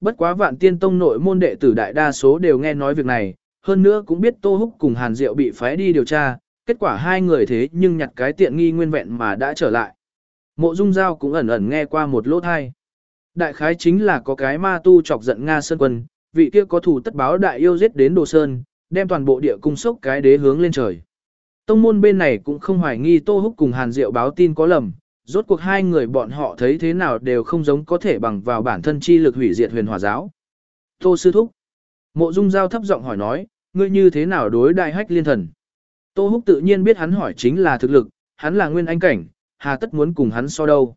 Bất quá vạn tiên tông nội môn đệ tử đại đa số đều nghe nói việc này, hơn nữa cũng biết Tô Húc cùng Hàn Diệu bị phái đi điều tra, kết quả hai người thế nhưng nhặt cái tiện nghi nguyên vẹn mà đã trở lại. Mộ Dung Giao cũng ẩn ẩn nghe qua một lỗ thai. Đại khái chính là có cái ma tu chọc giận Nga Sơn Quân, vị kia có thủ tất báo đại yêu giết đến Đồ Sơn, đem toàn bộ địa cung sốc cái đế hướng lên trời. Tông môn bên này cũng không hoài nghi Tô Húc cùng Hàn Diệu báo tin có lầm, rốt cuộc hai người bọn họ thấy thế nào đều không giống có thể bằng vào bản thân chi lực hủy diệt huyền hòa giáo. Tô Sư Thúc. Mộ Dung Giao thấp giọng hỏi nói, ngươi như thế nào đối đại hách liên thần? Tô Húc tự nhiên biết hắn hỏi chính là thực lực, hắn là nguyên anh cảnh, hà tất muốn cùng hắn so đâu.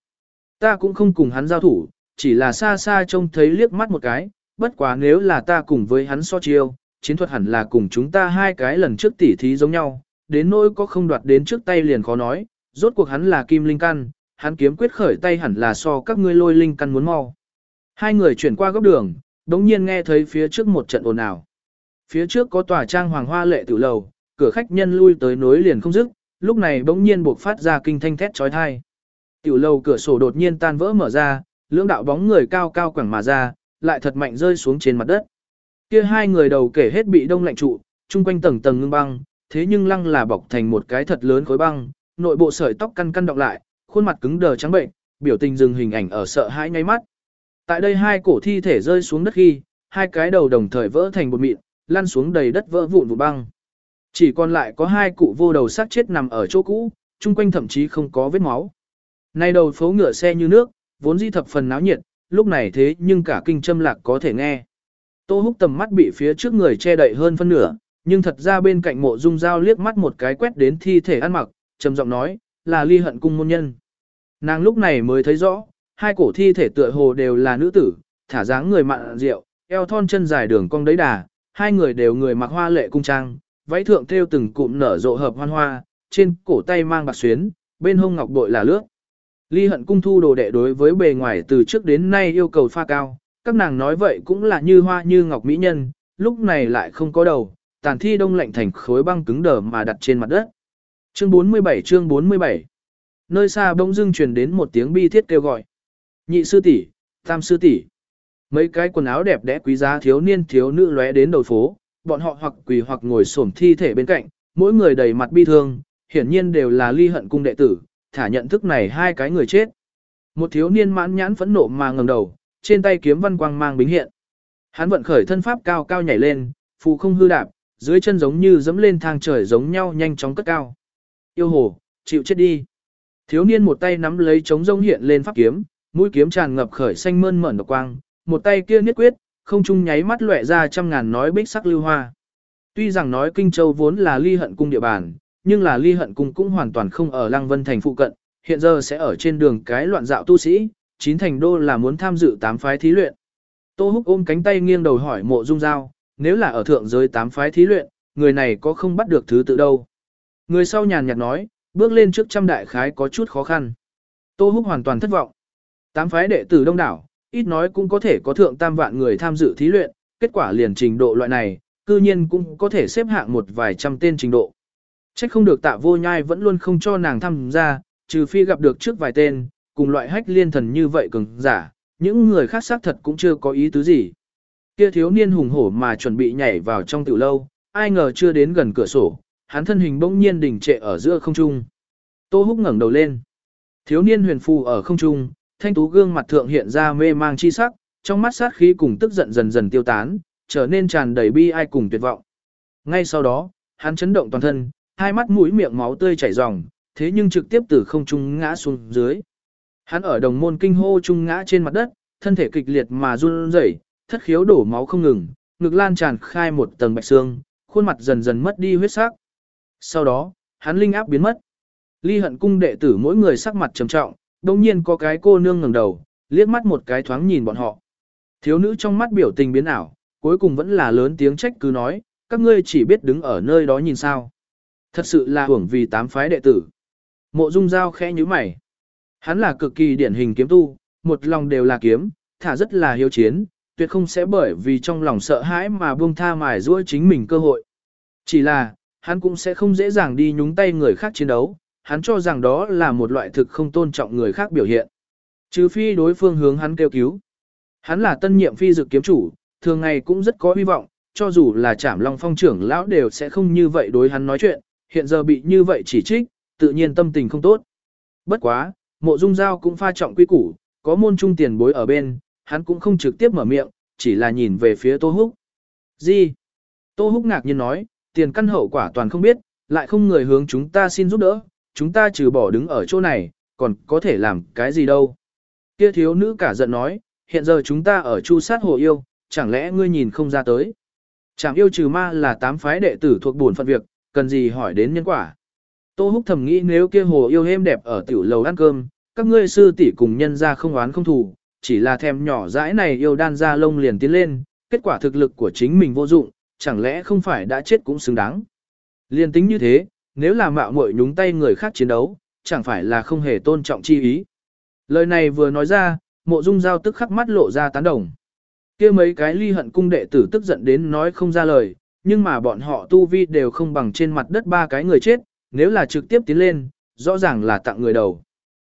Ta cũng không cùng hắn giao thủ, chỉ là xa xa trông thấy liếc mắt một cái, bất quá nếu là ta cùng với hắn so chiêu, chiến thuật hẳn là cùng chúng ta hai cái lần trước tỉ thí giống nhau, đến nỗi có không đoạt đến trước tay liền khó nói, rốt cuộc hắn là kim linh căn, hắn kiếm quyết khởi tay hẳn là so các ngươi lôi linh căn muốn mau. Hai người chuyển qua góc đường, đống nhiên nghe thấy phía trước một trận ồn ào. Phía trước có tòa trang hoàng hoa lệ tử lầu, cửa khách nhân lui tới nối liền không dứt, lúc này bỗng nhiên buộc phát ra kinh thanh thét chói tai. Tiểu lầu cửa sổ đột nhiên tan vỡ mở ra, lưỡng đạo bóng người cao cao quẳng mà ra, lại thật mạnh rơi xuống trên mặt đất. Kia hai người đầu kể hết bị đông lạnh trụ, chung quanh tầng tầng ngưng băng, thế nhưng lăng là bọc thành một cái thật lớn khối băng, nội bộ sợi tóc căn căn đọng lại, khuôn mặt cứng đờ trắng bệnh, biểu tình dừng hình ảnh ở sợ hãi nháy mắt. Tại đây hai cổ thi thể rơi xuống đất khi, hai cái đầu đồng thời vỡ thành bột mịn, lăn xuống đầy đất vỡ vụn vụ băng. Chỉ còn lại có hai cụ vô đầu xác chết nằm ở chỗ cũ, chung quanh thậm chí không có vết máu. Nay đầu phố ngựa xe như nước, vốn di thập phần náo nhiệt, lúc này thế nhưng cả kinh châm lạc có thể nghe. Tô húc tầm mắt bị phía trước người che đậy hơn phân nửa, nhưng thật ra bên cạnh mộ dung dao liếc mắt một cái quét đến thi thể ăn mặc, trầm giọng nói, là ly hận cung môn nhân. Nàng lúc này mới thấy rõ, hai cổ thi thể tựa hồ đều là nữ tử, thả dáng người mặn rượu, eo thon chân dài đường cong đấy đà, hai người đều người mặc hoa lệ cung trang, váy thượng thêu từng cụm nở rộ hợp hoan hoa, trên cổ tay mang bạc xuyến, bên hông ngọc bội là lướt. Ly hận cung thu đồ đệ đối với bề ngoài từ trước đến nay yêu cầu pha cao, các nàng nói vậy cũng là như hoa như ngọc mỹ nhân, lúc này lại không có đầu, tàn thi đông lạnh thành khối băng cứng đờ mà đặt trên mặt đất. Chương 47 chương 47 Nơi xa bỗng dưng truyền đến một tiếng bi thiết kêu gọi. Nhị sư tỷ, tam sư tỷ. Mấy cái quần áo đẹp đẽ quý giá thiếu niên thiếu nữ lóe đến đầu phố, bọn họ hoặc quỳ hoặc ngồi xổm thi thể bên cạnh, mỗi người đầy mặt bi thương, hiển nhiên đều là ly hận cung đệ tử, thả nhận thức này hai cái người chết. Một thiếu niên mãn nhãn phẫn nộ mà ngẩng đầu, trên tay kiếm văn quang mang bính hiện. Hắn vận khởi thân pháp cao cao nhảy lên, phù không hư đạp, dưới chân giống như dẫm lên thang trời giống nhau nhanh chóng cất cao. Yêu hồ, chịu chết đi. Thiếu niên một tay nắm lấy chống rông hiện lên pháp kiếm, mũi kiếm tràn ngập khởi xanh mơn mởn độc quang, một tay kia niết quyết, không trung nháy mắt lóe ra trăm ngàn nói bích sắc lưu hoa. Tuy rằng nói Kinh Châu vốn là ly hận cung địa bàn, nhưng là ly hận cung cũng hoàn toàn không ở Lăng Vân thành phụ cận, hiện giờ sẽ ở trên đường cái loạn dạo tu sĩ, chín thành đô là muốn tham dự tám phái thí luyện. Tô Húc ôm cánh tay nghiêng đầu hỏi mộ dung giao, nếu là ở thượng giới tám phái thí luyện, người này có không bắt được thứ tự đâu. Người sau nhàn nhạt nói, bước lên trước trăm đại khái có chút khó khăn. Tô Húc hoàn toàn thất vọng. Tám phái đệ tử đông đảo, ít nói cũng có thể có thượng tam vạn người tham dự thí luyện, kết quả liền trình độ loại này, cư nhiên cũng có thể xếp hạng một vài trăm tên trình độ. Trách không được tạ vô nhai vẫn luôn không cho nàng tham gia, trừ phi gặp được trước vài tên, cùng loại hách liên thần như vậy cường giả, những người khác xác thật cũng chưa có ý tứ gì. Kia thiếu niên hùng hổ mà chuẩn bị nhảy vào trong tiểu lâu, ai ngờ chưa đến gần cửa sổ, hắn thân hình bỗng nhiên đình trệ ở giữa không trung. Tô Húc ngẩng đầu lên. Thiếu niên huyền phù ở không trung, thanh tú gương mặt thượng hiện ra mê mang chi sắc, trong mắt sát khí cùng tức giận dần dần tiêu tán, trở nên tràn đầy bi ai cùng tuyệt vọng. Ngay sau đó, hắn chấn động toàn thân, hai mắt mũi miệng máu tươi chảy ròng, thế nhưng trực tiếp từ không trung ngã xuống dưới. Hắn ở đồng môn kinh hô trung ngã trên mặt đất, thân thể kịch liệt mà run rẩy, thất khiếu đổ máu không ngừng, ngực lan tràn khai một tầng bạch xương, khuôn mặt dần dần mất đi huyết sắc. Sau đó, hắn linh áp biến mất. Ly hận cung đệ tử mỗi người sắc mặt trầm trọng, đồng nhiên có cái cô nương ngẩng đầu, liếc mắt một cái thoáng nhìn bọn họ. Thiếu nữ trong mắt biểu tình biến ảo, cuối cùng vẫn là lớn tiếng trách cứ nói, các ngươi chỉ biết đứng ở nơi đó nhìn sao. Thật sự là hưởng vì tám phái đệ tử. Mộ dung giao khẽ như mày. Hắn là cực kỳ điển hình kiếm tu, một lòng đều là kiếm, thả rất là hiếu chiến, tuyệt không sẽ bởi vì trong lòng sợ hãi mà buông tha mài giũa chính mình cơ hội. Chỉ là, hắn cũng sẽ không dễ dàng đi nhúng tay người khác chiến đấu, hắn cho rằng đó là một loại thực không tôn trọng người khác biểu hiện. Trừ phi đối phương hướng hắn kêu cứu. Hắn là tân nhiệm phi dực kiếm chủ, thường ngày cũng rất có hy vọng, cho dù là trảm long phong trưởng lão đều sẽ không như vậy đối hắn nói chuyện, hiện giờ bị như vậy chỉ trích, tự nhiên tâm tình không tốt. Bất quá, mộ dung giao cũng pha trọng quy củ, có môn trung tiền bối ở bên, hắn cũng không trực tiếp mở miệng, chỉ là nhìn về phía Tô Húc. Gì? Tô Húc ngạc nhiên nói, tiền căn hậu quả toàn không biết, lại không người hướng chúng ta xin giúp đỡ, chúng ta trừ bỏ đứng ở chỗ này, còn có thể làm cái gì đâu. Kia thiếu nữ cả giận nói, hiện giờ chúng ta ở chu sát hồ yêu, chẳng lẽ ngươi nhìn không ra tới. Chẳng yêu trừ ma là tám phái đệ tử thuộc bổn phận việc, cần gì hỏi đến nhân quả. Tô Húc thầm nghĩ nếu kia hồ yêu êm đẹp ở tiểu lầu ăn cơm, các ngươi sư tỷ cùng nhân ra không oán không thù, chỉ là thèm nhỏ dãi này yêu đan ra lông liền tiến lên, kết quả thực lực của chính mình vô dụng, chẳng lẽ không phải đã chết cũng xứng đáng. Liên tính như thế, nếu là mạo muội nhúng tay người khác chiến đấu, chẳng phải là không hề tôn trọng chi ý. Lời này vừa nói ra, mộ dung giao tức khắc mắt lộ ra tán đồng. kia mấy cái ly hận cung đệ tử tức giận đến nói không ra lời, nhưng mà bọn họ tu vi đều không bằng trên mặt đất ba cái người chết, nếu là trực tiếp tiến lên, rõ ràng là tặng người đầu.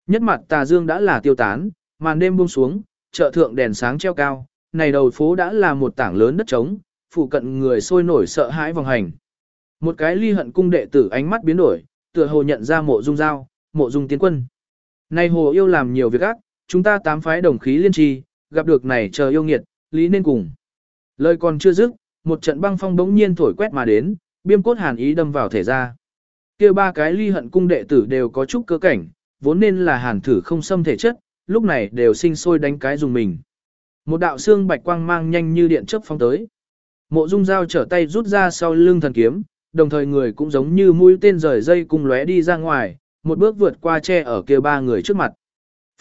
Nhất mặt tà dương đã là tiêu tán, màn đêm buông xuống, chợ thượng đèn sáng treo cao, này đầu phố đã là một tảng lớn đất trống, phụ cận người sôi nổi sợ hãi vòng hành. Một cái ly hận cung đệ tử ánh mắt biến đổi, tựa hồ nhận ra mộ dung giao, mộ dung tiến quân. Này hồ yêu làm nhiều việc ác, chúng ta tám phái đồng khí liên trì, gặp được này chờ yêu nghiệt, lý nên cùng. Lời còn chưa dứt, một trận băng phong bỗng nhiên thổi quét mà đến, biêm cốt hàn ý đâm vào thể ra. kia ba cái ly hận cung đệ tử đều có chút cơ cảnh, vốn nên là hàn thử không xâm thể chất, lúc này đều sinh sôi đánh cái dùng mình. Một đạo xương bạch quang mang nhanh như điện chớp phong tới. Mộ Dung Giao trở tay rút ra sau lưng thần kiếm, đồng thời người cũng giống như mũi tên rời dây cung lóe đi ra ngoài, một bước vượt qua che ở kia ba người trước mặt.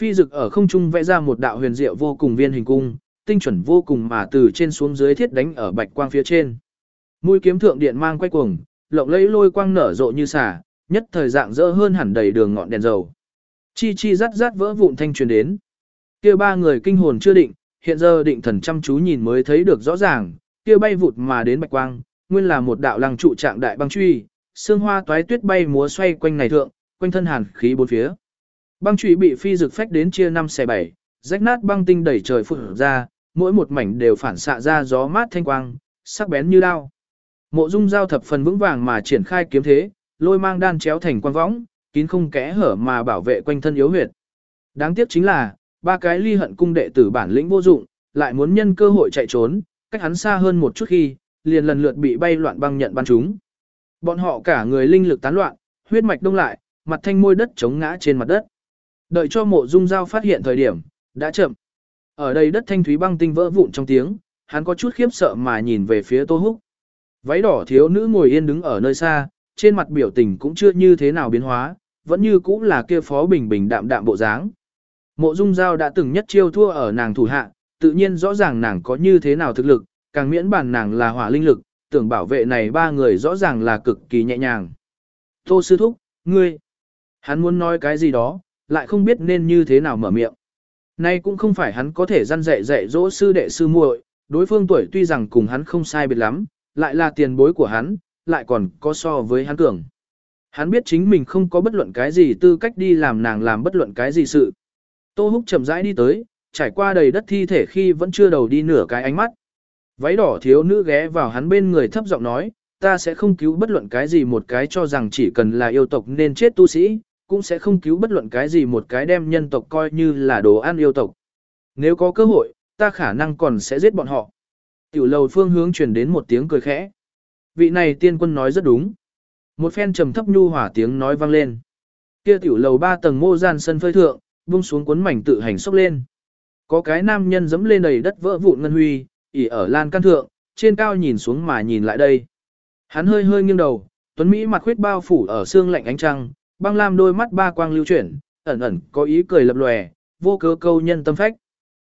Phi dực ở không trung vẽ ra một đạo huyền diệu vô cùng viên hình cung, tinh chuẩn vô cùng mà từ trên xuống dưới thiết đánh ở bạch quang phía trên. Mũi kiếm thượng điện mang quay cuồng, lộng lẫy lôi quang nở rộ như xả, nhất thời dạng dỡ hơn hẳn đầy đường ngọn đèn dầu. Chi chi rát rát vỡ vụn thanh truyền đến. Kia ba người kinh hồn chưa định, hiện giờ định thần chăm chú nhìn mới thấy được rõ ràng, kia bay vụt mà đến bạch quang, nguyên là một đạo lăng trụ trạng đại băng truy, xương hoa toái tuyết bay múa xoay quanh này thượng, quanh thân hàn khí bốn phía. Băng truy bị phi rực phách đến chia năm xẻ bảy, rách nát băng tinh đẩy trời phụt ra, mỗi một mảnh đều phản xạ ra gió mát thanh quang, sắc bén như đao. Mộ Dung giao thập phần vững vàng mà triển khai kiếm thế, lôi mang đan chéo thành quan võng, kín không kẽ hở mà bảo vệ quanh thân yếu huyệt. Đáng tiếc chính là, ba cái ly hận cung đệ tử bản lĩnh vô dụng, lại muốn nhân cơ hội chạy trốn, cách hắn xa hơn một chút khi, liền lần lượt bị bay loạn băng nhận bắn chúng. Bọn họ cả người linh lực tán loạn, huyết mạch đông lại, mặt thanh môi đất chống ngã trên mặt đất. Đợi cho mộ dung giao phát hiện thời điểm, đã chậm. Ở đây đất thanh thúy băng tinh vỡ vụn trong tiếng, hắn có chút khiếp sợ mà nhìn về phía Tô Húc. Váy đỏ thiếu nữ ngồi yên đứng ở nơi xa, trên mặt biểu tình cũng chưa như thế nào biến hóa, vẫn như cũ là kia phó bình bình đạm đạm bộ dáng. Mộ Dung Giao đã từng nhất chiêu thua ở nàng thủ hạ, tự nhiên rõ ràng nàng có như thế nào thực lực, càng miễn bản nàng là hỏa linh lực, tưởng bảo vệ này ba người rõ ràng là cực kỳ nhẹ nhàng. Tô sư thúc, ngươi, hắn muốn nói cái gì đó, lại không biết nên như thế nào mở miệng. Nay cũng không phải hắn có thể răn dạy dạy dỗ sư đệ sư muội, đối phương tuổi tuy rằng cùng hắn không sai biệt lắm, lại là tiền bối của hắn, lại còn có so với hắn cường. Hắn biết chính mình không có bất luận cái gì tư cách đi làm nàng làm bất luận cái gì sự. Tô Húc chậm rãi đi tới, trải qua đầy đất thi thể khi vẫn chưa đầu đi nửa cái ánh mắt. Váy đỏ thiếu nữ ghé vào hắn bên người thấp giọng nói, ta sẽ không cứu bất luận cái gì một cái cho rằng chỉ cần là yêu tộc nên chết tu sĩ, cũng sẽ không cứu bất luận cái gì một cái đem nhân tộc coi như là đồ ăn yêu tộc. Nếu có cơ hội, ta khả năng còn sẽ giết bọn họ. Tiểu lầu phương hướng truyền đến một tiếng cười khẽ. Vị này tiên quân nói rất đúng. Một phen trầm thấp nhu hỏa tiếng nói vang lên. Kia tiểu lầu ba tầng mô gian sân phơi thượng, buông xuống cuốn mảnh tự hành sốc lên. Có cái nam nhân dẫm lên đầy đất vỡ vụn ngân huy, ỉ ở lan căn thượng, trên cao nhìn xuống mà nhìn lại đây. Hắn hơi hơi nghiêng đầu, tuấn Mỹ mặt khuyết bao phủ ở xương lạnh ánh trăng, băng lam đôi mắt ba quang lưu chuyển, ẩn ẩn có ý cười lập lòe, vô cớ câu nhân tâm phách.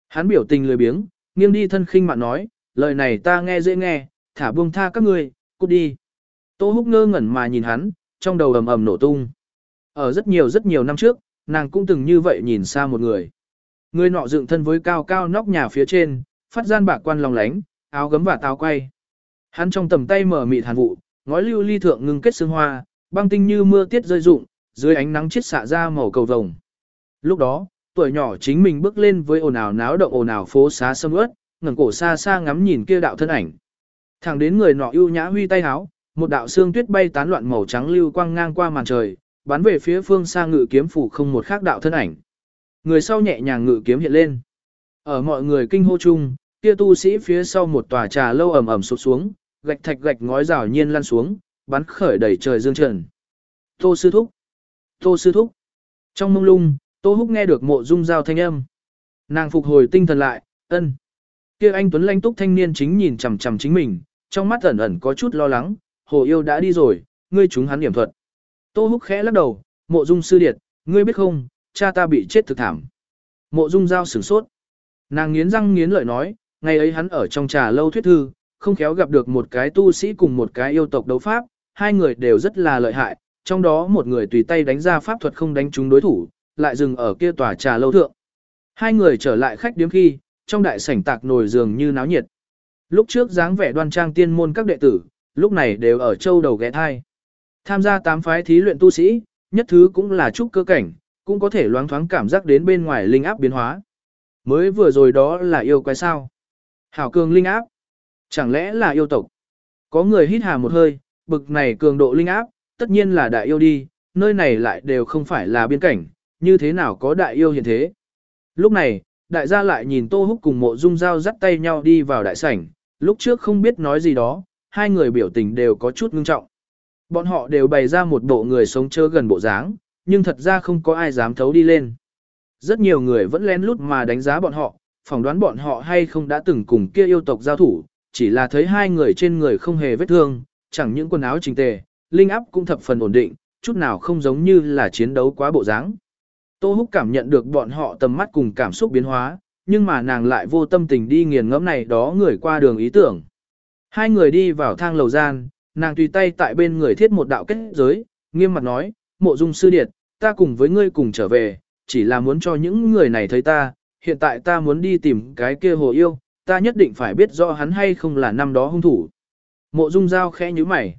Hắn biểu tình lười biếng, nghiêng đi thân khinh mạn nói, lời này ta nghe dễ nghe, thả buông tha các ngươi, cút đi. Tô húc ngơ ngẩn mà nhìn hắn, trong đầu ầm ầm nổ tung. Ở rất nhiều rất nhiều năm trước, nàng cũng từng như vậy nhìn xa một người. Người nọ dựng thân với cao cao nóc nhà phía trên, phát gian bạc quan lòng lánh, áo gấm và táo quay. Hắn trong tầm tay mở mịt hàn vụ, ngói lưu ly thượng ngưng kết xương hoa, băng tinh như mưa tiết rơi rụng, dưới ánh nắng chiết xạ ra màu cầu vồng. Lúc đó, tuổi nhỏ chính mình bước lên với ồn ào náo động ồn ào phố xá sâm ướt, ngẩng cổ xa xa ngắm nhìn kia đạo thân ảnh. Thẳng đến người nọ ưu nhã huy tay háo, một đạo xương tuyết bay tán loạn màu trắng lưu quang ngang qua màn trời, bắn về phía phương xa ngự kiếm phủ không một khác đạo thân ảnh. Người sau nhẹ nhàng ngự kiếm hiện lên. Ở mọi người kinh hô chung, kia tu sĩ phía sau một tòa trà lâu ẩm ẩm sụp xuống, gạch thạch gạch ngói rào nhiên lăn xuống, bắn khởi đầy trời dương trần. Tô sư thúc. Tô sư thúc. Trong mông lung, Tô húc nghe được mộ dung giao thanh âm. Nàng phục hồi tinh thần lại, ân. Kia anh Tuấn lanh túc thanh niên chính nhìn chằm chằm chính mình, trong mắt ẩn ẩn có chút lo lắng, hồ yêu đã đi rồi, ngươi chúng hắn điểm thuật. Tô húc khẽ lắc đầu, mộ dung sư điệt, ngươi biết không, cha ta bị chết thực thảm. Mộ dung giao sửng sốt. Nàng nghiến răng nghiến lợi nói, ngày ấy hắn ở trong trà lâu thuyết thư, không khéo gặp được một cái tu sĩ cùng một cái yêu tộc đấu pháp, hai người đều rất là lợi hại, trong đó một người tùy tay đánh ra pháp thuật không đánh trúng đối thủ, lại dừng ở kia tòa trà lâu thượng. Hai người trở lại khách điếm khi, trong đại sảnh tạc nồi giường như náo nhiệt. Lúc trước dáng vẻ đoan trang tiên môn các đệ tử, lúc này đều ở châu đầu ghé thai. Tham gia tám phái thí luyện tu sĩ, nhất thứ cũng là trúc cơ cảnh, cũng có thể loáng thoáng cảm giác đến bên ngoài linh áp biến hóa. Mới vừa rồi đó là yêu quái sao. Hảo cường linh áp. Chẳng lẽ là yêu tộc? Có người hít hà một hơi, bực này cường độ linh áp, tất nhiên là đại yêu đi, nơi này lại đều không phải là biên cảnh, như thế nào có đại yêu hiện thế. Lúc này, đại gia lại nhìn Tô Húc cùng mộ dung dao dắt tay nhau đi vào đại sảnh, lúc trước không biết nói gì đó, hai người biểu tình đều có chút ngưng trọng. Bọn họ đều bày ra một bộ người sống chớ gần bộ dáng, nhưng thật ra không có ai dám thấu đi lên. Rất nhiều người vẫn lén lút mà đánh giá bọn họ, phỏng đoán bọn họ hay không đã từng cùng kia yêu tộc giao thủ, chỉ là thấy hai người trên người không hề vết thương, chẳng những quần áo chỉnh tề, linh áp cũng thập phần ổn định, chút nào không giống như là chiến đấu quá bộ dáng. Tô Húc cảm nhận được bọn họ tầm mắt cùng cảm xúc biến hóa, nhưng mà nàng lại vô tâm tình đi nghiền ngẫm này đó người qua đường ý tưởng. Hai người đi vào thang lầu gian, nàng tùy tay tại bên người thiết một đạo kết giới, nghiêm mặt nói, mộ dung sư điệt, ta cùng với ngươi cùng trở về, chỉ là muốn cho những người này thấy ta, hiện tại ta muốn đi tìm cái kia hồ yêu, ta nhất định phải biết rõ hắn hay không là năm đó hung thủ. Mộ dung giao khẽ như mày.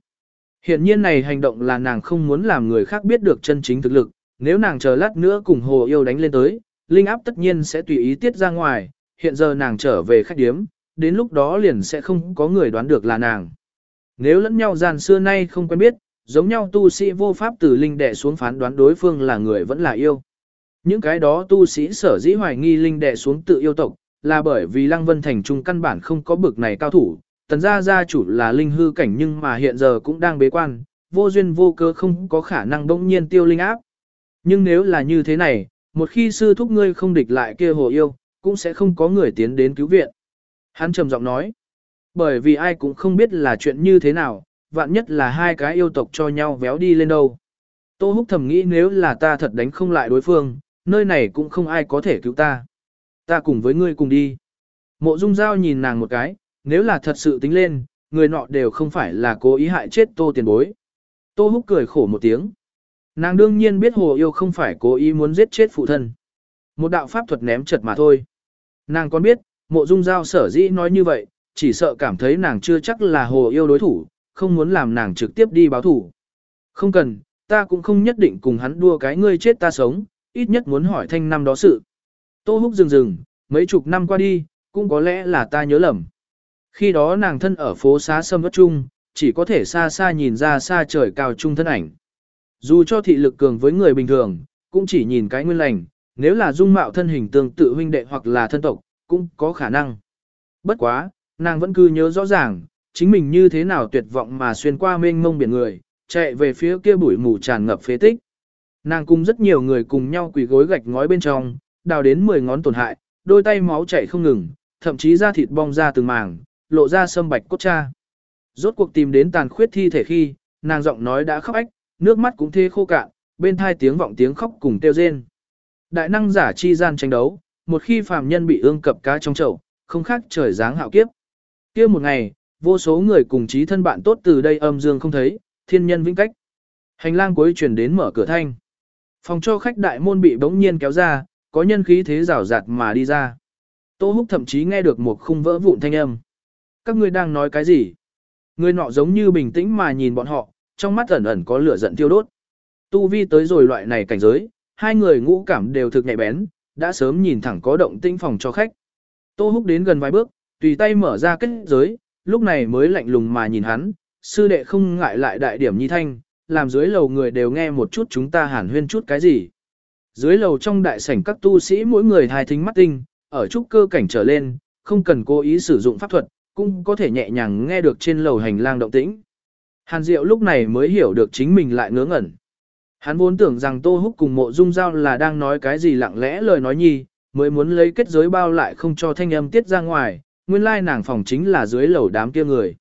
Hiện nhiên này hành động là nàng không muốn làm người khác biết được chân chính thực lực, nếu nàng chờ lát nữa cùng hồ yêu đánh lên tới, linh áp tất nhiên sẽ tùy ý tiết ra ngoài, hiện giờ nàng trở về khách điếm, đến lúc đó liền sẽ không có người đoán được là nàng. Nếu lẫn nhau gian xưa nay không quen biết, giống nhau tu sĩ vô pháp từ linh đệ xuống phán đoán đối phương là người vẫn là yêu. Những cái đó tu sĩ sở dĩ hoài nghi linh đệ xuống tự yêu tộc, là bởi vì Lăng Vân Thành trung căn bản không có bực này cao thủ, tần gia gia chủ là linh hư cảnh nhưng mà hiện giờ cũng đang bế quan, vô duyên vô cơ không có khả năng bỗng nhiên tiêu linh áp. Nhưng nếu là như thế này, một khi sư thúc ngươi không địch lại kia hồ yêu, cũng sẽ không có người tiến đến cứu viện. Hắn trầm giọng nói, bởi vì ai cũng không biết là chuyện như thế nào, vạn nhất là hai cái yêu tộc cho nhau véo đi lên đâu. Tô Húc thầm nghĩ nếu là ta thật đánh không lại đối phương, nơi này cũng không ai có thể cứu ta. Ta cùng với ngươi cùng đi. Mộ Dung Giao nhìn nàng một cái, nếu là thật sự tính lên, người nọ đều không phải là cố ý hại chết Tô tiền bối. Tô Húc cười khổ một tiếng. Nàng đương nhiên biết hồ yêu không phải cố ý muốn giết chết phụ thân. Một đạo pháp thuật ném chật mà thôi. Nàng còn biết, mộ dung giao sở dĩ nói như vậy, chỉ sợ cảm thấy nàng chưa chắc là hồ yêu đối thủ, không muốn làm nàng trực tiếp đi báo thủ. Không cần, ta cũng không nhất định cùng hắn đua cái ngươi chết ta sống, ít nhất muốn hỏi thanh năm đó sự. Tô húc dừng dừng, mấy chục năm qua đi, cũng có lẽ là ta nhớ lầm. Khi đó nàng thân ở phố xá sâm vất trung, chỉ có thể xa xa nhìn ra xa trời cao trung thân ảnh. Dù cho thị lực cường với người bình thường, cũng chỉ nhìn cái nguyên lành, nếu là dung mạo thân hình tương tự huynh đệ hoặc là thân tộc, cũng có khả năng. Bất quá, nàng vẫn cứ nhớ rõ ràng, chính mình như thế nào tuyệt vọng mà xuyên qua mênh mông biển người, chạy về phía kia bụi mù tràn ngập phế tích. Nàng cùng rất nhiều người cùng nhau quỳ gối gạch ngói bên trong, đào đến 10 ngón tổn hại, đôi tay máu chảy không ngừng, thậm chí da thịt bong ra từng mảng lộ ra sâm bạch cốt cha. Rốt cuộc tìm đến tàn khuyết thi thể khi, nàng giọng nói đã khóc ách, nước mắt cũng thê khô cạn, bên thai tiếng vọng tiếng khóc cùng tiêu rên. Đại năng giả chi gian tranh đấu, một khi phàm nhân bị ương cập cá trong chậu, không khác trời giáng hạo kiếp. kia một ngày, vô số người cùng chí thân bạn tốt từ đây âm dương không thấy, thiên nhân vĩnh cách. Hành lang cuối chuyển đến mở cửa thanh. Phòng cho khách đại môn bị bỗng nhiên kéo ra, có nhân khí thế rào rạt mà đi ra. Tô Húc thậm chí nghe được một khung vỡ vụn thanh âm. Các ngươi đang nói cái gì? Người nọ giống như bình tĩnh mà nhìn bọn họ, trong mắt ẩn ẩn có lửa giận tiêu đốt. Tu vi tới rồi loại này cảnh giới, hai người ngũ cảm đều thực nhạy bén, đã sớm nhìn thẳng có động tinh phòng cho khách. Tô Húc đến gần vài bước, tùy tay mở ra kết giới, lúc này mới lạnh lùng mà nhìn hắn, sư đệ không ngại lại đại điểm nhi thanh, làm dưới lầu người đều nghe một chút chúng ta hàn huyên chút cái gì. Dưới lầu trong đại sảnh các tu sĩ mỗi người hài thính mắt tinh, ở chút cơ cảnh trở lên, không cần cố ý sử dụng pháp thuật, cũng có thể nhẹ nhàng nghe được trên lầu hành lang động tĩnh. Hàn Diệu lúc này mới hiểu được chính mình lại ngớ ngẩn. Hắn vốn tưởng rằng Tô Húc cùng mộ dung giao là đang nói cái gì lặng lẽ lời nói nhi, mới muốn lấy kết giới bao lại không cho thanh âm tiết ra ngoài, nguyên lai nàng phòng chính là dưới lầu đám kia người.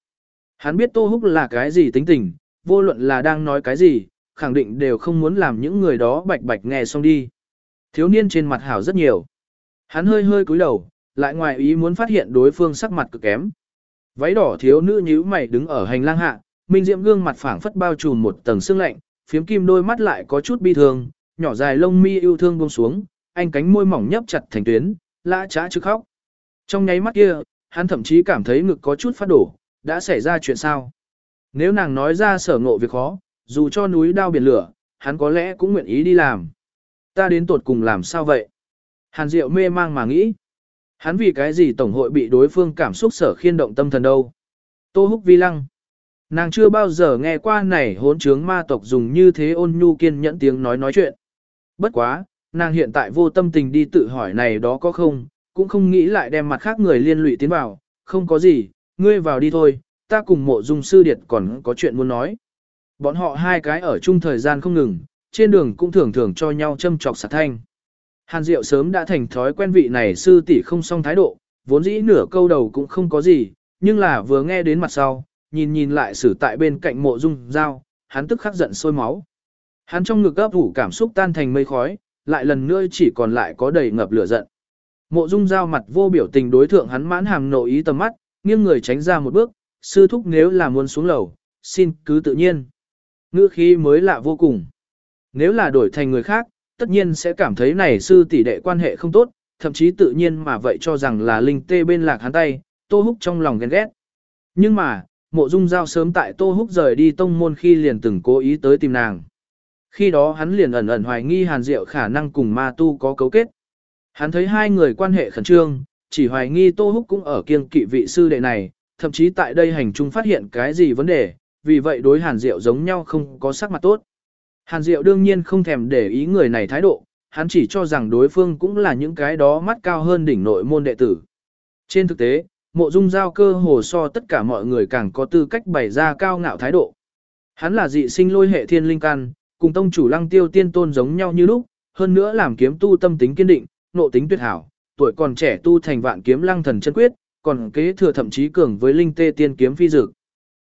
Hắn biết Tô Húc là cái gì tính tình, vô luận là đang nói cái gì, khẳng định đều không muốn làm những người đó bạch bạch nghe xong đi. Thiếu niên trên mặt hảo rất nhiều. Hắn hơi hơi cúi đầu, lại ngoài ý muốn phát hiện đối phương sắc mặt cực kém. Váy đỏ thiếu nữ nhíu mày đứng ở hành lang hạ, minh diệm gương mặt phảng phất bao trùm một tầng sương lạnh, phiếm kim đôi mắt lại có chút bi thương, nhỏ dài lông mi yêu thương buông xuống, anh cánh môi mỏng nhấp chặt thành tuyến, lã chã chứ khóc. Trong nháy mắt kia, hắn thậm chí cảm thấy ngực có chút phát đổ, đã xảy ra chuyện sao? Nếu nàng nói ra sở ngộ việc khó, dù cho núi đao biển lửa, hắn có lẽ cũng nguyện ý đi làm. Ta đến tột cùng làm sao vậy? Hàn Diệu mê mang mà nghĩ. Hắn vì cái gì tổng hội bị đối phương cảm xúc sở khiên động tâm thần đâu? Tô húc vi lăng. Nàng chưa bao giờ nghe qua này hốn trướng ma tộc dùng như thế ôn nhu kiên nhẫn tiếng nói nói chuyện. Bất quá, nàng hiện tại vô tâm tình đi tự hỏi này đó có không, cũng không nghĩ lại đem mặt khác người liên lụy tiến vào, không có gì, ngươi vào đi thôi, ta cùng mộ dung sư điệt còn có chuyện muốn nói. Bọn họ hai cái ở chung thời gian không ngừng, trên đường cũng thường thường cho nhau châm trọc sạc thanh. Hàn Diệu sớm đã thành thói quen vị này sư tỷ không song thái độ, vốn dĩ nửa câu đầu cũng không có gì, nhưng là vừa nghe đến mặt sau, nhìn nhìn lại xử tại bên cạnh mộ dung dao, hắn tức khắc giận sôi máu. Hắn trong ngực ấp ủ cảm xúc tan thành mây khói, lại lần nữa chỉ còn lại có đầy ngập lửa giận. Mộ dung Giao mặt vô biểu tình đối thượng hắn mãn hàm nội ý tầm mắt, nghiêng người tránh ra một bước, sư thúc nếu là muốn xuống lầu, xin cứ tự nhiên. Ngữ khí mới lạ vô cùng. Nếu là đổi thành người khác, tất nhiên sẽ cảm thấy này sư tỷ đệ quan hệ không tốt, thậm chí tự nhiên mà vậy cho rằng là linh tê bên lạc hắn tay, tô húc trong lòng ghen ghét. Nhưng mà, mộ dung giao sớm tại tô húc rời đi tông môn khi liền từng cố ý tới tìm nàng. Khi đó hắn liền ẩn ẩn hoài nghi hàn diệu khả năng cùng ma tu có cấu kết. Hắn thấy hai người quan hệ khẩn trương, chỉ hoài nghi tô húc cũng ở kiêng kỵ vị sư đệ này, thậm chí tại đây hành trung phát hiện cái gì vấn đề, vì vậy đối hàn diệu giống nhau không có sắc mặt tốt. Hàn Diệu đương nhiên không thèm để ý người này thái độ, hắn chỉ cho rằng đối phương cũng là những cái đó mắt cao hơn đỉnh nội môn đệ tử. Trên thực tế, mộ dung giao cơ hồ so tất cả mọi người càng có tư cách bày ra cao ngạo thái độ. Hắn là dị sinh lôi hệ thiên linh căn, cùng tông chủ lăng tiêu tiên tôn giống nhau như lúc, hơn nữa làm kiếm tu tâm tính kiên định, nộ tính tuyệt hảo, tuổi còn trẻ tu thành vạn kiếm lăng thần chân quyết, còn kế thừa thậm chí cường với linh tê tiên kiếm phi dược.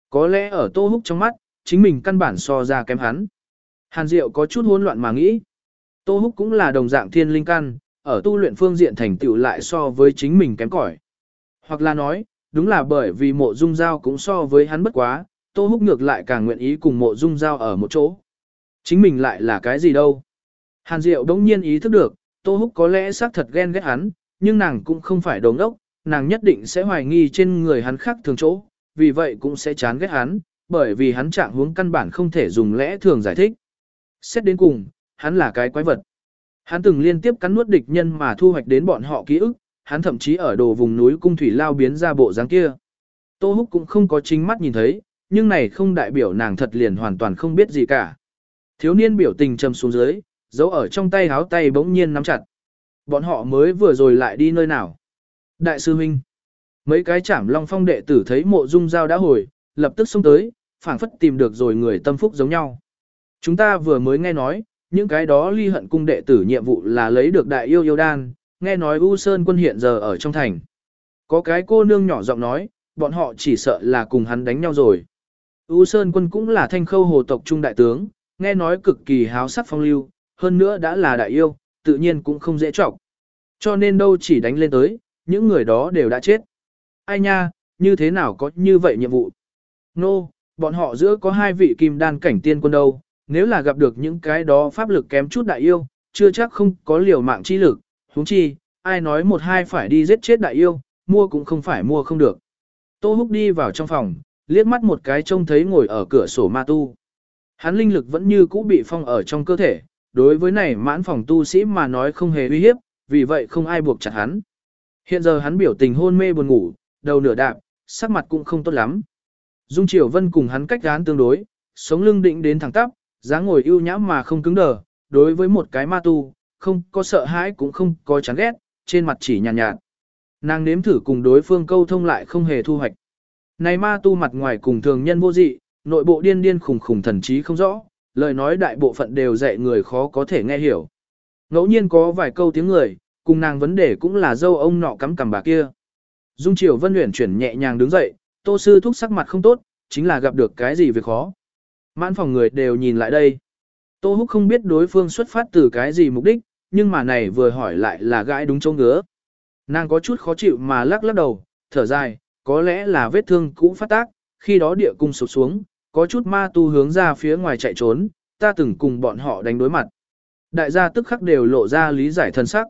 Có lẽ ở tô húc trong mắt, chính mình căn bản so ra kém hắn. Hàn Diệu có chút hỗn loạn mà nghĩ. Tô Húc cũng là đồng dạng thiên linh căn, ở tu luyện phương diện thành tựu lại so với chính mình kém cỏi. Hoặc là nói, đúng là bởi vì mộ dung giao cũng so với hắn bất quá, Tô Húc ngược lại càng nguyện ý cùng mộ dung giao ở một chỗ. Chính mình lại là cái gì đâu. Hàn Diệu đống nhiên ý thức được, Tô Húc có lẽ xác thật ghen ghét hắn, nhưng nàng cũng không phải đồ ngốc, nàng nhất định sẽ hoài nghi trên người hắn khác thường chỗ, vì vậy cũng sẽ chán ghét hắn, bởi vì hắn trạng huống căn bản không thể dùng lẽ thường giải thích. Xét đến cùng, hắn là cái quái vật. Hắn từng liên tiếp cắn nuốt địch nhân mà thu hoạch đến bọn họ ký ức, hắn thậm chí ở đồ vùng núi cung thủy lao biến ra bộ dáng kia. Tô Húc cũng không có chính mắt nhìn thấy, nhưng này không đại biểu nàng thật liền hoàn toàn không biết gì cả. Thiếu niên biểu tình trầm xuống dưới, giấu ở trong tay háo tay bỗng nhiên nắm chặt. Bọn họ mới vừa rồi lại đi nơi nào? Đại sư huynh. Mấy cái chảm long phong đệ tử thấy mộ dung dao đã hồi, lập tức xông tới, phảng phất tìm được rồi người tâm phúc giống nhau. Chúng ta vừa mới nghe nói, những cái đó ly hận cung đệ tử nhiệm vụ là lấy được đại yêu yêu đan, nghe nói U Sơn quân hiện giờ ở trong thành. Có cái cô nương nhỏ giọng nói, bọn họ chỉ sợ là cùng hắn đánh nhau rồi. U Sơn quân cũng là thanh khâu hồ tộc trung đại tướng, nghe nói cực kỳ háo sắc phong lưu, hơn nữa đã là đại yêu, tự nhiên cũng không dễ trọng. Cho nên đâu chỉ đánh lên tới, những người đó đều đã chết. Ai nha, như thế nào có như vậy nhiệm vụ? Nô, no, bọn họ giữa có hai vị kim đan cảnh tiên quân đâu, nếu là gặp được những cái đó pháp lực kém chút đại yêu, chưa chắc không có liều mạng chi lực, huống chi, ai nói một hai phải đi giết chết đại yêu, mua cũng không phải mua không được. Tô Húc đi vào trong phòng, liếc mắt một cái trông thấy ngồi ở cửa sổ ma tu. Hắn linh lực vẫn như cũ bị phong ở trong cơ thể, đối với này mãn phòng tu sĩ mà nói không hề uy hiếp, vì vậy không ai buộc chặt hắn. Hiện giờ hắn biểu tình hôn mê buồn ngủ, đầu nửa đạp, sắc mặt cũng không tốt lắm. Dung Triều Vân cùng hắn cách gán tương đối, sống lưng định đến thẳng tắp, dáng ngồi ưu nhã mà không cứng đờ, đối với một cái ma tu, không có sợ hãi cũng không có chán ghét, trên mặt chỉ nhàn nhạt, nhạt. Nàng nếm thử cùng đối phương câu thông lại không hề thu hoạch. Này ma tu mặt ngoài cùng thường nhân vô dị, nội bộ điên điên khủng khủng thần trí không rõ, lời nói đại bộ phận đều dạy người khó có thể nghe hiểu. Ngẫu nhiên có vài câu tiếng người, cùng nàng vấn đề cũng là dâu ông nọ cắm cằm bà kia. Dung Triều Vân Uyển chuyển nhẹ nhàng đứng dậy, Tô sư thúc sắc mặt không tốt, chính là gặp được cái gì việc khó. Mãn phòng người đều nhìn lại đây. Tô Húc không biết đối phương xuất phát từ cái gì mục đích, nhưng mà này vừa hỏi lại là gãi đúng chỗ ngứa. Nàng có chút khó chịu mà lắc lắc đầu, thở dài, có lẽ là vết thương cũ phát tác, khi đó địa cung sụp xuống, có chút ma tu hướng ra phía ngoài chạy trốn, ta từng cùng bọn họ đánh đối mặt. Đại gia tức khắc đều lộ ra lý giải thân sắc.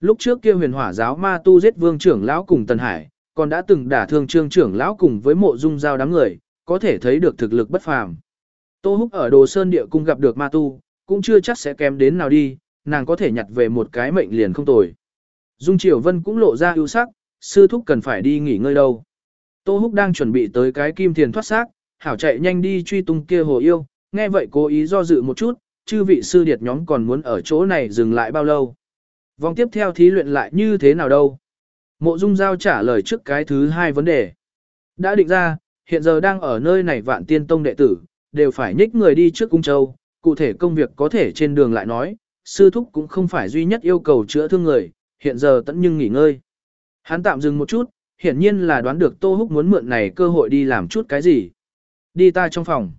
Lúc trước kia huyền hỏa giáo ma tu giết vương trưởng lão cùng Tần Hải, còn đã từng đả thương trương trưởng lão cùng với mộ dung giao đám người, có thể thấy được thực lực bất phàm. Tô Húc ở Đồ Sơn địa cung gặp được ma tu, cũng chưa chắc sẽ kém đến nào đi, nàng có thể nhặt về một cái mệnh liền không tồi. Dung Triều Vân cũng lộ ra ưu sắc, sư thúc cần phải đi nghỉ ngơi đâu. Tô Húc đang chuẩn bị tới cái kim thiền thoát xác, hảo chạy nhanh đi truy tung kia hồ yêu, nghe vậy cố ý do dự một chút, chư vị sư điệt nhóm còn muốn ở chỗ này dừng lại bao lâu. Vòng tiếp theo thí luyện lại như thế nào đâu? Mộ Dung Giao trả lời trước cái thứ hai vấn đề. Đã định ra, hiện giờ đang ở nơi này vạn tiên tông đệ tử, đều phải nhích người đi trước cung châu, cụ thể công việc có thể trên đường lại nói, sư thúc cũng không phải duy nhất yêu cầu chữa thương người, hiện giờ tận nhưng nghỉ ngơi. Hắn tạm dừng một chút, hiển nhiên là đoán được Tô Húc muốn mượn này cơ hội đi làm chút cái gì. Đi ta trong phòng.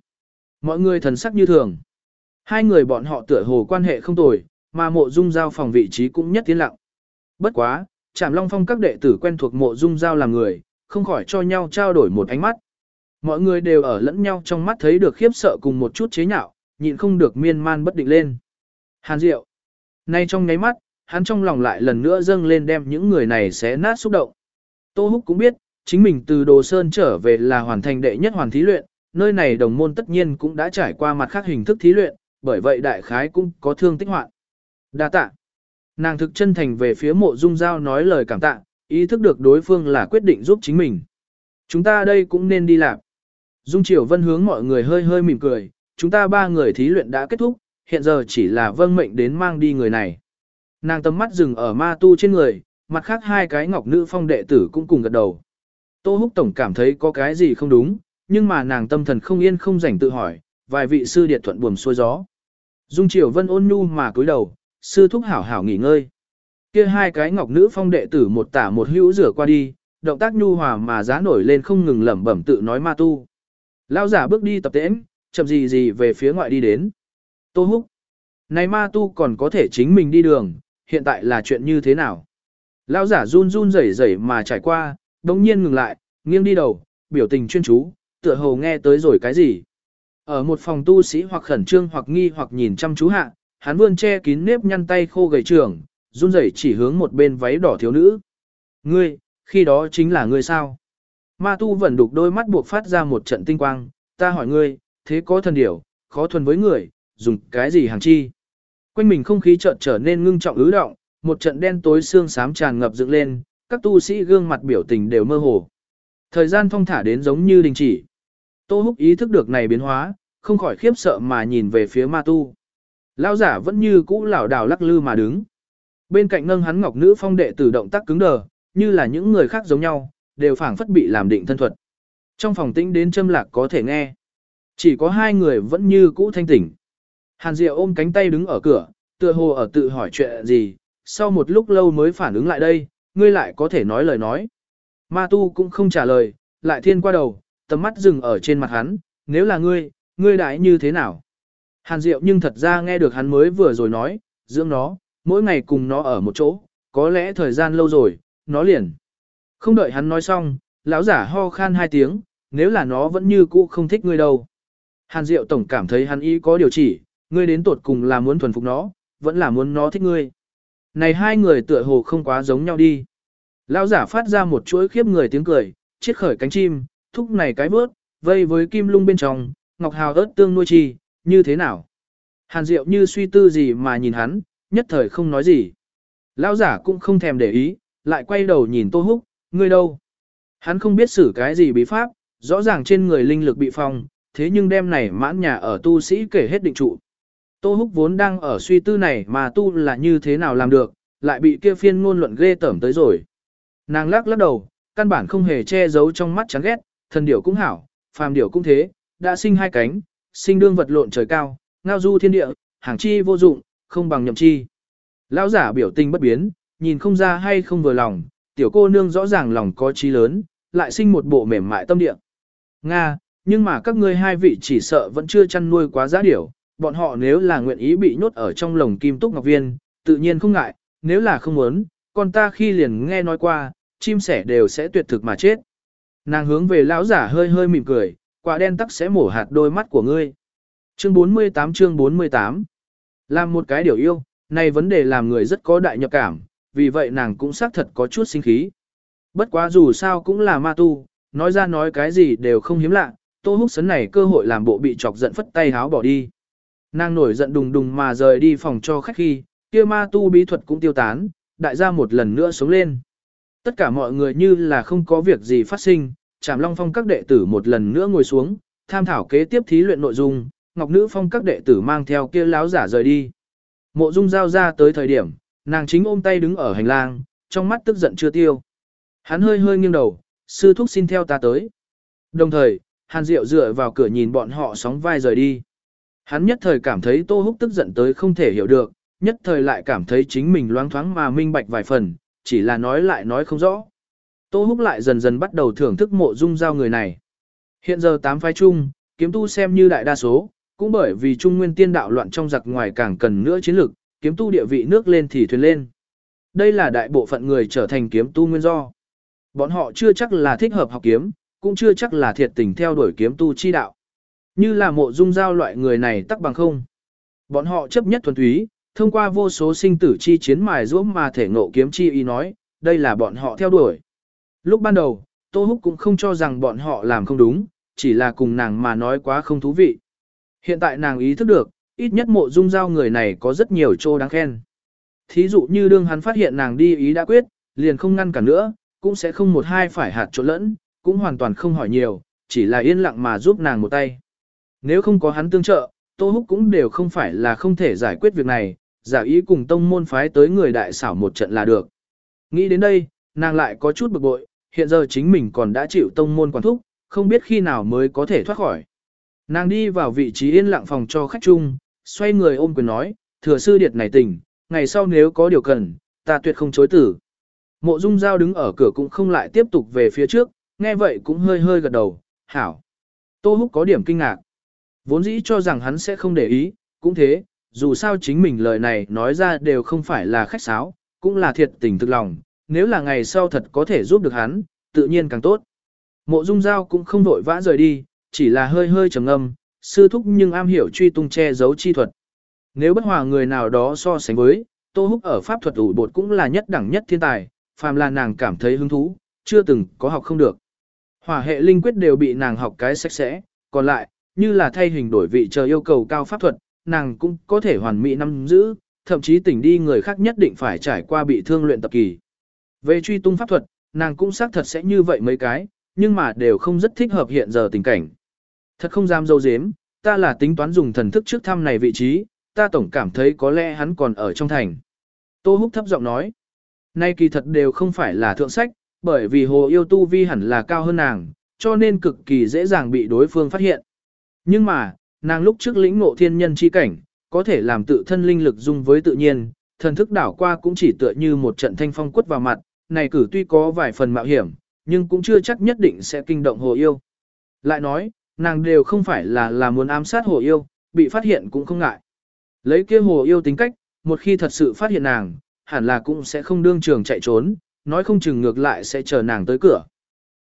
Mọi người thần sắc như thường. Hai người bọn họ tựa hồ quan hệ không tồi, mà mộ dung giao phòng vị trí cũng nhất tiến lặng. Bất quá, Trảm Long Phong các đệ tử quen thuộc mộ dung giao làm người, không khỏi cho nhau trao đổi một ánh mắt. Mọi người đều ở lẫn nhau trong mắt thấy được khiếp sợ cùng một chút chế nhạo, nhịn không được miên man bất định lên. Hàn Diệu. Nay trong nháy mắt, hắn trong lòng lại lần nữa dâng lên đem những người này xé nát xúc động. Tô Húc cũng biết, chính mình từ Đồ Sơn trở về là hoàn thành đệ nhất hoàn thí luyện, nơi này đồng môn tất nhiên cũng đã trải qua mặt khác hình thức thí luyện, bởi vậy đại khái cũng có thương tích hoạn. Đa tạ. Nàng thực chân thành về phía mộ dung giao nói lời cảm tạ, ý thức được đối phương là quyết định giúp chính mình. Chúng ta đây cũng nên đi làm. Dung Triều Vân hướng mọi người hơi hơi mỉm cười, chúng ta ba người thí luyện đã kết thúc, hiện giờ chỉ là vâng mệnh đến mang đi người này. Nàng tầm mắt dừng ở ma tu trên người, mặt khác hai cái ngọc nữ phong đệ tử cũng cùng gật đầu. Tô Húc Tổng cảm thấy có cái gì không đúng, nhưng mà nàng tâm thần không yên không rảnh tự hỏi, vài vị sư điệt thuận buồm xuôi gió. Dung Triều Vân ôn nhu mà cúi đầu, sư thúc hảo hảo nghỉ ngơi. Kia hai cái ngọc nữ phong đệ tử một tả một hữu rửa qua đi, động tác nhu hòa mà giá nổi lên không ngừng lẩm bẩm tự nói ma tu. Lão giả bước đi tập tễnh, chậm gì gì về phía ngoại đi đến. Tô húc. Này ma tu còn có thể chính mình đi đường, hiện tại là chuyện như thế nào? Lão giả run run rẩy rẩy mà trải qua, đồng nhiên ngừng lại, nghiêng đi đầu, biểu tình chuyên chú, tựa hồ nghe tới rồi cái gì. Ở một phòng tu sĩ hoặc khẩn trương hoặc nghi hoặc nhìn chăm chú hạ, hắn vươn che kín nếp nhăn tay khô gầy trường, run rẩy chỉ hướng một bên váy đỏ thiếu nữ. Ngươi, khi đó chính là ngươi sao? Ma tu vẫn đục đôi mắt buộc phát ra một trận tinh quang, ta hỏi ngươi, thế có thần điểu, khó thuần với người, dùng cái gì hàng chi? Quanh mình không khí chợt trở nên ngưng trọng ứ động, một trận đen tối xương xám tràn ngập dựng lên, các tu sĩ gương mặt biểu tình đều mơ hồ. Thời gian phong thả đến giống như đình chỉ. Tô Húc ý thức được này biến hóa, không khỏi khiếp sợ mà nhìn về phía ma tu. Lão giả vẫn như cũ lảo đảo lắc lư mà đứng. Bên cạnh nâng hắn ngọc nữ phong đệ tử động tác cứng đờ, như là những người khác giống nhau, đều phảng phất bị làm định thân thuật. Trong phòng tĩnh đến châm lạc có thể nghe. Chỉ có hai người vẫn như cũ thanh tỉnh. Hàn Diệu ôm cánh tay đứng ở cửa, tựa hồ ở tự hỏi chuyện gì, sau một lúc lâu mới phản ứng lại đây, ngươi lại có thể nói lời nói. Ma tu cũng không trả lời, lại thiên qua đầu, tầm mắt dừng ở trên mặt hắn, nếu là ngươi, ngươi đại như thế nào? Hàn Diệu nhưng thật ra nghe được hắn mới vừa rồi nói, dưỡng nó, mỗi ngày cùng nó ở một chỗ, có lẽ thời gian lâu rồi, nó liền. Không đợi hắn nói xong, lão giả ho khan hai tiếng, nếu là nó vẫn như cũ không thích ngươi đâu. Hàn Diệu tổng cảm thấy hắn ý có điều chỉ, ngươi đến tột cùng là muốn thuần phục nó, vẫn là muốn nó thích ngươi. Này hai người tựa hồ không quá giống nhau đi. Lão giả phát ra một chuỗi khiếp người tiếng cười, chiếc khởi cánh chim, thúc này cái bớt, vây với kim lung bên trong, ngọc hào ớt tương nuôi chi, như thế nào? Hàn Diệu như suy tư gì mà nhìn hắn, nhất thời không nói gì. Lão giả cũng không thèm để ý, lại quay đầu nhìn Tô Húc, ngươi đâu? Hắn không biết xử cái gì bí pháp, rõ ràng trên người linh lực bị phong, thế nhưng đêm này mãn nhà ở tu sĩ kể hết định trụ. Tô Húc vốn đang ở suy tư này mà tu là như thế nào làm được, lại bị kia phiên ngôn luận ghê tởm tới rồi. Nàng lắc lắc đầu, căn bản không hề che giấu trong mắt chán ghét, thần điểu cũng hảo, phàm điểu cũng thế, đã sinh hai cánh, sinh đương vật lộn trời cao, ngao du thiên địa, hàng chi vô dụng, không bằng nhậm chi. Lão giả biểu tình bất biến, nhìn không ra hay không vừa lòng, tiểu cô nương rõ ràng lòng có trí lớn, lại sinh một bộ mềm mại tâm địa. Nga, nhưng mà các ngươi hai vị chỉ sợ vẫn chưa chăn nuôi quá giá điểu, bọn họ nếu là nguyện ý bị nhốt ở trong lồng kim túc ngọc viên, tự nhiên không ngại, nếu là không muốn, còn ta khi liền nghe nói qua, chim sẻ đều sẽ tuyệt thực mà chết. Nàng hướng về lão giả hơi hơi mỉm cười, quả đen tắc sẽ mổ hạt đôi mắt của ngươi. Chương 48 chương 48 Làm một cái điều yêu, này vấn đề làm người rất có đại nhập cảm, vì vậy nàng cũng xác thật có chút sinh khí. Bất quá dù sao cũng là ma tu, nói ra nói cái gì đều không hiếm lạ, tô húc sấn này cơ hội làm bộ bị chọc giận phất tay háo bỏ đi. Nàng nổi giận đùng đùng mà rời đi phòng cho khách khi, kia ma tu bí thuật cũng tiêu tán, đại gia một lần nữa sống lên. Tất cả mọi người như là không có việc gì phát sinh, Trảm Long Phong các đệ tử một lần nữa ngồi xuống, tham thảo kế tiếp thí luyện nội dung, Ngọc Nữ Phong các đệ tử mang theo kia láo giả rời đi. Mộ Dung giao ra tới thời điểm, nàng chính ôm tay đứng ở hành lang, trong mắt tức giận chưa tiêu. Hắn hơi hơi nghiêng đầu, sư thúc xin theo ta tới. Đồng thời, Hàn Diệu dựa vào cửa nhìn bọn họ sóng vai rời đi. Hắn nhất thời cảm thấy Tô Húc tức giận tới không thể hiểu được, nhất thời lại cảm thấy chính mình loáng thoáng mà minh bạch vài phần, chỉ là nói lại nói không rõ. Tô Húc lại dần dần bắt đầu thưởng thức mộ dung giao người này. Hiện giờ tám phái chung, kiếm tu xem như đại đa số, cũng bởi vì trung nguyên tiên đạo loạn trong giặc ngoài càng cần nữa chiến lực, kiếm tu địa vị nước lên thì thuyền lên. Đây là đại bộ phận người trở thành kiếm tu nguyên do. Bọn họ chưa chắc là thích hợp học kiếm, cũng chưa chắc là thiệt tình theo đuổi kiếm tu chi đạo. Như là mộ dung giao loại người này tắc bằng không. Bọn họ chấp nhất thuần túy, thông qua vô số sinh tử chi chiến mài giũa mà thể ngộ kiếm chi ý nói, đây là bọn họ theo đuổi. Lúc ban đầu, Tô Húc cũng không cho rằng bọn họ làm không đúng, chỉ là cùng nàng mà nói quá không thú vị. Hiện tại nàng ý thức được, ít nhất mộ dung giao người này có rất nhiều chỗ đáng khen. Thí dụ như đương hắn phát hiện nàng đi ý đã quyết, liền không ngăn cả nữa, cũng sẽ không một hai phải hạt chỗ lẫn, cũng hoàn toàn không hỏi nhiều, chỉ là yên lặng mà giúp nàng một tay. Nếu không có hắn tương trợ, Tô Húc cũng đều không phải là không thể giải quyết việc này, giả ý cùng tông môn phái tới người đại xảo một trận là được. Nghĩ đến đây, nàng lại có chút bực bội, hiện giờ chính mình còn đã chịu tông môn quản thúc, không biết khi nào mới có thể thoát khỏi. Nàng đi vào vị trí yên lặng phòng cho khách chung, xoay người ôm quyền nói, thừa sư điệt này tình, ngày sau nếu có điều cần, ta tuyệt không chối tử. Mộ Dung Giao đứng ở cửa cũng không lại tiếp tục về phía trước, nghe vậy cũng hơi hơi gật đầu, hảo. Tô Húc có điểm kinh ngạc. Vốn dĩ cho rằng hắn sẽ không để ý, cũng thế, dù sao chính mình lời này nói ra đều không phải là khách sáo, cũng là thiệt tình thực lòng, nếu là ngày sau thật có thể giúp được hắn, tự nhiên càng tốt. Mộ Dung Giao cũng không vội vã rời đi, chỉ là hơi hơi trầm ngâm, sư thúc nhưng am hiểu truy tung che giấu chi thuật. Nếu bất hòa người nào đó so sánh với, Tô Húc ở pháp thuật ủ bột cũng là nhất đẳng nhất thiên tài, phàm là nàng cảm thấy hứng thú, chưa từng có học không được. Hỏa hệ linh quyết đều bị nàng học cái sạch sẽ, còn lại, như là thay hình đổi vị chờ yêu cầu cao pháp thuật, nàng cũng có thể hoàn mỹ nắm giữ, thậm chí tỉnh đi người khác nhất định phải trải qua bị thương luyện tập kỳ. Về truy tung pháp thuật, nàng cũng xác thật sẽ như vậy mấy cái, nhưng mà đều không rất thích hợp hiện giờ tình cảnh. Thật không dám dâu dếm, ta là tính toán dùng thần thức trước thăm này vị trí, ta tổng cảm thấy có lẽ hắn còn ở trong thành. Tô Húc thấp giọng nói, nay kỳ thật đều không phải là thượng sách, bởi vì hồ yêu tu vi hẳn là cao hơn nàng, cho nên cực kỳ dễ dàng bị đối phương phát hiện. Nhưng mà, nàng lúc trước lĩnh ngộ thiên nhân chi cảnh, có thể làm tự thân linh lực dung với tự nhiên, thần thức đảo qua cũng chỉ tựa như một trận thanh phong quất vào mặt, này cử tuy có vài phần mạo hiểm, nhưng cũng chưa chắc nhất định sẽ kinh động hồ yêu. Lại nói, nàng đều không phải là là muốn ám sát hồ yêu, bị phát hiện cũng không ngại. Lấy kia hồ yêu tính cách, một khi thật sự phát hiện nàng, hẳn là cũng sẽ không đương trường chạy trốn, nói không chừng ngược lại sẽ chờ nàng tới cửa.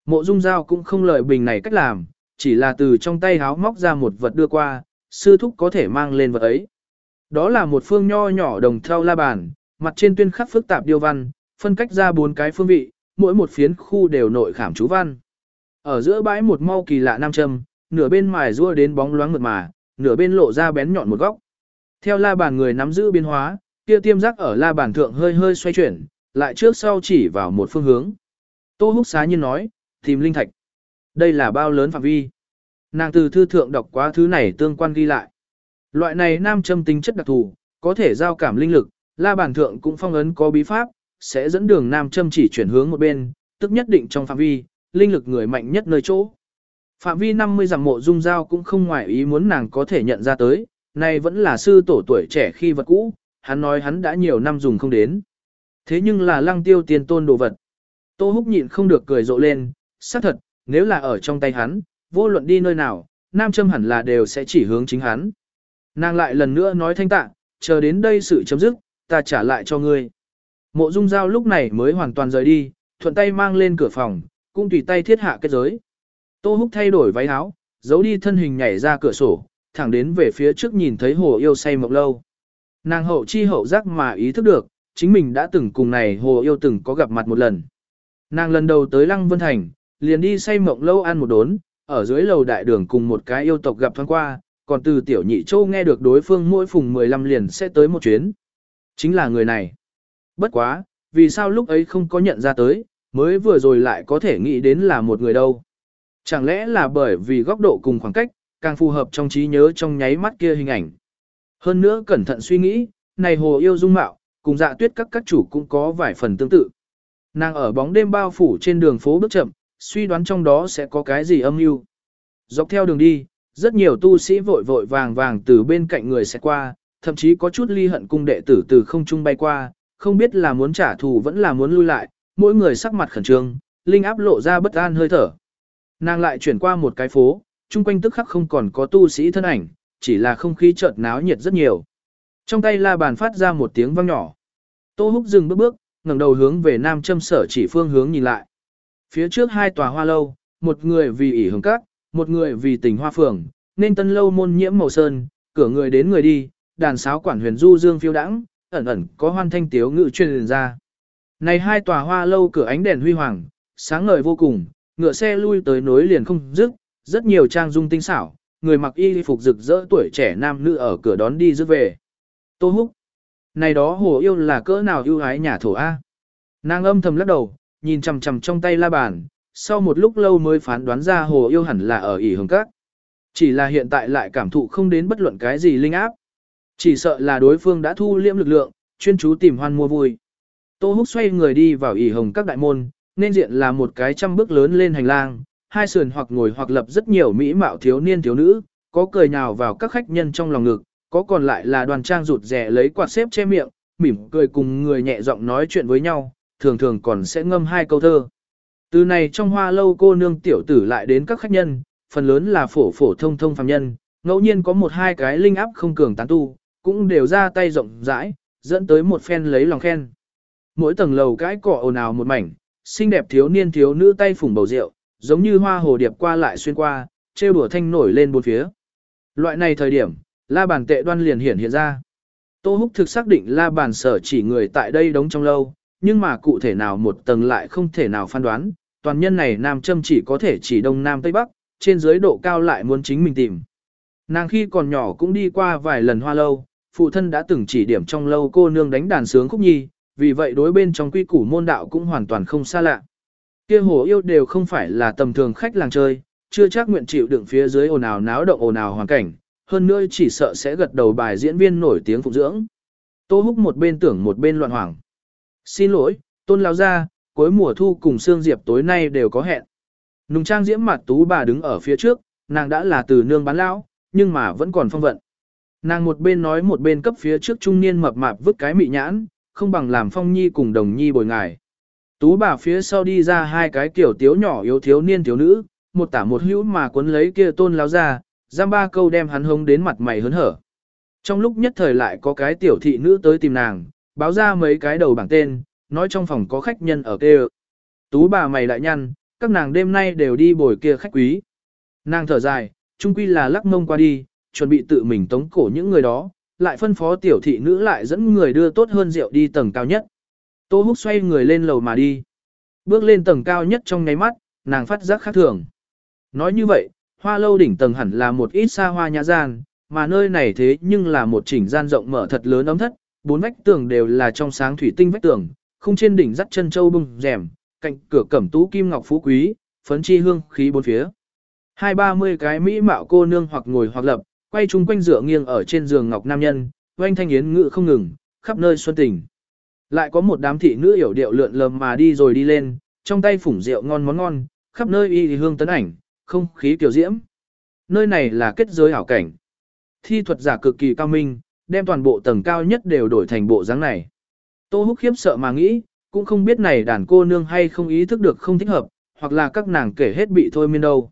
Mộ Dung Giao cũng không lời bình này cách làm, chỉ là từ trong tay háo móc ra một vật đưa qua, sư thúc có thể mang lên vật ấy. Đó là một phương nho nhỏ đồng theo la bàn, mặt trên tuyên khắc phức tạp điêu văn, phân cách ra bốn cái phương vị, mỗi một phiến khu đều nội khảm chú văn. Ở giữa bãi một mau kỳ lạ nam châm, nửa bên mài rua đến bóng loáng mượt mà, nửa bên lộ ra bén nhọn một góc. Theo la bàn người nắm giữ biến hóa, kia tiêm giác ở la bàn thượng hơi hơi xoay chuyển, lại trước sau chỉ vào một phương hướng. Tô Húc xá nhiên nói, tìm linh thạch. Đây là bao lớn phạm vi. Nàng từ thư thượng đọc quá thứ này tương quan ghi lại. Loại này nam châm tính chất đặc thù, có thể giao cảm linh lực, la bàn thượng cũng phong ấn có bí pháp, sẽ dẫn đường nam châm chỉ chuyển hướng một bên, tức nhất định trong phạm vi, linh lực người mạnh nhất nơi chỗ. Phạm vi 50 dặm mộ dung giao cũng không ngoài ý muốn nàng có thể nhận ra tới, này vẫn là sư tổ tuổi trẻ khi vật cũ, hắn nói hắn đã nhiều năm dùng không đến. Thế nhưng là lăng tiêu tiền tôn đồ vật. Tô húc nhịn không được cười rộ lên, xác thật, nếu là ở trong tay hắn, vô luận đi nơi nào, nam châm hẳn là đều sẽ chỉ hướng chính hắn. Nàng lại lần nữa nói thanh tạ, chờ đến đây sự chấm dứt, ta trả lại cho ngươi. Mộ dung giao lúc này mới hoàn toàn rời đi, thuận tay mang lên cửa phòng, cũng tùy tay thiết hạ kết giới. Tô húc thay đổi váy áo, giấu đi thân hình nhảy ra cửa sổ, thẳng đến về phía trước nhìn thấy hồ yêu say mộng lâu. Nàng hậu chi hậu giác mà ý thức được, chính mình đã từng cùng này hồ yêu từng có gặp mặt một lần. Nàng lần đầu tới Lăng Vân Thành, liền đi say mộng lâu ăn một đốn, ở dưới lầu đại đường cùng một cái yêu tộc gặp thoáng qua, còn từ tiểu nhị châu nghe được đối phương mỗi phùng 15 liền sẽ tới một chuyến. Chính là người này. Bất quá, vì sao lúc ấy không có nhận ra tới, mới vừa rồi lại có thể nghĩ đến là một người đâu. Chẳng lẽ là bởi vì góc độ cùng khoảng cách, càng phù hợp trong trí nhớ trong nháy mắt kia hình ảnh. Hơn nữa cẩn thận suy nghĩ, này hồ yêu dung mạo, cùng dạ tuyết các các chủ cũng có vài phần tương tự. Nàng ở bóng đêm bao phủ trên đường phố bước chậm, suy đoán trong đó sẽ có cái gì âm mưu. Dọc theo đường đi, rất nhiều tu sĩ vội vội vàng vàng từ bên cạnh người sẽ qua, thậm chí có chút ly hận cung đệ tử từ không trung bay qua, không biết là muốn trả thù vẫn là muốn lui lại, mỗi người sắc mặt khẩn trương, linh áp lộ ra bất an hơi thở. Nàng lại chuyển qua một cái phố, chung quanh tức khắc không còn có tu sĩ thân ảnh, chỉ là không khí chợt náo nhiệt rất nhiều. Trong tay la bàn phát ra một tiếng vang nhỏ. Tô Húc dừng bước bước, ngẩng đầu hướng về Nam Châm sở chỉ phương hướng nhìn lại. Phía trước hai tòa hoa lâu, một người vì ỉ hưởng các, một người vì tình hoa phường, nên tân lâu môn nhiễm màu sơn, cửa người đến người đi, đàn sáo quản huyền du dương phiêu đãng, ẩn ẩn có hoan thanh tiếu ngự truyền ra. Này hai tòa hoa lâu cửa ánh đèn huy hoàng, sáng ngời vô cùng, ngựa xe lui tới nối liền không dứt, rất nhiều trang dung tinh xảo, người mặc y phục rực rỡ tuổi trẻ nam nữ ở cửa đón đi rước về. Tô Húc. Này đó hồ yêu là cỡ nào yêu ái nhà thổ A. Nàng âm thầm lắc đầu, nhìn chằm chằm trong tay la bàn, sau một lúc lâu mới phán đoán ra hồ yêu hẳn là ở ỉ hồng các. Chỉ là hiện tại lại cảm thụ không đến bất luận cái gì linh áp. Chỉ sợ là đối phương đã thu liễm lực lượng, chuyên chú tìm hoan mua vui. Tô Húc xoay người đi vào ỉ hồng các đại môn, nên diện là một cái trăm bước lớn lên hành lang, hai sườn hoặc ngồi hoặc lập rất nhiều mỹ mạo thiếu niên thiếu nữ, có cười nhào vào các khách nhân trong lòng ngực, có còn lại là đoàn trang rụt rẻ lấy quạt xếp che miệng, mỉm cười cùng người nhẹ giọng nói chuyện với nhau, thường thường còn sẽ ngâm hai câu thơ. Từ này trong hoa lâu cô nương tiểu tử lại đến các khách nhân, phần lớn là phổ phổ thông thông phàm nhân, ngẫu nhiên có một hai cái linh áp không cường tán tu, cũng đều ra tay rộng rãi, dẫn tới một phen lấy lòng khen. Mỗi tầng lầu cái cỏ ồn ào một mảnh, xinh đẹp thiếu niên thiếu nữ tay phủng bầu rượu, giống như hoa hồ điệp qua lại xuyên qua, trêu đùa thanh nổi lên bốn phía. Loại này thời điểm, la bàn tệ đoan liền hiển hiện ra. Tô Húc thực xác định la bàn sở chỉ người tại đây đóng trong lâu, nhưng mà cụ thể nào một tầng lại không thể nào phán đoán, toàn nhân này nam châm chỉ có thể chỉ đông nam tây bắc, trên dưới độ cao lại muốn chính mình tìm. Nàng khi còn nhỏ cũng đi qua vài lần hoa lâu, phụ thân đã từng chỉ điểm trong lâu cô nương đánh đàn sướng khúc nhi, vì vậy đối bên trong quy củ môn đạo cũng hoàn toàn không xa lạ. Kia hồ yêu đều không phải là tầm thường khách làng chơi, chưa chắc nguyện chịu đựng phía dưới ồn ào náo động ồn ào hoàn cảnh, hơn nữa chỉ sợ sẽ gật đầu bài diễn viên nổi tiếng phụ dưỡng. Tô Húc một bên tưởng một bên loạn hoảng. Xin lỗi, tôn lao ra, cuối mùa thu cùng Sương Diệp tối nay đều có hẹn. Nùng trang diễm mặt tú bà đứng ở phía trước, nàng đã là từ nương bán lão, nhưng mà vẫn còn phong vận. Nàng một bên nói một bên cấp phía trước trung niên mập mạp vứt cái mị nhãn, không bằng làm phong nhi cùng đồng nhi bồi ngài. Tú bà phía sau đi ra hai cái kiểu tiếu nhỏ yếu thiếu niên thiếu nữ, một tả một hữu mà cuốn lấy kia tôn lao ra, giam ba câu đem hắn hông đến mặt mày hớn hở. Trong lúc nhất thời lại có cái tiểu thị nữ tới tìm nàng, báo ra mấy cái đầu bảng tên, nói trong phòng có khách nhân ở kia. Tú bà mày lại nhăn, các nàng đêm nay đều đi bồi kia khách quý. Nàng thở dài, trung quy là lắc mông qua đi, chuẩn bị tự mình tống cổ những người đó, lại phân phó tiểu thị nữ lại dẫn người đưa tốt hơn rượu đi tầng cao nhất. Tô Húc xoay người lên lầu mà đi. Bước lên tầng cao nhất trong nháy mắt, nàng phát giác khác thường. Nói như vậy, hoa lâu đỉnh tầng hẳn là một ít xa hoa nhã gian, mà nơi này thế nhưng là một chỉnh gian rộng mở thật lớn ấm thất, bốn vách tường đều là trong sáng thủy tinh vách tường, không trên đỉnh dắt chân châu bung rèm, cạnh cửa cẩm tú kim ngọc phú quý, phấn chi hương khí bốn phía. Hai ba mươi cái mỹ mạo cô nương hoặc ngồi hoặc lập, quay chung quanh dựa nghiêng ở trên giường ngọc nam nhân, oanh thanh yến ngự không ngừng, khắp nơi xuân tình. Lại có một đám thị nữ hiểu điệu lượn lờ mà đi rồi đi lên, trong tay phủng rượu ngon món ngon, khắp nơi y hương tấn ảnh, không khí kiều diễm. Nơi này là kết giới hảo cảnh. Thi thuật giả cực kỳ cao minh, đem toàn bộ tầng cao nhất đều đổi thành bộ dáng này. Tô Húc khiếp sợ mà nghĩ, cũng không biết này đàn cô nương hay không ý thức được không thích hợp, hoặc là các nàng kể hết bị thôi miên đâu.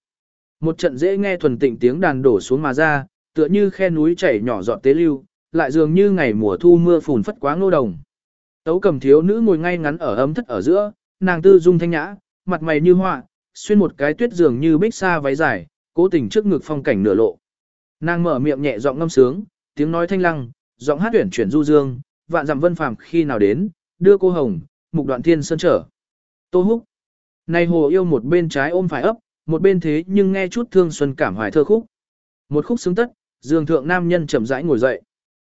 Một trận dễ nghe thuần tịnh tiếng đàn đổ xuống mà ra, tựa như khe núi chảy nhỏ giọt tế lưu, lại dường như ngày mùa thu mưa phùn phất quá ngô đồng. Tấu cầm thiếu nữ ngồi ngay ngắn ở ấm thất ở giữa, nàng tư dung thanh nhã, mặt mày như họa, xuyên một cái tuyết dường như bích sa váy dài, cố tình trước ngực phong cảnh nửa lộ. Nàng mở miệng nhẹ giọng ngâm sướng, tiếng nói thanh lăng, giọng hát tuyển chuyển du dương, vạn dặm vân phàm khi nào đến, đưa cô hồng, mục đoạn thiên sơn trở. Tô húc. Này hồ yêu một bên trái ôm phải ấp, một bên thế nhưng nghe chút thương xuân cảm hoài thơ khúc. Một khúc xứng tất, dương thượng nam nhân chậm rãi ngồi dậy.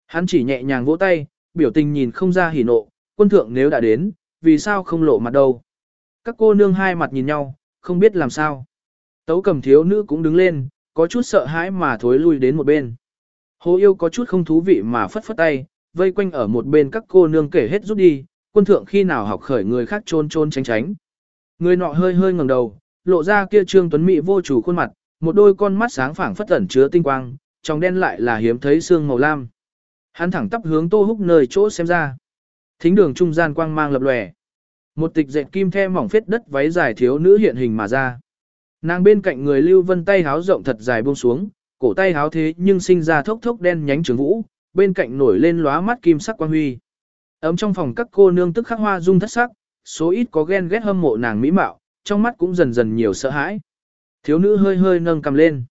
Hắn chỉ nhẹ nhàng vỗ tay, biểu tình nhìn không ra hỉ nộ, quân thượng nếu đã đến, vì sao không lộ mặt đâu. Các cô nương hai mặt nhìn nhau, không biết làm sao. Tấu cầm thiếu nữ cũng đứng lên, có chút sợ hãi mà thối lui đến một bên. Hồ yêu có chút không thú vị mà phất phất tay, vây quanh ở một bên các cô nương kể hết rút đi, quân thượng khi nào học khởi người khác trôn trôn tránh tránh. Người nọ hơi hơi ngẩng đầu, lộ ra kia trương tuấn mỹ vô chủ khuôn mặt, một đôi con mắt sáng phảng phất ẩn chứa tinh quang, trong đen lại là hiếm thấy xương màu lam. Hắn thẳng tắp hướng Tô Húc nơi chỗ xem ra. Thính đường trung gian quang mang lập lòe. Một tịch dệt kim the mỏng phết đất váy dài thiếu nữ hiện hình mà ra. Nàng bên cạnh người Lưu Vân tay háo rộng thật dài buông xuống, cổ tay háo thế nhưng sinh ra thốc thốc đen nhánh trường vũ, bên cạnh nổi lên lóa mắt kim sắc quang huy. Ấm trong phòng các cô nương tức khắc hoa dung thất sắc, số ít có ghen ghét hâm mộ nàng mỹ mạo, trong mắt cũng dần dần nhiều sợ hãi. Thiếu nữ hơi hơi nâng cầm lên.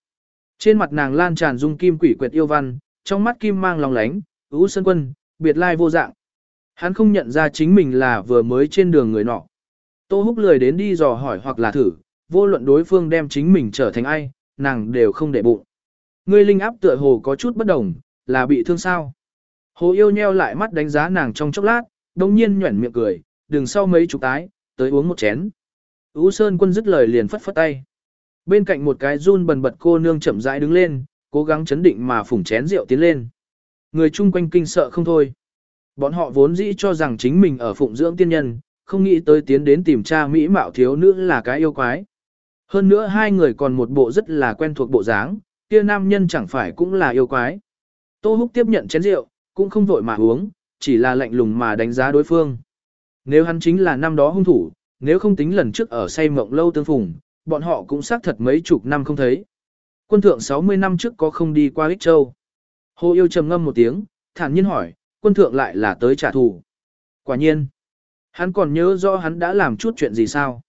Trên mặt nàng lan tràn dung kim quỷ quyệt yêu văn, trong mắt kim mang lòng lánh, ưu sân quân, biệt lai vô dạng. Hắn không nhận ra chính mình là vừa mới trên đường người nọ. Tô húc lười đến đi dò hỏi hoặc là thử, vô luận đối phương đem chính mình trở thành ai, nàng đều không để bụng. người linh áp tựa hồ có chút bất đồng, là bị thương sao? Hồ yêu nheo lại mắt đánh giá nàng trong chốc lát, đồng nhiên nhuẩn miệng cười, đừng sau mấy chục tái, tới uống một chén. Ú Sơn quân dứt lời liền phất phất tay. Bên cạnh một cái run bần bật cô nương chậm rãi đứng lên, cố gắng chấn định mà phủng chén rượu tiến lên. Người chung quanh kinh sợ không thôi. Bọn họ vốn dĩ cho rằng chính mình ở phụng dưỡng tiên nhân, không nghĩ tới tiến đến tìm cha mỹ mạo thiếu nữ là cái yêu quái. Hơn nữa hai người còn một bộ rất là quen thuộc bộ dáng, kia nam nhân chẳng phải cũng là yêu quái. Tô Húc tiếp nhận chén rượu, cũng không vội mà uống, chỉ là lạnh lùng mà đánh giá đối phương. Nếu hắn chính là năm đó hung thủ, nếu không tính lần trước ở say mộng lâu tương phùng, bọn họ cũng xác thật mấy chục năm không thấy. Quân thượng 60 năm trước có không đi qua Ích Châu. Hồ yêu trầm ngâm một tiếng, thản nhiên hỏi, quân thượng lại là tới trả thù. Quả nhiên, hắn còn nhớ rõ hắn đã làm chút chuyện gì sao.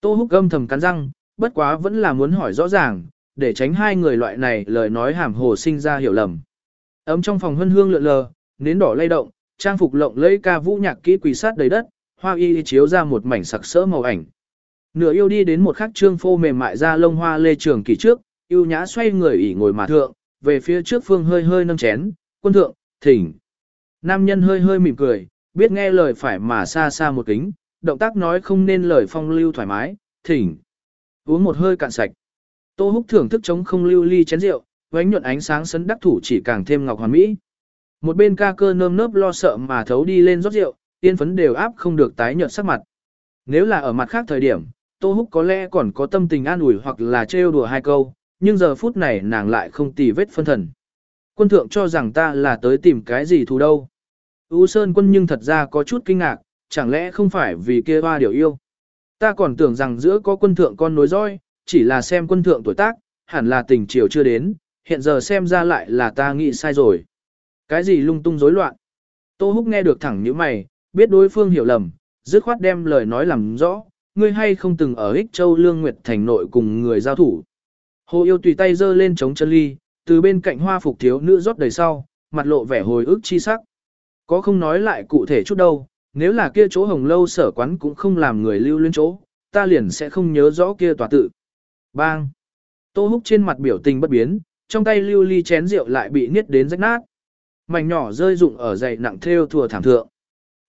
Tô húc gâm thầm cắn răng, bất quá vẫn là muốn hỏi rõ ràng, để tránh hai người loại này lời nói hàm hồ sinh ra hiểu lầm. Ấm trong phòng hân hương lượn lờ, nến đỏ lay động, trang phục lộng lẫy ca vũ nhạc kỹ quỳ sát đầy đất, hoa y chiếu ra một mảnh sặc sỡ màu ảnh. Nửa yêu đi đến một khắc trương phô mềm mại ra lông hoa lê trường kỳ trước, yêu nhã xoay người ỉ ngồi mà thượng, về phía trước phương hơi hơi nâng chén, quân thượng, thỉnh. Nam nhân hơi hơi mỉm cười, biết nghe lời phải mà xa xa một kính, động tác nói không nên lời phong lưu thoải mái, thỉnh. Uống một hơi cạn sạch. Tô húc thưởng thức chống không lưu ly chén rượu, vánh nhuận ánh sáng sấn đắc thủ chỉ càng thêm ngọc hoàn mỹ. Một bên ca cơ nơm nớp lo sợ mà thấu đi lên rót rượu, tiên phấn đều áp không được tái nhợt sắc mặt. Nếu là ở mặt khác thời điểm, Tô Húc có lẽ còn có tâm tình an ủi hoặc là trêu đùa hai câu, nhưng giờ phút này nàng lại không tì vết phân thần. Quân thượng cho rằng ta là tới tìm cái gì thù đâu. U Sơn quân nhưng thật ra có chút kinh ngạc, chẳng lẽ không phải vì kia hoa điều yêu. Ta còn tưởng rằng giữa có quân thượng con nối dõi, chỉ là xem quân thượng tuổi tác, hẳn là tình chiều chưa đến, hiện giờ xem ra lại là ta nghĩ sai rồi. Cái gì lung tung rối loạn? Tô Húc nghe được thẳng như mày, biết đối phương hiểu lầm, dứt khoát đem lời nói làm rõ, ngươi hay không từng ở Ích Châu Lương Nguyệt thành nội cùng người giao thủ. Hồ yêu tùy tay giơ lên chống chân ly, từ bên cạnh hoa phục thiếu nữ rót đầy sau, mặt lộ vẻ hồi ức chi sắc. Có không nói lại cụ thể chút đâu, nếu là kia chỗ hồng lâu sở quán cũng không làm người lưu luyến chỗ, ta liền sẽ không nhớ rõ kia tòa tự. Bang! Tô húc trên mặt biểu tình bất biến, trong tay lưu ly chén rượu lại bị niết đến rách nát. mảnh nhỏ rơi rụng ở dày nặng theo thừa thảm thượng.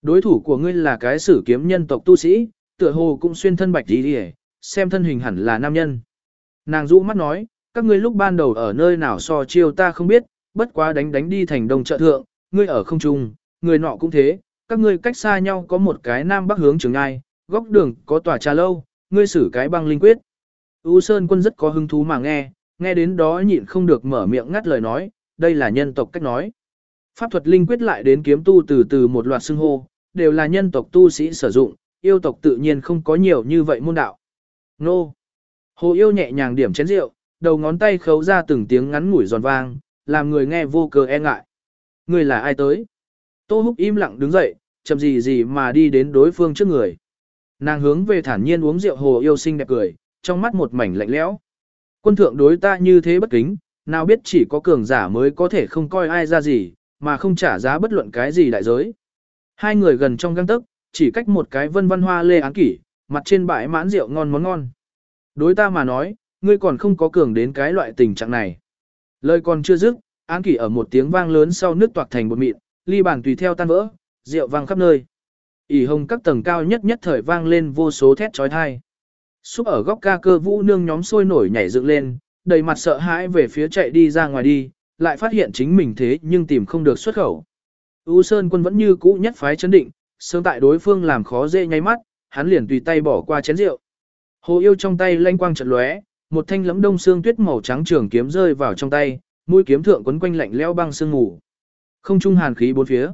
Đối thủ của ngươi là cái sử kiếm nhân tộc tu sĩ, tựa hồ cũng xuyên thân bạch đi đi xem thân hình hẳn là nam nhân. Nàng rũ mắt nói, các ngươi lúc ban đầu ở nơi nào so chiêu ta không biết, bất quá đánh đánh đi thành đông trợ thượng, ngươi ở không trung, người nọ cũng thế, các ngươi cách xa nhau có một cái nam bắc hướng trường ai, góc đường có tòa trà lâu, ngươi xử cái băng linh quyết. U Sơn quân rất có hứng thú mà nghe, nghe đến đó nhịn không được mở miệng ngắt lời nói, đây là nhân tộc cách nói. Pháp thuật linh quyết lại đến kiếm tu từ từ một loạt xưng hô, đều là nhân tộc tu sĩ sử dụng, yêu tộc tự nhiên không có nhiều như vậy môn đạo. Nô! Hồ yêu nhẹ nhàng điểm chén rượu, đầu ngón tay khấu ra từng tiếng ngắn ngủi giòn vang, làm người nghe vô cớ e ngại. Người là ai tới? Tô húc im lặng đứng dậy, chậm gì gì mà đi đến đối phương trước người. Nàng hướng về thản nhiên uống rượu hồ yêu xinh đẹp cười, trong mắt một mảnh lạnh lẽo. Quân thượng đối ta như thế bất kính, nào biết chỉ có cường giả mới có thể không coi ai ra gì, mà không trả giá bất luận cái gì đại giới. Hai người gần trong găng tức, chỉ cách một cái vân văn hoa lê án kỷ, mặt trên bãi mãn rượu ngon món ngon. Đối ta mà nói, ngươi còn không có cường đến cái loại tình trạng này. Lời còn chưa dứt, án kỷ ở một tiếng vang lớn sau nước toạc thành một mịn, ly bàn tùy theo tan vỡ, rượu vang khắp nơi. ỉ hồng các tầng cao nhất nhất thời vang lên vô số thét trói thai. Xúc ở góc ca cơ vũ nương nhóm sôi nổi nhảy dựng lên, đầy mặt sợ hãi về phía chạy đi ra ngoài đi, lại phát hiện chính mình thế nhưng tìm không được xuất khẩu. U Sơn quân vẫn như cũ nhất phái chấn định, sớm tại đối phương làm khó dễ nháy mắt, hắn liền tùy tay bỏ qua chén rượu. Hồ yêu trong tay lanh quang trận lóe, một thanh lẫm đông xương tuyết màu trắng trường kiếm rơi vào trong tay, mũi kiếm thượng quấn quanh lạnh lẽo băng sương ngủ. Không trung hàn khí bốn phía.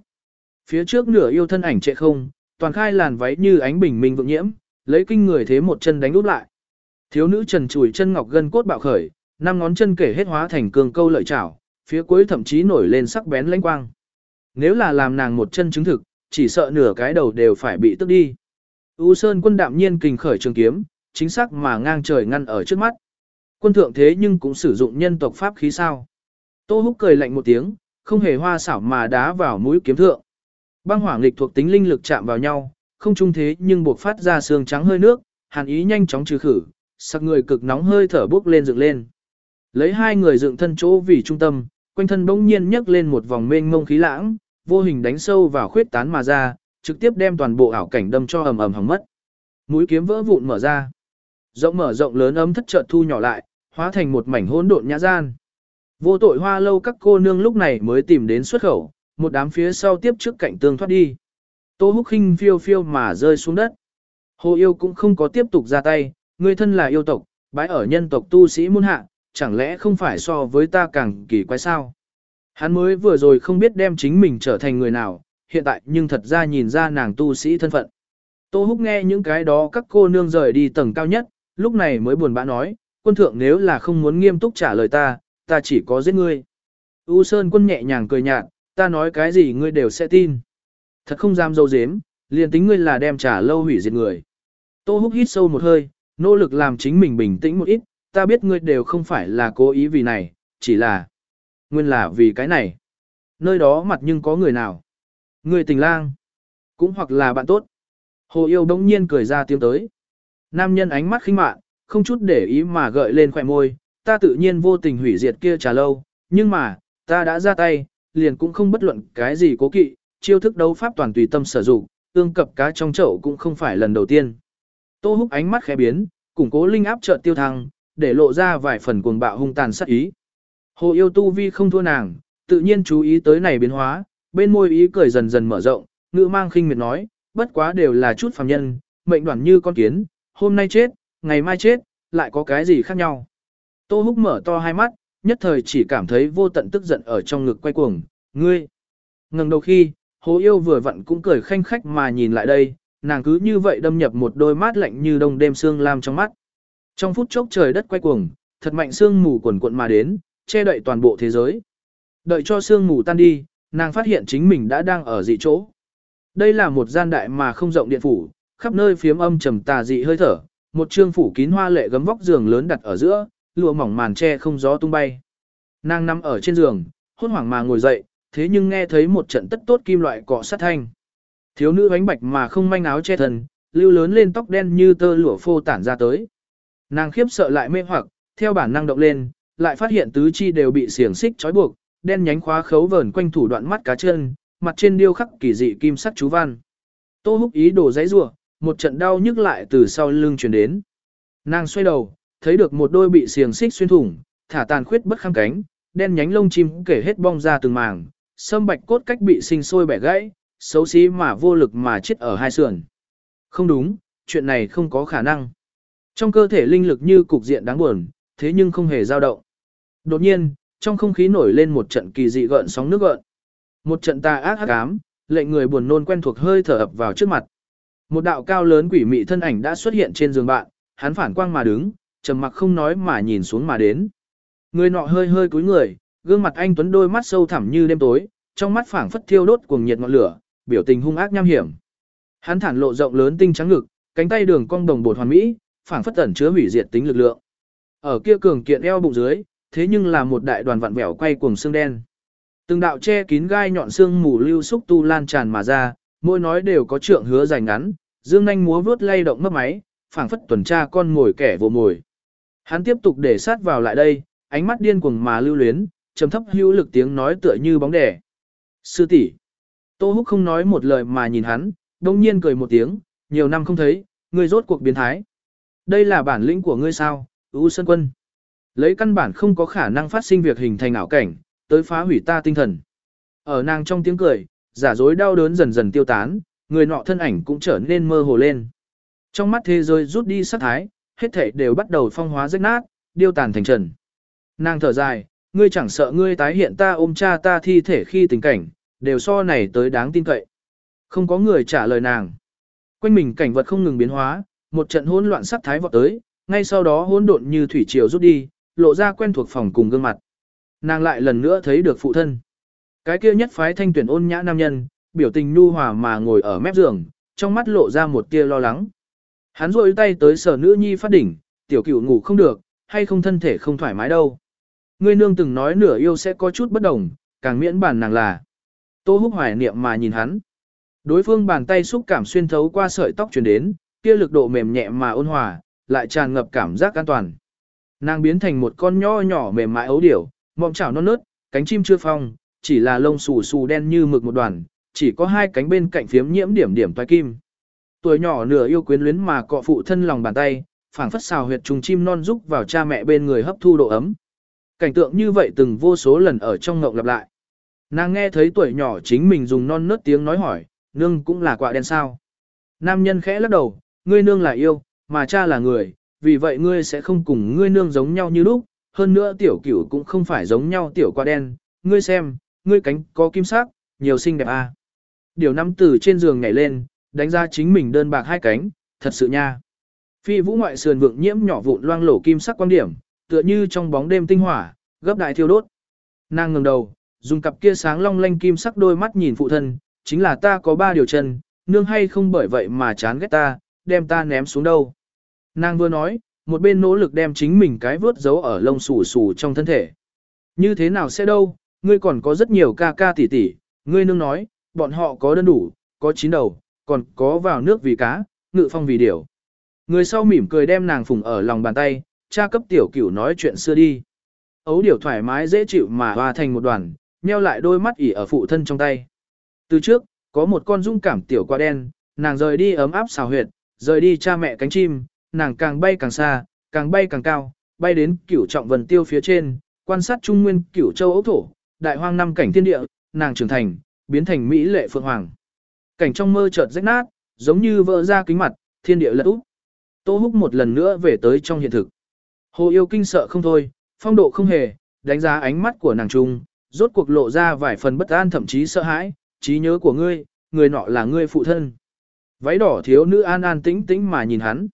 Phía trước nửa yêu thân ảnh trệ không, toàn khai làn váy như ánh bình minh vượng nhiễm, lấy kinh người thế một chân đánh úp lại. Thiếu nữ trần chùi chân ngọc gân cốt bạo khởi, năm ngón chân kể hết hóa thành cường câu lợi chảo, phía cuối thậm chí nổi lên sắc bén lanh quang. Nếu là làm nàng một chân chứng thực, chỉ sợ nửa cái đầu đều phải bị tức đi. U Sơn quân đạm nhiên kình khởi trường kiếm, chính xác mà ngang trời ngăn ở trước mắt. Quân thượng thế nhưng cũng sử dụng nhân tộc pháp khí sao. Tô Húc cười lạnh một tiếng, không hề hoa xảo mà đá vào mũi kiếm thượng. Băng hỏa nghịch thuộc tính linh lực chạm vào nhau, không trung thế nhưng buộc phát ra sương trắng hơi nước, hàn ý nhanh chóng trừ khử, sặc người cực nóng hơi thở bốc lên dựng lên. Lấy hai người dựng thân chỗ vì trung tâm, quanh thân bỗng nhiên nhấc lên một vòng mênh mông khí lãng, vô hình đánh sâu vào khuyết tán mà ra, trực tiếp đem toàn bộ ảo cảnh đâm cho ầm ầm hỏng mất. Mũi kiếm vỡ vụn mở ra. Rộng mở rộng lớn ấm thất chợt thu nhỏ lại, hóa thành một mảnh hỗn độn nhã gian. Vô tội hoa lâu các cô nương lúc này mới tìm đến xuất khẩu, một đám phía sau tiếp trước cạnh tương thoát đi. Tô húc khinh phiêu phiêu mà rơi xuống đất. Hồ yêu cũng không có tiếp tục ra tay, người thân là yêu tộc, bái ở nhân tộc tu sĩ muôn hạ, chẳng lẽ không phải so với ta càng kỳ quái sao? Hắn mới vừa rồi không biết đem chính mình trở thành người nào, hiện tại nhưng thật ra nhìn ra nàng tu sĩ thân phận. Tô Húc nghe những cái đó các cô nương rời đi tầng cao nhất, lúc này mới buồn bã nói, quân thượng nếu là không muốn nghiêm túc trả lời ta, ta chỉ có giết ngươi. U Sơn quân nhẹ nhàng cười nhạt, ta nói cái gì ngươi đều sẽ tin. Thật không dám dâu dếm, liền tính ngươi là đem trả lâu hủy diệt người. Tô Húc hít sâu một hơi, nỗ lực làm chính mình bình tĩnh một ít, ta biết ngươi đều không phải là cố ý vì này, chỉ là nguyên là vì cái này. Nơi đó mặt nhưng có người nào? Người tình lang, cũng hoặc là bạn tốt. Hồ yêu đông nhiên cười ra tiếng tới. Nam nhân ánh mắt khinh mạn, không chút để ý mà gợi lên khỏe môi, ta tự nhiên vô tình hủy diệt kia trà lâu, nhưng mà, ta đã ra tay, liền cũng không bất luận cái gì cố kỵ, chiêu thức đấu pháp toàn tùy tâm sử dụng, tương cập cá trong chậu cũng không phải lần đầu tiên. Tô húc ánh mắt khẽ biến, củng cố linh áp chợt tiêu thăng, để lộ ra vài phần cuồng bạo hung tàn sát ý. Hồ yêu tu vi không thua nàng, tự nhiên chú ý tới này biến hóa, bên môi ý cười dần dần mở rộng, ngữ mang khinh miệt nói, bất quá đều là chút phàm nhân, mệnh đoản như con kiến, hôm nay chết, ngày mai chết, lại có cái gì khác nhau. Tô húc mở to hai mắt, nhất thời chỉ cảm thấy vô tận tức giận ở trong ngực quay cuồng, ngươi. ngừng đầu khi, hồ yêu vừa vặn cũng cười khanh khách mà nhìn lại đây, nàng cứ như vậy đâm nhập một đôi mắt lạnh như đông đêm sương lam trong mắt. Trong phút chốc trời đất quay cuồng, thật mạnh sương mù quần cuộn mà đến, che đậy toàn bộ thế giới. Đợi cho sương mù tan đi, nàng phát hiện chính mình đã đang ở dị chỗ. Đây là một gian đại mà không rộng điện phủ, khắp nơi phiếm âm trầm tà dị hơi thở, một trương phủ kín hoa lệ gấm vóc giường lớn đặt ở giữa, lụa mỏng màn che không gió tung bay. Nàng nằm ở trên giường, hốt hoảng mà ngồi dậy, thế nhưng nghe thấy một trận tất tốt kim loại cọ sát thanh. Thiếu nữ ánh bạch mà không manh áo che thân, lưu lớn lên tóc đen như tơ lụa phô tản ra tới. Nàng khiếp sợ lại mê hoặc, theo bản năng động lên, lại phát hiện tứ chi đều bị xiềng xích trói buộc, đen nhánh khóa khấu vờn quanh thủ đoạn mắt cá chân, mặt trên điêu khắc kỳ dị kim sắc chú văn. Tô Húc ý đồ dãy rủa, một trận đau nhức lại từ sau lưng truyền đến. Nàng xoay đầu, thấy được một đôi bị xiềng xích xuyên thủng, thả tàn khuyết bất kham cánh, đen nhánh lông chim kể hết bong ra từng mảng sâm bạch cốt cách bị sinh sôi bẻ gãy, xấu xí mà vô lực mà chết ở hai sườn. Không đúng, chuyện này không có khả năng. Trong cơ thể linh lực như cục diện đáng buồn, thế nhưng không hề dao động. Đột nhiên, trong không khí nổi lên một trận kỳ dị gợn sóng nước gợn. Một trận tà ác hắc ám, lệnh người buồn nôn quen thuộc hơi thở ập vào trước mặt. Một đạo cao lớn quỷ mị thân ảnh đã xuất hiện trên giường bạn, hắn phản quang mà đứng, trầm mặc không nói mà nhìn xuống mà đến. Người nọ hơi hơi cúi người, gương mặt anh tuấn đôi mắt sâu thẳm như đêm tối, trong mắt phảng phất thiêu đốt cuồng nhiệt ngọn lửa, biểu tình hung ác nham hiểm. Hắn thản lộ rộng lớn tinh trắng ngực, cánh tay đường cong đồng bột hoàn mỹ, phảng phất ẩn chứa hủy diệt tính lực lượng. Ở kia cường kiện eo bụng dưới, thế nhưng là một đại đoàn vặn vẹo quay cuồng xương đen. Từng đạo che kín gai nhọn xương mù lưu xúc tu lan tràn mà ra, mỗi nói đều có trượng hứa dài ngắn, dương nhanh múa vướt lay động mất máy, phảng phất tuần tra con ngồi kẻ vô mồi. Hắn tiếp tục để sát vào lại đây, ánh mắt điên cuồng mà lưu luyến, trầm thấp hữu lực tiếng nói tựa như bóng đẻ. Sư tỷ. Tô Húc không nói một lời mà nhìn hắn, đông nhiên cười một tiếng, nhiều năm không thấy, ngươi rốt cuộc biến thái. Đây là bản lĩnh của ngươi sao, U Sơn Quân. Lấy căn bản không có khả năng phát sinh việc hình thành ảo cảnh, tới phá hủy ta tinh thần. Ở nàng trong tiếng cười, giả dối đau đớn dần dần tiêu tán, người nọ thân ảnh cũng trở nên mơ hồ lên. Trong mắt thế giới rút đi sát thái, hết thảy đều bắt đầu phong hóa rách nát, điêu tàn thành trần. Nàng thở dài, ngươi chẳng sợ ngươi tái hiện ta ôm cha ta thi thể khi tình cảnh, đều so này tới đáng tin cậy. Không có người trả lời nàng. Quanh mình cảnh vật không ngừng biến hóa, một trận hỗn loạn sắc thái vọt tới, ngay sau đó hỗn độn như thủy triều rút đi, lộ ra quen thuộc phòng cùng gương mặt. Nàng lại lần nữa thấy được phụ thân. Cái kia nhất phái thanh tuyển ôn nhã nam nhân, biểu tình nhu hòa mà ngồi ở mép giường, trong mắt lộ ra một tia lo lắng. Hắn rôi tay tới sở nữ nhi phát đỉnh, tiểu cửu ngủ không được, hay không thân thể không thoải mái đâu. Ngươi nương từng nói nửa yêu sẽ có chút bất đồng, càng miễn bản nàng là. Tô húc hoài niệm mà nhìn hắn. Đối phương bàn tay xúc cảm xuyên thấu qua sợi tóc truyền đến, kia lực độ mềm nhẹ mà ôn hòa, lại tràn ngập cảm giác an toàn. Nàng biến thành một con nho nhỏ mềm mại ấu điểu, mọng chảo non nớt, cánh chim chưa phong, chỉ là lông xù xù đen như mực một đoàn, chỉ có hai cánh bên cạnh phiếm nhiễm điểm điểm toái kim. Tuổi nhỏ nửa yêu quyến luyến mà cọ phụ thân lòng bàn tay, phảng phất xào huyệt trùng chim non rúc vào cha mẹ bên người hấp thu độ ấm. Cảnh tượng như vậy từng vô số lần ở trong ngộng lặp lại. Nàng nghe thấy tuổi nhỏ chính mình dùng non nớt tiếng nói hỏi, nương cũng là quạ đen sao. Nam nhân khẽ lắc đầu, ngươi nương là yêu, mà cha là người, vì vậy ngươi sẽ không cùng ngươi nương giống nhau như lúc, hơn nữa tiểu cửu cũng không phải giống nhau tiểu quạ đen, ngươi xem, ngươi cánh có kim sắc, nhiều xinh đẹp à. Điều năm từ trên giường nhảy lên, đánh ra chính mình đơn bạc hai cánh, thật sự nha. Phi vũ ngoại sườn vượng nhiễm nhỏ vụn loang lổ kim sắc quan điểm, tựa như trong bóng đêm tinh hỏa, gấp đại thiêu đốt. Nàng ngẩng đầu, dùng cặp kia sáng long lanh kim sắc đôi mắt nhìn phụ thân, chính là ta có ba điều chân, nương hay không bởi vậy mà chán ghét ta, đem ta ném xuống đâu. Nàng vừa nói, một bên nỗ lực đem chính mình cái vớt giấu ở lông xù xù trong thân thể. Như thế nào sẽ đâu, ngươi còn có rất nhiều ca ca tỷ tỷ, ngươi nương nói, bọn họ có đơn đủ, có chín đầu, còn có vào nước vì cá, ngự phong vì điểu. Người sau mỉm cười đem nàng phùng ở lòng bàn tay, cha cấp tiểu cửu nói chuyện xưa đi. Ấu điểu thoải mái dễ chịu mà hòa thành một đoàn, nheo lại đôi mắt ỉ ở phụ thân trong tay. Từ trước, có một con dung cảm tiểu qua đen, nàng rời đi ấm áp xào huyệt, rời đi cha mẹ cánh chim, nàng càng bay càng xa, càng bay càng cao, bay đến cửu trọng vần tiêu phía trên, quan sát trung nguyên cửu châu ấu thổ, đại hoang năm cảnh thiên địa, nàng trưởng thành, biến thành mỹ lệ phượng hoàng. Cảnh trong mơ chợt rách nát, giống như vỡ ra kính mặt, thiên địa lật úp. Tô Húc một lần nữa về tới trong hiện thực. Hồ yêu kinh sợ không thôi, phong độ không hề, đánh giá ánh mắt của nàng trung, rốt cuộc lộ ra vài phần bất an thậm chí sợ hãi, trí nhớ của ngươi, người nọ là ngươi phụ thân. Váy đỏ thiếu nữ an an tĩnh tĩnh mà nhìn hắn.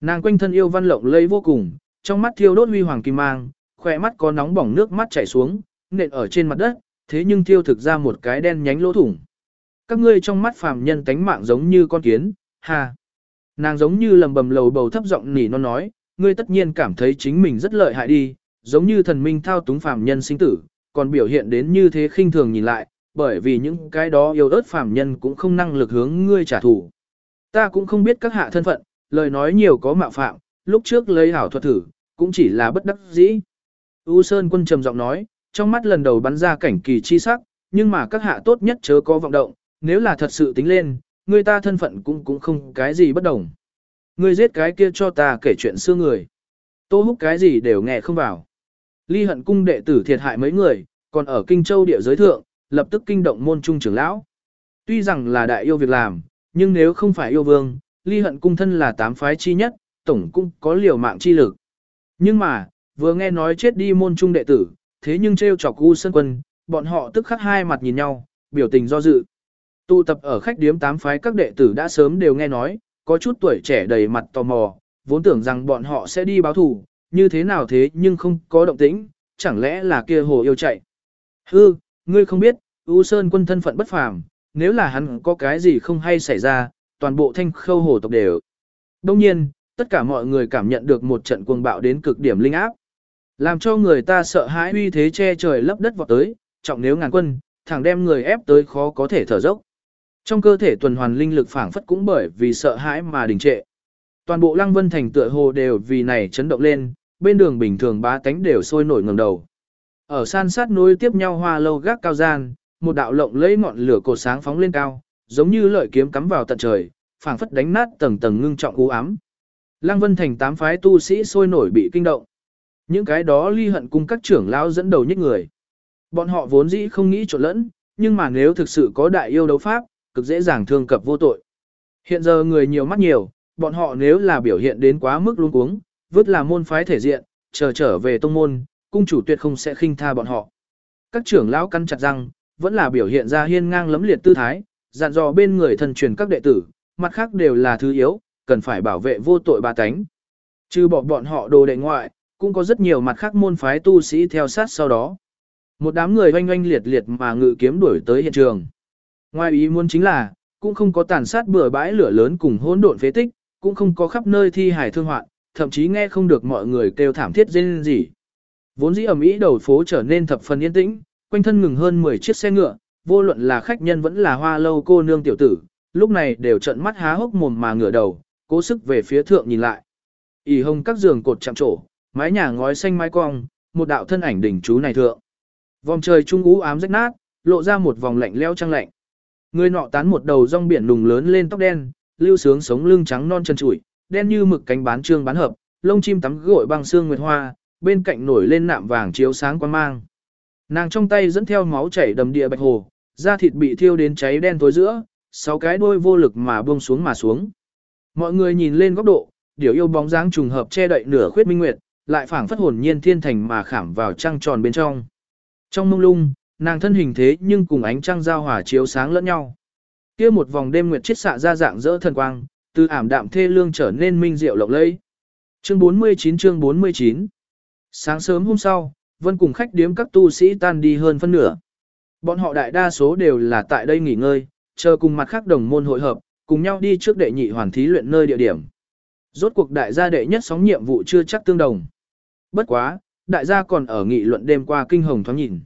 Nàng quanh thân yêu văn lộng lây vô cùng, trong mắt thiêu đốt huy hoàng kim mang, khỏe mắt có nóng bỏng nước mắt chảy xuống, nện ở trên mặt đất, thế nhưng thiêu thực ra một cái đen nhánh lỗ thủng. Các ngươi trong mắt phàm nhân tánh mạng giống như con kiến, ha. Nàng giống như lầm bầm lầu bầu thấp giọng nỉ non nói, ngươi tất nhiên cảm thấy chính mình rất lợi hại đi, giống như thần minh thao túng phàm nhân sinh tử, còn biểu hiện đến như thế khinh thường nhìn lại, bởi vì những cái đó yêu ớt phàm nhân cũng không năng lực hướng ngươi trả thù. Ta cũng không biết các hạ thân phận, lời nói nhiều có mạo phạm, lúc trước lấy hảo thuật thử, cũng chỉ là bất đắc dĩ. U Sơn quân trầm giọng nói, trong mắt lần đầu bắn ra cảnh kỳ chi sắc, nhưng mà các hạ tốt nhất chớ có vọng động, nếu là thật sự tính lên, người ta thân phận cũng cũng không cái gì bất đồng. Ngươi giết cái kia cho ta kể chuyện xưa người. Tô húc cái gì đều nghe không vào. Ly hận cung đệ tử thiệt hại mấy người, còn ở Kinh Châu địa giới thượng, lập tức kinh động môn trung trưởng lão. Tuy rằng là đại yêu việc làm, nhưng nếu không phải yêu vương, ly hận cung thân là tám phái chi nhất, tổng cung có liều mạng chi lực. Nhưng mà, vừa nghe nói chết đi môn trung đệ tử, thế nhưng treo chọc U Sơn Quân, bọn họ tức khắc hai mặt nhìn nhau, biểu tình do dự. Tụ tập ở khách điếm tám phái các đệ tử đã sớm đều nghe nói, có chút tuổi trẻ đầy mặt tò mò, vốn tưởng rằng bọn họ sẽ đi báo thù, như thế nào thế nhưng không có động tĩnh, chẳng lẽ là kia hồ yêu chạy. Hư, ngươi không biết, U Sơn quân thân phận bất phàm, nếu là hắn có cái gì không hay xảy ra, toàn bộ thanh khâu hồ tộc đều. Đông nhiên, tất cả mọi người cảm nhận được một trận cuồng bạo đến cực điểm linh áp. Làm cho người ta sợ hãi uy thế che trời lấp đất vọt tới, trọng nếu ngàn quân, thẳng đem người ép tới khó có thể thở dốc. Trong cơ thể tuần hoàn linh lực phảng phất cũng bởi vì sợ hãi mà đình trệ. Toàn bộ Lăng Vân Thành tựa hồ đều vì này chấn động lên, bên đường bình thường bá tánh đều sôi nổi ngẩng đầu. Ở san sát nối tiếp nhau hoa lâu gác cao gian, một đạo lộng lấy ngọn lửa cột sáng phóng lên cao, giống như lợi kiếm cắm vào tận trời, phảng phất đánh nát tầng tầng ngưng trọng u ám. Lăng Vân Thành tám phái tu sĩ sôi nổi bị kinh động. Những cái đó ly hận cung các trưởng lão dẫn đầu nhất người. Bọn họ vốn dĩ không nghĩ trộn lẫn, nhưng mà nếu thực sự có đại yêu đấu pháp, cực dễ dàng thương cập vô tội. Hiện giờ người nhiều mắt nhiều, bọn họ nếu là biểu hiện đến quá mức luống cuống, vứt là môn phái thể diện, chờ trở về tông môn, cung chủ tuyệt không sẽ khinh tha bọn họ. Các trưởng lão căn chặt răng, vẫn là biểu hiện ra hiên ngang lấm liệt tư thái, dặn dò bên người thần truyền các đệ tử, mặt khác đều là thứ yếu, cần phải bảo vệ vô tội ba cánh. Trừ bỏ bọn họ đồ đệ ngoại, cũng có rất nhiều mặt khác môn phái tu sĩ theo sát sau đó. Một đám người oanh oanh liệt liệt mà ngự kiếm đuổi tới hiện trường. Ngoài ý muốn chính là, cũng không có tàn sát bừa bãi lửa lớn cùng hỗn độn phế tích, cũng không có khắp nơi thi hài thương hoạn, thậm chí nghe không được mọi người kêu thảm thiết rên gì. Vốn dĩ ẩm ý đầu phố trở nên thập phần yên tĩnh, quanh thân ngừng hơn 10 chiếc xe ngựa, vô luận là khách nhân vẫn là hoa lâu cô nương tiểu tử, lúc này đều trợn mắt há hốc mồm mà ngửa đầu, cố sức về phía thượng nhìn lại. ỉ hồng các giường cột chạm trổ, mái nhà ngói xanh mái cong, một đạo thân ảnh đỉnh chú này thượng. Vòng trời trung ú ám rách nát, lộ ra một vòng lạnh leo trăng lạnh. Người nọ tán một đầu rong biển nùng lớn lên tóc đen, lưu sướng sống lưng trắng non chân trụi, đen như mực cánh bán trương bán hợp, lông chim tắm gội băng xương nguyệt hoa, bên cạnh nổi lên nạm vàng chiếu sáng quan mang. Nàng trong tay dẫn theo máu chảy đầm địa bạch hồ, da thịt bị thiêu đến cháy đen tối giữa, sáu cái đuôi vô lực mà buông xuống mà xuống. Mọi người nhìn lên góc độ, điều yêu bóng dáng trùng hợp che đậy nửa khuyết minh nguyệt, lại phảng phất hồn nhiên thiên thành mà khảm vào trăng tròn bên trong. Trong mông lung, nàng thân hình thế nhưng cùng ánh trăng giao hòa chiếu sáng lẫn nhau. Kia một vòng đêm nguyệt chiết xạ ra dạng rỡ thần quang, từ ảm đạm thê lương trở nên minh diệu lộng lẫy. Chương 49 chương 49 Sáng sớm hôm sau, Vân cùng khách điếm các tu sĩ tan đi hơn phân nửa. Bọn họ đại đa số đều là tại đây nghỉ ngơi, chờ cùng mặt khác đồng môn hội hợp, cùng nhau đi trước đệ nhị hoàn thí luyện nơi địa điểm. Rốt cuộc đại gia đệ nhất sóng nhiệm vụ chưa chắc tương đồng. Bất quá, đại gia còn ở nghị luận đêm qua kinh hồng thoáng nhìn.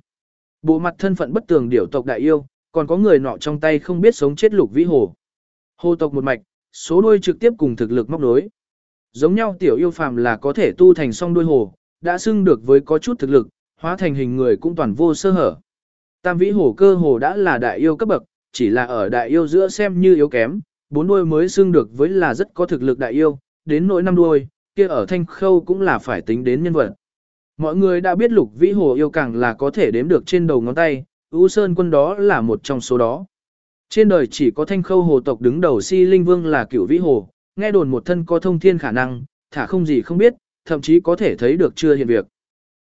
Bộ mặt thân phận bất tường điểu tộc đại yêu, còn có người nọ trong tay không biết sống chết lục vĩ hồ. Hồ tộc một mạch, số đuôi trực tiếp cùng thực lực móc đối. Giống nhau tiểu yêu phàm là có thể tu thành song đuôi hồ, đã xưng được với có chút thực lực, hóa thành hình người cũng toàn vô sơ hở. Tam vĩ hồ cơ hồ đã là đại yêu cấp bậc, chỉ là ở đại yêu giữa xem như yếu kém, bốn đuôi mới xưng được với là rất có thực lực đại yêu, đến nỗi năm đuôi, kia ở thanh khâu cũng là phải tính đến nhân vật. Mọi người đã biết lục vĩ hồ yêu càng là có thể đếm được trên đầu ngón tay, U Sơn quân đó là một trong số đó. Trên đời chỉ có thanh khâu hồ tộc đứng đầu si linh vương là cửu vĩ hồ, nghe đồn một thân có thông thiên khả năng, thả không gì không biết, thậm chí có thể thấy được chưa hiện việc.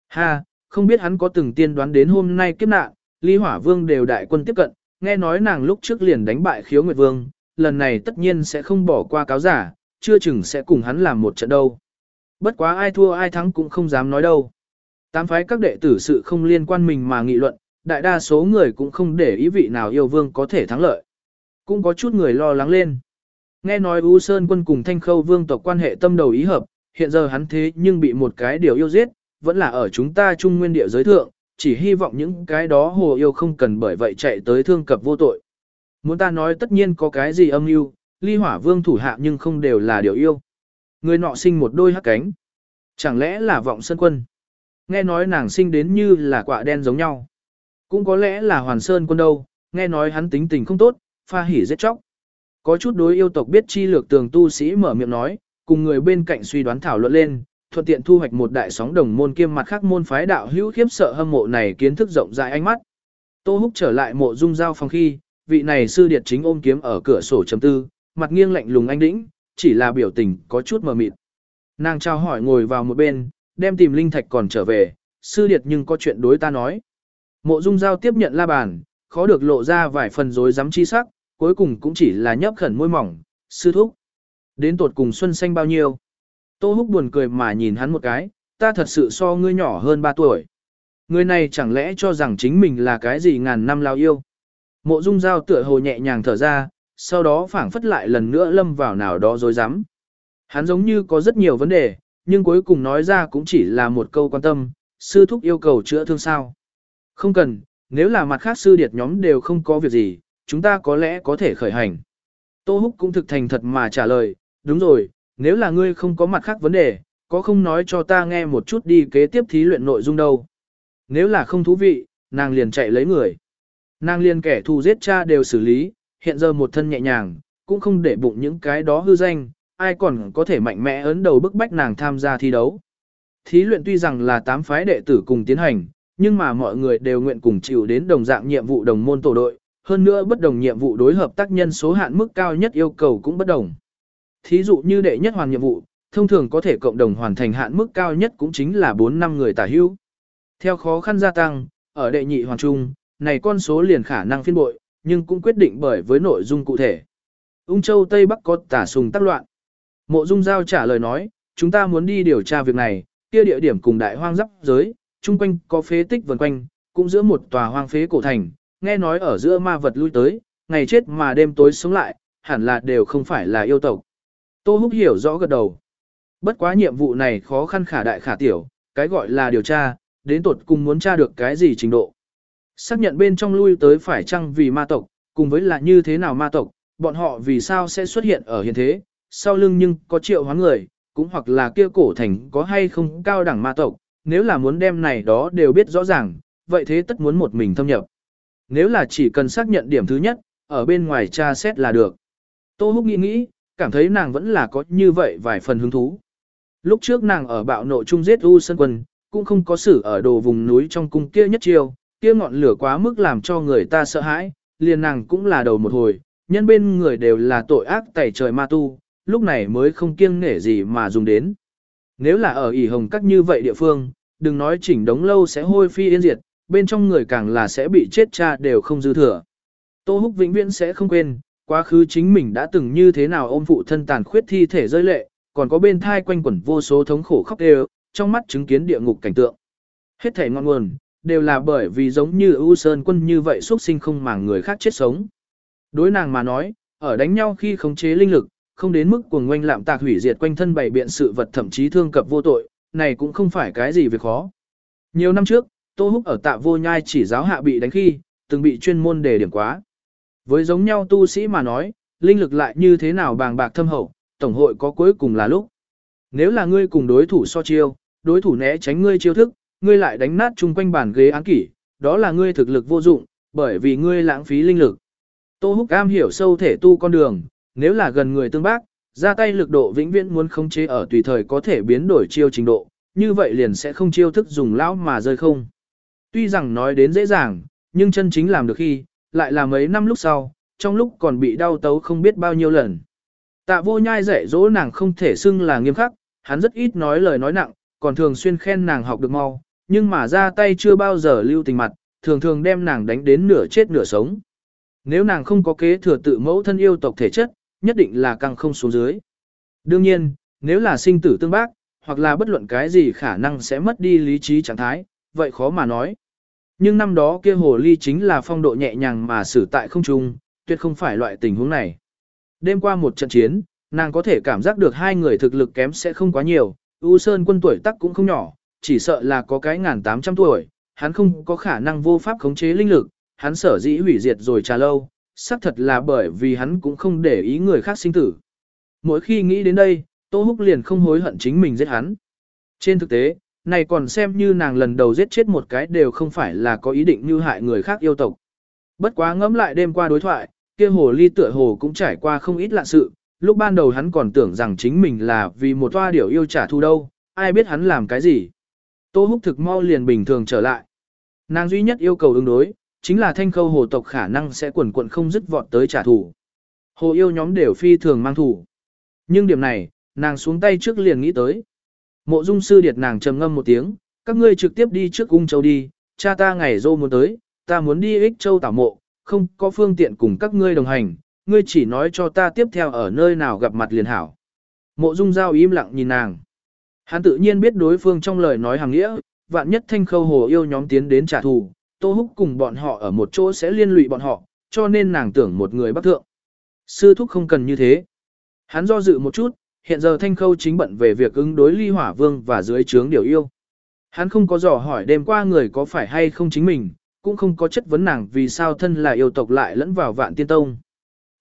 Ha, không biết hắn có từng tiên đoán đến hôm nay kiếp nạn, ly hỏa vương đều đại quân tiếp cận, nghe nói nàng lúc trước liền đánh bại khiếu nguyệt vương, lần này tất nhiên sẽ không bỏ qua cáo giả, chưa chừng sẽ cùng hắn làm một trận đâu. Bất quá ai thua ai thắng cũng không dám nói đâu. Tám phái các đệ tử sự không liên quan mình mà nghị luận, đại đa số người cũng không để ý vị nào yêu vương có thể thắng lợi. Cũng có chút người lo lắng lên. Nghe nói U Sơn quân cùng Thanh Khâu vương tộc quan hệ tâm đầu ý hợp, hiện giờ hắn thế nhưng bị một cái điều yêu giết, vẫn là ở chúng ta trung nguyên địa giới thượng, chỉ hy vọng những cái đó hồ yêu không cần bởi vậy chạy tới thương cập vô tội. Muốn ta nói tất nhiên có cái gì âm mưu, ly hỏa vương thủ hạ nhưng không đều là điều yêu. Người nọ sinh một đôi hắc cánh. Chẳng lẽ là vọng sơn quân? Nghe nói nàng sinh đến như là quả đen giống nhau. Cũng có lẽ là Hoàn Sơn quân đâu, nghe nói hắn tính tình không tốt, pha hỉ giết chóc. Có chút đối yêu tộc biết chi lược tường tu sĩ mở miệng nói, cùng người bên cạnh suy đoán thảo luận lên, thuận tiện thu hoạch một đại sóng đồng môn kiêm mặt khác môn phái đạo hữu khiếp sợ hâm mộ này kiến thức rộng rãi ánh mắt. Tô Húc trở lại mộ dung giao phòng khi, vị này sư điệt chính ôm kiếm ở cửa sổ chấm tư, mặt nghiêng lạnh lùng anh đĩnh, chỉ là biểu tình có chút mờ mịt. Nàng trao hỏi ngồi vào một bên, đem tìm linh thạch còn trở về, sư điệt nhưng có chuyện đối ta nói. Mộ dung giao tiếp nhận la bàn, khó được lộ ra vài phần rối rắm chi sắc, cuối cùng cũng chỉ là nhấp khẩn môi mỏng, sư thúc. Đến tột cùng xuân xanh bao nhiêu? Tô húc buồn cười mà nhìn hắn một cái, ta thật sự so ngươi nhỏ hơn 3 tuổi. Người này chẳng lẽ cho rằng chính mình là cái gì ngàn năm lao yêu. Mộ dung giao tựa hồ nhẹ nhàng thở ra, sau đó phảng phất lại lần nữa lâm vào nào đó dối rắm Hắn giống như có rất nhiều vấn đề, nhưng cuối cùng nói ra cũng chỉ là một câu quan tâm, sư thúc yêu cầu chữa thương sao. Không cần, nếu là mặt khác sư điệt nhóm đều không có việc gì, chúng ta có lẽ có thể khởi hành. Tô Húc cũng thực thành thật mà trả lời, đúng rồi, nếu là ngươi không có mặt khác vấn đề, có không nói cho ta nghe một chút đi kế tiếp thí luyện nội dung đâu. Nếu là không thú vị, nàng liền chạy lấy người. Nàng liền kẻ thù giết cha đều xử lý, hiện giờ một thân nhẹ nhàng, cũng không để bụng những cái đó hư danh, ai còn có thể mạnh mẽ ấn đầu bức bách nàng tham gia thi đấu. Thí luyện tuy rằng là tám phái đệ tử cùng tiến hành, nhưng mà mọi người đều nguyện cùng chịu đến đồng dạng nhiệm vụ đồng môn tổ đội, hơn nữa bất đồng nhiệm vụ đối hợp tác nhân số hạn mức cao nhất yêu cầu cũng bất đồng. Thí dụ như đệ nhất hoàn nhiệm vụ, thông thường có thể cộng đồng hoàn thành hạn mức cao nhất cũng chính là 4 năm người tả hữu. Theo khó khăn gia tăng, ở đệ nhị hoàn trung, này con số liền khả năng phiên bội, nhưng cũng quyết định bởi với nội dung cụ thể. Ung Châu Tây Bắc có tả sùng tác loạn. Mộ Dung Giao trả lời nói, chúng ta muốn đi điều tra việc này, kia địa điểm cùng đại hoang dắp giới, chung quanh có phế tích vần quanh, cũng giữa một tòa hoang phế cổ thành, nghe nói ở giữa ma vật lui tới, ngày chết mà đêm tối sống lại, hẳn là đều không phải là yêu tộc. Tô Húc hiểu rõ gật đầu. Bất quá nhiệm vụ này khó khăn khả đại khả tiểu, cái gọi là điều tra, đến tột cùng muốn tra được cái gì trình độ. Xác nhận bên trong lui tới phải chăng vì ma tộc, cùng với là như thế nào ma tộc, bọn họ vì sao sẽ xuất hiện ở hiện thế, sau lưng nhưng có triệu hóa người, cũng hoặc là kia cổ thành có hay không cao đẳng ma tộc, nếu là muốn đem này đó đều biết rõ ràng, vậy thế tất muốn một mình thâm nhập. Nếu là chỉ cần xác nhận điểm thứ nhất, ở bên ngoài tra xét là được. Tô Húc nghĩ nghĩ, cảm thấy nàng vẫn là có như vậy vài phần hứng thú. Lúc trước nàng ở bạo nộ trung giết U Sơn Quân, cũng không có xử ở đồ vùng núi trong cung kia nhất chiêu, kia ngọn lửa quá mức làm cho người ta sợ hãi, liền nàng cũng là đầu một hồi, nhân bên người đều là tội ác tẩy trời ma tu, lúc này mới không kiêng nể gì mà dùng đến. Nếu là ở ỉ hồng các như vậy địa phương, đừng nói chỉnh đống lâu sẽ hôi phi yên diệt, bên trong người càng là sẽ bị chết cha đều không dư thừa. Tô Húc vĩnh viễn sẽ không quên, quá khứ chính mình đã từng như thế nào ôm phụ thân tàn khuyết thi thể rơi lệ, còn có bên thai quanh quẩn vô số thống khổ khóc đều, trong mắt chứng kiến địa ngục cảnh tượng. Hết thể ngọn nguồn, đều là bởi vì giống như U Sơn quân như vậy xuất sinh không màng người khác chết sống. Đối nàng mà nói, ở đánh nhau khi khống chế linh lực, không đến mức cuồng ngoanh lạm tạc hủy diệt quanh thân bảy biện sự vật thậm chí thương cập vô tội, này cũng không phải cái gì việc khó. Nhiều năm trước, Tô Húc ở tạ vô nhai chỉ giáo hạ bị đánh khi, từng bị chuyên môn đề điểm quá. Với giống nhau tu sĩ mà nói, linh lực lại như thế nào bàng bạc thâm hậu, tổng hội có cuối cùng là lúc. Nếu là ngươi cùng đối thủ so chiêu, đối thủ né tránh ngươi chiêu thức, ngươi lại đánh nát chung quanh bàn ghế án kỷ, đó là ngươi thực lực vô dụng, bởi vì ngươi lãng phí linh lực. Tô Húc am hiểu sâu thể tu con đường, nếu là gần người tương bác, ra tay lực độ vĩnh viễn muốn khống chế ở tùy thời có thể biến đổi chiêu trình độ, như vậy liền sẽ không chiêu thức dùng lão mà rơi không. Tuy rằng nói đến dễ dàng, nhưng chân chính làm được khi, lại là mấy năm lúc sau, trong lúc còn bị đau tấu không biết bao nhiêu lần. Tạ vô nhai dạy dỗ nàng không thể xưng là nghiêm khắc, hắn rất ít nói lời nói nặng, còn thường xuyên khen nàng học được mau, nhưng mà ra tay chưa bao giờ lưu tình mặt, thường thường đem nàng đánh đến nửa chết nửa sống. Nếu nàng không có kế thừa tự mẫu thân yêu tộc thể chất, nhất định là căng không xuống dưới. Đương nhiên, nếu là sinh tử tương bác, hoặc là bất luận cái gì khả năng sẽ mất đi lý trí trạng thái, vậy khó mà nói. Nhưng năm đó kia hồ ly chính là phong độ nhẹ nhàng mà xử tại không trung, tuyệt không phải loại tình huống này. Đêm qua một trận chiến, nàng có thể cảm giác được hai người thực lực kém sẽ không quá nhiều, U Sơn quân tuổi tác cũng không nhỏ, chỉ sợ là có cái ngàn tám trăm tuổi, hắn không có khả năng vô pháp khống chế linh lực, hắn sở dĩ hủy diệt rồi trà lâu, xác thật là bởi vì hắn cũng không để ý người khác sinh tử. Mỗi khi nghĩ đến đây, Tô Húc liền không hối hận chính mình giết hắn. Trên thực tế, này còn xem như nàng lần đầu giết chết một cái đều không phải là có ý định như hại người khác yêu tộc. Bất quá ngẫm lại đêm qua đối thoại, kia hồ ly tựa hồ cũng trải qua không ít lạ sự, lúc ban đầu hắn còn tưởng rằng chính mình là vì một toa điểu yêu trả thù đâu, ai biết hắn làm cái gì. Tô húc thực mau liền bình thường trở lại. Nàng duy nhất yêu cầu ứng đối, chính là thanh khâu hồ tộc khả năng sẽ quần quận không dứt vọt tới trả thù. Hồ yêu nhóm đều phi thường mang thủ. Nhưng điểm này, nàng xuống tay trước liền nghĩ tới. Mộ dung sư điệt nàng trầm ngâm một tiếng, các ngươi trực tiếp đi trước cung châu đi, cha ta ngày dô muốn tới, ta muốn đi ích châu tảo mộ, không có phương tiện cùng các ngươi đồng hành, ngươi chỉ nói cho ta tiếp theo ở nơi nào gặp mặt liền hảo. Mộ dung giao im lặng nhìn nàng. Hắn tự nhiên biết đối phương trong lời nói hàng nghĩa, vạn nhất thanh khâu hồ yêu nhóm tiến đến trả thù, tô húc cùng bọn họ ở một chỗ sẽ liên lụy bọn họ, cho nên nàng tưởng một người bắt thượng. Sư thúc không cần như thế. Hắn do dự một chút, hiện giờ thanh khâu chính bận về việc ứng đối ly hỏa vương và dưới trướng điều yêu. Hắn không có dò hỏi đêm qua người có phải hay không chính mình, cũng không có chất vấn nàng vì sao thân là yêu tộc lại lẫn vào vạn tiên tông.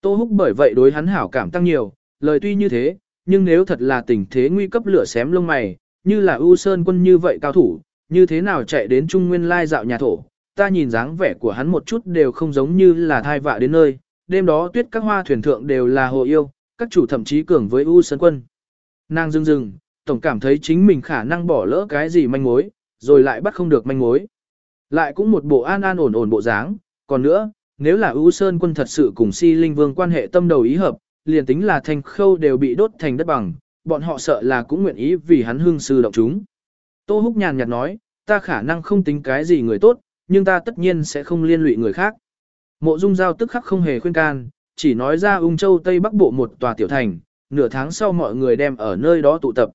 Tô húc bởi vậy đối hắn hảo cảm tăng nhiều, lời tuy như thế, nhưng nếu thật là tình thế nguy cấp lửa xém lông mày, như là ưu sơn quân như vậy cao thủ, như thế nào chạy đến trung nguyên lai dạo nhà thổ, ta nhìn dáng vẻ của hắn một chút đều không giống như là thai vạ đến nơi, đêm đó tuyết các hoa thuyền thượng đều là hồ yêu, các chủ thậm chí cường với U sơn quân. Nàng dưng dưng, tổng cảm thấy chính mình khả năng bỏ lỡ cái gì manh mối, rồi lại bắt không được manh mối. Lại cũng một bộ an an ổn ổn bộ dáng, còn nữa, nếu là U sơn quân thật sự cùng si linh vương quan hệ tâm đầu ý hợp, liền tính là thành khâu đều bị đốt thành đất bằng, bọn họ sợ là cũng nguyện ý vì hắn hương sư động chúng. Tô Húc nhàn nhạt nói, ta khả năng không tính cái gì người tốt, nhưng ta tất nhiên sẽ không liên lụy người khác. Mộ Dung Giao tức khắc không hề khuyên can, chỉ nói ra Ung Châu Tây Bắc Bộ một tòa tiểu thành, nửa tháng sau mọi người đem ở nơi đó tụ tập.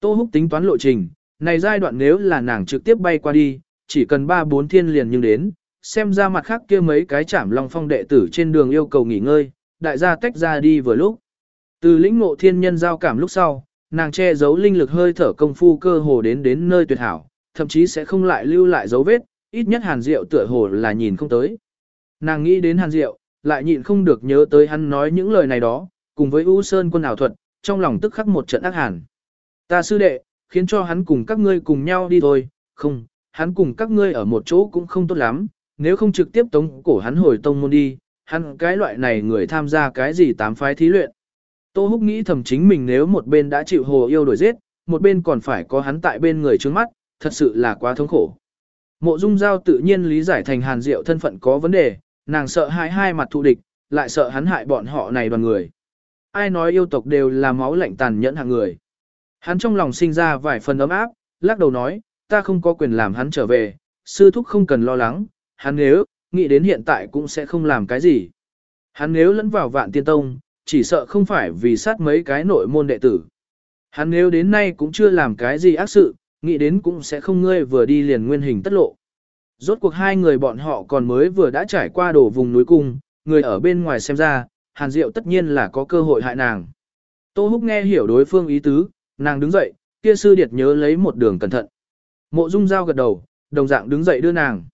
Tô Húc tính toán lộ trình, này giai đoạn nếu là nàng trực tiếp bay qua đi, chỉ cần 3-4 thiên liền nhưng đến, xem ra mặt khác kia mấy cái chảm long phong đệ tử trên đường yêu cầu nghỉ ngơi, đại gia tách ra đi vừa lúc. Từ lĩnh ngộ thiên nhân giao cảm lúc sau, nàng che giấu linh lực hơi thở công phu cơ hồ đến đến nơi tuyệt hảo, thậm chí sẽ không lại lưu lại dấu vết, ít nhất hàn diệu tựa hồ là nhìn không tới. Nàng nghĩ đến hàn diệu, lại nhịn không được nhớ tới hắn nói những lời này đó, cùng với U Sơn quân ảo thuật, trong lòng tức khắc một trận ác hàn. Ta sư đệ, khiến cho hắn cùng các ngươi cùng nhau đi thôi, không, hắn cùng các ngươi ở một chỗ cũng không tốt lắm, nếu không trực tiếp tống cổ hắn hồi tông môn đi, hắn cái loại này người tham gia cái gì tám phái thí luyện. Tô Húc nghĩ thầm chính mình nếu một bên đã chịu hồ yêu đổi giết, một bên còn phải có hắn tại bên người trước mắt, thật sự là quá thống khổ. Mộ Dung Giao tự nhiên lý giải thành Hàn Diệu thân phận có vấn đề, nàng sợ hai hai mặt thù địch, lại sợ hắn hại bọn họ này đoàn người. Ai nói yêu tộc đều là máu lạnh tàn nhẫn hạng người. Hắn trong lòng sinh ra vài phần ấm áp, lắc đầu nói, ta không có quyền làm hắn trở về, sư thúc không cần lo lắng, hắn nếu, nghĩ đến hiện tại cũng sẽ không làm cái gì. Hắn nếu lẫn vào vạn tiên tông, chỉ sợ không phải vì sát mấy cái nội môn đệ tử. Hắn nếu đến nay cũng chưa làm cái gì ác sự, nghĩ đến cũng sẽ không ngươi vừa đi liền nguyên hình tất lộ. Rốt cuộc hai người bọn họ còn mới vừa đã trải qua đổ vùng núi cung, người ở bên ngoài xem ra, Hàn Diệu tất nhiên là có cơ hội hại nàng. Tô Húc nghe hiểu đối phương ý tứ, nàng đứng dậy, kia sư điệt nhớ lấy một đường cẩn thận. Mộ Dung Giao gật đầu, đồng dạng đứng dậy đưa nàng.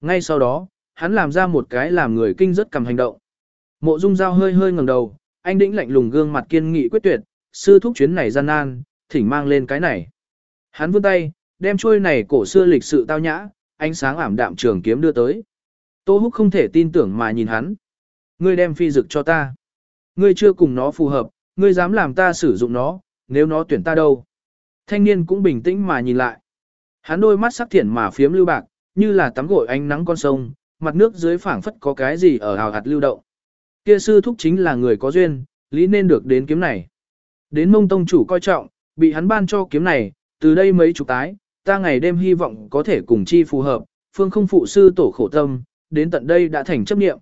Ngay sau đó, hắn làm ra một cái làm người kinh rất cầm hành động. Mộ Dung Giao hơi hơi ngẩng đầu, anh đĩnh lạnh lùng gương mặt kiên nghị quyết tuyệt, sư thúc chuyến này gian nan, thỉnh mang lên cái này. Hắn vươn tay, đem chuôi này cổ xưa lịch sự tao nhã, ánh sáng ảm đạm trường kiếm đưa tới. Tô Húc không thể tin tưởng mà nhìn hắn. Ngươi đem phi dực cho ta. Ngươi chưa cùng nó phù hợp, ngươi dám làm ta sử dụng nó, nếu nó tuyển ta đâu. Thanh niên cũng bình tĩnh mà nhìn lại. Hắn đôi mắt sắc thiện mà phiếm lưu bạc, như là tắm gội ánh nắng con sông, mặt nước dưới phảng phất có cái gì ở hào hạt lưu động. Kia sư thúc chính là người có duyên, lý nên được đến kiếm này. Đến mông tông chủ coi trọng, bị hắn ban cho kiếm này, từ đây mấy chục tái, ta ngày đêm hy vọng có thể cùng chi phù hợp, phương không phụ sư tổ khổ tâm, đến tận đây đã thành chấp niệm.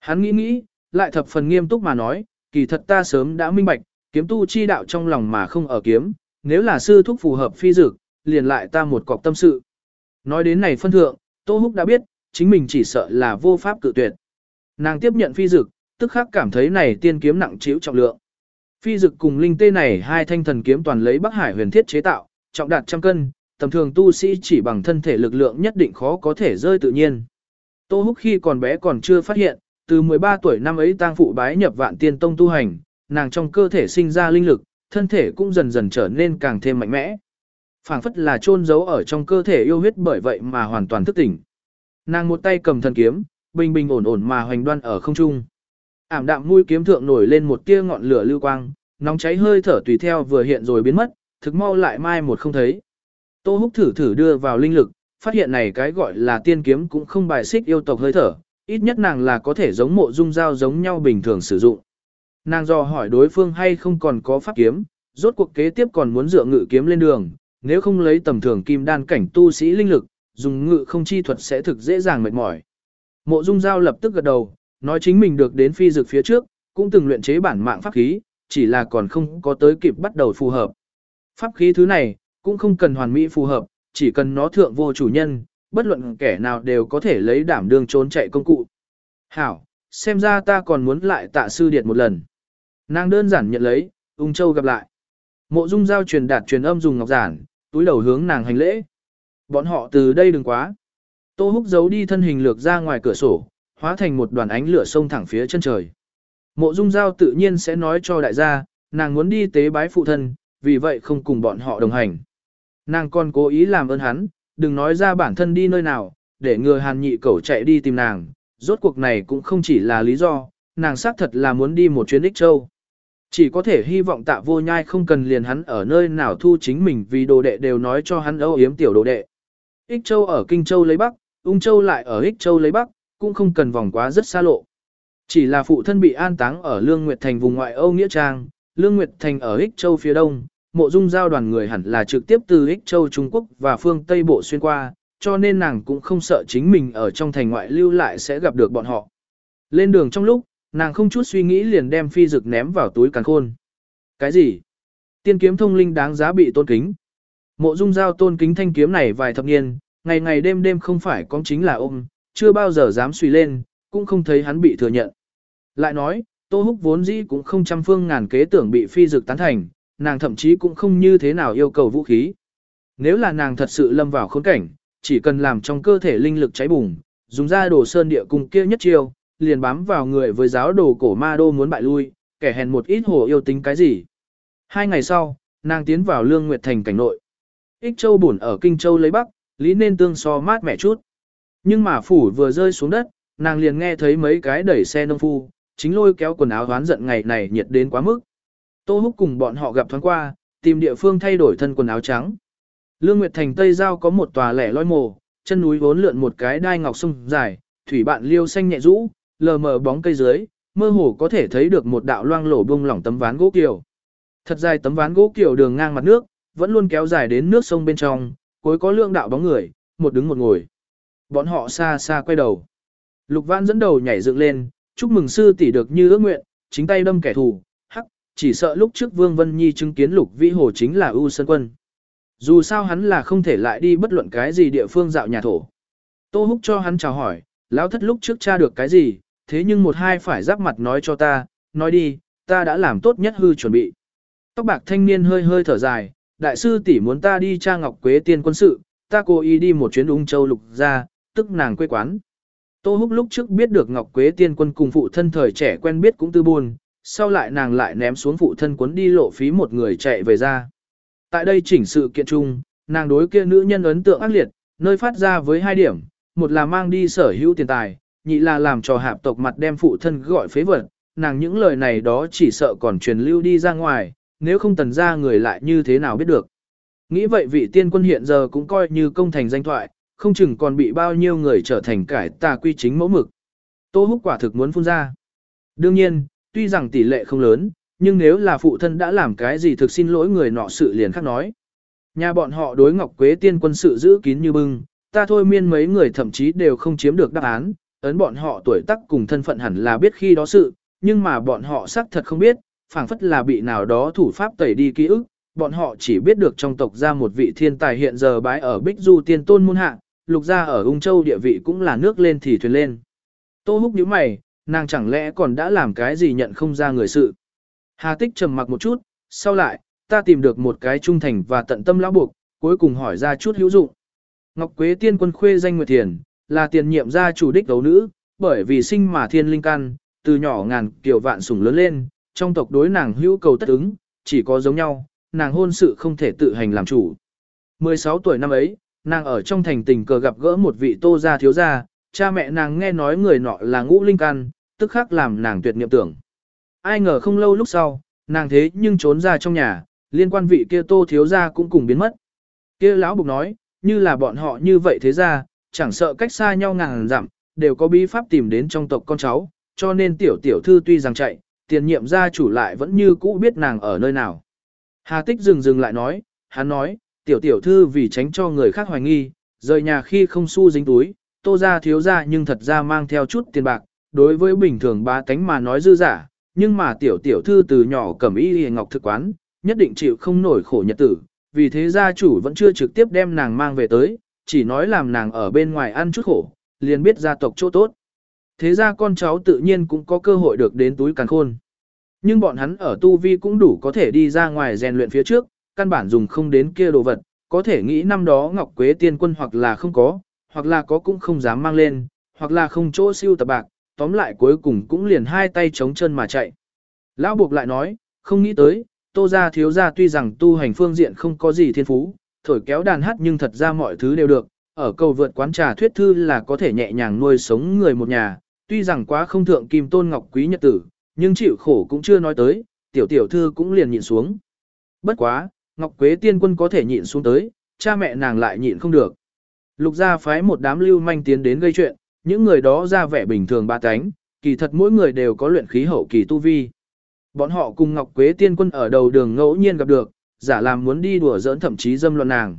Hắn nghĩ nghĩ, lại thập phần nghiêm túc mà nói, kỳ thật ta sớm đã minh bạch, kiếm tu chi đạo trong lòng mà không ở kiếm, nếu là sư thúc phù hợp phi dực, liền lại ta một cọc tâm sự. Nói đến này phân thượng, Tô Húc đã biết, chính mình chỉ sợ là vô pháp cự tuyệt. Nàng tiếp nhận phi dực, tức khắc cảm thấy này tiên kiếm nặng chịu trọng lượng. Phi dực cùng linh tê này hai thanh thần kiếm toàn lấy Bắc Hải huyền thiết chế tạo, trọng đạt trăm cân, tầm thường tu sĩ chỉ bằng thân thể lực lượng nhất định khó có thể rơi tự nhiên. Tô Húc khi còn bé còn chưa phát hiện, từ 13 tuổi năm ấy tang phụ bái nhập vạn tiên tông tu hành, nàng trong cơ thể sinh ra linh lực, thân thể cũng dần dần trở nên càng thêm mạnh mẽ. phảng phất là chôn giấu ở trong cơ thể yêu huyết bởi vậy mà hoàn toàn thức tỉnh. Nàng một tay cầm thần kiếm, bình bình ổn ổn mà hoành đoan ở không trung. Ảm đạm mũi kiếm thượng nổi lên một tia ngọn lửa lưu quang, nóng cháy hơi thở tùy theo vừa hiện rồi biến mất, thực mau lại mai một không thấy. Tô Húc thử thử đưa vào linh lực, phát hiện này cái gọi là tiên kiếm cũng không bài xích yêu tộc hơi thở, ít nhất nàng là có thể giống mộ dung dao giống nhau bình thường sử dụng. Nàng do hỏi đối phương hay không còn có pháp kiếm, rốt cuộc kế tiếp còn muốn dựa ngự kiếm lên đường, nếu không lấy tầm thường kim đan cảnh tu sĩ linh lực, dùng ngự không chi thuật sẽ thực dễ dàng mệt mỏi. Mộ dung dao lập tức gật đầu, nói chính mình được đến phi dược phía trước, cũng từng luyện chế bản mạng pháp khí, chỉ là còn không có tới kịp bắt đầu phù hợp. Pháp khí thứ này, cũng không cần hoàn mỹ phù hợp, chỉ cần nó thượng vô chủ nhân, bất luận kẻ nào đều có thể lấy đảm đương trốn chạy công cụ. Hảo, xem ra ta còn muốn lại tạ sư điệt một lần. Nàng đơn giản nhận lấy, ung châu gặp lại. Mộ dung giao truyền đạt truyền âm dùng ngọc giản, túi đầu hướng nàng hành lễ. Bọn họ từ đây đừng quá. Tô húc giấu đi thân hình lược ra ngoài cửa sổ, hóa thành một đoàn ánh lửa sông thẳng phía chân trời. Mộ dung giao tự nhiên sẽ nói cho đại gia, nàng muốn đi tế bái phụ thân, vì vậy không cùng bọn họ đồng hành. Nàng còn cố ý làm ơn hắn, đừng nói ra bản thân đi nơi nào, để ngừa hàn nhị cẩu chạy đi tìm nàng, rốt cuộc này cũng không chỉ là lý do, nàng xác thật là muốn đi một chuyến ích châu. Chỉ có thể hy vọng tạ vô nhai không cần liền hắn ở nơi nào thu chính mình vì đồ đệ đều nói cho hắn âu yếm tiểu đồ đệ. Ích châu ở Kinh Châu lấy Bắc, Ung Châu lại ở Ích Châu lấy Bắc, cũng không cần vòng quá rất xa lộ. Chỉ là phụ thân bị an táng ở Lương Nguyệt Thành vùng ngoại Âu Nghĩa Trang, Lương Nguyệt Thành ở Ích Châu phía đông, mộ dung giao đoàn người hẳn là trực tiếp từ Ích Châu Trung Quốc và phương Tây Bộ xuyên qua, cho nên nàng cũng không sợ chính mình ở trong thành ngoại lưu lại sẽ gặp được bọn họ. Lên đường trong lúc, nàng không chút suy nghĩ liền đem phi dực ném vào túi càng khôn. Cái gì? Tiên kiếm thông linh đáng giá bị tôn kính. Mộ dung giao tôn kính thanh kiếm này vài thập niên, ngày ngày đêm đêm không phải con chính là ôm, chưa bao giờ dám suy lên, cũng không thấy hắn bị thừa nhận. Lại nói, Tô Húc vốn dĩ cũng không trăm phương ngàn kế tưởng bị phi dược tán thành, nàng thậm chí cũng không như thế nào yêu cầu vũ khí. Nếu là nàng thật sự lâm vào khốn cảnh, chỉ cần làm trong cơ thể linh lực cháy bùng, dùng ra đồ sơn địa cung kia nhất chiêu, liền bám vào người với giáo đồ cổ ma đô muốn bại lui, kẻ hèn một ít hồ yêu tính cái gì. Hai ngày sau, nàng tiến vào Lương Nguyệt Thành cảnh nội. Ích Châu bổn ở Kinh Châu lấy Bắc, lý nên tương so mát mẻ chút. Nhưng mà phủ vừa rơi xuống đất, nàng liền nghe thấy mấy cái đẩy xe nông phu, chính lôi kéo quần áo hoán giận ngày này nhiệt đến quá mức. Tô Húc cùng bọn họ gặp thoáng qua, tìm địa phương thay đổi thân quần áo trắng. Lương Nguyệt Thành Tây Giao có một tòa lẻ loi mồ, chân núi vốn lượn một cái đai ngọc sông dài, thủy bạn liêu xanh nhẹ rũ, lờ mờ bóng cây dưới, mơ hồ có thể thấy được một đạo loang lổ bung lỏng tấm ván gỗ kiều. Thật dài tấm ván gỗ kiều đường ngang mặt nước, vẫn luôn kéo dài đến nước sông bên trong, cuối có lượng đạo bóng người, một đứng một ngồi. Bọn họ xa xa quay đầu. Lục Văn dẫn đầu nhảy dựng lên, chúc mừng sư tỷ được như ước nguyện, chính tay đâm kẻ thù, hắc, chỉ sợ lúc trước Vương Vân Nhi chứng kiến Lục Vĩ Hồ chính là U sơn quân. Dù sao hắn là không thể lại đi bất luận cái gì địa phương dạo nhà thổ. Tô Húc cho hắn chào hỏi, lão thất lúc trước tra được cái gì, thế nhưng một hai phải giáp mặt nói cho ta, nói đi, ta đã làm tốt nhất hư chuẩn bị. Tóc bạc thanh niên hơi hơi thở dài, đại sư tỷ muốn ta đi tra ngọc quế tiên quân sự, ta cố ý đi một chuyến ung châu lục ra, tức nàng quê quán. Tô Húc lúc trước biết được Ngọc Quế Tiên Quân cùng phụ thân thời trẻ quen biết cũng tư buồn, sau lại nàng lại ném xuống phụ thân cuốn đi lộ phí một người chạy về ra. Tại đây chỉnh sự kiện chung, nàng đối kia nữ nhân ấn tượng ác liệt, nơi phát ra với hai điểm, một là mang đi sở hữu tiền tài, nhị là làm cho hạp tộc mặt đem phụ thân gọi phế vật, nàng những lời này đó chỉ sợ còn truyền lưu đi ra ngoài, nếu không tần ra người lại như thế nào biết được. Nghĩ vậy vị tiên quân hiện giờ cũng coi như công thành danh thoại, không chừng còn bị bao nhiêu người trở thành cải tà quy chính mẫu mực. Tô húc quả thực muốn phun ra. Đương nhiên, tuy rằng tỷ lệ không lớn, nhưng nếu là phụ thân đã làm cái gì thực xin lỗi người nọ sự liền khác nói. Nhà bọn họ đối Ngọc Quế tiên quân sự giữ kín như bưng, ta thôi miên mấy người thậm chí đều không chiếm được đáp án, ấn bọn họ tuổi tác cùng thân phận hẳn là biết khi đó sự, nhưng mà bọn họ xác thật không biết, phảng phất là bị nào đó thủ pháp tẩy đi ký ức, bọn họ chỉ biết được trong tộc ra một vị thiên tài hiện giờ bái ở Bích Du tiên tôn môn hạ, lục gia ở ung châu địa vị cũng là nước lên thì thuyền lên. Tô húc nhíu mày, nàng chẳng lẽ còn đã làm cái gì nhận không ra người sự. Hà tích trầm mặc một chút, sau lại, ta tìm được một cái trung thành và tận tâm lão buộc, cuối cùng hỏi ra chút hữu dụng. Ngọc Quế tiên quân khuê danh Nguyệt Thiền, là tiền nhiệm gia chủ đích đấu nữ, bởi vì sinh mà thiên linh căn, từ nhỏ ngàn kiểu vạn sủng lớn lên, trong tộc đối nàng hữu cầu tất ứng, chỉ có giống nhau, nàng hôn sự không thể tự hành làm chủ. 16 tuổi năm ấy, nàng ở trong thành tình cờ gặp gỡ một vị tô gia thiếu gia, cha mẹ nàng nghe nói người nọ là ngũ linh căn, tức khắc làm nàng tuyệt niệm tưởng. Ai ngờ không lâu lúc sau, nàng thế nhưng trốn ra trong nhà, liên quan vị kia tô thiếu gia cũng cùng biến mất. Kia lão bục nói, như là bọn họ như vậy thế ra, chẳng sợ cách xa nhau ngàn dặm, đều có bí pháp tìm đến trong tộc con cháu, cho nên tiểu tiểu thư tuy rằng chạy, tiền nhiệm gia chủ lại vẫn như cũ biết nàng ở nơi nào. Hà tích dừng dừng lại nói, hắn nói, tiểu tiểu thư vì tránh cho người khác hoài nghi, rời nhà khi không xu dính túi, tô ra thiếu ra nhưng thật ra mang theo chút tiền bạc, đối với bình thường ba tánh mà nói dư giả, nhưng mà tiểu tiểu thư từ nhỏ cầm y hề ngọc thực quán, nhất định chịu không nổi khổ nhật tử, vì thế gia chủ vẫn chưa trực tiếp đem nàng mang về tới, chỉ nói làm nàng ở bên ngoài ăn chút khổ, liền biết gia tộc chỗ tốt. Thế ra con cháu tự nhiên cũng có cơ hội được đến túi càn khôn. Nhưng bọn hắn ở tu vi cũng đủ có thể đi ra ngoài rèn luyện phía trước, căn bản dùng không đến kia đồ vật, có thể nghĩ năm đó Ngọc Quế tiên quân hoặc là không có, hoặc là có cũng không dám mang lên, hoặc là không chỗ siêu tập bạc, tóm lại cuối cùng cũng liền hai tay chống chân mà chạy. Lão buộc lại nói, không nghĩ tới, tô gia thiếu gia tuy rằng tu hành phương diện không có gì thiên phú, thổi kéo đàn hát nhưng thật ra mọi thứ đều được, ở cầu vượt quán trà thuyết thư là có thể nhẹ nhàng nuôi sống người một nhà, tuy rằng quá không thượng kim tôn ngọc quý nhật tử, nhưng chịu khổ cũng chưa nói tới, tiểu tiểu thư cũng liền nhịn xuống. Bất quá, Ngọc Quế tiên quân có thể nhịn xuống tới, cha mẹ nàng lại nhịn không được. Lục gia phái một đám lưu manh tiến đến gây chuyện, những người đó ra vẻ bình thường ba cánh, kỳ thật mỗi người đều có luyện khí hậu kỳ tu vi. Bọn họ cùng Ngọc Quế tiên quân ở đầu đường ngẫu nhiên gặp được, giả làm muốn đi đùa giỡn thậm chí dâm loạn nàng.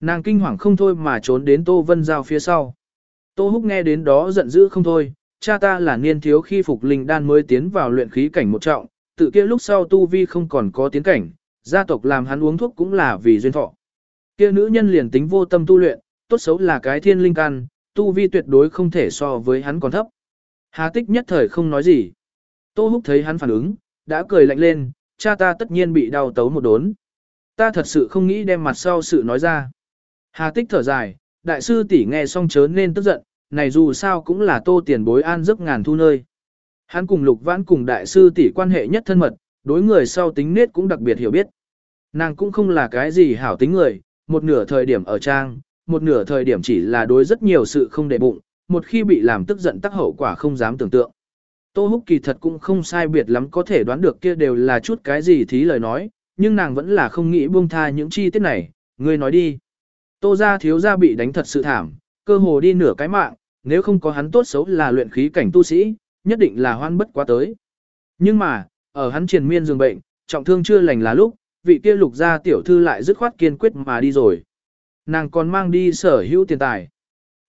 Nàng kinh hoàng không thôi mà trốn đến Tô Vân Giao phía sau. Tô Húc nghe đến đó giận dữ không thôi, cha ta là niên thiếu khi phục linh đan mới tiến vào luyện khí cảnh một trọng, tự kia lúc sau tu vi không còn có tiến cảnh, gia tộc làm hắn uống thuốc cũng là vì duyên thọ. Kia nữ nhân liền tính vô tâm tu luyện, tốt xấu là cái thiên linh căn, tu vi tuyệt đối không thể so với hắn còn thấp. Hà tích nhất thời không nói gì. Tô Húc thấy hắn phản ứng, đã cười lạnh lên, cha ta tất nhiên bị đau tấu một đốn. Ta thật sự không nghĩ đem mặt sau sự nói ra. Hà tích thở dài, đại sư tỷ nghe xong chớ nên tức giận, này dù sao cũng là tô tiền bối an giấc ngàn thu nơi. Hắn cùng lục vãn cùng đại sư tỷ quan hệ nhất thân mật, đối người sau tính nết cũng đặc biệt hiểu biết. Nàng cũng không là cái gì hảo tính người, một nửa thời điểm ở trang, một nửa thời điểm chỉ là đối rất nhiều sự không để bụng, một khi bị làm tức giận tắc hậu quả không dám tưởng tượng. Tô Húc kỳ thật cũng không sai biệt lắm có thể đoán được kia đều là chút cái gì thí lời nói, nhưng nàng vẫn là không nghĩ buông tha những chi tiết này, ngươi nói đi. Tô gia thiếu gia bị đánh thật sự thảm, cơ hồ đi nửa cái mạng, nếu không có hắn tốt xấu là luyện khí cảnh tu sĩ, nhất định là hoan bất quá tới. Nhưng mà, ở hắn triền miên giường bệnh, trọng thương chưa lành là lúc, vị kia lục gia tiểu thư lại dứt khoát kiên quyết mà đi rồi. Nàng còn mang đi sở hữu tiền tài.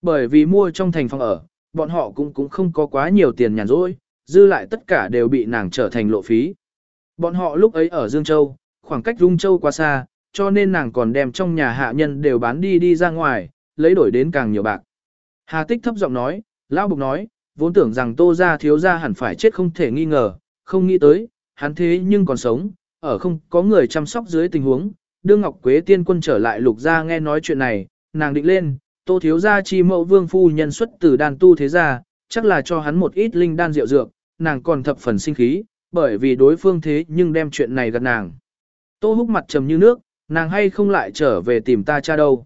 Bởi vì mua trong thành phòng ở, bọn họ cũng cũng không có quá nhiều tiền nhàn rỗi, dư lại tất cả đều bị nàng trở thành lộ phí. Bọn họ lúc ấy ở Dương Châu, khoảng cách Dung Châu quá xa, cho nên nàng còn đem trong nhà hạ nhân đều bán đi đi ra ngoài, lấy đổi đến càng nhiều bạc. Hà Tích thấp giọng nói, Lão Bục nói, vốn tưởng rằng Tô gia thiếu gia hẳn phải chết không thể nghi ngờ, không nghĩ tới, hắn thế nhưng còn sống, ở không có người chăm sóc dưới tình huống, đưa Ngọc Quế tiên quân trở lại lục gia nghe nói chuyện này, nàng định lên, Tô thiếu gia chi mẫu vương phu nhân xuất từ đàn tu thế gia, chắc là cho hắn một ít linh đan rượu dược, nàng còn thập phần sinh khí, bởi vì đối phương thế nhưng đem chuyện này gạt nàng. Tô húc mặt trầm như nước, nàng hay không lại trở về tìm ta cha đâu.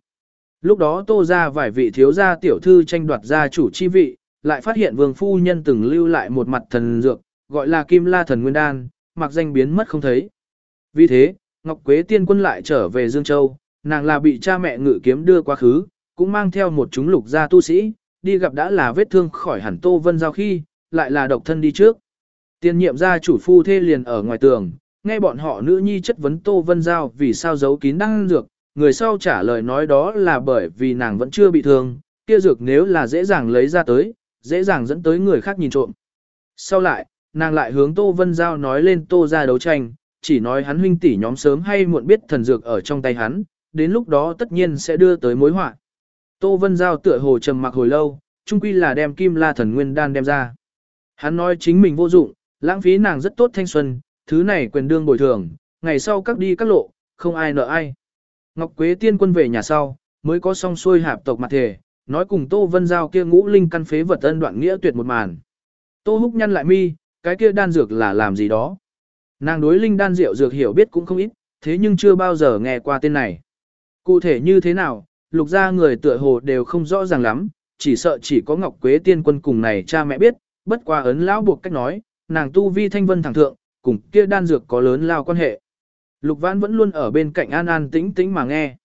Lúc đó tô ra vài vị thiếu gia tiểu thư tranh đoạt gia chủ chi vị, lại phát hiện vương phu nhân từng lưu lại một mặt thần dược, gọi là kim la thần nguyên đan, mặc danh biến mất không thấy. Vì thế, Ngọc Quế tiên quân lại trở về Dương Châu, nàng là bị cha mẹ ngự kiếm đưa quá khứ, cũng mang theo một chúng lục gia tu sĩ, đi gặp đã là vết thương khỏi hẳn Tô Vân Giao khi, lại là độc thân đi trước. Tiên nhiệm gia chủ phu thê liền ở ngoài tường, nghe bọn họ nữ nhi chất vấn Tô Vân Giao vì sao giấu kín đăng dược, người sau trả lời nói đó là bởi vì nàng vẫn chưa bị thương, kia dược nếu là dễ dàng lấy ra tới, dễ dàng dẫn tới người khác nhìn trộm. Sau lại, nàng lại hướng Tô Vân Giao nói lên Tô ra đấu tranh, chỉ nói hắn huynh tỷ nhóm sớm hay muộn biết thần dược ở trong tay hắn, đến lúc đó tất nhiên sẽ đưa tới mối họa. Tô Vân Giao tựa hồ trầm mặc hồi lâu, chung quy là đem kim la thần nguyên đan đem ra. Hắn nói chính mình vô dụng, lãng phí nàng rất tốt thanh xuân, thứ này quyền đương bồi thường, ngày sau các đi các lộ, không ai nợ ai. Ngọc Quế tiên quân về nhà sau, mới có song xuôi hạp tộc mặt thể, nói cùng Tô Vân Giao kia ngũ linh căn phế vật ân đoạn nghĩa tuyệt một màn. Tô Húc nhăn lại mi, cái kia đan dược là làm gì đó. Nàng đối linh đan rượu dược hiểu biết cũng không ít, thế nhưng chưa bao giờ nghe qua tên này. Cụ thể như thế nào, lục gia người tựa hồ đều không rõ ràng lắm, chỉ sợ chỉ có Ngọc Quế tiên quân cùng này cha mẹ biết, bất qua ấn lão buộc cách nói, nàng tu vi thanh vân thẳng thượng, cùng kia đan dược có lớn lao quan hệ. Lục Vãn vẫn luôn ở bên cạnh an an tĩnh tĩnh mà nghe.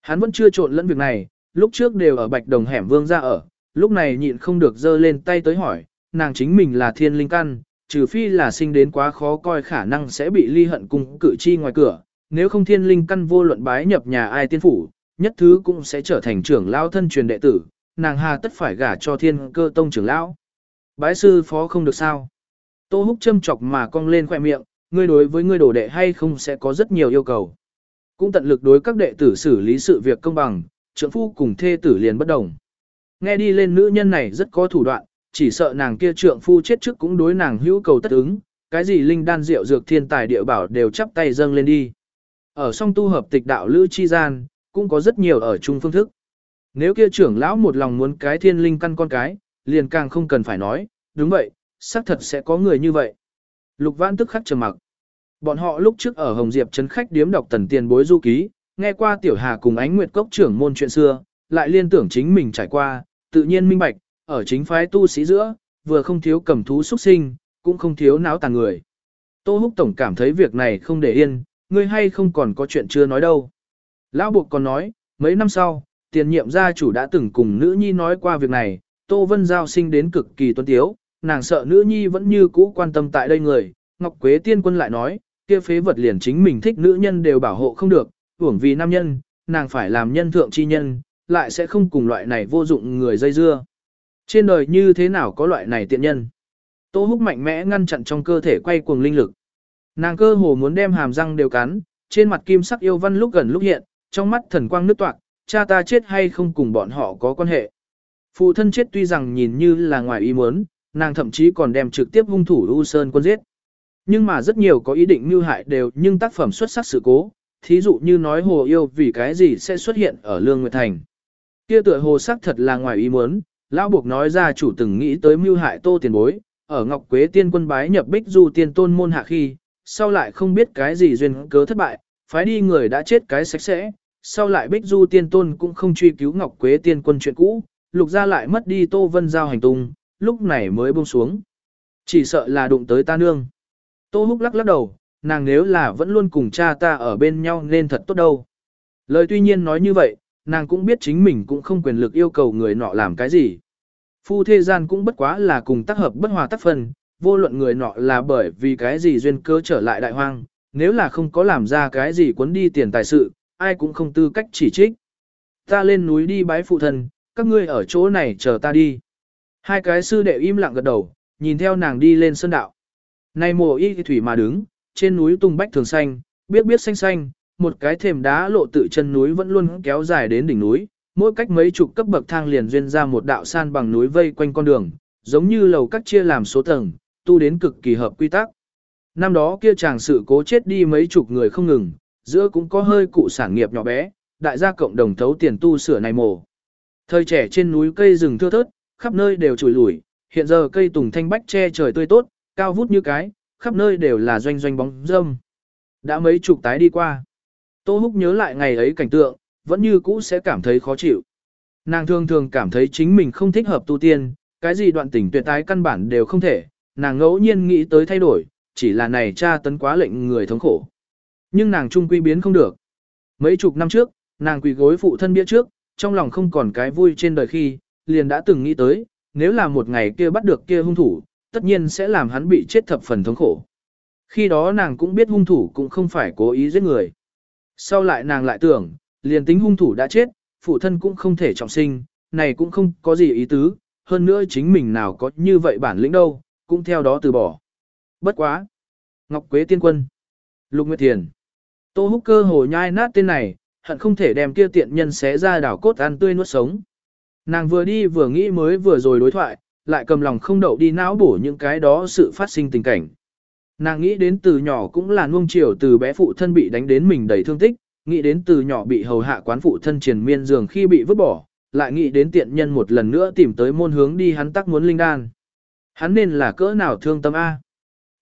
Hắn vẫn chưa trộn lẫn việc này, lúc trước đều ở bạch đồng hẻm vương ra ở, lúc này nhịn không được giơ lên tay tới hỏi, nàng chính mình là thiên linh căn, trừ phi là sinh đến quá khó coi khả năng sẽ bị ly hận cung cử chi ngoài cửa, nếu không thiên linh căn vô luận bái nhập nhà ai tiên phủ, nhất thứ cũng sẽ trở thành trưởng lão thân truyền đệ tử, nàng hà tất phải gả cho thiên cơ tông trưởng lão. Bái sư phó không được sao. Tô húc châm chọc mà cong lên khoẻ miệng, ngươi đối với ngươi đồ đệ hay không sẽ có rất nhiều yêu cầu. Cũng tận lực đối các đệ tử xử lý sự việc công bằng, trưởng phu cùng thê tử liền bất đồng. Nghe đi lên nữ nhân này rất có thủ đoạn, chỉ sợ nàng kia trượng phu chết trước cũng đối nàng hữu cầu tất ứng, cái gì linh đan rượu dược thiên tài địa bảo đều chắp tay dâng lên đi. Ở song tu hợp tịch đạo lữ chi gian, cũng có rất nhiều ở chung phương thức. Nếu kia trưởng lão một lòng muốn cái thiên linh căn con cái, liền càng không cần phải nói, đúng vậy, xác thật sẽ có người như vậy. Lục Vãn tức khắc trầm mặc. Bọn họ lúc trước ở Hồng Diệp trấn khách điếm đọc tần tiền bối du ký, nghe qua Tiểu Hà cùng Ánh Nguyệt Cốc trưởng môn chuyện xưa, lại liên tưởng chính mình trải qua, tự nhiên minh bạch, ở chính phái tu sĩ giữa, vừa không thiếu cầm thú xuất sinh, cũng không thiếu náo tàn người. Tô Húc Tổng cảm thấy việc này không để yên, ngươi hay không còn có chuyện chưa nói đâu. Lão Buộc còn nói, mấy năm sau, tiền nhiệm gia chủ đã từng cùng nữ nhi nói qua việc này, Tô Vân Giao sinh đến cực kỳ tuân tiếu, nàng sợ nữ nhi vẫn như cũ quan tâm tại đây người, Ngọc Quế Tiên Quân lại nói, kia phế vật liền chính mình thích nữ nhân đều bảo hộ không được, hưởng vì nam nhân, nàng phải làm nhân thượng chi nhân, lại sẽ không cùng loại này vô dụng người dây dưa. Trên đời như thế nào có loại này tiện nhân? Tô Húc mạnh mẽ ngăn chặn trong cơ thể quay cuồng linh lực. Nàng cơ hồ muốn đem hàm răng đều cắn, trên mặt kim sắc yêu văn lúc gần lúc hiện, trong mắt thần quang nước toạc, cha ta chết hay không cùng bọn họ có quan hệ. Phụ thân chết tuy rằng nhìn như là ngoài ý muốn, nàng thậm chí còn đem trực tiếp hung thủ U Sơn quân giết. Nhưng mà rất nhiều có ý định mưu hại đều nhưng tác phẩm xuất sắc sự cố, thí dụ như nói hồ yêu vì cái gì sẽ xuất hiện ở Lương Nguyệt Thành. Kia tựa hồ sắc thật là ngoài ý muốn, lão buộc nói ra chủ từng nghĩ tới mưu hại tô tiền bối, ở Ngọc Quế tiên quân bái nhập bích du tiên tôn môn hạ khi, sau lại không biết cái gì duyên cớ thất bại, phái đi người đã chết cái sạch sẽ, sau lại bích du tiên tôn cũng không truy cứu Ngọc Quế tiên quân chuyện cũ, lục ra lại mất đi tô vân giao hành tung, lúc này mới buông xuống. Chỉ sợ là đụng tới ta nương. Tô húc lắc lắc đầu, nàng nếu là vẫn luôn cùng cha ta ở bên nhau nên thật tốt đâu. Lời tuy nhiên nói như vậy, nàng cũng biết chính mình cũng không quyền lực yêu cầu người nọ làm cái gì. Phu thế gian cũng bất quá là cùng tác hợp bất hòa tác phần, vô luận người nọ là bởi vì cái gì duyên cơ trở lại đại hoang, nếu là không có làm ra cái gì cuốn đi tiền tài sự, ai cũng không tư cách chỉ trích. Ta lên núi đi bái phụ thân, các ngươi ở chỗ này chờ ta đi. Hai cái sư đệ im lặng gật đầu, nhìn theo nàng đi lên sơn đạo. Này mùa y thủy mà đứng, trên núi tung bách thường xanh, biết biết xanh xanh, một cái thềm đá lộ tự chân núi vẫn luôn kéo dài đến đỉnh núi, mỗi cách mấy chục cấp bậc thang liền duyên ra một đạo san bằng núi vây quanh con đường, giống như lầu các chia làm số tầng, tu đến cực kỳ hợp quy tắc. Năm đó kia chàng sự cố chết đi mấy chục người không ngừng, giữa cũng có hơi cụ sản nghiệp nhỏ bé, đại gia cộng đồng thấu tiền tu sửa này mồ. Thời trẻ trên núi cây rừng thưa thớt, khắp nơi đều trùi lủi, hiện giờ cây tùng thanh bách che trời tươi tốt, cao vút như cái, khắp nơi đều là doanh doanh bóng râm. Đã mấy chục tái đi qua. Tô Húc nhớ lại ngày ấy cảnh tượng, vẫn như cũ sẽ cảm thấy khó chịu. Nàng thường thường cảm thấy chính mình không thích hợp tu tiên, cái gì đoạn tình tuyệt tái căn bản đều không thể, nàng ngẫu nhiên nghĩ tới thay đổi, chỉ là này cha tấn quá lệnh người thống khổ. Nhưng nàng trung quy biến không được. Mấy chục năm trước, nàng quỳ gối phụ thân bia trước, trong lòng không còn cái vui trên đời khi, liền đã từng nghĩ tới, nếu là một ngày kia bắt được kia hung thủ, tất nhiên sẽ làm hắn bị chết thập phần thống khổ. Khi đó nàng cũng biết hung thủ cũng không phải cố ý giết người. Sau lại nàng lại tưởng, liền tính hung thủ đã chết, phụ thân cũng không thể trọng sinh, này cũng không có gì ý tứ, hơn nữa chính mình nào có như vậy bản lĩnh đâu, cũng theo đó từ bỏ. Bất quá. Ngọc Quế Tiên Quân. Lục Nguyệt Thiền. Tô húc cơ hồ nhai nát tên này, hận không thể đem kia tiện nhân xé ra đảo cốt ăn tươi nuốt sống. Nàng vừa đi vừa nghĩ mới vừa rồi đối thoại, lại cầm lòng không đậu đi não bổ những cái đó sự phát sinh tình cảnh. Nàng nghĩ đến từ nhỏ cũng là nuông chiều từ bé phụ thân bị đánh đến mình đầy thương tích, nghĩ đến từ nhỏ bị hầu hạ quán phụ thân triền miên giường khi bị vứt bỏ, lại nghĩ đến tiện nhân một lần nữa tìm tới môn hướng đi hắn tắc muốn linh đan. Hắn nên là cỡ nào thương tâm A.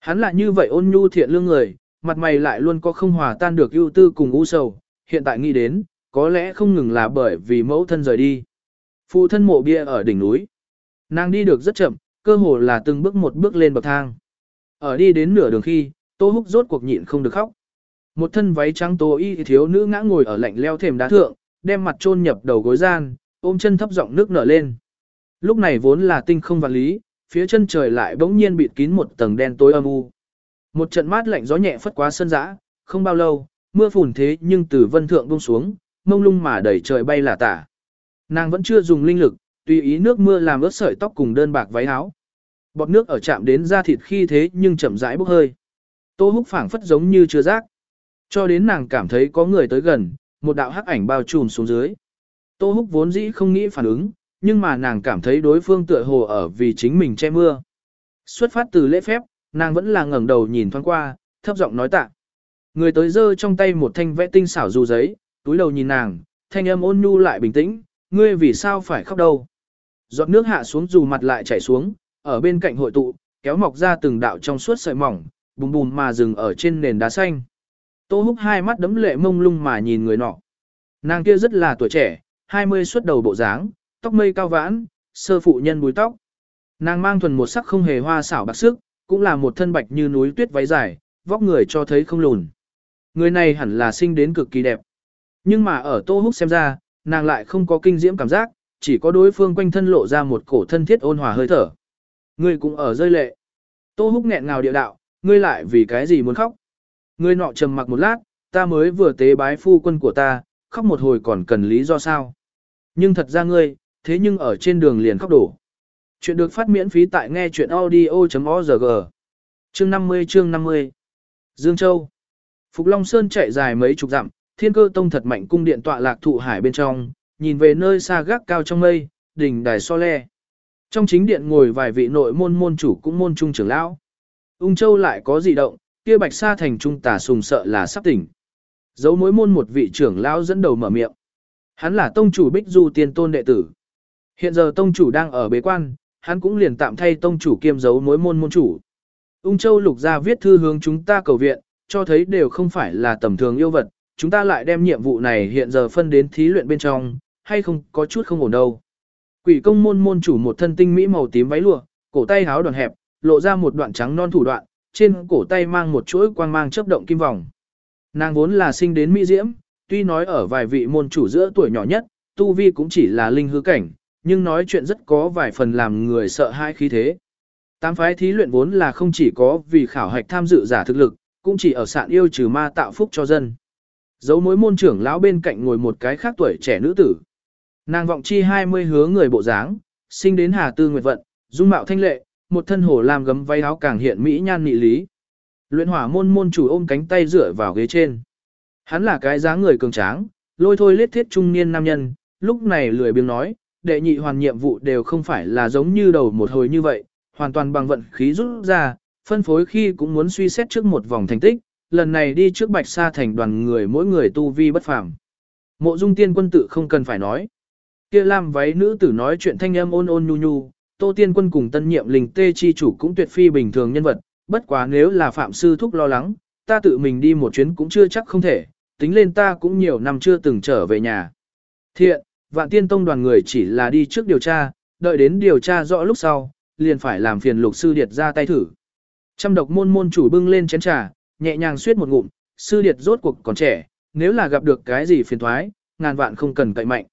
Hắn là như vậy ôn nhu thiện lương người, mặt mày lại luôn có không hòa tan được ưu tư cùng u sầu, hiện tại nghĩ đến, có lẽ không ngừng là bởi vì mẫu thân rời đi. Phụ thân mộ bia ở đỉnh núi. Nàng đi được rất chậm, cơ hồ là từng bước một bước lên bậc thang. Ở đi đến nửa đường khi, Tô Húc rốt cuộc nhịn không được khóc. Một thân váy trắng tố y thiếu nữ ngã ngồi ở lạnh leo thềm đá thượng, đem mặt chôn nhập đầu gối gian, ôm chân thấp giọng nước nở lên. Lúc này vốn là tinh không vạn lý, phía chân trời lại bỗng nhiên bịt kín một tầng đen tối âm u. Một trận mát lạnh gió nhẹ phất qua sân dã, không bao lâu, mưa phùn thế nhưng từ vân thượng buông xuống, mông lung mà đẩy trời bay là tả. Nàng vẫn chưa dùng linh lực, tùy ý nước mưa làm ướt sợi tóc cùng đơn bạc váy áo. Bọt nước ở chạm đến da thịt khi thế nhưng chậm rãi bốc hơi. Tô húc phảng phất giống như chưa giác. Cho đến nàng cảm thấy có người tới gần, một đạo hắc ảnh bao trùm xuống dưới. Tô húc vốn dĩ không nghĩ phản ứng, nhưng mà nàng cảm thấy đối phương tựa hồ ở vì chính mình che mưa. Xuất phát từ lễ phép, nàng vẫn là ngẩng đầu nhìn thoáng qua, thấp giọng nói tạ. Người tới giơ trong tay một thanh vẽ tinh xảo dù giấy, túi đầu nhìn nàng, thanh âm ôn nhu lại bình tĩnh, ngươi vì sao phải khóc đâu. Giọt nước hạ xuống dù mặt lại chảy xuống, ở bên cạnh hội tụ, kéo mọc ra từng đạo trong suốt sợi mỏng, bùm bùm mà dừng ở trên nền đá xanh. Tô húc hai mắt đấm lệ mông lung mà nhìn người nọ. Nàng kia rất là tuổi trẻ, 20 xuất đầu bộ dáng, tóc mây cao vãn, sơ phụ nhân búi tóc. Nàng mang thuần một sắc không hề hoa xảo bạc sức, cũng là một thân bạch như núi tuyết váy dài, vóc người cho thấy không lùn. Người này hẳn là sinh đến cực kỳ đẹp. Nhưng mà ở Tô Húc xem ra, nàng lại không có kinh diễm cảm giác, chỉ có đối phương quanh thân lộ ra một cổ thân thiết ôn hòa hơi thở. Ngươi cũng ở rơi lệ. Tô Húc nghẹn ngào địa đạo, ngươi lại vì cái gì muốn khóc? Ngươi nọ trầm mặc một lát, ta mới vừa tế bái phu quân của ta, khóc một hồi còn cần lý do sao? Nhưng thật ra ngươi, thế nhưng ở trên đường liền khóc đổ. Chuyện được phát miễn phí tại nghe chuyện audio.org. Chương 50 chương 50 Dương Châu Phục Long Sơn chạy dài mấy chục dặm, thiên cơ tông thật mạnh cung điện tọa lạc thụ hải bên trong, nhìn về nơi xa gác cao trong mây, đỉnh đài so le. Trong chính điện ngồi vài vị nội môn môn chủ cũng môn trung trưởng lão. Ung Châu lại có dị động, kia bạch sa thành trung tà sùng sợ là sắp tỉnh. Dấu mối môn một vị trưởng lão dẫn đầu mở miệng. Hắn là tông chủ Bích Du tiên tôn đệ tử. Hiện giờ tông chủ đang ở bế quan, hắn cũng liền tạm thay tông chủ kiêm dấu mối môn môn chủ. Ung Châu lục ra viết thư hướng chúng ta cầu viện, cho thấy đều không phải là tầm thường yêu vật, chúng ta lại đem nhiệm vụ này hiện giờ phân đến thí luyện bên trong, hay không có chút không ổn đâu. Quỷ công môn môn chủ một thân tinh mỹ màu tím váy lụa, cổ tay háo đoạn hẹp, lộ ra một đoạn trắng non thủ đoạn, trên cổ tay mang một chuỗi quang mang chớp động kim vòng. Nàng vốn là sinh đến mỹ diễm, tuy nói ở vài vị môn chủ giữa tuổi nhỏ nhất, tu vi cũng chỉ là linh hư cảnh, nhưng nói chuyện rất có vài phần làm người sợ hãi khí thế. Tám phái thí luyện vốn là không chỉ có vì khảo hạch tham dự giả thực lực, cũng chỉ ở sạn yêu trừ ma tạo phúc cho dân. Dấu mối môn trưởng lão bên cạnh ngồi một cái khác tuổi trẻ nữ tử. Nàng vọng chi 20 hứa người bộ dáng, sinh đến Hà Tư Nguyệt Vận, dung mạo thanh lệ, một thân hổ làm gấm váy áo càng hiện mỹ nhan nị lý. Luyện hỏa môn môn chủ ôm cánh tay dựa vào ghế trên. Hắn là cái dáng người cường tráng, lôi thôi lết thiết trung niên nam nhân, lúc này lười biếng nói, đệ nhị hoàn nhiệm vụ đều không phải là giống như đầu một hồi như vậy, hoàn toàn bằng vận khí rút ra, phân phối khi cũng muốn suy xét trước một vòng thành tích, lần này đi trước bạch sa thành đoàn người mỗi người tu vi bất phàm. Mộ dung tiên quân tự không cần phải nói. Kia lam váy nữ tử nói chuyện thanh âm ôn ôn nhu nhu, tô tiên quân cùng tân nhiệm linh tê chi chủ cũng tuyệt phi bình thường nhân vật, bất quá nếu là phạm sư thúc lo lắng, ta tự mình đi một chuyến cũng chưa chắc không thể, tính lên ta cũng nhiều năm chưa từng trở về nhà. Thiện, vạn tiên tông đoàn người chỉ là đi trước điều tra, đợi đến điều tra rõ lúc sau, liền phải làm phiền lục sư điệt ra tay thử. Trăm độc môn môn chủ bưng lên chén trà, nhẹ nhàng suyết một ngụm, sư điệt rốt cuộc còn trẻ, nếu là gặp được cái gì phiền thoái, ngàn vạn không cần cậy mạnh.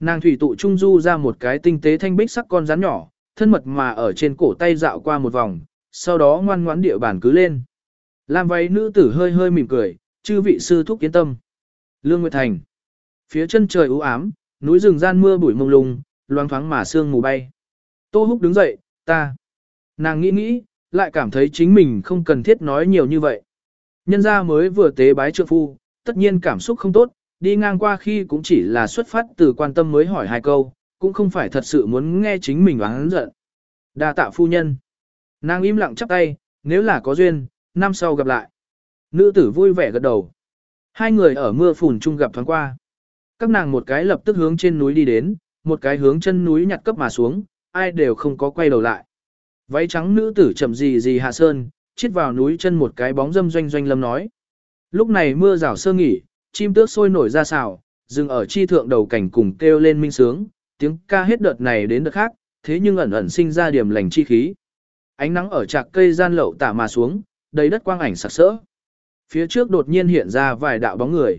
Nàng thủy tụ trung du ra một cái tinh tế thanh bích sắc con rắn nhỏ, thân mật mà ở trên cổ tay dạo qua một vòng, sau đó ngoan ngoãn địa bản cứ lên. Lam váy nữ tử hơi hơi mỉm cười, chư vị sư thúc yên tâm. Lương Nguyệt Thành. Phía chân trời u ám, núi rừng gian mưa bụi mông lung, loang thoáng mà sương mù bay. Tô Húc đứng dậy, ta. Nàng nghĩ nghĩ, lại cảm thấy chính mình không cần thiết nói nhiều như vậy. Nhân gia mới vừa tế bái trượng phu, tất nhiên cảm xúc không tốt, đi ngang qua khi cũng chỉ là xuất phát từ quan tâm mới hỏi hai câu, cũng không phải thật sự muốn nghe chính mình oán giận. Đa tạ phu nhân. Nàng im lặng chắp tay, nếu là có duyên, năm sau gặp lại. Nữ tử vui vẻ gật đầu. Hai người ở mưa phùn chung gặp thoáng qua. Các nàng một cái lập tức hướng trên núi đi đến, một cái hướng chân núi nhặt cấp mà xuống, ai đều không có quay đầu lại. Váy trắng nữ tử chậm gì gì hạ sơn, chết vào núi chân một cái bóng dâm doanh doanh lâm nói. Lúc này mưa rào sơ nghỉ, chim tước sôi nổi ra xào, Dừng ở chi thượng đầu cảnh cùng kêu lên minh sướng, tiếng ca hết đợt này đến đợt khác, thế nhưng ẩn ẩn sinh ra điểm lành chi khí. Ánh nắng ở trạc cây gian lậu tả mà xuống, đầy đất quang ảnh sặc sỡ. Phía trước đột nhiên hiện ra vài đạo bóng người.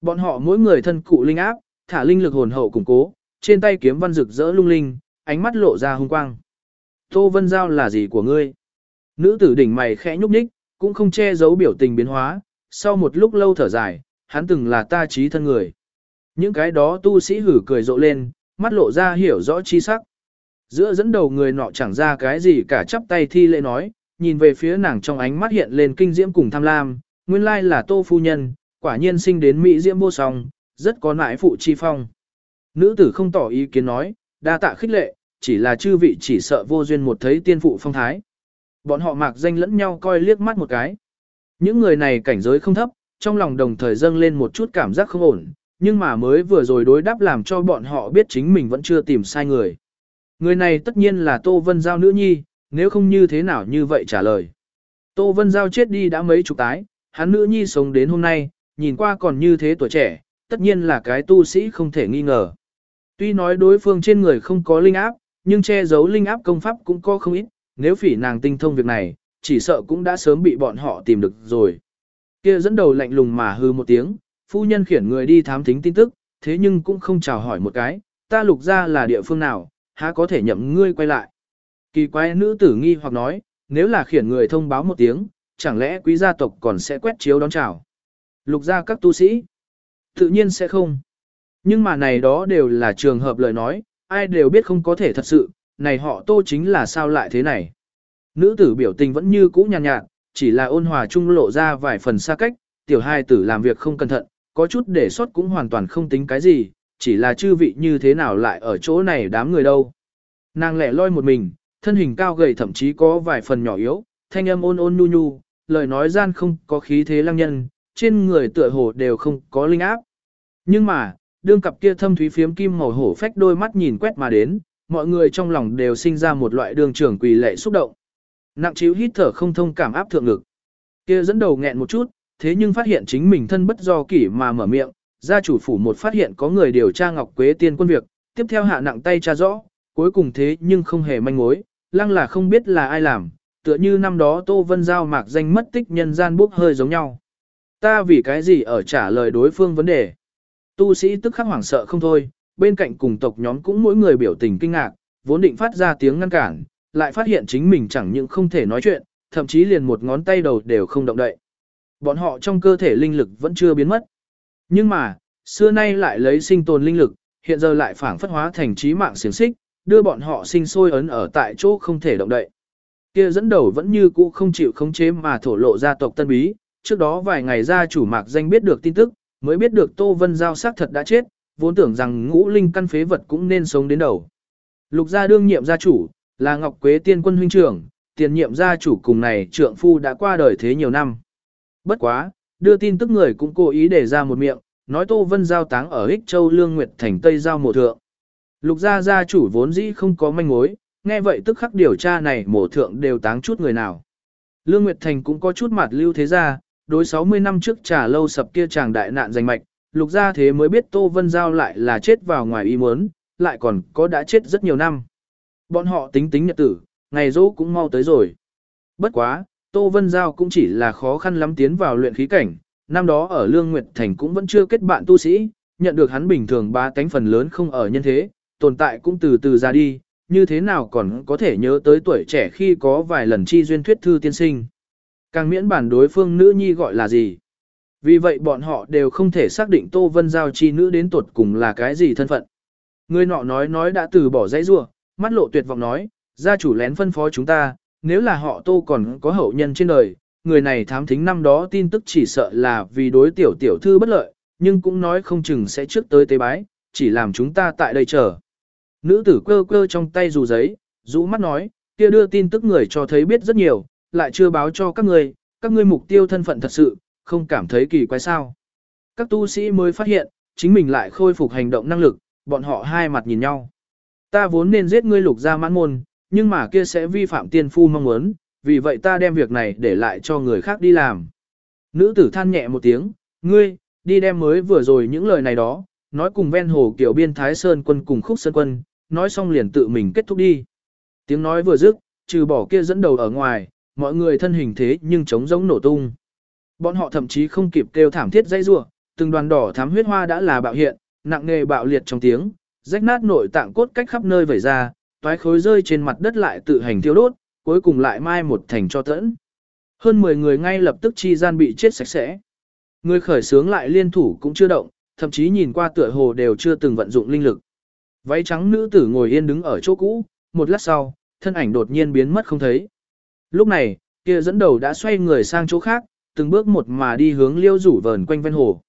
Bọn họ mỗi người thân cụ linh áp, thả linh lực hồn hậu củng cố, trên tay kiếm văn rực rỡ lung linh, ánh mắt lộ ra hung quang. Tô Vân Giao là gì của ngươi? Nữ tử đỉnh mày khẽ nhúc nhích, cũng không che giấu biểu tình biến hóa, sau một lúc lâu thở dài, hắn từng là ta trí thân người. Những cái đó tu sĩ hử cười rộ lên, mắt lộ ra hiểu rõ chi sắc. Giữa dẫn đầu người nọ chẳng ra cái gì cả chắp tay thi lễ nói, nhìn về phía nàng trong ánh mắt hiện lên kinh diễm cùng tham lam, nguyên lai là tô phu nhân, quả nhiên sinh đến mỹ diễm vô song, rất có nại phụ chi phong. Nữ tử không tỏ ý kiến nói, đa tạ khích lệ, chỉ là chư vị chỉ sợ vô duyên một thấy tiên phụ phong thái. Bọn họ mạc danh lẫn nhau coi liếc mắt một cái. Những người này cảnh giới không thấp, trong lòng đồng thời dâng lên một chút cảm giác không ổn, nhưng mà mới vừa rồi đối đáp làm cho bọn họ biết chính mình vẫn chưa tìm sai người. Người này tất nhiên là Tô Vân Giao nữ nhi, nếu không như thế nào như vậy trả lời. Tô Vân Giao chết đi đã mấy chục tái, hắn nữ nhi sống đến hôm nay, nhìn qua còn như thế tuổi trẻ, tất nhiên là cái tu sĩ không thể nghi ngờ. Tuy nói đối phương trên người không có linh áp, nhưng che giấu linh áp công pháp cũng có không ít, nếu phỉ nàng tinh thông việc này, chỉ sợ cũng đã sớm bị bọn họ tìm được rồi. Kia dẫn đầu lạnh lùng mà hư một tiếng, phu nhân khiển người đi thám thính tin tức, thế nhưng cũng không chào hỏi một cái, ta lục ra là địa phương nào, há có thể nhậm ngươi quay lại. Kỳ quái nữ tử nghi hoặc nói, nếu là khiển người thông báo một tiếng, chẳng lẽ quý gia tộc còn sẽ quét chiếu đón chào. Lục ra các tu sĩ, tự nhiên sẽ không. Nhưng mà này đó đều là trường hợp lời nói, ai đều biết không có thể thật sự, này họ tô chính là sao lại thế này. Nữ tử biểu tình vẫn như cũ nhàn nhạt, nhạt, chỉ là ôn hòa trung lộ ra vài phần xa cách, tiểu hai tử làm việc không cẩn thận, có chút để sót cũng hoàn toàn không tính cái gì, chỉ là chư vị như thế nào lại ở chỗ này đám người đâu. Nàng lẻ loi một mình, thân hình cao gầy thậm chí có vài phần nhỏ yếu, thanh âm ôn ôn nhu nhu, lời nói gian không có khí thế lăng nhân, trên người tựa hồ đều không có linh áp. Nhưng mà, đương cặp kia thâm thúy phiếm kim màu hổ phách đôi mắt nhìn quét mà đến, mọi người trong lòng đều sinh ra một loại đường trưởng quỳ lệ xúc động. Nặng chiếu hít thở không thông cảm áp thượng ngực. Kia dẫn đầu nghẹn một chút, thế nhưng phát hiện chính mình thân bất do kỷ mà mở miệng, gia chủ phủ một phát hiện có người điều tra Ngọc Quế tiên quân việc, tiếp theo hạ nặng tay tra rõ, cuối cùng thế nhưng không hề manh mối, lăng là không biết là ai làm, tựa như năm đó Tô Vân Giao mạc danh mất tích nhân gian bốc hơi giống nhau. Ta vì cái gì ở trả lời đối phương vấn đề? Tu sĩ tức khắc hoảng sợ không thôi, bên cạnh cùng tộc nhóm cũng mỗi người biểu tình kinh ngạc, vốn định phát ra tiếng ngăn cản, lại phát hiện chính mình chẳng những không thể nói chuyện, thậm chí liền một ngón tay đầu đều không động đậy. Bọn họ trong cơ thể linh lực vẫn chưa biến mất. Nhưng mà, xưa nay lại lấy sinh tồn linh lực, hiện giờ lại phản phất hóa thành trí mạng xiềng xích, đưa bọn họ sinh sôi ấn ở tại chỗ không thể động đậy. Kia dẫn đầu vẫn như cũ không chịu khống chế mà thổ lộ gia tộc tân bí, trước đó vài ngày gia chủ mạc danh biết được tin tức, mới biết được Tô Vân Giao xác thật đã chết, vốn tưởng rằng ngũ linh căn phế vật cũng nên sống đến đầu. Lục gia đương nhiệm gia chủ, là Ngọc Quế tiên quân huynh trưởng, tiền nhiệm gia chủ cùng này trượng phu đã qua đời thế nhiều năm. Bất quá, đưa tin tức người cũng cố ý để ra một miệng, nói Tô Vân Giao táng ở Ích Châu Lương Nguyệt thành Tây Giao mộ thượng. Lục gia gia chủ vốn dĩ không có manh mối, nghe vậy tức khắc điều tra này mộ thượng đều táng chút người nào. Lương Nguyệt Thành cũng có chút mặt lưu thế gia, đối 60 năm trước trả lâu sập kia chàng đại nạn danh mạch, lục gia thế mới biết Tô Vân Giao lại là chết vào ngoài ý muốn, lại còn có đã chết rất nhiều năm. Bọn họ tính tính nhật tử, ngày dỗ cũng mau tới rồi. Bất quá, Tô Vân Giao cũng chỉ là khó khăn lắm tiến vào luyện khí cảnh, năm đó ở Lương Nguyệt Thành cũng vẫn chưa kết bạn tu sĩ, nhận được hắn bình thường ba cánh phần lớn không ở nhân thế, tồn tại cũng từ từ ra đi, như thế nào còn có thể nhớ tới tuổi trẻ khi có vài lần chi duyên thuyết thư tiên sinh. Càng miễn bản đối phương nữ nhi gọi là gì. Vì vậy bọn họ đều không thể xác định Tô Vân Giao chi nữ đến tuột cùng là cái gì thân phận. Người nọ nói nói đã từ bỏ dãy rua, mắt lộ tuyệt vọng nói, gia chủ lén phân phó chúng ta, nếu là họ Tô còn có hậu nhân trên đời, người này thám thính năm đó tin tức chỉ sợ là vì đối tiểu tiểu thư bất lợi, nhưng cũng nói không chừng sẽ trước tới tế bái, chỉ làm chúng ta tại đây chờ. Nữ tử quơ quơ trong tay dù giấy, rũ mắt nói, kia đưa tin tức người cho thấy biết rất nhiều, lại chưa báo cho các người, các ngươi mục tiêu thân phận thật sự, không cảm thấy kỳ quái sao. Các tu sĩ mới phát hiện, chính mình lại khôi phục hành động năng lực, bọn họ hai mặt nhìn nhau. Ta vốn nên giết ngươi lục ra mãn môn, nhưng mà kia sẽ vi phạm tiên phu mong muốn, vì vậy ta đem việc này để lại cho người khác đi làm. Nữ tử than nhẹ một tiếng, ngươi, đi đem mới vừa rồi những lời này đó, nói cùng ven hồ kiểu biên Thái Sơn quân cùng khúc Sơn quân, nói xong liền tự mình kết thúc đi. Tiếng nói vừa dứt, trừ bỏ kia dẫn đầu ở ngoài, mọi người thân hình thế nhưng trống giống nổ tung. Bọn họ thậm chí không kịp kêu thảm thiết dây rủa, từng đoàn đỏ thám huyết hoa đã là bạo hiện, nặng nề bạo liệt trong tiếng, rách nát nội tạng cốt cách khắp nơi vẩy ra, toái khối rơi trên mặt đất lại tự hành thiêu đốt, cuối cùng lại mai một thành cho tẫn. Hơn 10 người ngay lập tức chi gian bị chết sạch sẽ. Người khởi sướng lại liên thủ cũng chưa động, thậm chí nhìn qua tựa hồ đều chưa từng vận dụng linh lực. Váy trắng nữ tử ngồi yên đứng ở chỗ cũ, một lát sau, thân ảnh đột nhiên biến mất không thấy. Lúc này, kia dẫn đầu đã xoay người sang chỗ khác, từng bước một mà đi hướng liêu rủ vờn quanh ven hồ.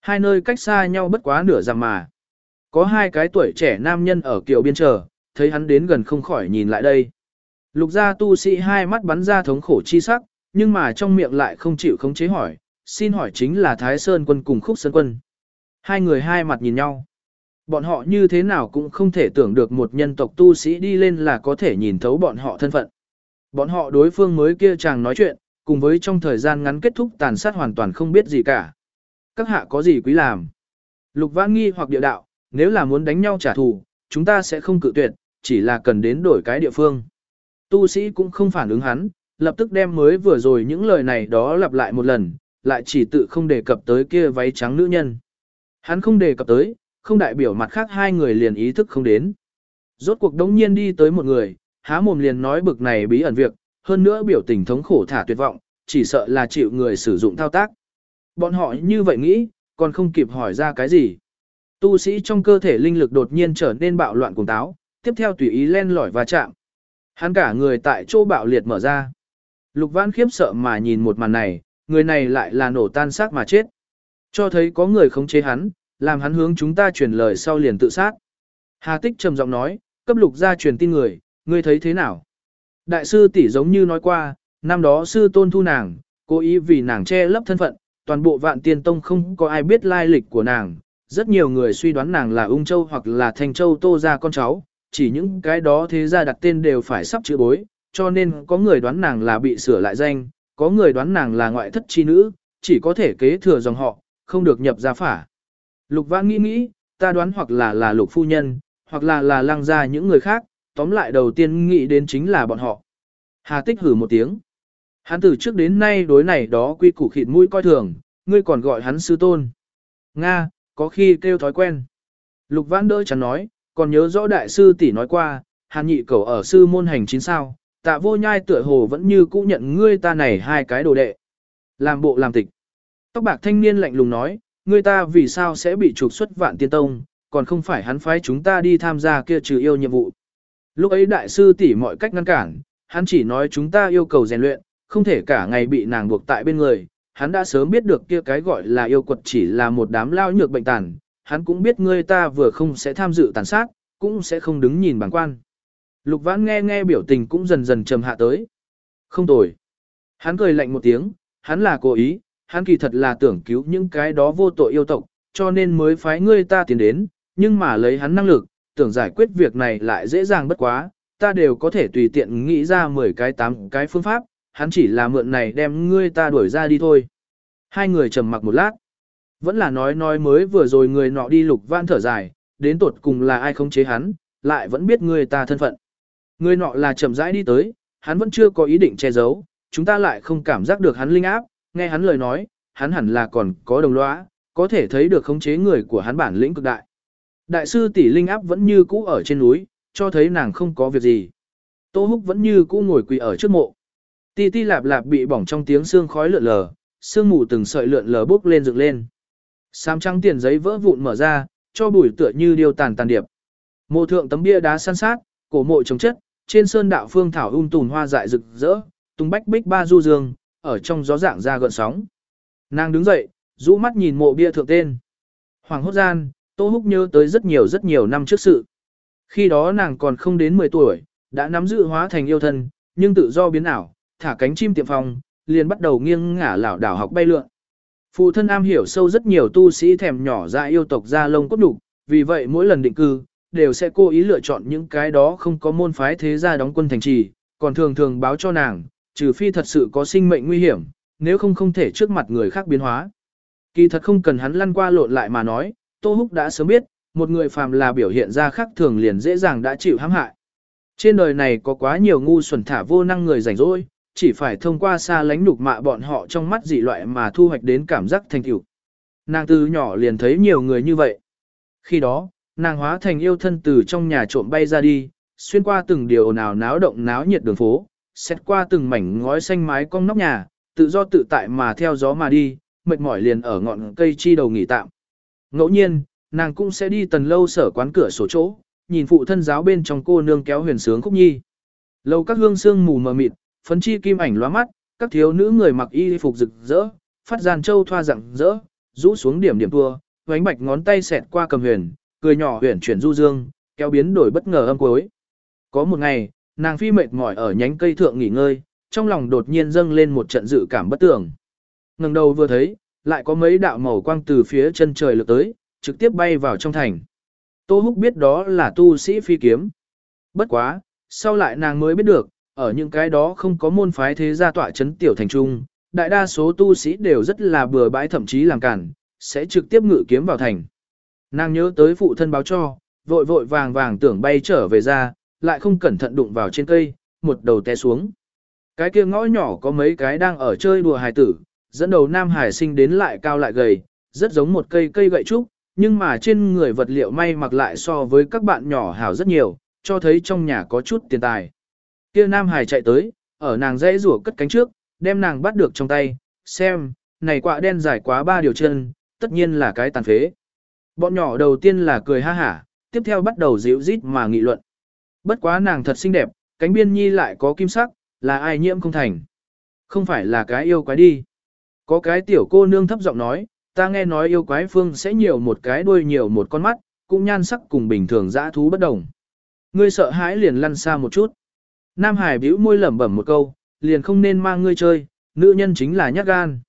Hai nơi cách xa nhau bất quá nửa dặm mà. Có hai cái tuổi trẻ nam nhân ở kiểu biên chờ, thấy hắn đến gần không khỏi nhìn lại đây. Lục gia tu sĩ hai mắt bắn ra thống khổ chi sắc, nhưng mà trong miệng lại không chịu khống chế hỏi, xin hỏi chính là Thái Sơn quân cùng Khúc Sơn quân. Hai người hai mặt nhìn nhau. Bọn họ như thế nào cũng không thể tưởng được một nhân tộc tu sĩ đi lên là có thể nhìn thấu bọn họ thân phận. Bọn họ đối phương mới kia chàng nói chuyện, cùng với trong thời gian ngắn kết thúc tàn sát hoàn toàn không biết gì cả. Các hạ có gì quý làm? Lục Vãn nghi hoặc địa đạo, nếu là muốn đánh nhau trả thù, chúng ta sẽ không cự tuyệt, chỉ là cần đến đổi cái địa phương. Tu sĩ cũng không phản ứng hắn, lập tức đem mới vừa rồi những lời này đó lặp lại một lần, lại chỉ tự không đề cập tới kia váy trắng nữ nhân. Hắn không đề cập tới, không đại biểu mặt khác hai người liền ý thức không đến. Rốt cuộc đống nhiên đi tới một người, há mồm liền nói bực này bí ẩn việc, hơn nữa biểu tình thống khổ thả tuyệt vọng, chỉ sợ là chịu người sử dụng thao tác. Bọn họ như vậy nghĩ, còn không kịp hỏi ra cái gì. Tu sĩ trong cơ thể linh lực đột nhiên trở nên bạo loạn cùng táo, tiếp theo tùy ý len lỏi và chạm. Hắn cả người tại chỗ bạo liệt mở ra. Lục Văn khiếp sợ mà nhìn một màn này, người này lại là nổ tan xác mà chết. Cho thấy có người khống chế hắn, làm hắn hướng chúng ta truyền lời sau liền tự sát. Hà Tích trầm giọng nói, cấp lục ra truyền tin người, ngươi thấy thế nào? Đại sư tỷ giống như nói qua, năm đó sư tôn thu nàng, cố ý vì nàng che lấp thân phận, toàn bộ vạn tiên tông không có ai biết lai lịch của nàng. Rất nhiều người suy đoán nàng là ung châu hoặc là thanh châu tô ra con cháu, chỉ những cái đó thế ra đặt tên đều phải sắp chữ bối, cho nên có người đoán nàng là bị sửa lại danh, có người đoán nàng là ngoại thất chi nữ, chỉ có thể kế thừa dòng họ, không được nhập gia phả. Lục Vãn nghĩ nghĩ, ta đoán hoặc là là lục phu nhân, hoặc là là lăng gia những người khác, tóm lại đầu tiên nghĩ đến chính là bọn họ. Hà tích hử một tiếng. Hắn từ trước đến nay đối này đó quy củ khịt mũi coi thường, ngươi còn gọi hắn sư tôn. Nga, có khi kêu thói quen. Lục Vãn đỡ chẳng nói, còn nhớ rõ đại sư tỷ nói qua, hàn nhị cầu ở sư môn hành chính sao, tạ vô nhai tựa hồ vẫn như cũ nhận ngươi ta này hai cái đồ đệ. Làm bộ làm tịch. Tóc bạc thanh niên lạnh lùng nói, ngươi ta vì sao sẽ bị trục xuất vạn tiên tông, còn không phải hắn phái chúng ta đi tham gia kia trừ yêu nhiệm vụ. Lúc ấy đại sư tỷ mọi cách ngăn cản, hắn chỉ nói chúng ta yêu cầu rèn luyện, không thể cả ngày bị nàng buộc tại bên người. Hắn đã sớm biết được kia cái gọi là yêu quật chỉ là một đám lao nhược bệnh tàn, hắn cũng biết ngươi ta vừa không sẽ tham dự tàn sát, cũng sẽ không đứng nhìn bằng quan. Lục vãn nghe nghe biểu tình cũng dần dần trầm hạ tới. Không tồi. Hắn cười lạnh một tiếng, hắn là cố ý, hắn kỳ thật là tưởng cứu những cái đó vô tội yêu tộc, cho nên mới phái ngươi ta tiến đến, nhưng mà lấy hắn năng lực, tưởng giải quyết việc này lại dễ dàng bất quá, ta đều có thể tùy tiện nghĩ ra 10 cái 8 cái phương pháp, hắn chỉ là mượn này đem ngươi ta đuổi ra đi thôi. Hai người trầm mặc một lát. Vẫn là nói nói mới vừa rồi người nọ đi lục van thở dài, đến tột cùng là ai không chế hắn, lại vẫn biết người ta thân phận. Người nọ là chậm rãi đi tới, hắn vẫn chưa có ý định che giấu, chúng ta lại không cảm giác được hắn linh áp, nghe hắn lời nói, hắn hẳn là còn có đồng lõa, có thể thấy được khống chế người của hắn bản lĩnh cực đại. Đại sư tỷ linh áp vẫn như cũ ở trên núi, cho thấy nàng không có việc gì. Tô Húc vẫn như cũ ngồi quỳ ở trước mộ. Ti ti lạp lạp bị bỏng trong tiếng xương khói lượn lờ, xương mù từng sợi lượn lờ bốc lên dựng lên. Sám trắng tiền giấy vỡ vụn mở ra, cho bụi tựa như điều tàn tàn điệp. Mộ thượng tấm bia đá san sát, cổ mộ trồng chất, trên sơn đạo phương thảo um tùn hoa dại rực rỡ, tung bách bích ba du dương, ở trong gió dạng ra gợn sóng. Nàng đứng dậy, rũ mắt nhìn mộ bia thượng tên. Hoàng hốt gian, Tô Húc nhớ tới rất nhiều rất nhiều năm trước sự. Khi đó nàng còn không đến 10 tuổi, đã nắm giữ hóa thành yêu thân, nhưng tự do biến ảo, thả cánh chim tiệm phòng, liền bắt đầu nghiêng ngả lảo đảo học bay lượn. Phụ thân am hiểu sâu rất nhiều tu sĩ thèm nhỏ ra yêu tộc ra lông cốt đục, vì vậy mỗi lần định cư, đều sẽ cố ý lựa chọn những cái đó không có môn phái thế gia đóng quân thành trì, còn thường thường báo cho nàng, trừ phi thật sự có sinh mệnh nguy hiểm, nếu không không thể trước mặt người khác biến hóa. Kỳ thật không cần hắn lăn qua lộn lại mà nói, Tô Húc đã sớm biết, một người phàm là biểu hiện ra khác thường liền dễ dàng đã chịu hãm hại. Trên đời này có quá nhiều ngu xuẩn thả vô năng người rảnh rỗi, chỉ phải thông qua xa lánh nhục mạ bọn họ trong mắt dị loại mà thu hoạch đến cảm giác thành tựu. Nàng từ nhỏ liền thấy nhiều người như vậy. Khi đó, nàng hóa thành yêu thân từ trong nhà trộm bay ra đi, xuyên qua từng điều nào náo động náo nhiệt đường phố, xét qua từng mảnh ngói xanh mái cong nóc nhà, tự do tự tại mà theo gió mà đi, mệt mỏi liền ở ngọn cây chi đầu nghỉ tạm. Ngẫu nhiên, nàng cũng sẽ đi tần lâu sở quán cửa sổ chỗ, nhìn phụ thân giáo bên trong cô nương kéo huyền sướng khúc nhi. Lâu các hương sương mù mờ mịt, phấn chi kim ảnh lóa mắt, các thiếu nữ người mặc y phục rực rỡ, phát gian châu thoa rạng rỡ, rũ xuống điểm điểm tua, vánh bạch ngón tay xẹt qua cầm huyền, cười nhỏ huyền chuyển du dương, kéo biến đổi bất ngờ âm cuối. Có một ngày, nàng phi mệt mỏi ở nhánh cây thượng nghỉ ngơi, trong lòng đột nhiên dâng lên một trận dự cảm bất tường. Ngẩng đầu vừa thấy, lại có mấy đạo màu quang từ phía chân trời lượn tới, trực tiếp bay vào trong thành. Tô Húc biết đó là tu sĩ phi kiếm. Bất quá, sau lại nàng mới biết được, ở những cái đó không có môn phái thế gia tọa chấn tiểu thành trung, đại đa số tu sĩ đều rất là bừa bãi thậm chí làm cản, sẽ trực tiếp ngự kiếm vào thành. Nàng nhớ tới phụ thân báo cho, vội vội vàng vàng tưởng bay trở về ra, lại không cẩn thận đụng vào trên cây, một đầu té xuống. Cái kia ngõ nhỏ có mấy cái đang ở chơi đùa hài tử, dẫn đầu nam hải sinh đến lại cao lại gầy, rất giống một cây cây gậy trúc, nhưng mà trên người vật liệu may mặc lại so với các bạn nhỏ hảo rất nhiều, cho thấy trong nhà có chút tiền tài. Kia nam hải chạy tới, ở nàng dãy rủa cất cánh trước, đem nàng bắt được trong tay, xem, này quạ đen dài quá ba điều chân, tất nhiên là cái tàn phế. Bọn nhỏ đầu tiên là cười ha hả, tiếp theo bắt đầu dịu rít mà nghị luận. Bất quá nàng thật xinh đẹp, cánh biên nhi lại có kim sắc, là ai nhiễm không thành. Không phải là cái yêu quái đi. Có cái tiểu cô nương thấp giọng nói, ta nghe nói yêu quái phương sẽ nhiều một cái đuôi nhiều một con mắt, cũng nhan sắc cùng bình thường dã thú bất đồng. Ngươi sợ hãi liền lăn xa một chút. Nam Hải bĩu môi lẩm bẩm một câu, liền không nên mang ngươi chơi, nữ nhân chính là nhát gan.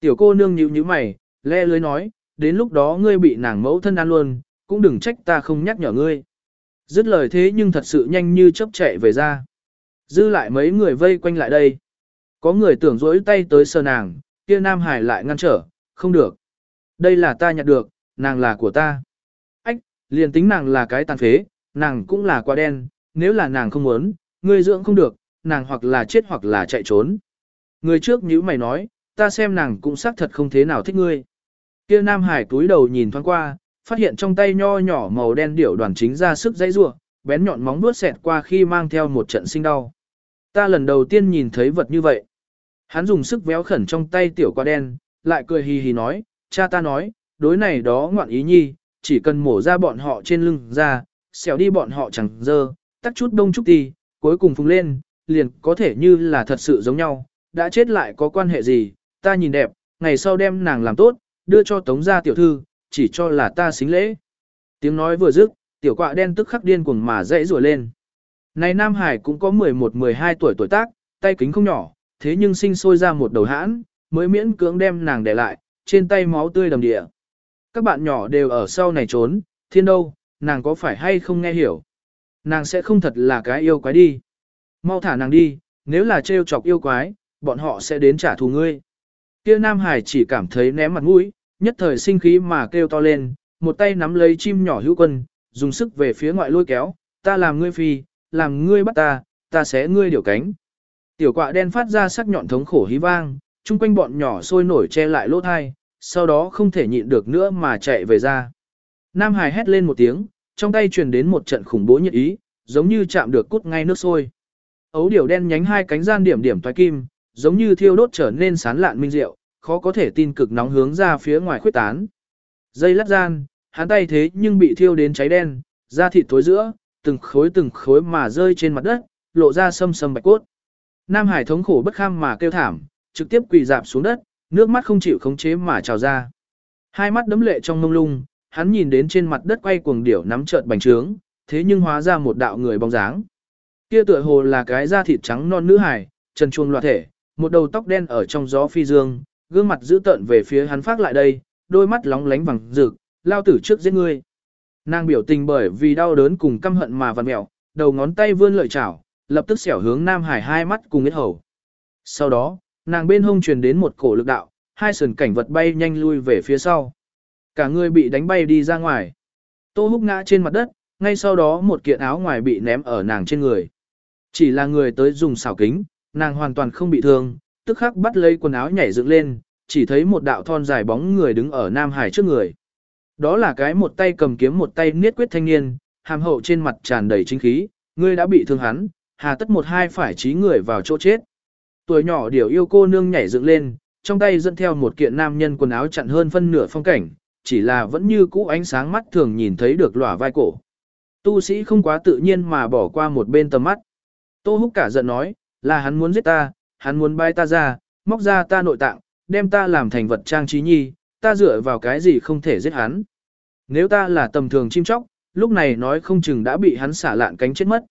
Tiểu cô nương nhíu nhíu mày, le lưới nói, đến lúc đó ngươi bị nàng mẫu thân ăn luôn, cũng đừng trách ta không nhắc nhở ngươi. Dứt lời thế nhưng thật sự nhanh như chớp chạy về ra. Dư lại mấy người vây quanh lại đây. Có người tưởng rỗi tay tới sờ nàng, kia Nam Hải lại ngăn trở, không được. Đây là ta nhặt được, nàng là của ta. Ách, liền tính nàng là cái tàn phế, nàng cũng là quá đen, nếu là nàng không muốn, ngươi dưỡng không được, nàng hoặc là chết hoặc là chạy trốn. Người trước nhữ mày nói, ta xem nàng cũng xác thật không thế nào thích ngươi. Kia Nam Hải túi đầu nhìn thoáng qua, phát hiện trong tay nho nhỏ màu đen điểu đoàn chính ra sức dãy rủa, bén nhọn móng vuốt xẹt qua khi mang theo một trận sinh đau. Ta lần đầu tiên nhìn thấy vật như vậy. Hắn dùng sức véo khẩn trong tay tiểu quả đen, lại cười hì hì nói, cha ta nói, đối này đó ngoạn ý nhi, chỉ cần mổ ra bọn họ trên lưng ra, xẻo đi bọn họ chẳng dơ, tắt chút đông chút đi, cuối cùng phùng lên, liền có thể như là thật sự giống nhau, đã chết lại có quan hệ gì, ta nhìn đẹp, ngày sau đem nàng làm tốt, đưa cho tống gia tiểu thư, chỉ cho là ta xính lễ. Tiếng nói vừa dứt, tiểu quạ đen tức khắc điên cuồng mà dãy rùa lên. Này Nam Hải cũng có 11-12 tuổi tuổi tác, tay kính không nhỏ, thế nhưng sinh sôi ra một đầu hãn, mới miễn cưỡng đem nàng để lại, trên tay máu tươi đầm địa. Các bạn nhỏ đều ở sau này trốn, thiên đâu, nàng có phải hay không nghe hiểu. Nàng sẽ không thật là cái yêu quái đi. Mau thả nàng đi, nếu là trêu chọc yêu quái, bọn họ sẽ đến trả thù ngươi. Kia Nam Hải chỉ cảm thấy ném mặt mũi, nhất thời sinh khí mà kêu to lên, một tay nắm lấy chim nhỏ hữu quân, dùng sức về phía ngoại lôi kéo, ta làm ngươi phi, làm ngươi bắt ta, ta sẽ ngươi điều cánh. Tiểu quạ đen phát ra sắc nhọn thống khổ hí vang, chung quanh bọn nhỏ sôi nổi che lại lỗ thai, sau đó không thể nhịn được nữa mà chạy về ra. Nam Hải hét lên một tiếng, trong tay truyền đến một trận khủng bố nhiệt ý, giống như chạm được cút ngay nước sôi. Ấu điểu đen nhánh hai cánh gian điểm điểm toái kim, giống như thiêu đốt trở nên sán lạn minh diệu, khó có thể tin cực nóng hướng ra phía ngoài khuyết tán. Dây lát gian, hắn tay thế nhưng bị thiêu đến cháy đen, da thịt tối giữa, từng khối từng khối mà rơi trên mặt đất, lộ ra sâm sâm bạch cốt. Nam Hải thống khổ bất kham mà kêu thảm, trực tiếp quỳ dạp xuống đất, nước mắt không chịu khống chế mà trào ra. Hai mắt đấm lệ trong mông lung, hắn nhìn đến trên mặt đất quay cuồng điểu nắm trợn bành trướng, thế nhưng hóa ra một đạo người bóng dáng. Kia tựa hồ là cái da thịt trắng non nữ hải, chân chuông loạt thể, một đầu tóc đen ở trong gió phi dương, gương mặt dữ tợn về phía hắn phát lại đây, đôi mắt lóng lánh vàng rực, lao tử trước giết ngươi. Nàng biểu tình bởi vì đau đớn cùng căm hận mà vặn mẹo, đầu ngón tay vươn lợi chảo, lập tức xẻo hướng Nam Hải hai mắt cùng yết hầu. Sau đó, nàng bên hông truyền đến một cổ lực đạo, hai sườn cảnh vật bay nhanh lui về phía sau. Cả người bị đánh bay đi ra ngoài. Tô Húc ngã trên mặt đất, ngay sau đó một kiện áo ngoài bị ném ở nàng trên người. Chỉ là người tới dùng xảo kính, nàng hoàn toàn không bị thương, tức khắc bắt lấy quần áo nhảy dựng lên, chỉ thấy một đạo thon dài bóng người đứng ở Nam Hải trước người. Đó là cái một tay cầm kiếm một tay niết quyết thanh niên, hàm hậu trên mặt tràn đầy chính khí, ngươi đã bị thương hắn, hà tất một hai phải trí người vào chỗ chết. Tuổi nhỏ điều yêu cô nương nhảy dựng lên, trong tay dẫn theo một kiện nam nhân quần áo chặn hơn phân nửa phong cảnh, chỉ là vẫn như cũ ánh sáng mắt thường nhìn thấy được lỏa vai cổ. Tu sĩ không quá tự nhiên mà bỏ qua một bên tầm mắt. Tô húc cả giận nói, là hắn muốn giết ta, hắn muốn bay ta ra, móc ra ta nội tạng, đem ta làm thành vật trang trí nhi, ta dựa vào cái gì không thể giết hắn. Nếu ta là tầm thường chim chóc, lúc này nói không chừng đã bị hắn xả lạn cánh chết mất.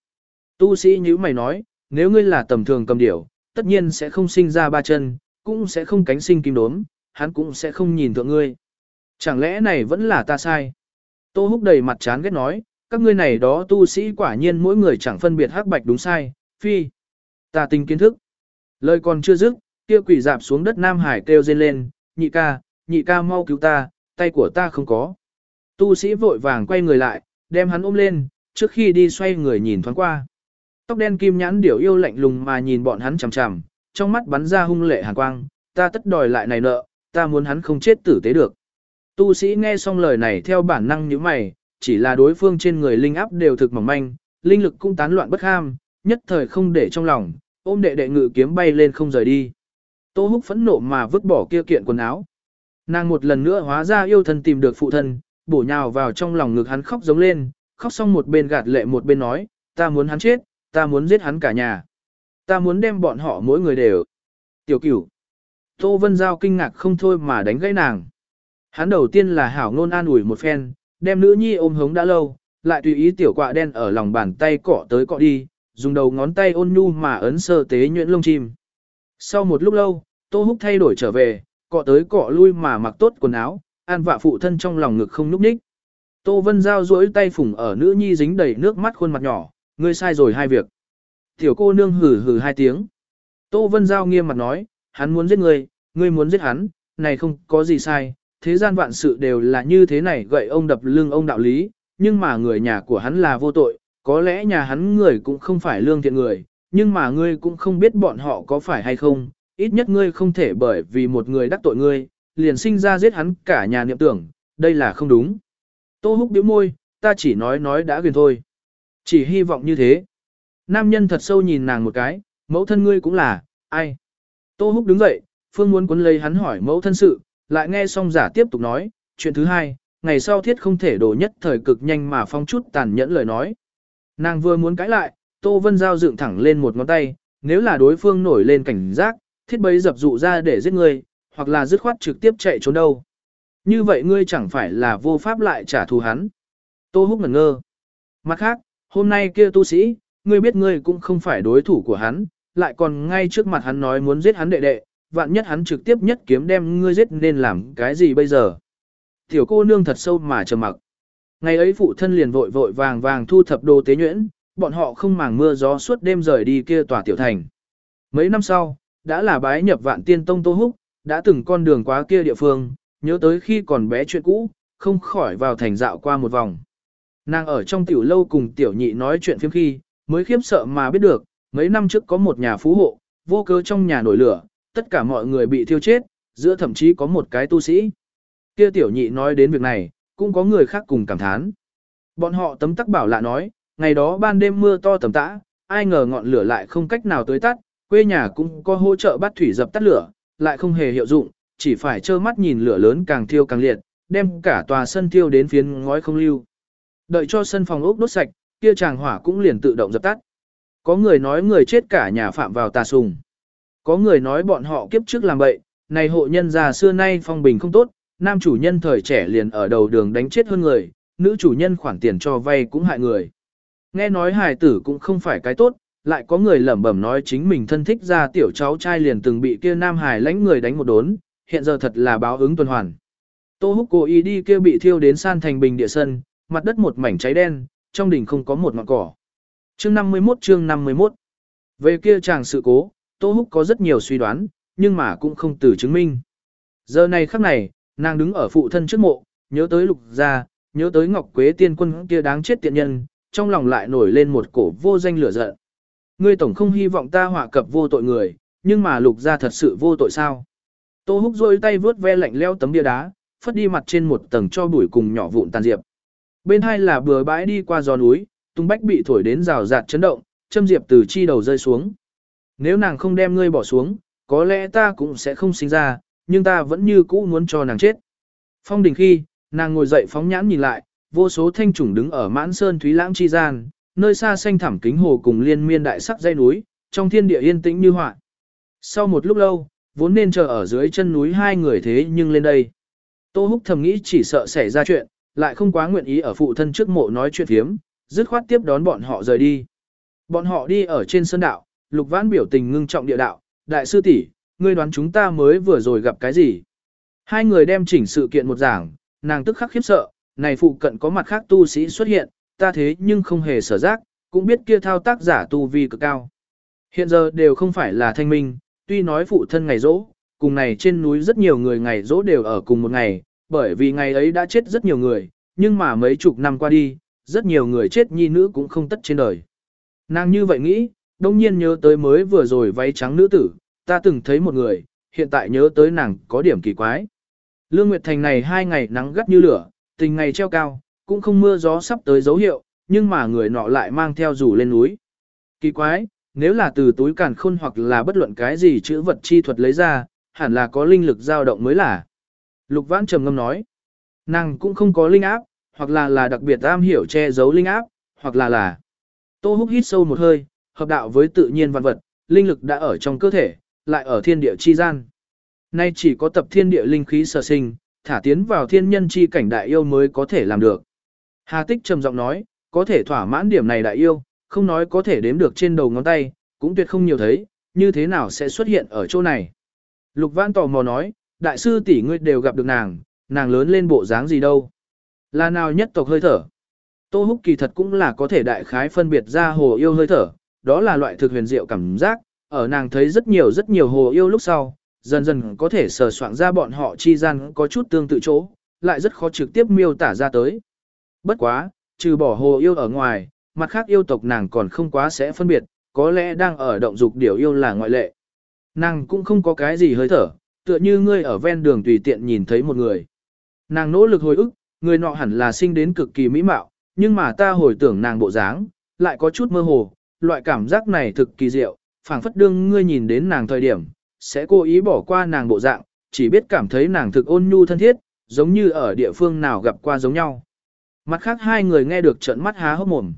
Tu sĩ như mày nói, nếu ngươi là tầm thường cầm điểu, tất nhiên sẽ không sinh ra ba chân, cũng sẽ không cánh sinh kim đốm, hắn cũng sẽ không nhìn thượng ngươi. Chẳng lẽ này vẫn là ta sai? Tô húc đầy mặt chán ghét nói, các ngươi này đó tu sĩ quả nhiên mỗi người chẳng phân biệt hắc bạch đúng sai, phi. Ta tình kiến thức. Lời còn chưa dứt, kia quỷ dạp xuống đất Nam Hải kêu rên lên, nhị ca, nhị ca mau cứu ta, tay của ta không có. Tu sĩ vội vàng quay người lại, đem hắn ôm lên, trước khi đi xoay người nhìn thoáng qua. Tóc đen kim nhãn điểu yêu lạnh lùng mà nhìn bọn hắn chằm chằm, trong mắt bắn ra hung lệ hàn quang, ta tất đòi lại này nợ, ta muốn hắn không chết tử tế được. Tu sĩ nghe xong lời này theo bản năng như mày, chỉ là đối phương trên người linh áp đều thực mỏng manh, linh lực cũng tán loạn bất ham, nhất thời không để trong lòng, ôm đệ đệ ngự kiếm bay lên không rời đi. Tô húc phẫn nộ mà vứt bỏ kia kiện quần áo. Nàng một lần nữa hóa ra yêu thân tìm được phụ thân, bổ nhào vào trong lòng ngực hắn khóc giống lên, khóc xong một bên gạt lệ một bên nói, ta muốn hắn chết, ta muốn giết hắn cả nhà. Ta muốn đem bọn họ mỗi người đều. Tiểu cửu. Tô Vân Giao kinh ngạc không thôi mà đánh gãy nàng. Hắn đầu tiên là hảo ngôn an ủi một phen, đem nữ nhi ôm hống đã lâu, lại tùy ý tiểu quạ đen ở lòng bàn tay cọ tới cọ đi, dùng đầu ngón tay ôn nhu mà ấn sơ tế nhuyễn lông chim. Sau một lúc lâu, Tô Húc thay đổi trở về, cọ tới cọ lui mà mặc tốt quần áo, an vạ phụ thân trong lòng ngực không núp ních. Tô Vân Giao duỗi tay phủng ở nữ nhi dính đầy nước mắt khuôn mặt nhỏ, ngươi sai rồi hai việc. Tiểu cô nương hừ hừ hai tiếng. Tô Vân Giao nghiêm mặt nói, hắn muốn giết ngươi, ngươi muốn giết hắn, này không có gì sai, thế gian vạn sự đều là như thế này gậy ông đập lưng ông đạo lý, nhưng mà người nhà của hắn là vô tội, có lẽ nhà hắn người cũng không phải lương thiện người, nhưng mà ngươi cũng không biết bọn họ có phải hay không, ít nhất ngươi không thể bởi vì một người đắc tội ngươi, liền sinh ra giết hắn cả nhà niệm tưởng, đây là không đúng. Tô húc điếu môi, ta chỉ nói nói đã quyền thôi. Chỉ hy vọng như thế. Nam nhân thật sâu nhìn nàng một cái, mẫu thân ngươi cũng là, ai? Tô húc đứng dậy, phương muốn quấn lấy hắn hỏi mẫu thân sự, lại nghe xong giả tiếp tục nói, chuyện thứ hai, ngày sau thiết không thể đổ nhất thời cực nhanh mà phong chút tàn nhẫn lời nói. Nàng vừa muốn cãi lại, Tô Vân Giao dựng thẳng lên một ngón tay, nếu là đối phương nổi lên cảnh giác, thiết bấy dập dụ ra để giết ngươi, hoặc là dứt khoát trực tiếp chạy trốn đâu. Như vậy ngươi chẳng phải là vô pháp lại trả thù hắn. Tô Húc ngẩn ngơ. Mặt khác, hôm nay kia tu sĩ, ngươi biết ngươi cũng không phải đối thủ của hắn, lại còn ngay trước mặt hắn nói muốn giết hắn đệ đệ, vạn nhất hắn trực tiếp nhất kiếm đem ngươi giết nên làm cái gì bây giờ. Tiểu cô nương thật sâu mà trầm mặc. Ngày ấy phụ thân liền vội vội vàng vàng thu thập đồ tế nhuyễn, bọn họ không màng mưa gió suốt đêm rời đi kia tòa tiểu thành. Mấy năm sau, đã là bái nhập vạn tiên tông Tô Húc, đã từng con đường qua kia địa phương, nhớ tới khi còn bé chuyện cũ, không khỏi vào thành dạo qua một vòng. Nàng ở trong tiểu lâu cùng tiểu nhị nói chuyện phiếm khi, mới khiếp sợ mà biết được, mấy năm trước có một nhà phú hộ, vô cớ trong nhà nổi lửa, tất cả mọi người bị thiêu chết, giữa thậm chí có một cái tu sĩ. Kia tiểu nhị nói đến việc này, cũng có người khác cùng cảm thán. Bọn họ tấm tắc bảo lạ nói, ngày đó ban đêm mưa to tầm tã, ai ngờ ngọn lửa lại không cách nào tới tắt, quê nhà cũng có hỗ trợ bắt thủy dập tắt lửa, lại không hề hiệu dụng, chỉ phải trơ mắt nhìn lửa lớn càng thiêu càng liệt, đem cả tòa sân thiêu đến phiến ngói không lưu. Đợi cho sân phòng ốc đốt sạch, kia chàng hỏa cũng liền tự động dập tắt. Có người nói người chết cả nhà phạm vào tà sùng. Có người nói bọn họ kiếp trước làm bậy, này hộ nhân già xưa nay phong bình không tốt, nam chủ nhân thời trẻ liền ở đầu đường đánh chết hơn người, nữ chủ nhân khoản tiền cho vay cũng hại người. Nghe nói hài tử cũng không phải cái tốt, lại có người lẩm bẩm nói chính mình thân thích ra tiểu cháu trai liền từng bị kia nam hài lãnh người đánh một đốn, hiện giờ thật là báo ứng tuần hoàn. Tô húc cố ý đi kia bị thiêu đến san thành bình địa sân, mặt đất một mảnh cháy đen, trong đỉnh không có một ngọn cỏ. Chương 51 chương 51 Về kia chàng sự cố, Tô Húc có rất nhiều suy đoán, nhưng mà cũng không từ chứng minh. Giờ này khắc này, nàng đứng ở phụ thân trước mộ, nhớ tới lục gia, nhớ tới Ngọc Quế tiên quân kia đáng chết tiện nhân, trong lòng lại nổi lên một cổ vô danh lửa giận. Ngươi tổng không hy vọng ta họa cập vô tội người, nhưng mà lục gia thật sự vô tội sao? Tô Húc rôi tay vướt ve lạnh leo tấm bia đá, phất đi mặt trên một tầng cho bụi cùng nhỏ vụn tàn diệp. Bên hai là bừa bãi đi qua gió núi, tung bách bị thổi đến rào rạt chấn động, châm diệp từ chi đầu rơi xuống. Nếu nàng không đem ngươi bỏ xuống, có lẽ ta cũng sẽ không sinh ra, nhưng ta vẫn như cũ muốn cho nàng chết. Phong đình khi, nàng ngồi dậy phóng nhãn nhìn lại, vô số thanh trùng đứng ở mãn sơn thúy lãng chi gian, nơi xa xanh thẳm kính hồ cùng liên miên đại sắc dây núi, trong thiên địa yên tĩnh như họa. Sau một lúc lâu, vốn nên chờ ở dưới chân núi hai người thế nhưng lên đây. Tô Húc thầm nghĩ chỉ sợ xảy ra chuyện, lại không quá nguyện ý ở phụ thân trước mộ nói chuyện thiếm, dứt khoát tiếp đón bọn họ rời đi. Bọn họ đi ở trên sơn đạo, Lục Vãn biểu tình ngưng trọng địa đạo, đại sư tỷ, ngươi đoán chúng ta mới vừa rồi gặp cái gì? Hai người đem chỉnh sự kiện một giảng, nàng tức khắc khiếp sợ, này phụ cận có mặt khác tu sĩ xuất hiện, ta thế nhưng không hề sở giác, cũng biết kia thao tác giả tu vi cực cao. Hiện giờ đều không phải là thanh minh, tuy nói phụ thân ngày rỗ, cùng này trên núi rất nhiều người ngày rỗ đều ở cùng một ngày, bởi vì ngày ấy đã chết rất nhiều người, nhưng mà mấy chục năm qua đi, rất nhiều người chết nhi nữ cũng không tất trên đời. Nàng như vậy nghĩ, đông nhiên nhớ tới mới vừa rồi váy trắng nữ tử, ta từng thấy một người, hiện tại nhớ tới nàng có điểm kỳ quái. Lương Nguyệt Thành này hai ngày nắng gắt như lửa, tình ngày treo cao, cũng không mưa gió sắp tới dấu hiệu, nhưng mà người nọ lại mang theo rủ lên núi. Kỳ quái, nếu là từ túi càn khôn hoặc là bất luận cái gì chữ vật chi thuật lấy ra, hẳn là có linh lực dao động mới là. Lục Vãn trầm ngâm nói, nàng cũng không có linh áp, hoặc là là đặc biệt am hiểu che giấu linh áp, hoặc là là. Tô Húc hít sâu một hơi, hợp đạo với tự nhiên văn vật, linh lực đã ở trong cơ thể, lại ở thiên địa chi gian. Nay chỉ có tập thiên địa linh khí sở sinh, thả tiến vào thiên nhân chi cảnh đại yêu mới có thể làm được. Hà Tích trầm giọng nói, có thể thỏa mãn điểm này đại yêu, không nói có thể đếm được trên đầu ngón tay, cũng tuyệt không nhiều thấy, như thế nào sẽ xuất hiện ở chỗ này. Lục Văn tò mò nói, đại sư tỷ ngươi đều gặp được nàng, nàng lớn lên bộ dáng gì đâu. Là nào nhất tộc hơi thở. Tô Húc kỳ thật cũng là có thể đại khái phân biệt ra hồ yêu hơi thở, đó là loại thực huyền diệu cảm giác, ở nàng thấy rất nhiều rất nhiều hồ yêu lúc sau, dần dần có thể sờ soạn ra bọn họ chi gian có chút tương tự chỗ, lại rất khó trực tiếp miêu tả ra tới. Bất quá, trừ bỏ hồ yêu ở ngoài, mặt khác yêu tộc nàng còn không quá sẽ phân biệt, có lẽ đang ở động dục điều yêu là ngoại lệ. Nàng cũng không có cái gì hơi thở, tựa như ngươi ở ven đường tùy tiện nhìn thấy một người. Nàng nỗ lực hồi ức, người nọ hẳn là sinh đến cực kỳ mỹ mạo, nhưng mà ta hồi tưởng nàng bộ dáng, lại có chút mơ hồ, loại cảm giác này thực kỳ diệu, phảng phất đương ngươi nhìn đến nàng thời điểm, sẽ cố ý bỏ qua nàng bộ dạng, chỉ biết cảm thấy nàng thực ôn nhu thân thiết, giống như ở địa phương nào gặp qua giống nhau. Mặt khác hai người nghe được trận mắt há hốc mồm.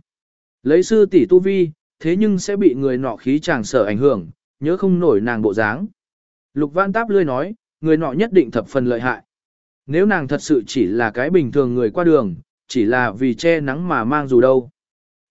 Lấy sư tỷ tu vi, thế nhưng sẽ bị người nọ khí chàng sở ảnh hưởng, nhớ không nổi nàng bộ dáng. Lục Văn Táp lươi nói, người nọ nhất định thập phần lợi hại. Nếu nàng thật sự chỉ là cái bình thường người qua đường, chỉ là vì che nắng mà mang dù đâu.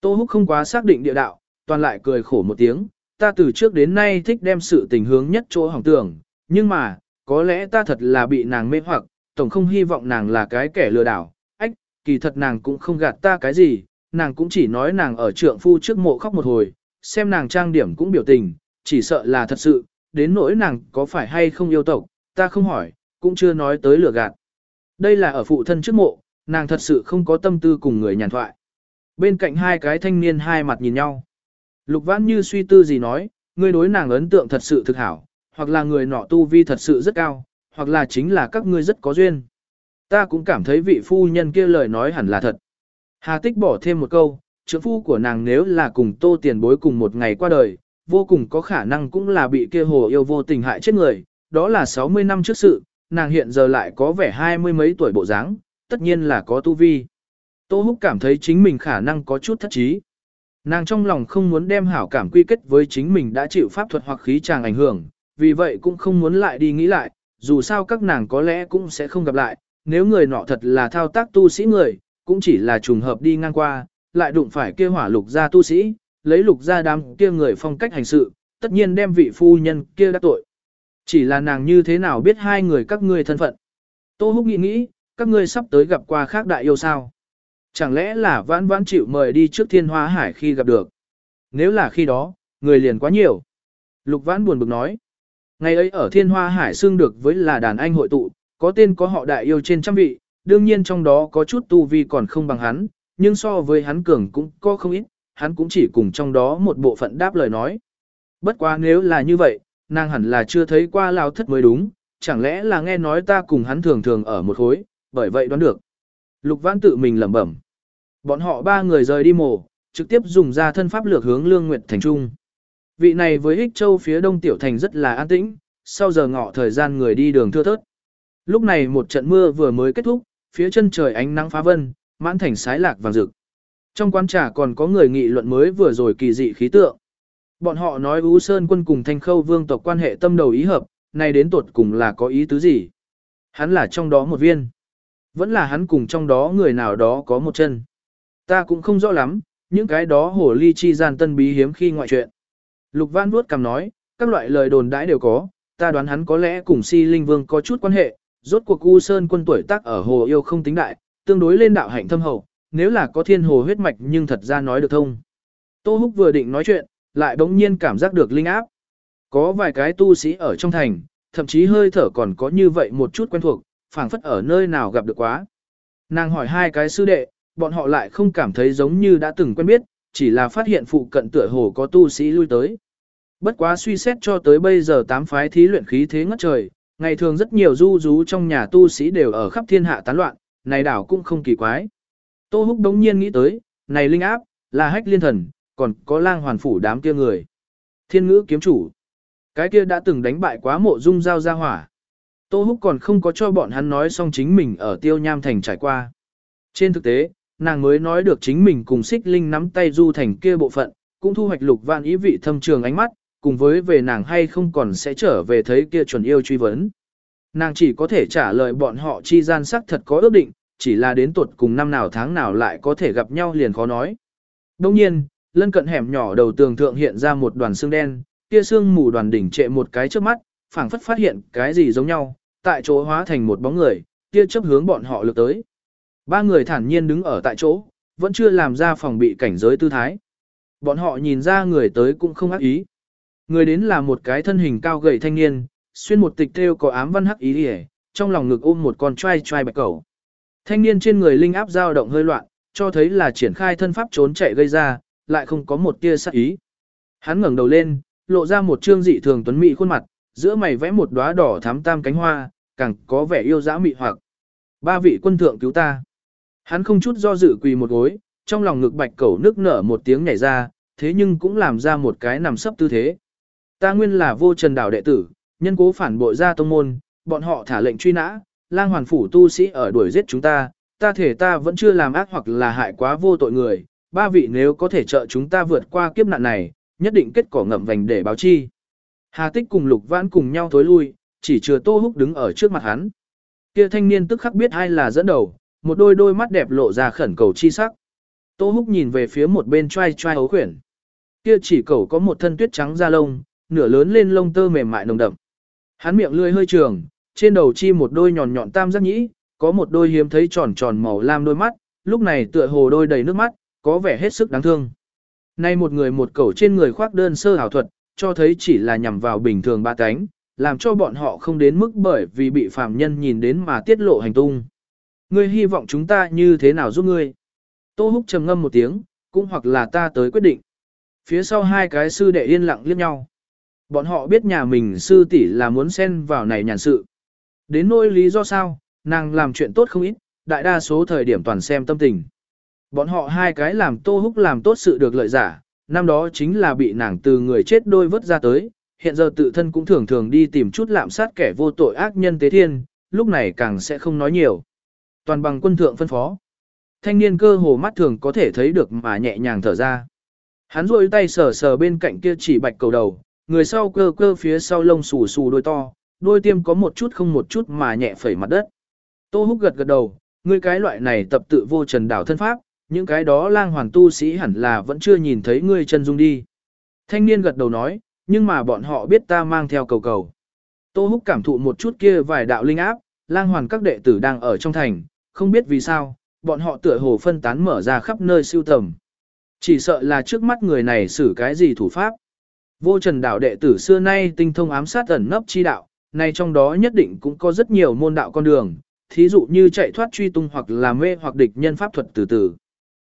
Tô Húc không quá xác định địa đạo, toàn lại cười khổ một tiếng, ta từ trước đến nay thích đem sự tình hướng nhất chỗ hỏng tưởng, nhưng mà, có lẽ ta thật là bị nàng mê hoặc, tổng không hy vọng nàng là cái kẻ lừa đảo, ách, kỳ thật nàng cũng không gạt ta cái gì, nàng cũng chỉ nói nàng ở trượng phu trước mộ khóc một hồi, xem nàng trang điểm cũng biểu tình, chỉ sợ là thật sự, đến nỗi nàng có phải hay không yêu tộc, ta không hỏi, cũng chưa nói tới lừa gạt. Đây là ở phụ thân trước mộ, nàng thật sự không có tâm tư cùng người nhàn thoại. Bên cạnh hai cái thanh niên hai mặt nhìn nhau. Lục vãn như suy tư gì nói, ngươi đối nàng ấn tượng thật sự thực hảo, hoặc là người nọ tu vi thật sự rất cao, hoặc là chính là các ngươi rất có duyên. Ta cũng cảm thấy vị phu nhân kia lời nói hẳn là thật. Hà tích bỏ thêm một câu, trưởng phu của nàng nếu là cùng tô tiền bối cùng một ngày qua đời, vô cùng có khả năng cũng là bị kia hồ yêu vô tình hại chết người, đó là 60 năm trước sự, nàng hiện giờ lại có vẻ hai mươi mấy tuổi bộ dáng, tất nhiên là có tu vi. Tô Húc cảm thấy chính mình khả năng có chút thất trí. Nàng trong lòng không muốn đem hảo cảm quy kết với chính mình đã chịu pháp thuật hoặc khí tràng ảnh hưởng, vì vậy cũng không muốn lại đi nghĩ lại, dù sao các nàng có lẽ cũng sẽ không gặp lại, nếu người nọ thật là thao tác tu sĩ người, cũng chỉ là trùng hợp đi ngang qua, lại đụng phải kia hỏa lục gia tu sĩ, lấy lục gia đám kia người phong cách hành sự, tất nhiên đem vị phu nhân kia đã tội. Chỉ là nàng như thế nào biết hai người các ngươi thân phận. Tô Húc nghĩ nghĩ, các ngươi sắp tới gặp qua khác đại yêu sao. Chẳng lẽ là vãn vãn chịu mời đi trước thiên hoa hải khi gặp được. Nếu là khi đó, người liền quá nhiều. Lục vãn buồn bực nói. Ngày ấy ở thiên hoa hải xương được với là đàn anh hội tụ, có tên có họ đại yêu trên trăm vị, đương nhiên trong đó có chút tu vi còn không bằng hắn, nhưng so với hắn cường cũng có không ít, hắn cũng chỉ cùng trong đó một bộ phận đáp lời nói. Bất quá nếu là như vậy, nàng hẳn là chưa thấy qua lao thất mới đúng, chẳng lẽ là nghe nói ta cùng hắn thường thường ở một khối, bởi vậy đoán được. Lục Vãn tự mình lẩm bẩm. Bọn họ ba người rời đi mổ, trực tiếp dùng ra thân pháp lược hướng Lương Nguyệt Thành Trung. Vị này với Hích Châu phía đông tiểu thành rất là an tĩnh, sau giờ ngọ thời gian người đi đường thưa thớt. Lúc này một trận mưa vừa mới kết thúc, phía chân trời ánh nắng phá vân, mãn thành sái lạc vàng rực. Trong quán trà còn có người nghị luận mới vừa rồi kỳ dị khí tượng. Bọn họ nói Ú Sơn quân cùng Thanh Khâu vương tộc quan hệ tâm đầu ý hợp, nay đến tuột cùng là có ý tứ gì? Hắn là trong đó một viên. Vẫn là hắn cùng trong đó người nào đó có một chân. Ta cũng không rõ lắm, những cái đó hồ ly chi gian tân bí hiếm khi ngoại chuyện. Lục Văn vuốt cầm nói, các loại lời đồn đãi đều có, ta đoán hắn có lẽ cùng si linh vương có chút quan hệ, rốt cuộc U Sơn quân tuổi tác ở hồ yêu không tính đại, tương đối lên đạo hạnh thâm hậu, nếu là có thiên hồ huyết mạch nhưng thật ra nói được thông. Tô Húc vừa định nói chuyện, lại bỗng nhiên cảm giác được linh áp. Có vài cái tu sĩ ở trong thành, thậm chí hơi thở còn có như vậy một chút quen thuộc, phảng phất ở nơi nào gặp được quá. Nàng hỏi hai cái sư đệ, bọn họ lại không cảm thấy giống như đã từng quen biết, chỉ là phát hiện phụ cận tựa hồ có tu sĩ lui tới. Bất quá suy xét cho tới bây giờ tám phái thí luyện khí thế ngất trời, ngày thường rất nhiều du rú trong nhà tu sĩ đều ở khắp thiên hạ tán loạn, này đảo cũng không kỳ quái. Tô Húc đống nhiên nghĩ tới, này linh áp, là hách liên thần, còn có lang hoàn phủ đám kia người. Thiên ngữ kiếm chủ. Cái kia đã từng đánh bại quá mộ dung giao ra hỏa. Tô Húc còn không có cho bọn hắn nói xong chính mình ở tiêu nham thành trải qua. Trên thực tế, nàng mới nói được chính mình cùng xích linh nắm tay du thành kia bộ phận, cũng thu hoạch lục vạn ý vị thâm trường ánh mắt, cùng với về nàng hay không còn sẽ trở về thấy kia chuẩn yêu truy vấn. Nàng chỉ có thể trả lời bọn họ chi gian sắc thật có ước định, chỉ là đến tuột cùng năm nào tháng nào lại có thể gặp nhau liền khó nói. Đồng nhiên, lân cận hẻm nhỏ đầu tường thượng hiện ra một đoàn xương đen, kia xương mù đoàn đỉnh trệ một cái trước mắt, phảng phất phát hiện cái gì giống nhau, tại chỗ hóa thành một bóng người, kia chấp hướng bọn họ lược tới. Ba người thản nhiên đứng ở tại chỗ, vẫn chưa làm ra phòng bị cảnh giới tư thái. Bọn họ nhìn ra người tới cũng không ác ý. Người đến là một cái thân hình cao gầy thanh niên, xuyên một tịch thêu có ám văn hắc ý đi trong lòng ngực ôm một con trai trai bạch cẩu. Thanh niên trên người linh áp dao động hơi loạn, cho thấy là triển khai thân pháp trốn chạy gây ra, lại không có một tia sát ý. Hắn ngẩng đầu lên, lộ ra một trương dị thường tuấn mỹ khuôn mặt, giữa mày vẽ một đóa đỏ thắm tam cánh hoa, càng có vẻ yêu dã mị hoặc. Ba vị quân thượng cứu ta. Hắn không chút do dự quỳ một gối, trong lòng ngực bạch cẩu nước nở một tiếng nhảy ra, thế nhưng cũng làm ra một cái nằm sấp tư thế. Ta nguyên là vô trần đảo đệ tử, nhân cố phản bội ra tông môn, bọn họ thả lệnh truy nã, lang hoàn phủ tu sĩ ở đuổi giết chúng ta, ta thể ta vẫn chưa làm ác hoặc là hại quá vô tội người, ba vị nếu có thể trợ chúng ta vượt qua kiếp nạn này, nhất định kết cỏ ngậm vành để báo chi. Hà tích cùng lục vãn cùng nhau thối lui, chỉ chừa tô húc đứng ở trước mặt hắn. Kia thanh niên tức khắc biết ai là dẫn đầu, một đôi đôi mắt đẹp lộ ra khẩn cầu chi sắc. Tô húc nhìn về phía một bên trai trai ấu khuyển. Kia chỉ cầu có một thân tuyết trắng da lông, nửa lớn lên lông tơ mềm mại nồng đậm. Hắn miệng lươi hơi trường, trên đầu chi một đôi nhọn nhọn tam giác nhĩ, có một đôi hiếm thấy tròn tròn màu lam đôi mắt, lúc này tựa hồ đôi đầy nước mắt, có vẻ hết sức đáng thương. Nay một người một cẩu trên người khoác đơn sơ hảo thuật, cho thấy chỉ là nhằm vào bình thường ba cánh, làm cho bọn họ không đến mức bởi vì bị phạm nhân nhìn đến mà tiết lộ hành tung. Ngươi hy vọng chúng ta như thế nào giúp ngươi? Tô Húc trầm ngâm một tiếng, cũng hoặc là ta tới quyết định. Phía sau hai cái sư đệ yên lặng liếc nhau. Bọn họ biết nhà mình sư tỷ là muốn xen vào này nhàn sự. Đến nỗi lý do sao, nàng làm chuyện tốt không ít, đại đa số thời điểm toàn xem tâm tình. Bọn họ hai cái làm tô húc làm tốt sự được lợi giả, năm đó chính là bị nàng từ người chết đôi vớt ra tới, hiện giờ tự thân cũng thường thường đi tìm chút lạm sát kẻ vô tội ác nhân tế thiên, lúc này càng sẽ không nói nhiều. Toàn bằng quân thượng phân phó. Thanh niên cơ hồ mắt thường có thể thấy được mà nhẹ nhàng thở ra. Hắn rôi tay sờ sờ bên cạnh kia chỉ bạch cầu đầu, người sau cơ cơ phía sau lông xù xù đôi to, đôi tiêm có một chút không một chút mà nhẹ phẩy mặt đất. Tô húc gật gật đầu, người cái loại này tập tự vô trần đảo thân pháp, những cái đó lang hoàn tu sĩ hẳn là vẫn chưa nhìn thấy ngươi chân dung đi. Thanh niên gật đầu nói, nhưng mà bọn họ biết ta mang theo cầu cầu. Tô húc cảm thụ một chút kia vài đạo linh áp, lang hoàn các đệ tử đang ở trong thành, không biết vì sao, bọn họ tựa hồ phân tán mở ra khắp nơi siêu tầm. Chỉ sợ là trước mắt người này xử cái gì thủ pháp. Vô trần đạo đệ tử xưa nay tinh thông ám sát ẩn nấp chi đạo, này trong đó nhất định cũng có rất nhiều môn đạo con đường, thí dụ như chạy thoát truy tung hoặc là mê hoặc địch nhân pháp thuật từ từ.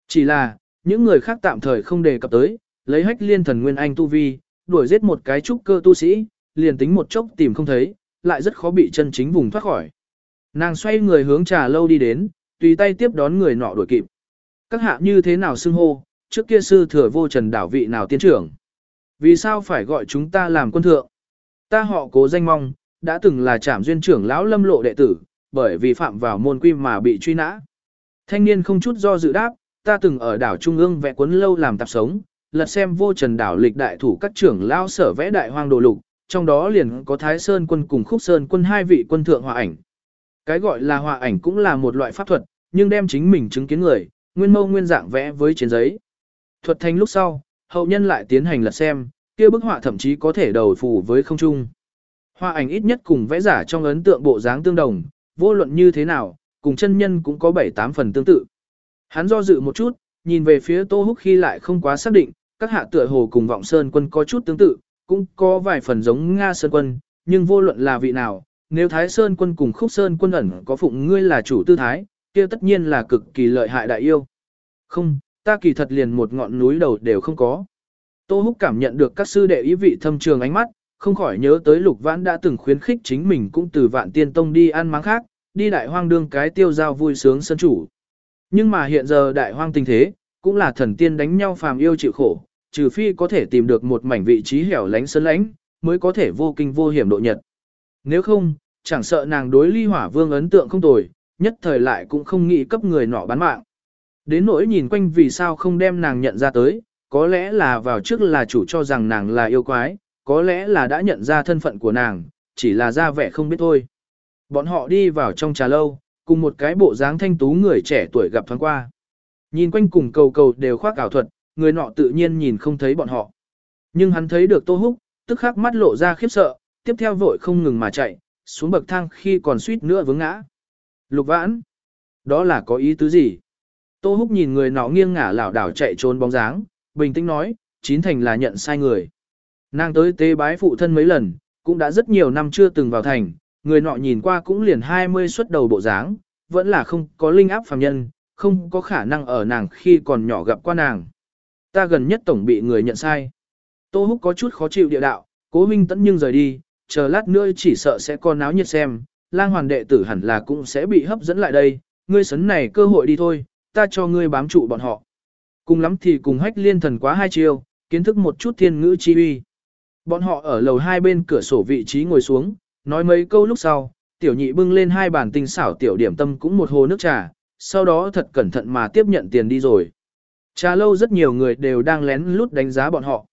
Chỉ là, những người khác tạm thời không đề cập tới, lấy hách liên thần nguyên anh tu vi, đuổi giết một cái trúc cơ tu sĩ, liền tính một chốc tìm không thấy, lại rất khó bị chân chính vùng thoát khỏi. Nàng xoay người hướng trà lâu đi đến, tùy tay tiếp đón người nọ đuổi kịp. Các hạ như thế nào xưng hô, trước kia sư thừa vô trần đảo vị nào tiên trưởng. Vì sao phải gọi chúng ta làm quân thượng? Ta họ cố danh mong, đã từng là trảm duyên trưởng lão lâm lộ đệ tử, bởi vì phạm vào môn quy mà bị truy nã. Thanh niên không chút do dự đáp, ta từng ở đảo Trung ương vẽ cuốn lâu làm tạp sống, lật xem vô trần đảo lịch đại thủ các trưởng lao sở vẽ đại hoang đồ lục, trong đó liền có Thái Sơn quân cùng Khúc Sơn quân hai vị quân thượng hòa ảnh. Cái gọi là hòa ảnh cũng là một loại pháp thuật, nhưng đem chính mình chứng kiến người, nguyên mâu nguyên dạng vẽ với trên giấy. Thuật thành lúc sau, hậu nhân lại tiến hành lật xem, kia bức họa thậm chí có thể đầu phù với không trung. Họa ảnh ít nhất cùng vẽ giả trong ấn tượng bộ dáng tương đồng, vô luận như thế nào, cùng chân nhân cũng có 7-8 phần tương tự. Hắn do dự một chút, nhìn về phía Tô Húc khi lại không quá xác định, các hạ tựa hồ cùng vọng sơn quân có chút tương tự, cũng có vài phần giống Nga sơn quân, nhưng vô luận là vị nào, nếu Thái Sơn quân cùng Khúc Sơn quân ẩn có phụng ngươi là chủ tư thái, kia tất nhiên là cực kỳ lợi hại đại yêu. Không, ta kỳ thật liền một ngọn núi đầu đều không có. Tô Húc cảm nhận được các sư đệ ý vị thâm trường ánh mắt, không khỏi nhớ tới Lục Vãn đã từng khuyến khích chính mình cũng từ Vạn Tiên Tông đi ăn máng khác, đi đại hoang đương cái tiêu giao vui sướng sân chủ. Nhưng mà hiện giờ đại hoang tình thế, cũng là thần tiên đánh nhau phàm yêu chịu khổ, trừ phi có thể tìm được một mảnh vị trí hẻo lánh sơn lánh mới có thể vô kinh vô hiểm độ nhật. Nếu không, chẳng sợ nàng đối ly hỏa vương ấn tượng không tồi, nhất thời lại cũng không nghĩ cấp người nọ bán mạng. Đến nỗi nhìn quanh vì sao không đem nàng nhận ra tới, có lẽ là vào trước là chủ cho rằng nàng là yêu quái, có lẽ là đã nhận ra thân phận của nàng, chỉ là ra vẻ không biết thôi. Bọn họ đi vào trong trà lâu, cùng một cái bộ dáng thanh tú người trẻ tuổi gặp thoáng qua. Nhìn quanh cùng cầu cầu đều khoác ảo thuật, người nọ tự nhiên nhìn không thấy bọn họ. Nhưng hắn thấy được Tô Húc, tức khắc mắt lộ ra khiếp sợ, tiếp theo vội không ngừng mà chạy, xuống bậc thang khi còn suýt nữa vướng ngã. Lục vãn, đó là có ý tứ gì? Tô Húc nhìn người nọ nghiêng ngả lảo đảo chạy trốn bóng dáng, bình tĩnh nói, chín thành là nhận sai người. Nàng tới tế bái phụ thân mấy lần, cũng đã rất nhiều năm chưa từng vào thành, người nọ nhìn qua cũng liền 20 xuất đầu bộ dáng, vẫn là không có linh áp phàm nhân, không có khả năng ở nàng khi còn nhỏ gặp qua nàng. Ta gần nhất tổng bị người nhận sai. Tô Húc có chút khó chịu địa đạo, cố minh tẫn nhưng rời đi, chờ lát nữa chỉ sợ sẽ có náo nhiệt xem, lang hoàn đệ tử hẳn là cũng sẽ bị hấp dẫn lại đây, ngươi sấn này cơ hội đi thôi, ta cho ngươi bám trụ bọn họ. Cùng lắm thì cùng hách liên thần quá hai chiêu, kiến thức một chút thiên ngữ chi uy. Bọn họ ở lầu hai bên cửa sổ vị trí ngồi xuống, nói mấy câu lúc sau, tiểu nhị bưng lên hai bàn tinh xảo tiểu điểm tâm cũng một hồ nước trà, sau đó thật cẩn thận mà tiếp nhận tiền đi rồi. Trà lâu rất nhiều người đều đang lén lút đánh giá bọn họ.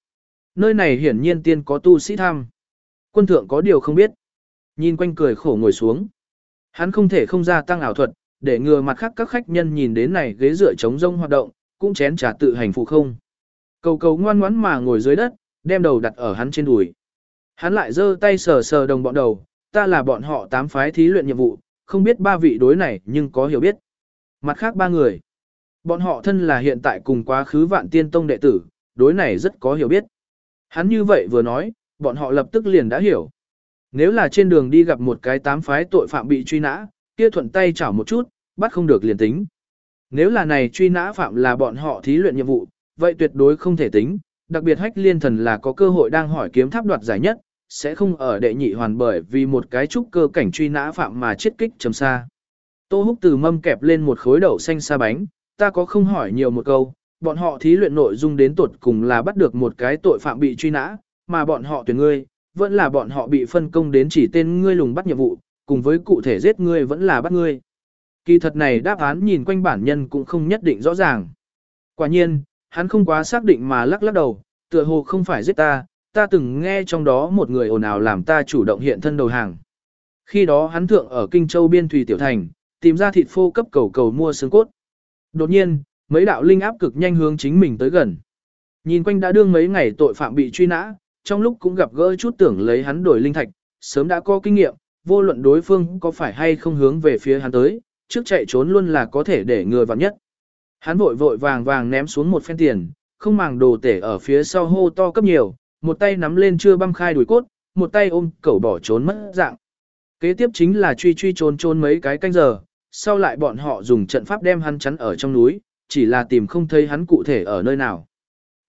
Nơi này hiển nhiên tiên có tu sĩ thăm. Quân thượng có điều không biết. Nhìn quanh cười khổ ngồi xuống. Hắn không thể không ra tăng ảo thuật, để ngừa mặt khác các khách nhân nhìn đến này ghế dựa chống rông hoạt động, cũng chén trà tự hành phụ không. Cầu cầu ngoan ngoãn mà ngồi dưới đất, đem đầu đặt ở hắn trên đùi. Hắn lại giơ tay sờ sờ đồng bọn đầu, ta là bọn họ tám phái thí luyện nhiệm vụ, không biết ba vị đối này nhưng có hiểu biết. Mặt khác ba người. Bọn họ thân là hiện tại cùng quá khứ vạn tiên tông đệ tử, đối này rất có hiểu biết. Hắn như vậy vừa nói, bọn họ lập tức liền đã hiểu. Nếu là trên đường đi gặp một cái tám phái tội phạm bị truy nã, kia thuận tay chảo một chút, bắt không được liền tính. Nếu là này truy nã phạm là bọn họ thí luyện nhiệm vụ, vậy tuyệt đối không thể tính, đặc biệt hách liên thần là có cơ hội đang hỏi kiếm tháp đoạt giải nhất, sẽ không ở đệ nhị hoàn bởi vì một cái trúc cơ cảnh truy nã phạm mà chết kích trầm xa. Tô húc từ mâm kẹp lên một khối đậu xanh xa bánh, ta có không hỏi nhiều một câu, bọn họ thí luyện nội dung đến tột cùng là bắt được một cái tội phạm bị truy nã, mà bọn họ tuyển ngươi, vẫn là bọn họ bị phân công đến chỉ tên ngươi lùng bắt nhiệm vụ, cùng với cụ thể giết ngươi vẫn là bắt ngươi. Kỳ thật này đáp án nhìn quanh bản nhân cũng không nhất định rõ ràng. Quả nhiên, hắn không quá xác định mà lắc lắc đầu, tựa hồ không phải giết ta, ta từng nghe trong đó một người ồn ào làm ta chủ động hiện thân đầu hàng. Khi đó hắn thượng ở Kinh Châu Biên thùy Tiểu Thành, tìm ra thịt phô cấp cầu cầu mua xương cốt. Đột nhiên, mấy đạo linh áp cực nhanh hướng chính mình tới gần. Nhìn quanh đã đương mấy ngày tội phạm bị truy nã, trong lúc cũng gặp gỡ chút tưởng lấy hắn đổi linh thạch, sớm đã có kinh nghiệm, vô luận đối phương có phải hay không hướng về phía hắn tới, trước chạy trốn luôn là có thể để người vào nhất. Hắn vội vội vàng vàng ném xuống một phen tiền, không màng đồ tể ở phía sau hô to cấp nhiều, một tay nắm lên chưa băm khai đuổi cốt, một tay ôm cẩu bỏ trốn mất dạng. Kế tiếp chính là truy truy trốn trốn mấy cái canh giờ, sau lại bọn họ dùng trận pháp đem hắn chắn ở trong núi, chỉ là tìm không thấy hắn cụ thể ở nơi nào.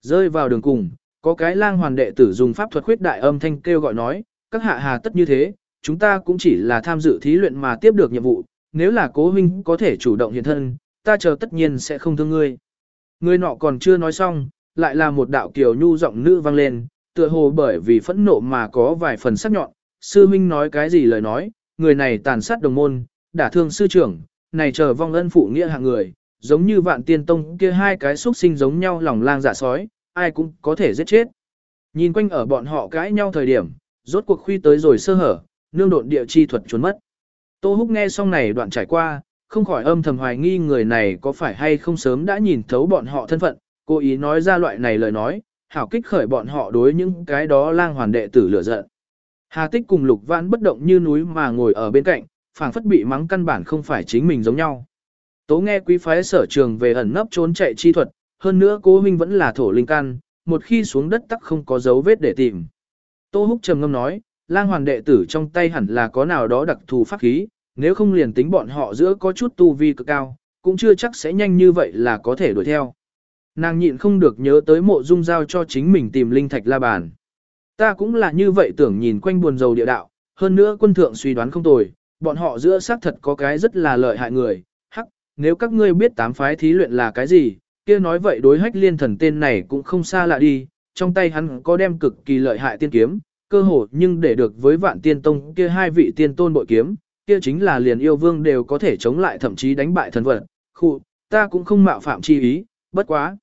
Rơi vào đường cùng, có cái lang hoàn đệ tử dùng pháp thuật khuyết đại âm thanh kêu gọi nói, các hạ hà tất như thế, chúng ta cũng chỉ là tham dự thí luyện mà tiếp được nhiệm vụ, nếu là cố huynh có thể chủ động hiện thân, ta chờ tất nhiên sẽ không thương ngươi. Người nọ còn chưa nói xong, lại là một đạo kiều nhu giọng nữ vang lên, tựa hồ bởi vì phẫn nộ mà có vài phần sắc nhọn, sư huynh nói cái gì lời nói, người này tàn sát đồng môn, đả thương sư trưởng, này chờ vong ân phụ nghĩa hạng người, giống như vạn tiên tông kia hai cái xuất sinh giống nhau lòng lang dạ sói, ai cũng có thể giết chết. Nhìn quanh ở bọn họ cãi nhau thời điểm, rốt cuộc khuy tới rồi sơ hở, nương độn địa chi thuật trốn mất. Tô Húc nghe xong này đoạn trải qua, không khỏi âm thầm hoài nghi người này có phải hay không sớm đã nhìn thấu bọn họ thân phận, cố ý nói ra loại này lời nói, hảo kích khởi bọn họ đối những cái đó lang hoàn đệ tử lửa giận. Hà Tích cùng Lục Vãn bất động như núi mà ngồi ở bên cạnh, phảng phất bị mắng căn bản không phải chính mình giống nhau. Tố nghe quý phái sở trường về ẩn nấp trốn chạy chi thuật, hơn nữa cố huynh vẫn là thổ linh căn, một khi xuống đất tắc không có dấu vết để tìm. Tô Húc trầm ngâm nói, lang hoàn đệ tử trong tay hẳn là có nào đó đặc thù pháp khí, nếu không liền tính bọn họ giữa có chút tu vi cực cao, cũng chưa chắc sẽ nhanh như vậy là có thể đuổi theo. Nàng nhịn không được nhớ tới mộ dung giao cho chính mình tìm linh thạch la bàn. Ta cũng là như vậy tưởng nhìn quanh buồn dầu địa đạo, hơn nữa quân thượng suy đoán không tồi, bọn họ giữa xác thật có cái rất là lợi hại người, hắc, nếu các ngươi biết tám phái thí luyện là cái gì, kia nói vậy đối hách liên thần tên này cũng không xa lạ đi, trong tay hắn có đem cực kỳ lợi hại tiên kiếm, cơ hồ nhưng để được với vạn tiên tông kia hai vị tiên tôn bội kiếm, kia chính là liền yêu vương đều có thể chống lại thậm chí đánh bại thần vật, khu, ta cũng không mạo phạm chi ý, bất quá.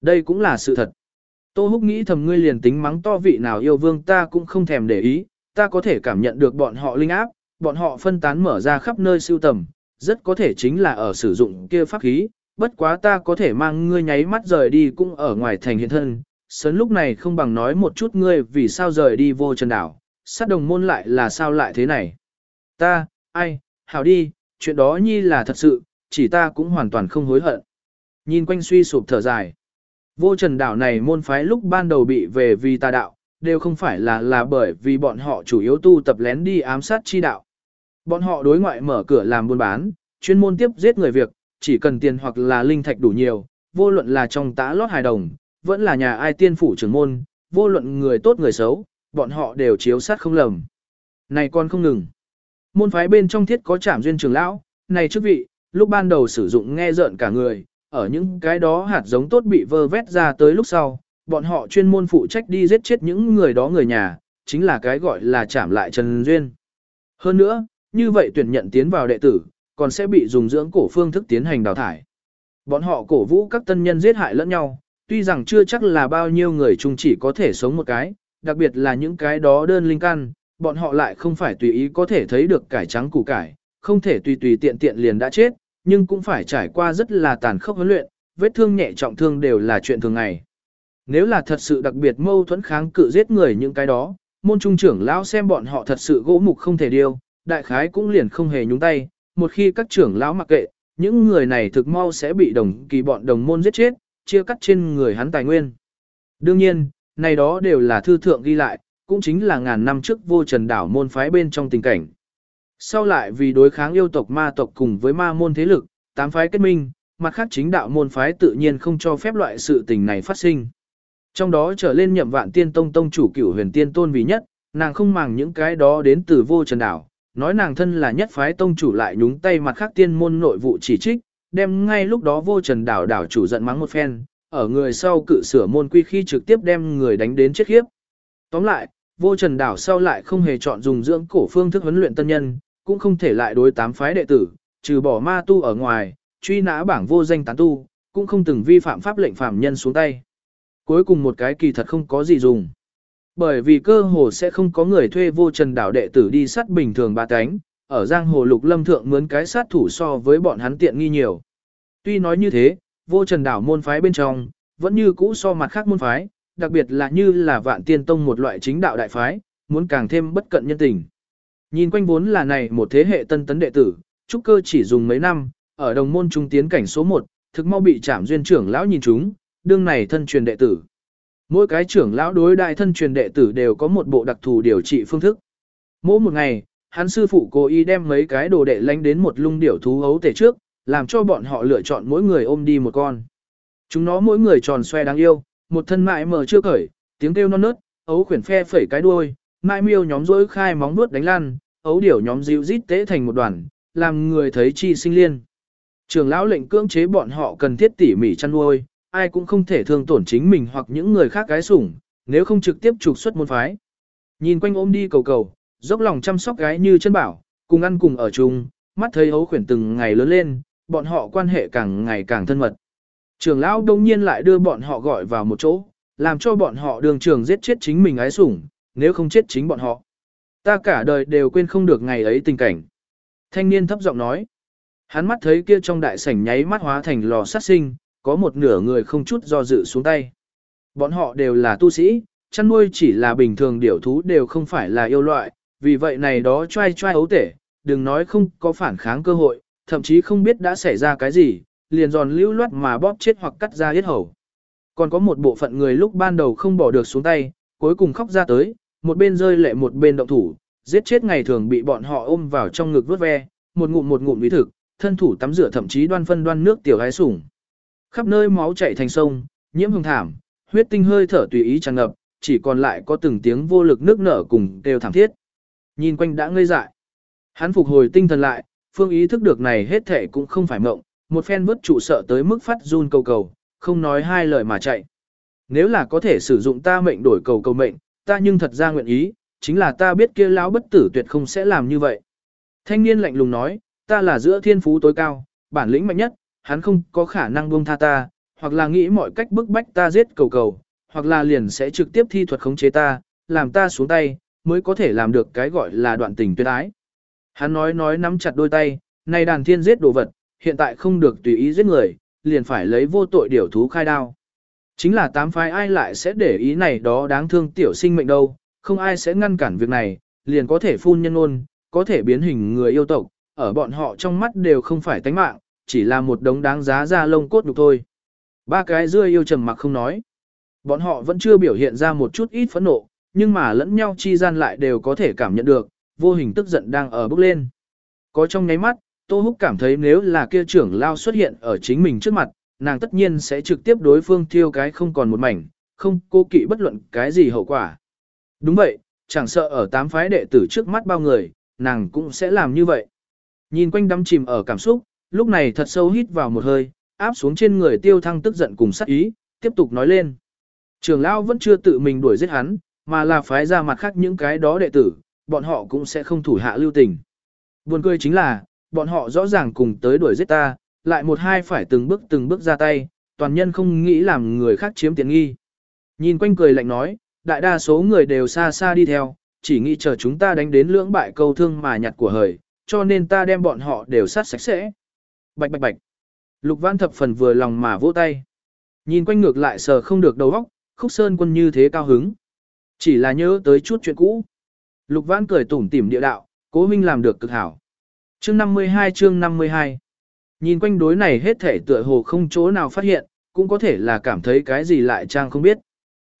Đây cũng là sự thật. Tô Húc nghĩ thầm ngươi liền tính mắng to vị nào yêu vương ta cũng không thèm để ý, ta có thể cảm nhận được bọn họ linh áp, bọn họ phân tán mở ra khắp nơi siêu tầm, rất có thể chính là ở sử dụng kia pháp khí, bất quá ta có thể mang ngươi nháy mắt rời đi cũng ở ngoài thành hiện thân, sớm lúc này không bằng nói một chút ngươi vì sao rời đi vô trần đảo, sát đồng môn lại là sao lại thế này. Ta, ai, hảo đi, chuyện đó nhi là thật sự, chỉ ta cũng hoàn toàn không hối hận. Nhìn quanh suy sụp thở dài. Vô trần đảo này môn phái lúc ban đầu bị về vì ta đạo, đều không phải là là bởi vì bọn họ chủ yếu tu tập lén đi ám sát chi đạo. Bọn họ đối ngoại mở cửa làm buôn bán, chuyên môn tiếp giết người việc, chỉ cần tiền hoặc là linh thạch đủ nhiều, vô luận là trong tã lót hài đồng, vẫn là nhà ai tiên phủ trưởng môn, vô luận người tốt người xấu, bọn họ đều chiếu sát không lầm. Này con không ngừng. Môn phái bên trong thiết có trảm duyên trường lão, này chức vị, lúc ban đầu sử dụng nghe rợn cả người, ở những cái đó hạt giống tốt bị vơ vét ra tới lúc sau, bọn họ chuyên môn phụ trách đi giết chết những người đó người nhà, chính là cái gọi là trảm lại trần duyên. Hơn nữa, như vậy tuyển nhận tiến vào đệ tử, còn sẽ bị dùng dưỡng cổ phương thức tiến hành đào thải. Bọn họ cổ vũ các tân nhân giết hại lẫn nhau, tuy rằng chưa chắc là bao nhiêu người chung chỉ có thể sống một cái, đặc biệt là những cái đó đơn linh căn, bọn họ lại không phải tùy ý có thể thấy được cải trắng củ cải, không thể tùy tùy tiện tiện liền đã chết, nhưng cũng phải trải qua rất là tàn khốc huấn luyện, vết thương nhẹ trọng thương đều là chuyện thường ngày. Nếu là thật sự đặc biệt mâu thuẫn kháng cự giết người những cái đó, môn trung trưởng lão xem bọn họ thật sự gỗ mục không thể điêu, đại khái cũng liền không hề nhúng tay, một khi các trưởng lão mặc kệ, những người này thực mau sẽ bị đồng kỳ bọn đồng môn giết chết, chia cắt trên người hắn tài nguyên. Đương nhiên, này đó đều là thư thượng ghi lại, cũng chính là ngàn năm trước vô trần đảo môn phái bên trong tình cảnh. Sau lại vì đối kháng yêu tộc ma tộc cùng với ma môn thế lực, tám phái kết minh, mặt khác chính đạo môn phái tự nhiên không cho phép loại sự tình này phát sinh. Trong đó trở lên nhậm vạn tiên tông tông chủ cửu huyền tiên tôn vì nhất, nàng không màng những cái đó đến từ vô trần đảo, nói nàng thân là nhất phái tông chủ lại nhúng tay mặt khác tiên môn nội vụ chỉ trích, đem ngay lúc đó vô trần đảo đảo chủ giận mắng một phen, ở người sau cự sửa môn quy khi trực tiếp đem người đánh đến chết khiếp. Tóm lại, vô trần đảo sau lại không hề chọn dùng dưỡng cổ phương thức huấn luyện tân nhân, cũng không thể lại đối tám phái đệ tử, trừ bỏ ma tu ở ngoài, truy nã bảng vô danh tán tu, cũng không từng vi phạm pháp lệnh phạm nhân xuống tay. Cuối cùng một cái kỳ thật không có gì dùng. Bởi vì cơ hồ sẽ không có người thuê vô trần đảo đệ tử đi sát bình thường ba cánh, ở giang hồ lục lâm thượng mướn cái sát thủ so với bọn hắn tiện nghi nhiều. Tuy nói như thế, vô trần đảo môn phái bên trong, vẫn như cũ so mặt khác môn phái, đặc biệt là như là vạn tiên tông một loại chính đạo đại phái, muốn càng thêm bất cận nhân tình. Nhìn quanh vốn là này một thế hệ tân tấn đệ tử, trúc cơ chỉ dùng mấy năm, ở đồng môn trung tiến cảnh số 1, thực mau bị trảm duyên trưởng lão nhìn chúng, đương này thân truyền đệ tử. Mỗi cái trưởng lão đối đại thân truyền đệ tử đều có một bộ đặc thù điều trị phương thức. Mỗi một ngày, hắn sư phụ cố ý đem mấy cái đồ đệ lánh đến một lung điểu thú hấu tể trước, làm cho bọn họ lựa chọn mỗi người ôm đi một con. Chúng nó mỗi người tròn xoe đáng yêu, một thân mại mờ chưa cởi, tiếng kêu non nớt, ấu khuyển phe phẩy cái đuôi, mai miêu nhóm rỗi khai móng nuốt đánh lan, ấu điểu nhóm dịu rít tế thành một đoàn, làm người thấy chi sinh liên. Trường lão lệnh cưỡng chế bọn họ cần thiết tỉ mỉ chăn nuôi, ai cũng không thể thương tổn chính mình hoặc những người khác gái sủng, nếu không trực tiếp trục xuất môn phái. Nhìn quanh ôm đi cầu cầu, dốc lòng chăm sóc gái như chân bảo, cùng ăn cùng ở chung, mắt thấy hấu khuyển từng ngày lớn lên, bọn họ quan hệ càng ngày càng thân mật. Trường lão đông nhiên lại đưa bọn họ gọi vào một chỗ, làm cho bọn họ đường trường giết chết chính mình ái sủng, nếu không chết chính bọn họ. Ta cả đời đều quên không được ngày ấy tình cảnh. Thanh niên thấp giọng nói. Hắn mắt thấy kia trong đại sảnh nháy mắt hóa thành lò sát sinh, có một nửa người không chút do dự xuống tay. Bọn họ đều là tu sĩ, chăn nuôi chỉ là bình thường điểu thú đều không phải là yêu loại, vì vậy này đó trai trai ấu tể, đừng nói không có phản kháng cơ hội, thậm chí không biết đã xảy ra cái gì, liền giòn lưu loát mà bóp chết hoặc cắt ra hết hầu. Còn có một bộ phận người lúc ban đầu không bỏ được xuống tay, cuối cùng khóc ra tới, một bên rơi lệ một bên động thủ, giết chết ngày thường bị bọn họ ôm vào trong ngực vớt ve, một ngụm một ngụm ý thực, thân thủ tắm rửa thậm chí đoan phân đoan nước tiểu gái sủng. Khắp nơi máu chảy thành sông, nhiễm hồng thảm, huyết tinh hơi thở tùy ý tràn ngập, chỉ còn lại có từng tiếng vô lực nước nở cùng đều thảm thiết. Nhìn quanh đã ngây dại. Hắn phục hồi tinh thần lại, phương ý thức được này hết thể cũng không phải mộng, một phen vứt trụ sợ tới mức phát run cầu cầu, không nói hai lời mà chạy. Nếu là có thể sử dụng ta mệnh đổi cầu cầu mệnh, ta nhưng thật ra nguyện ý, chính là ta biết kia lão bất tử tuyệt không sẽ làm như vậy. Thanh niên lạnh lùng nói, ta là giữa thiên phú tối cao, bản lĩnh mạnh nhất, hắn không có khả năng buông tha ta, hoặc là nghĩ mọi cách bức bách ta giết cầu cầu, hoặc là liền sẽ trực tiếp thi thuật khống chế ta, làm ta xuống tay, mới có thể làm được cái gọi là đoạn tình tuyệt ái. Hắn nói nói nắm chặt đôi tay, này đàn thiên giết đồ vật, hiện tại không được tùy ý giết người, liền phải lấy vô tội điểu thú khai đao. Chính là tám phái ai lại sẽ để ý này đó đáng thương tiểu sinh mệnh đâu, không ai sẽ ngăn cản việc này, liền có thể phun nhân ôn, có thể biến hình người yêu tộc, ở bọn họ trong mắt đều không phải tánh mạng, chỉ là một đống đáng giá ra lông cốt nhục thôi. Ba cái dưa yêu trầm mặc không nói. Bọn họ vẫn chưa biểu hiện ra một chút ít phẫn nộ, nhưng mà lẫn nhau chi gian lại đều có thể cảm nhận được, vô hình tức giận đang ở bốc lên. Có trong nháy mắt, Tô Húc cảm thấy nếu là kia trưởng lao xuất hiện ở chính mình trước mặt, nàng tất nhiên sẽ trực tiếp đối phương thiêu cái không còn một mảnh, không cố kỵ bất luận cái gì hậu quả. Đúng vậy, chẳng sợ ở tám phái đệ tử trước mắt bao người, nàng cũng sẽ làm như vậy. Nhìn quanh đắm chìm ở cảm xúc, lúc này thật sâu hít vào một hơi, áp xuống trên người tiêu thăng tức giận cùng sắc ý, tiếp tục nói lên. Trường lão vẫn chưa tự mình đuổi giết hắn, mà là phái ra mặt khác những cái đó đệ tử, bọn họ cũng sẽ không thủ hạ lưu tình. Buồn cười chính là, bọn họ rõ ràng cùng tới đuổi giết ta, lại một hai phải từng bước từng bước ra tay, toàn nhân không nghĩ làm người khác chiếm tiện nghi. Nhìn quanh cười lạnh nói, đại đa số người đều xa xa đi theo, chỉ nghĩ chờ chúng ta đánh đến lưỡng bại câu thương mà nhặt của hời, cho nên ta đem bọn họ đều sát sạch sẽ. Bạch bạch bạch. Lục Văn thập phần vừa lòng mà vỗ tay. Nhìn quanh ngược lại sờ không được đầu óc, khúc sơn quân như thế cao hứng. Chỉ là nhớ tới chút chuyện cũ. Lục Văn cười tủm tỉm địa đạo, cố minh làm được cực hảo. Chương 52 chương 52 Nhìn quanh đối này hết thể tựa hồ không chỗ nào phát hiện, cũng có thể là cảm thấy cái gì lại trang không biết.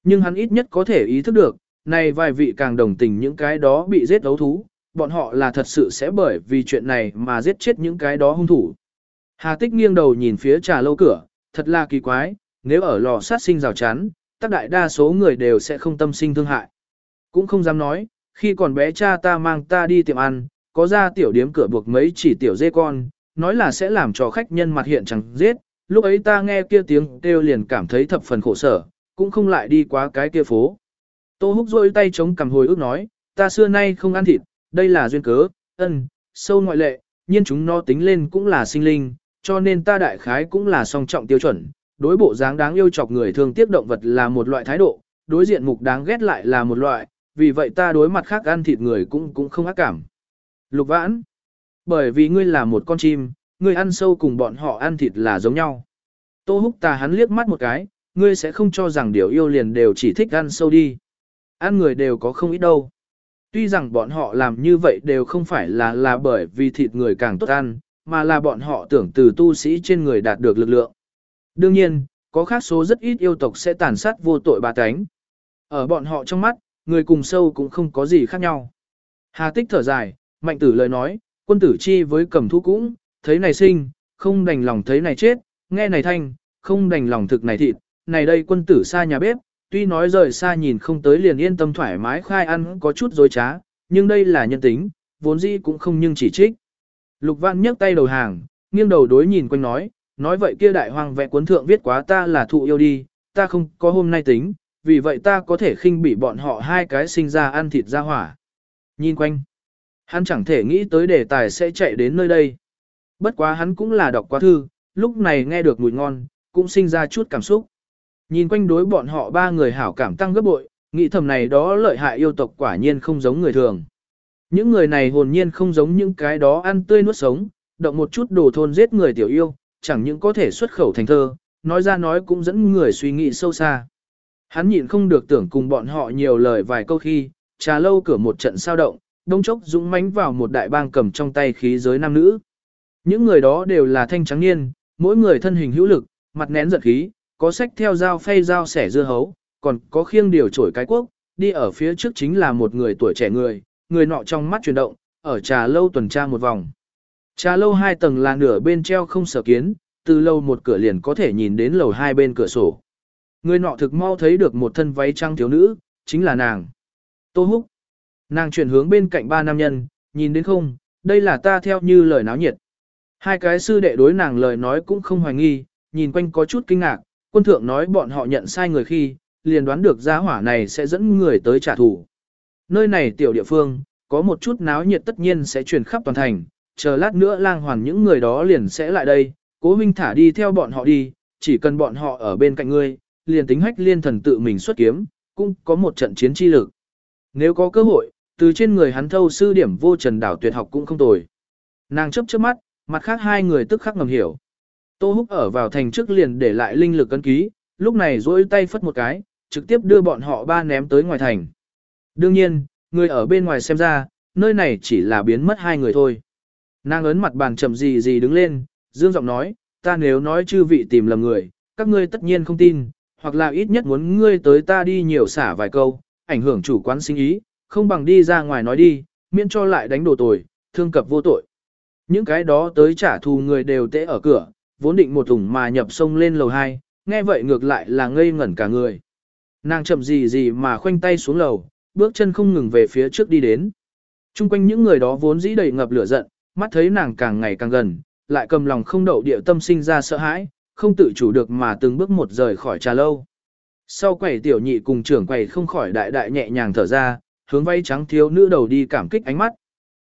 Nhưng hắn ít nhất có thể ý thức được, này vài vị càng đồng tình những cái đó bị giết đấu thú, bọn họ là thật sự sẽ bởi vì chuyện này mà giết chết những cái đó hung thủ. Hà tích nghiêng đầu nhìn phía trà lâu cửa, thật là kỳ quái, nếu ở lò sát sinh rào chắn, tất đại đa số người đều sẽ không tâm sinh thương hại. Cũng không dám nói, khi còn bé cha ta mang ta đi tiệm ăn, có ra tiểu điếm cửa buộc mấy chỉ tiểu dê con, nói là sẽ làm cho khách nhân mặt hiện chẳng giết, lúc ấy ta nghe kia tiếng kêu liền cảm thấy thập phần khổ sở, cũng không lại đi quá cái kia phố. Tô húc rôi tay chống cầm hồi ước nói, ta xưa nay không ăn thịt, đây là duyên cớ, ân, sâu ngoại lệ, nhiên chúng nó tính lên cũng là sinh linh, cho nên ta đại khái cũng là song trọng tiêu chuẩn, đối bộ dáng đáng yêu chọc người thường tiếp động vật là một loại thái độ, đối diện mục đáng ghét lại là một loại, vì vậy ta đối mặt khác ăn thịt người cũng cũng không ác cảm. Lục vãn, bởi vì ngươi là một con chim, ngươi ăn sâu cùng bọn họ ăn thịt là giống nhau. Tô húc ta hắn liếc mắt một cái, ngươi sẽ không cho rằng điều yêu liền đều chỉ thích ăn sâu đi. Ăn người đều có không ít đâu. Tuy rằng bọn họ làm như vậy đều không phải là là bởi vì thịt người càng tốt ăn, mà là bọn họ tưởng từ tu sĩ trên người đạt được lực lượng. Đương nhiên, có khác số rất ít yêu tộc sẽ tàn sát vô tội bà tánh. Ở bọn họ trong mắt, người cùng sâu cũng không có gì khác nhau. Hà tích thở dài, Mạnh tử lời nói, quân tử chi với cầm thú cũng, thấy này sinh, không đành lòng thấy này chết, nghe này thanh, không đành lòng thực này thịt, này đây quân tử xa nhà bếp, tuy nói rời xa nhìn không tới liền yên tâm thoải mái khai ăn có chút dối trá, nhưng đây là nhân tính, vốn dĩ cũng không nhưng chỉ trích. Lục Văn nhấc tay đầu hàng, nghiêng đầu đối nhìn quanh nói, nói vậy kia đại hoàng vẽ cuốn thượng viết quá ta là thụ yêu đi, ta không có hôm nay tính, vì vậy ta có thể khinh bị bọn họ hai cái sinh ra ăn thịt ra hỏa. Nhìn quanh, hắn chẳng thể nghĩ tới đề tài sẽ chạy đến nơi đây. Bất quá hắn cũng là đọc quá thư, lúc này nghe được mùi ngon, cũng sinh ra chút cảm xúc. Nhìn quanh đối bọn họ ba người hảo cảm tăng gấp bội, nghĩ thầm này đó lợi hại yêu tộc quả nhiên không giống người thường. Những người này hồn nhiên không giống những cái đó ăn tươi nuốt sống, động một chút đồ thôn giết người tiểu yêu, chẳng những có thể xuất khẩu thành thơ, nói ra nói cũng dẫn người suy nghĩ sâu xa. Hắn nhịn không được tưởng cùng bọn họ nhiều lời vài câu khi, trà lâu cửa một trận sao động, đông chốc dũng mãnh vào một đại bang cầm trong tay khí giới nam nữ. Những người đó đều là thanh trắng niên, mỗi người thân hình hữu lực, mặt nén giật khí, có sách theo dao phay dao sẻ dưa hấu, còn có khiêng điều trổi cái quốc, đi ở phía trước chính là một người tuổi trẻ người, người nọ trong mắt chuyển động, ở trà lâu tuần tra một vòng. Trà lâu hai tầng là nửa bên treo không sở kiến, từ lâu một cửa liền có thể nhìn đến lầu hai bên cửa sổ. Người nọ thực mau thấy được một thân váy trăng thiếu nữ, chính là nàng. Tô Húc. Nàng chuyển hướng bên cạnh ba nam nhân, nhìn đến không, đây là ta theo như lời náo nhiệt. Hai cái sư đệ đối nàng lời nói cũng không hoài nghi, nhìn quanh có chút kinh ngạc, quân thượng nói bọn họ nhận sai người khi, liền đoán được gia hỏa này sẽ dẫn người tới trả thù. Nơi này tiểu địa phương, có một chút náo nhiệt tất nhiên sẽ truyền khắp toàn thành, chờ lát nữa lang hoàn những người đó liền sẽ lại đây, cố huynh thả đi theo bọn họ đi, chỉ cần bọn họ ở bên cạnh ngươi, liền tính hách liên thần tự mình xuất kiếm, cũng có một trận chiến chi lực. Nếu có cơ hội, từ trên người hắn thâu sư điểm vô trần đảo tuyệt học cũng không tồi. Nàng chấp chớp mắt, mặt khác hai người tức khắc ngầm hiểu. Tô Húc ở vào thành trước liền để lại linh lực cân ký, lúc này duỗi tay phất một cái, trực tiếp đưa bọn họ ba ném tới ngoài thành. Đương nhiên, người ở bên ngoài xem ra, nơi này chỉ là biến mất hai người thôi. Nàng ấn mặt bàn chậm gì gì đứng lên, dương giọng nói, ta nếu nói chư vị tìm lầm người, các ngươi tất nhiên không tin, hoặc là ít nhất muốn ngươi tới ta đi nhiều xả vài câu, ảnh hưởng chủ quán sinh ý, không bằng đi ra ngoài nói đi, miễn cho lại đánh đổ tội thương cập vô tội. Những cái đó tới trả thù người đều tễ ở cửa, vốn định một thùng mà nhập sông lên lầu 2, nghe vậy ngược lại là ngây ngẩn cả người. Nàng chậm gì gì mà khoanh tay xuống lầu, bước chân không ngừng về phía trước đi đến. Trung quanh những người đó vốn dĩ đầy ngập lửa giận, mắt thấy nàng càng ngày càng gần, lại cầm lòng không đậu địa tâm sinh ra sợ hãi, không tự chủ được mà từng bước một rời khỏi trà lâu. Sau quầy tiểu nhị cùng trưởng quầy không khỏi đại đại nhẹ nhàng thở ra, hướng vay trắng thiếu nữ đầu đi cảm kích ánh mắt.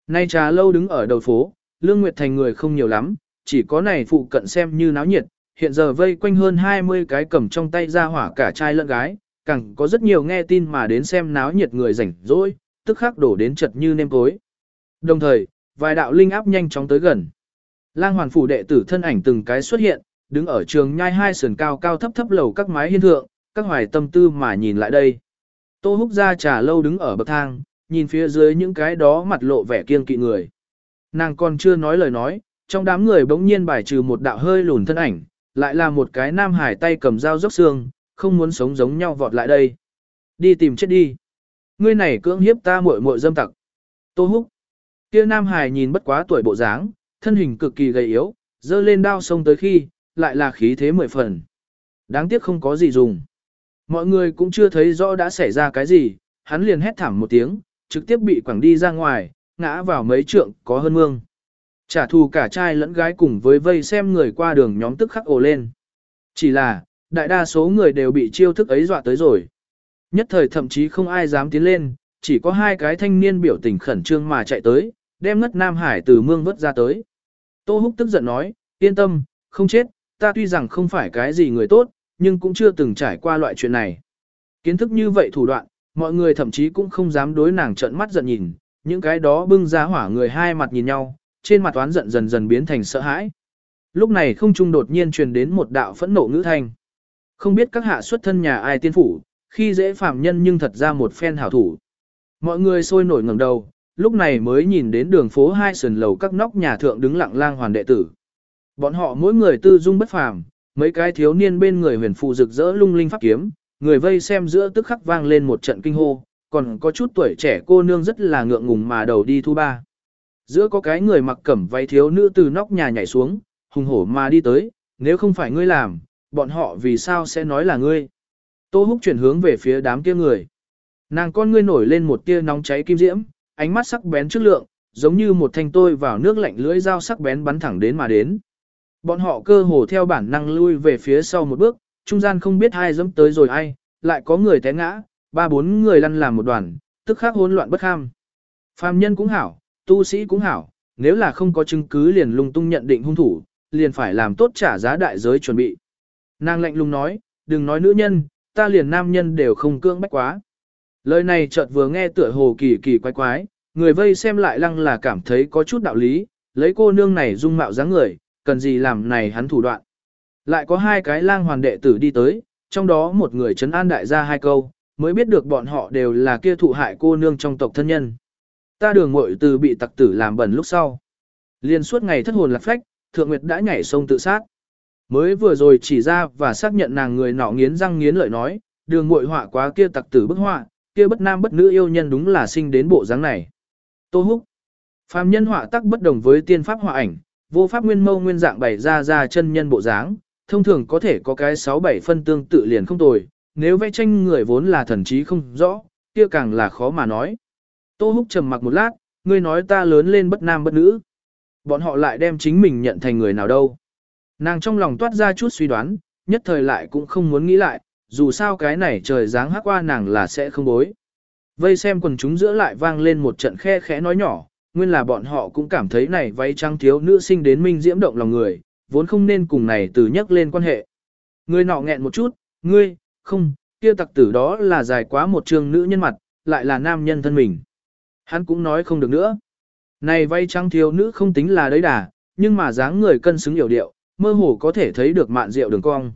Nay trà lâu đứng ở đầu phố, Lương Nguyệt Thành người không nhiều lắm, chỉ có này phụ cận xem như náo nhiệt, hiện giờ vây quanh hơn 20 cái cầm trong tay ra hỏa cả trai lẫn gái, càng có rất nhiều nghe tin mà đến xem náo nhiệt người rảnh rỗi, tức khắc đổ đến chật như nêm cối. Đồng thời, vài đạo linh áp nhanh chóng tới gần. Lang hoàn phủ đệ tử thân ảnh từng cái xuất hiện, đứng ở trường nhai hai sườn cao cao thấp thấp lầu các mái hiên thượng, các hoài tâm tư mà nhìn lại đây. Tô húc ra trà lâu đứng ở bậc thang, nhìn phía dưới những cái đó mặt lộ vẻ kiên kỵ người. Nàng còn chưa nói lời nói, trong đám người bỗng nhiên bài trừ một đạo hơi lùn thân ảnh, lại là một cái nam hải tay cầm dao dốc xương, không muốn sống giống nhau vọt lại đây. Đi tìm chết đi. Ngươi này cưỡng hiếp ta muội muội dâm tặc. Tô húc. Kia nam hải nhìn bất quá tuổi bộ dáng, thân hình cực kỳ gầy yếu, dơ lên đao xông tới khi, lại là khí thế mười phần. Đáng tiếc không có gì dùng. Mọi người cũng chưa thấy rõ đã xảy ra cái gì, hắn liền hét thảm một tiếng, trực tiếp bị quẳng đi ra ngoài, ngã vào mấy trượng có hơn mương. Trả thù cả trai lẫn gái cùng với vây xem người qua đường nhóm tức khắc ồ lên. Chỉ là, đại đa số người đều bị chiêu thức ấy dọa tới rồi. Nhất thời thậm chí không ai dám tiến lên, chỉ có hai cái thanh niên biểu tình khẩn trương mà chạy tới, đem ngất Nam Hải từ mương vớt ra tới. Tô Húc tức giận nói, yên tâm, không chết, ta tuy rằng không phải cái gì người tốt, nhưng cũng chưa từng trải qua loại chuyện này. Kiến thức như vậy thủ đoạn, mọi người thậm chí cũng không dám đối nàng trợn mắt giận nhìn, những cái đó bưng ra hỏa người hai mặt nhìn nhau, trên mặt toán giận dần dần biến thành sợ hãi. Lúc này không trung đột nhiên truyền đến một đạo phẫn nộ ngữ thanh. Không biết các hạ xuất thân nhà ai tiên phủ, khi dễ phạm nhân nhưng thật ra một phen hảo thủ. Mọi người sôi nổi ngẩng đầu, lúc này mới nhìn đến đường phố hai sườn lầu các nóc nhà thượng đứng lặng lang hoàn đệ tử. Bọn họ mỗi người tư dung bất phàm, mấy cái thiếu niên bên người huyền phù rực rỡ lung linh pháp kiếm, người vây xem giữa tức khắc vang lên một trận kinh hô, còn có chút tuổi trẻ cô nương rất là ngượng ngùng mà đầu đi thu ba. Giữa có cái người mặc cẩm váy thiếu nữ từ nóc nhà nhảy xuống, hùng hổ mà đi tới, nếu không phải ngươi làm, bọn họ vì sao sẽ nói là ngươi. Tô Húc chuyển hướng về phía đám kia người. Nàng con ngươi nổi lên một tia nóng cháy kim diễm, ánh mắt sắc bén trước lượng, giống như một thanh tôi vào nước lạnh lưỡi dao sắc bén bắn thẳng đến mà đến. Bọn họ cơ hồ theo bản năng lui về phía sau một bước, trung gian không biết ai dẫm tới rồi ai, lại có người té ngã, ba bốn người lăn làm một đoàn, tức khắc hỗn loạn bất kham. Phàm nhân cũng hảo, tu sĩ cũng hảo, nếu là không có chứng cứ liền lung tung nhận định hung thủ, liền phải làm tốt trả giá đại giới chuẩn bị. Nàng lạnh lùng nói, đừng nói nữ nhân, ta liền nam nhân đều không cưỡng bách quá. Lời này chợt vừa nghe tựa hồ kỳ kỳ quái quái, người vây xem lại lăng là cảm thấy có chút đạo lý, lấy cô nương này dung mạo dáng người, cần gì làm này hắn thủ đoạn. Lại có hai cái lang hoàn đệ tử đi tới, trong đó một người trấn an đại gia hai câu, mới biết được bọn họ đều là kia thụ hại cô nương trong tộc thân nhân. Ta đường muội từ bị tặc tử làm bẩn lúc sau. Liên suốt ngày thất hồn lạc phách, Thượng Nguyệt đã nhảy sông tự sát. Mới vừa rồi chỉ ra và xác nhận nàng người nọ nghiến răng nghiến lợi nói, đường muội họa quá kia tặc tử bức họa, kia bất nam bất nữ yêu nhân đúng là sinh đến bộ dáng này. Tô Húc Phàm nhân họa tắc bất đồng với tiên pháp họa ảnh, vô pháp nguyên mâu nguyên dạng bày ra ra chân nhân bộ dáng, thông thường có thể có cái 6-7 phân tương tự liền không tồi, nếu vẽ tranh người vốn là thần trí không rõ, kia càng là khó mà nói. Tô Húc trầm mặc một lát, ngươi nói ta lớn lên bất nam bất nữ. Bọn họ lại đem chính mình nhận thành người nào đâu. Nàng trong lòng toát ra chút suy đoán, nhất thời lại cũng không muốn nghĩ lại, dù sao cái này trời dáng hắc qua nàng là sẽ không bối. Vây xem quần chúng giữa lại vang lên một trận khe khẽ nói nhỏ, nguyên là bọn họ cũng cảm thấy này váy trăng thiếu nữ sinh đến minh diễm động lòng người, vốn không nên cùng này từ nhắc lên quan hệ. Người nọ nghẹn một chút, ngươi, không, kia tặc tử đó là dài quá một trường nữ nhân mặt, lại là nam nhân thân mình. Hắn cũng nói không được nữa. Này váy trăng thiếu nữ không tính là đấy đà, nhưng mà dáng người cân xứng hiểu điệu, mơ hồ có thể thấy được mạn rượu đường cong.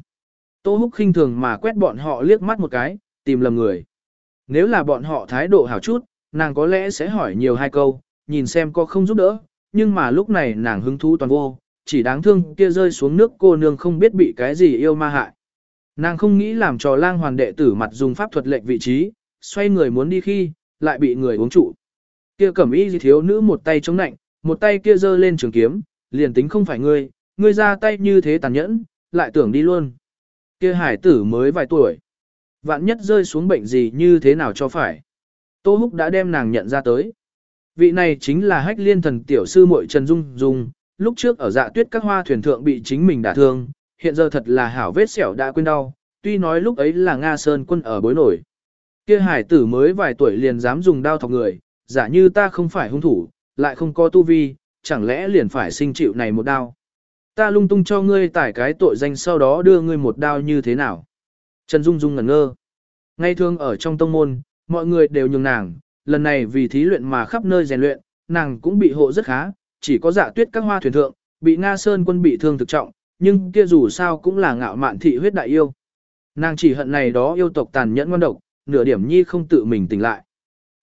Tô Húc khinh thường mà quét bọn họ liếc mắt một cái, tìm lầm người. Nếu là bọn họ thái độ hảo chút, nàng có lẽ sẽ hỏi nhiều hai câu, nhìn xem có không giúp đỡ, nhưng mà lúc này nàng hứng thú toàn vô, chỉ đáng thương kia rơi xuống nước cô nương không biết bị cái gì yêu ma hại. Nàng không nghĩ làm trò lang hoàn đệ tử mặt dùng pháp thuật lệnh vị trí, xoay người muốn đi khi, lại bị người uống trụ. Kia cẩm y thiếu nữ một tay chống nạnh, một tay kia giơ lên trường kiếm, liền tính không phải ngươi, ngươi ra tay như thế tàn nhẫn, lại tưởng đi luôn. Kia hải tử mới vài tuổi. Vạn nhất rơi xuống bệnh gì như thế nào cho phải. Tô Húc đã đem nàng nhận ra tới. Vị này chính là hách liên thần tiểu sư muội Trần Dung Dung, lúc trước ở dạ tuyết các hoa thuyền thượng bị chính mình đả thương, hiện giờ thật là hảo vết sẹo đã quên đau, tuy nói lúc ấy là Nga Sơn quân ở bối nổi. Kia hải tử mới vài tuổi liền dám dùng đao thọc người, giả như ta không phải hung thủ, lại không có tu vi, chẳng lẽ liền phải sinh chịu này một đao. Ta lung tung cho ngươi tải cái tội danh sau đó đưa ngươi một đao như thế nào. Trần Dung Dung ngẩn ngơ. Ngay thường ở trong tông môn, mọi người đều nhường nàng, lần này vì thí luyện mà khắp nơi rèn luyện, nàng cũng bị hộ rất khá, chỉ có dạ tuyết các hoa thuyền thượng, bị Nga Sơn quân bị thương thực trọng, nhưng kia dù sao cũng là ngạo mạn thị huyết đại yêu. Nàng chỉ hận này đó yêu tộc tàn nhẫn ngoan độc, nửa điểm nhi không tự mình tỉnh lại.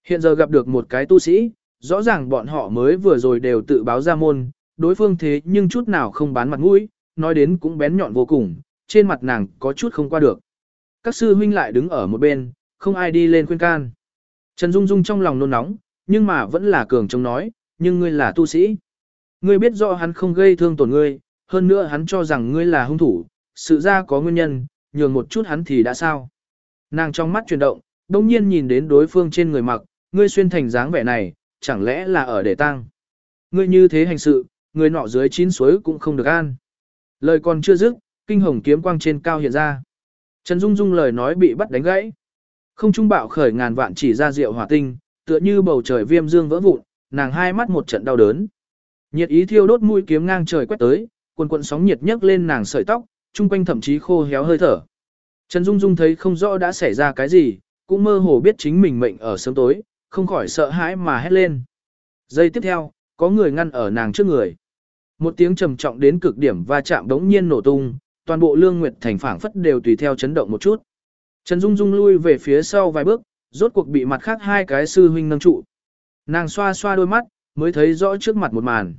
Hiện giờ gặp được một cái tu sĩ, rõ ràng bọn họ mới vừa rồi đều tự báo ra môn, đối phương thế nhưng chút nào không bán mặt mũi, nói đến cũng bén nhọn vô cùng, trên mặt nàng có chút không qua được. Các sư huynh lại đứng ở một bên, không ai đi lên khuyên can. Trần Dung Dung trong lòng nôn nóng, nhưng mà vẫn là cường chống nói, nhưng ngươi là tu sĩ. Ngươi biết rõ hắn không gây thương tổn ngươi, hơn nữa hắn cho rằng ngươi là hung thủ, sự ra có nguyên nhân, nhường một chút hắn thì đã sao. Nàng trong mắt chuyển động, đông nhiên nhìn đến đối phương trên người mặc, ngươi xuyên thành dáng vẻ này, chẳng lẽ là ở để tăng? Ngươi như thế hành sự, người nọ dưới chín suối cũng không được an. Lời còn chưa dứt, kinh hồng kiếm quang trên cao hiện ra. Trần Dung Dung lời nói bị bắt đánh gãy. Không trung bạo khởi ngàn vạn chỉ ra rượu hỏa tinh, tựa như bầu trời viêm dương vỡ vụn, nàng hai mắt một trận đau đớn. Nhiệt ý thiêu đốt mũi kiếm ngang trời quét tới, quần quần sóng nhiệt nhấc lên nàng sợi tóc, trung quanh thậm chí khô héo hơi thở. Trần Dung Dung thấy không rõ đã xảy ra cái gì, cũng mơ hồ biết chính mình mệnh ở sớm tối, không khỏi sợ hãi mà hét lên. Giây tiếp theo, có người ngăn ở nàng trước người. Một tiếng trầm trọng đến cực điểm va chạm đống nhiên nổ tung, toàn bộ lương nguyệt thành phảng phất đều tùy theo chấn động một chút. Trần Dung Dung lui về phía sau vài bước, rốt cuộc bị mặt khác hai cái sư huynh nâng trụ. Nàng xoa xoa đôi mắt, mới thấy rõ trước mặt một màn.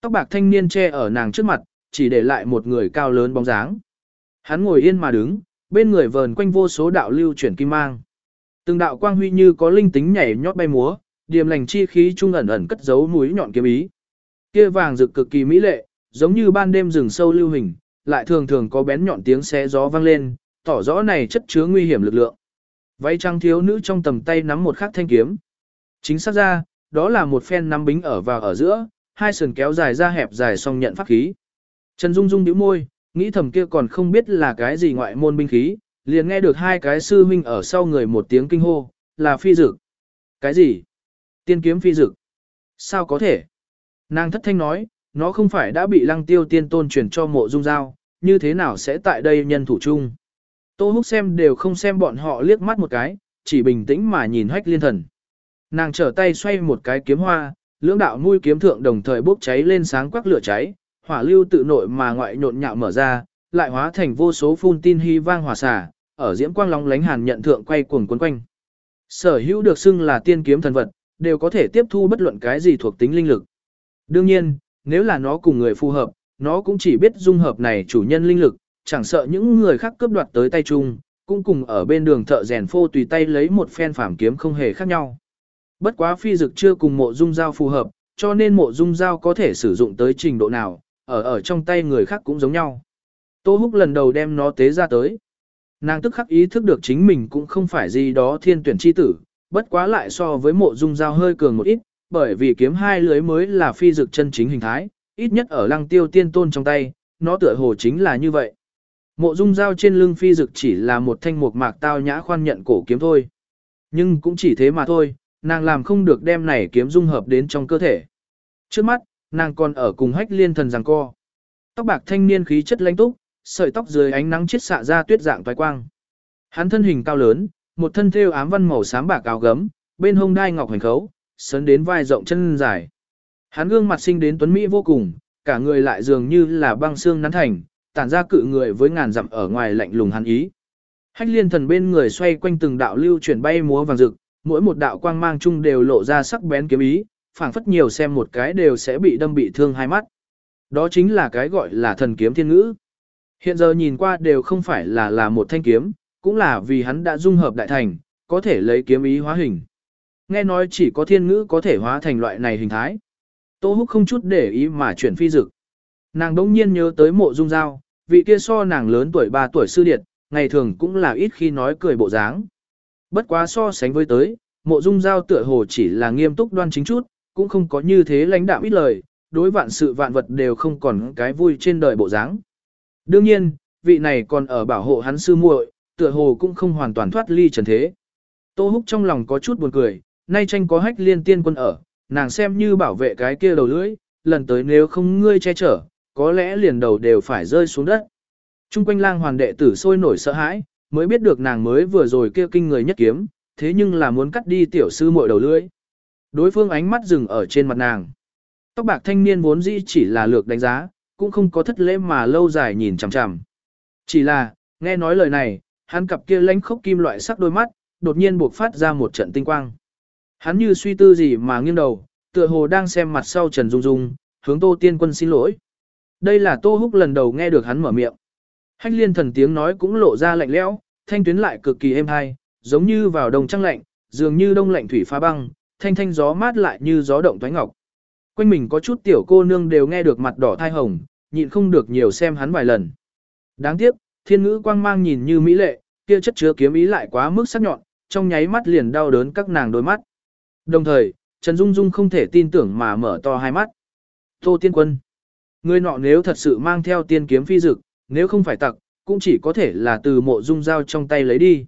Tóc bạc thanh niên che ở nàng trước mặt, chỉ để lại một người cao lớn bóng dáng. Hắn ngồi yên mà đứng, bên người vờn quanh vô số đạo lưu chuyển kim mang. Từng đạo quang huy như có linh tính nhảy nhót bay múa, điềm lành chi khí trung ẩn ẩn cất giấu núi nhọn kiếm ý. Kia vàng rực cực kỳ mỹ lệ, giống như ban đêm rừng sâu lưu hình, lại thường thường có bén nhọn tiếng xé gió vang lên, tỏ rõ này chất chứa nguy hiểm lực lượng. Váy trắng thiếu nữ trong tầm tay nắm một khắc thanh kiếm. Chính xác ra, đó là một phen nắm bính ở vào ở giữa, hai sườn kéo dài ra hẹp dài song nhận pháp khí. Trần Dung Dung nhíu môi, nghĩ thầm kia còn không biết là cái gì ngoại môn binh khí, liền nghe được hai cái sư huynh ở sau người một tiếng kinh hô, là phi dực. Cái gì? Tiên kiếm phi dực. Sao có thể? Nàng thất thanh nói, nó không phải đã bị lăng tiêu tiên tôn chuyển cho mộ dung giao, như thế nào sẽ tại đây nhân thủ chung. Tô húc xem đều không xem bọn họ liếc mắt một cái, chỉ bình tĩnh mà nhìn hách liên thần. Nàng trở tay xoay một cái kiếm hoa, lưỡng đạo nuôi kiếm thượng đồng thời bốc cháy lên sáng quắc lửa cháy, hỏa lưu tự nội mà ngoại nhộn nhạo mở ra, lại hóa thành vô số phun tin hy vang hỏa xả, ở diễm quang long lánh hàn nhận thượng quay cuồng quấn quanh. Sở hữu được xưng là tiên kiếm thần vật, đều có thể tiếp thu bất luận cái gì thuộc tính linh lực. Đương nhiên, nếu là nó cùng người phù hợp, nó cũng chỉ biết dung hợp này chủ nhân linh lực, chẳng sợ những người khác cướp đoạt tới tay chung, cũng cùng ở bên đường thợ rèn phô tùy tay lấy một phen phảm kiếm không hề khác nhau. Bất quá phi dực chưa cùng mộ dung dao phù hợp, cho nên mộ dung dao có thể sử dụng tới trình độ nào, ở ở trong tay người khác cũng giống nhau. Tô Húc lần đầu đem nó tế ra tới. Nàng tức khắc ý thức được chính mình cũng không phải gì đó thiên tuyển chi tử, bất quá lại so với mộ dung dao hơi cường một ít, bởi vì kiếm hai lưới mới là phi dực chân chính hình thái, ít nhất ở lăng tiêu tiên tôn trong tay, nó tựa hồ chính là như vậy. Mộ dung dao trên lưng phi dực chỉ là một thanh mục mạc tao nhã khoan nhận cổ kiếm thôi. Nhưng cũng chỉ thế mà thôi, nàng làm không được đem này kiếm dung hợp đến trong cơ thể. Trước mắt, nàng còn ở cùng hách liên thần giằng co. Tóc bạc thanh niên khí chất lãnh túc, sợi tóc dưới ánh nắng chiết xạ ra tuyết dạng toái quang. Hắn thân hình cao lớn, một thân thêu ám văn màu xám bạc áo gấm, bên hông đai ngọc hành khấu, sấn đến vai rộng chân dài. Hắn gương mặt sinh đến tuấn mỹ vô cùng, cả người lại dường như là băng xương nắn thành, tản ra cự người với ngàn dặm ở ngoài lạnh lùng hắn ý. Hách liên thần bên người xoay quanh từng đạo lưu chuyển bay múa vàng rực, mỗi một đạo quang mang chung đều lộ ra sắc bén kiếm ý, phảng phất nhiều xem một cái đều sẽ bị đâm bị thương hai mắt. Đó chính là cái gọi là thần kiếm thiên ngữ. Hiện giờ nhìn qua đều không phải là là một thanh kiếm, cũng là vì hắn đã dung hợp đại thành, có thể lấy kiếm ý hóa hình. Nghe nói chỉ có thiên ngữ có thể hóa thành loại này hình thái. Tô Húc không chút để ý mà chuyển phi dực. Nàng đống nhiên nhớ tới mộ dung giao, vị kia so nàng lớn tuổi 3 tuổi sư điệt, ngày thường cũng là ít khi nói cười bộ dáng. Bất quá so sánh với tới, mộ dung giao tựa hồ chỉ là nghiêm túc đoan chính chút, cũng không có như thế lãnh đạm ít lời, đối vạn sự vạn vật đều không còn cái vui trên đời bộ dáng. Đương nhiên, vị này còn ở bảo hộ hắn sư muội, tựa hồ cũng không hoàn toàn thoát ly trần thế. Tô Húc trong lòng có chút buồn cười, nay tranh có hách liên tiên quân ở, nàng xem như bảo vệ cái kia đầu lưỡi, lần tới nếu không ngươi che chở, có lẽ liền đầu đều phải rơi xuống đất. Trung quanh lang hoàn đệ tử sôi nổi sợ hãi, mới biết được nàng mới vừa rồi kia kinh người nhất kiếm, thế nhưng là muốn cắt đi tiểu sư muội đầu lưỡi. Đối phương ánh mắt dừng ở trên mặt nàng. Tóc bạc thanh niên vốn dĩ chỉ là lược đánh giá, cũng không có thất lễ mà lâu dài nhìn chằm chằm. Chỉ là, nghe nói lời này, hắn cặp kia lánh khốc kim loại sắc đôi mắt, đột nhiên buộc phát ra một trận tinh quang. Hắn như suy tư gì mà nghiêng đầu, tựa hồ đang xem mặt sau Trần Dung Dung, hướng Tô Tiên Quân xin lỗi. Đây là Tô Húc lần đầu nghe được hắn mở miệng. Hách liên thần tiếng nói cũng lộ ra lạnh lẽo, thanh tuyến lại cực kỳ êm hay, giống như vào đông trăng lạnh, dường như đông lạnh thủy phá băng, thanh thanh gió mát lại như gió động thoái ngọc. Quanh mình có chút tiểu cô nương đều nghe được mặt đỏ thai hồng, nhịn không được nhiều xem hắn vài lần. Đáng tiếc, thiên ngữ quang mang nhìn như mỹ lệ, kia chất chứa kiếm ý lại quá mức sắc nhọn, trong nháy mắt liền đau đớn các nàng đôi mắt. Đồng thời, Trần Dung Dung không thể tin tưởng mà mở to hai mắt. Tô Tiên Quân. Người nọ nếu thật sự mang theo tiên kiếm phi dực, nếu không phải tặc, cũng chỉ có thể là từ mộ dung dao trong tay lấy đi.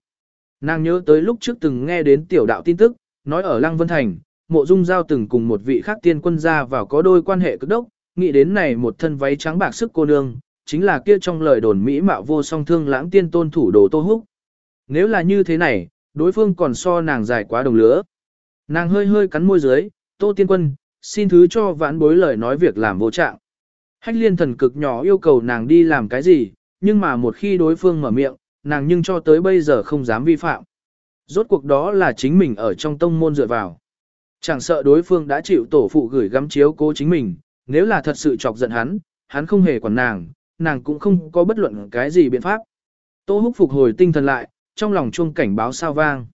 Nàng nhớ tới lúc trước từng nghe đến tiểu đạo tin tức, nói ở Lăng Vân Thành, mộ dung giao từng cùng một vị khác tiên quân ra vào có đôi quan hệ cực đốc, nghĩ đến này một thân váy trắng bạc sức cô nương, chính là kia trong lời đồn mỹ mạo vô song thương lãng tiên tôn thủ đồ tô húc. Nếu là như thế này, đối phương còn so nàng dài quá đồng lứa. Nàng hơi hơi cắn môi dưới, tô tiên quân, xin thứ cho vãn bối lời nói việc làm vô trạng. Hách liên thần cực nhỏ yêu cầu nàng đi làm cái gì, nhưng mà một khi đối phương mở miệng, nàng nhưng cho tới bây giờ không dám vi phạm. Rốt cuộc đó là chính mình ở trong tông môn dựa vào. Chẳng sợ đối phương đã chịu tổ phụ gửi gắm chiếu cố chính mình, nếu là thật sự chọc giận hắn, hắn không hề quản nàng, nàng cũng không có bất luận cái gì biện pháp. Tô húc phục hồi tinh thần lại, trong lòng chuông cảnh báo sao vang.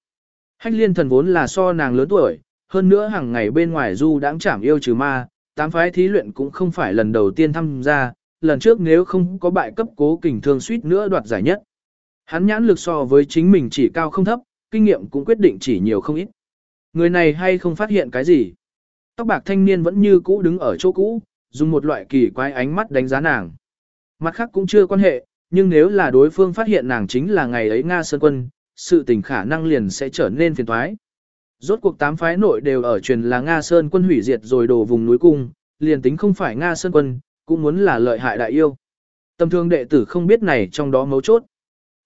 Hách liên thần vốn là so nàng lớn tuổi, hơn nữa hàng ngày bên ngoài du đãng chảm yêu trừ ma, tám phái thí luyện cũng không phải lần đầu tiên tham gia, lần trước nếu không có bại cấp cố kình thương suýt nữa đoạt giải nhất. Hắn nhãn lực so với chính mình chỉ cao không thấp, kinh nghiệm cũng quyết định chỉ nhiều không ít. Người này hay không phát hiện cái gì? Tóc bạc thanh niên vẫn như cũ đứng ở chỗ cũ, dùng một loại kỳ quái ánh mắt đánh giá nàng. Mặt khác cũng chưa quan hệ, nhưng nếu là đối phương phát hiện nàng chính là ngày ấy Nga Sơn Quân, sự tình khả năng liền sẽ trở nên phiền toái. Rốt cuộc tám phái nội đều ở truyền là Nga Sơn Quân hủy diệt rồi đổ vùng núi cung, liền tính không phải Nga Sơn Quân, cũng muốn là lợi hại đại yêu. Tầm thương đệ tử không biết này trong đó mấu chốt.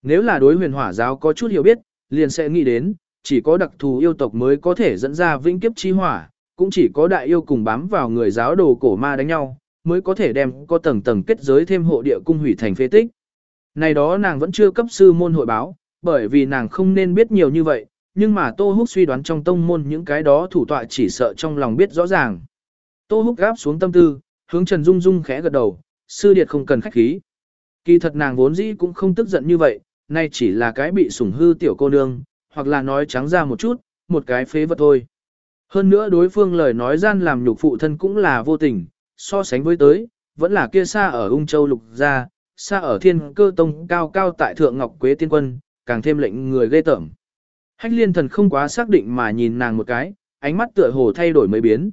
Nếu là đối huyền hỏa giáo có chút hiểu biết, liền sẽ nghĩ đến, chỉ có đặc thù yêu tộc mới có thể dẫn ra vĩnh kiếp chi hỏa, cũng chỉ có đại yêu cùng bám vào người giáo đồ cổ ma đánh nhau, mới có thể đem có tầng tầng kết giới thêm hộ địa cung hủy thành phế tích. Này đó nàng vẫn chưa cấp sư môn hội báo, bởi vì nàng không nên biết nhiều như vậy, nhưng mà Tô Húc suy đoán trong tông môn những cái đó thủ tọa chỉ sợ trong lòng biết rõ ràng. Tô Húc gáp xuống tâm tư, hướng Trần Dung Dung khẽ gật đầu, sư điệt không cần khách khí. Kỳ thật nàng vốn dĩ cũng không tức giận như vậy, nay chỉ là cái bị sủng hư tiểu cô nương, hoặc là nói trắng ra một chút, một cái phế vật thôi. Hơn nữa đối phương lời nói gian làm nhục phụ thân cũng là vô tình, so sánh với tới, vẫn là kia xa ở ung châu lục gia, xa ở thiên cơ tông cao cao tại thượng ngọc quế tiên quân, càng thêm lệnh người ghê tởm. Hách liên thần không quá xác định mà nhìn nàng một cái, ánh mắt tựa hồ thay đổi mấy biến.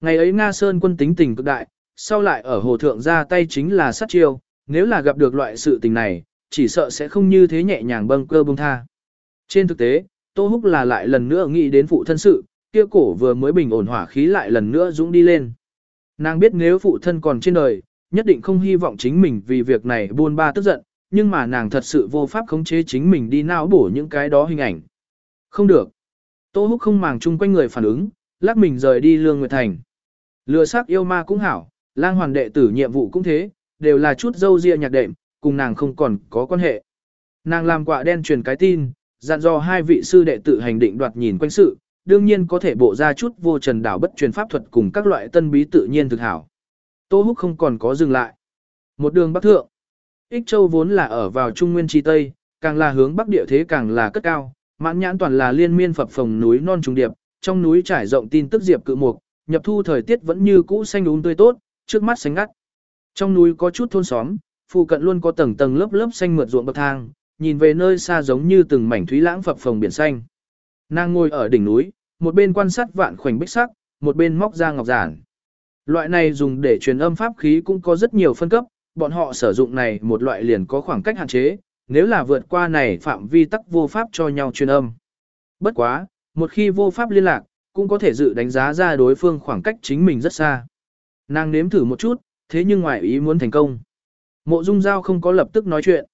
Ngày ấy Nga Sơn quân tính tình cực đại, sau lại ở hồ thượng ra tay chính là sát chiêu, nếu là gặp được loại sự tình này, chỉ sợ sẽ không như thế nhẹ nhàng bâng cơ bông tha. Trên thực tế, Tô Húc là lại lần nữa nghĩ đến phụ thân sự, kia cổ vừa mới bình ổn hỏa khí lại lần nữa dũng đi lên. Nàng biết nếu phụ thân còn trên đời, nhất định không hy vọng chính mình vì việc này buôn ba tức giận, nhưng mà nàng thật sự vô pháp khống chế chính mình đi não bổ những cái đó hình ảnh. Không được. Tô Húc không màng chung quanh người phản ứng, lắc mình rời đi Lương Nguyệt Thành. Lừa sắc yêu ma cũng hảo, lang hoàn đệ tử nhiệm vụ cũng thế, đều là chút dâu ria nhạc đệm, cùng nàng không còn có quan hệ. Nàng làm quạ đen truyền cái tin, dặn dò hai vị sư đệ tử hành định đoạt nhìn quanh sự, đương nhiên có thể bộ ra chút vô trần đảo bất truyền pháp thuật cùng các loại tân bí tự nhiên thực hảo. Tô Húc không còn có dừng lại. Một đường bắc thượng. Ích Châu vốn là ở vào trung nguyên chi tây, càng là hướng bắc địa thế càng là cất cao, mãn nhãn toàn là liên miên phập phồng núi non trùng điệp, trong núi trải rộng tin tức diệp cự mục, nhập thu thời tiết vẫn như cũ xanh úng tươi tốt, trước mắt xanh ngắt. Trong núi có chút thôn xóm, phụ cận luôn có tầng tầng lớp lớp xanh mượt ruộng bậc thang, nhìn về nơi xa giống như từng mảnh thúy lãng phập phồng biển xanh. Nàng ngồi ở đỉnh núi, một bên quan sát vạn khoảnh bích sắc, một bên móc ra ngọc giản. Loại này dùng để truyền âm pháp khí cũng có rất nhiều phân cấp, bọn họ sử dụng này một loại liền có khoảng cách hạn chế, nếu là vượt qua này phạm vi tắc vô pháp cho nhau truyền âm. Bất quá, một khi vô pháp liên lạc, cũng có thể dự đánh giá ra đối phương khoảng cách chính mình rất xa. Nàng nếm thử một chút, thế nhưng ngoài ý muốn thành công. Mộ Dung Giao không có lập tức nói chuyện.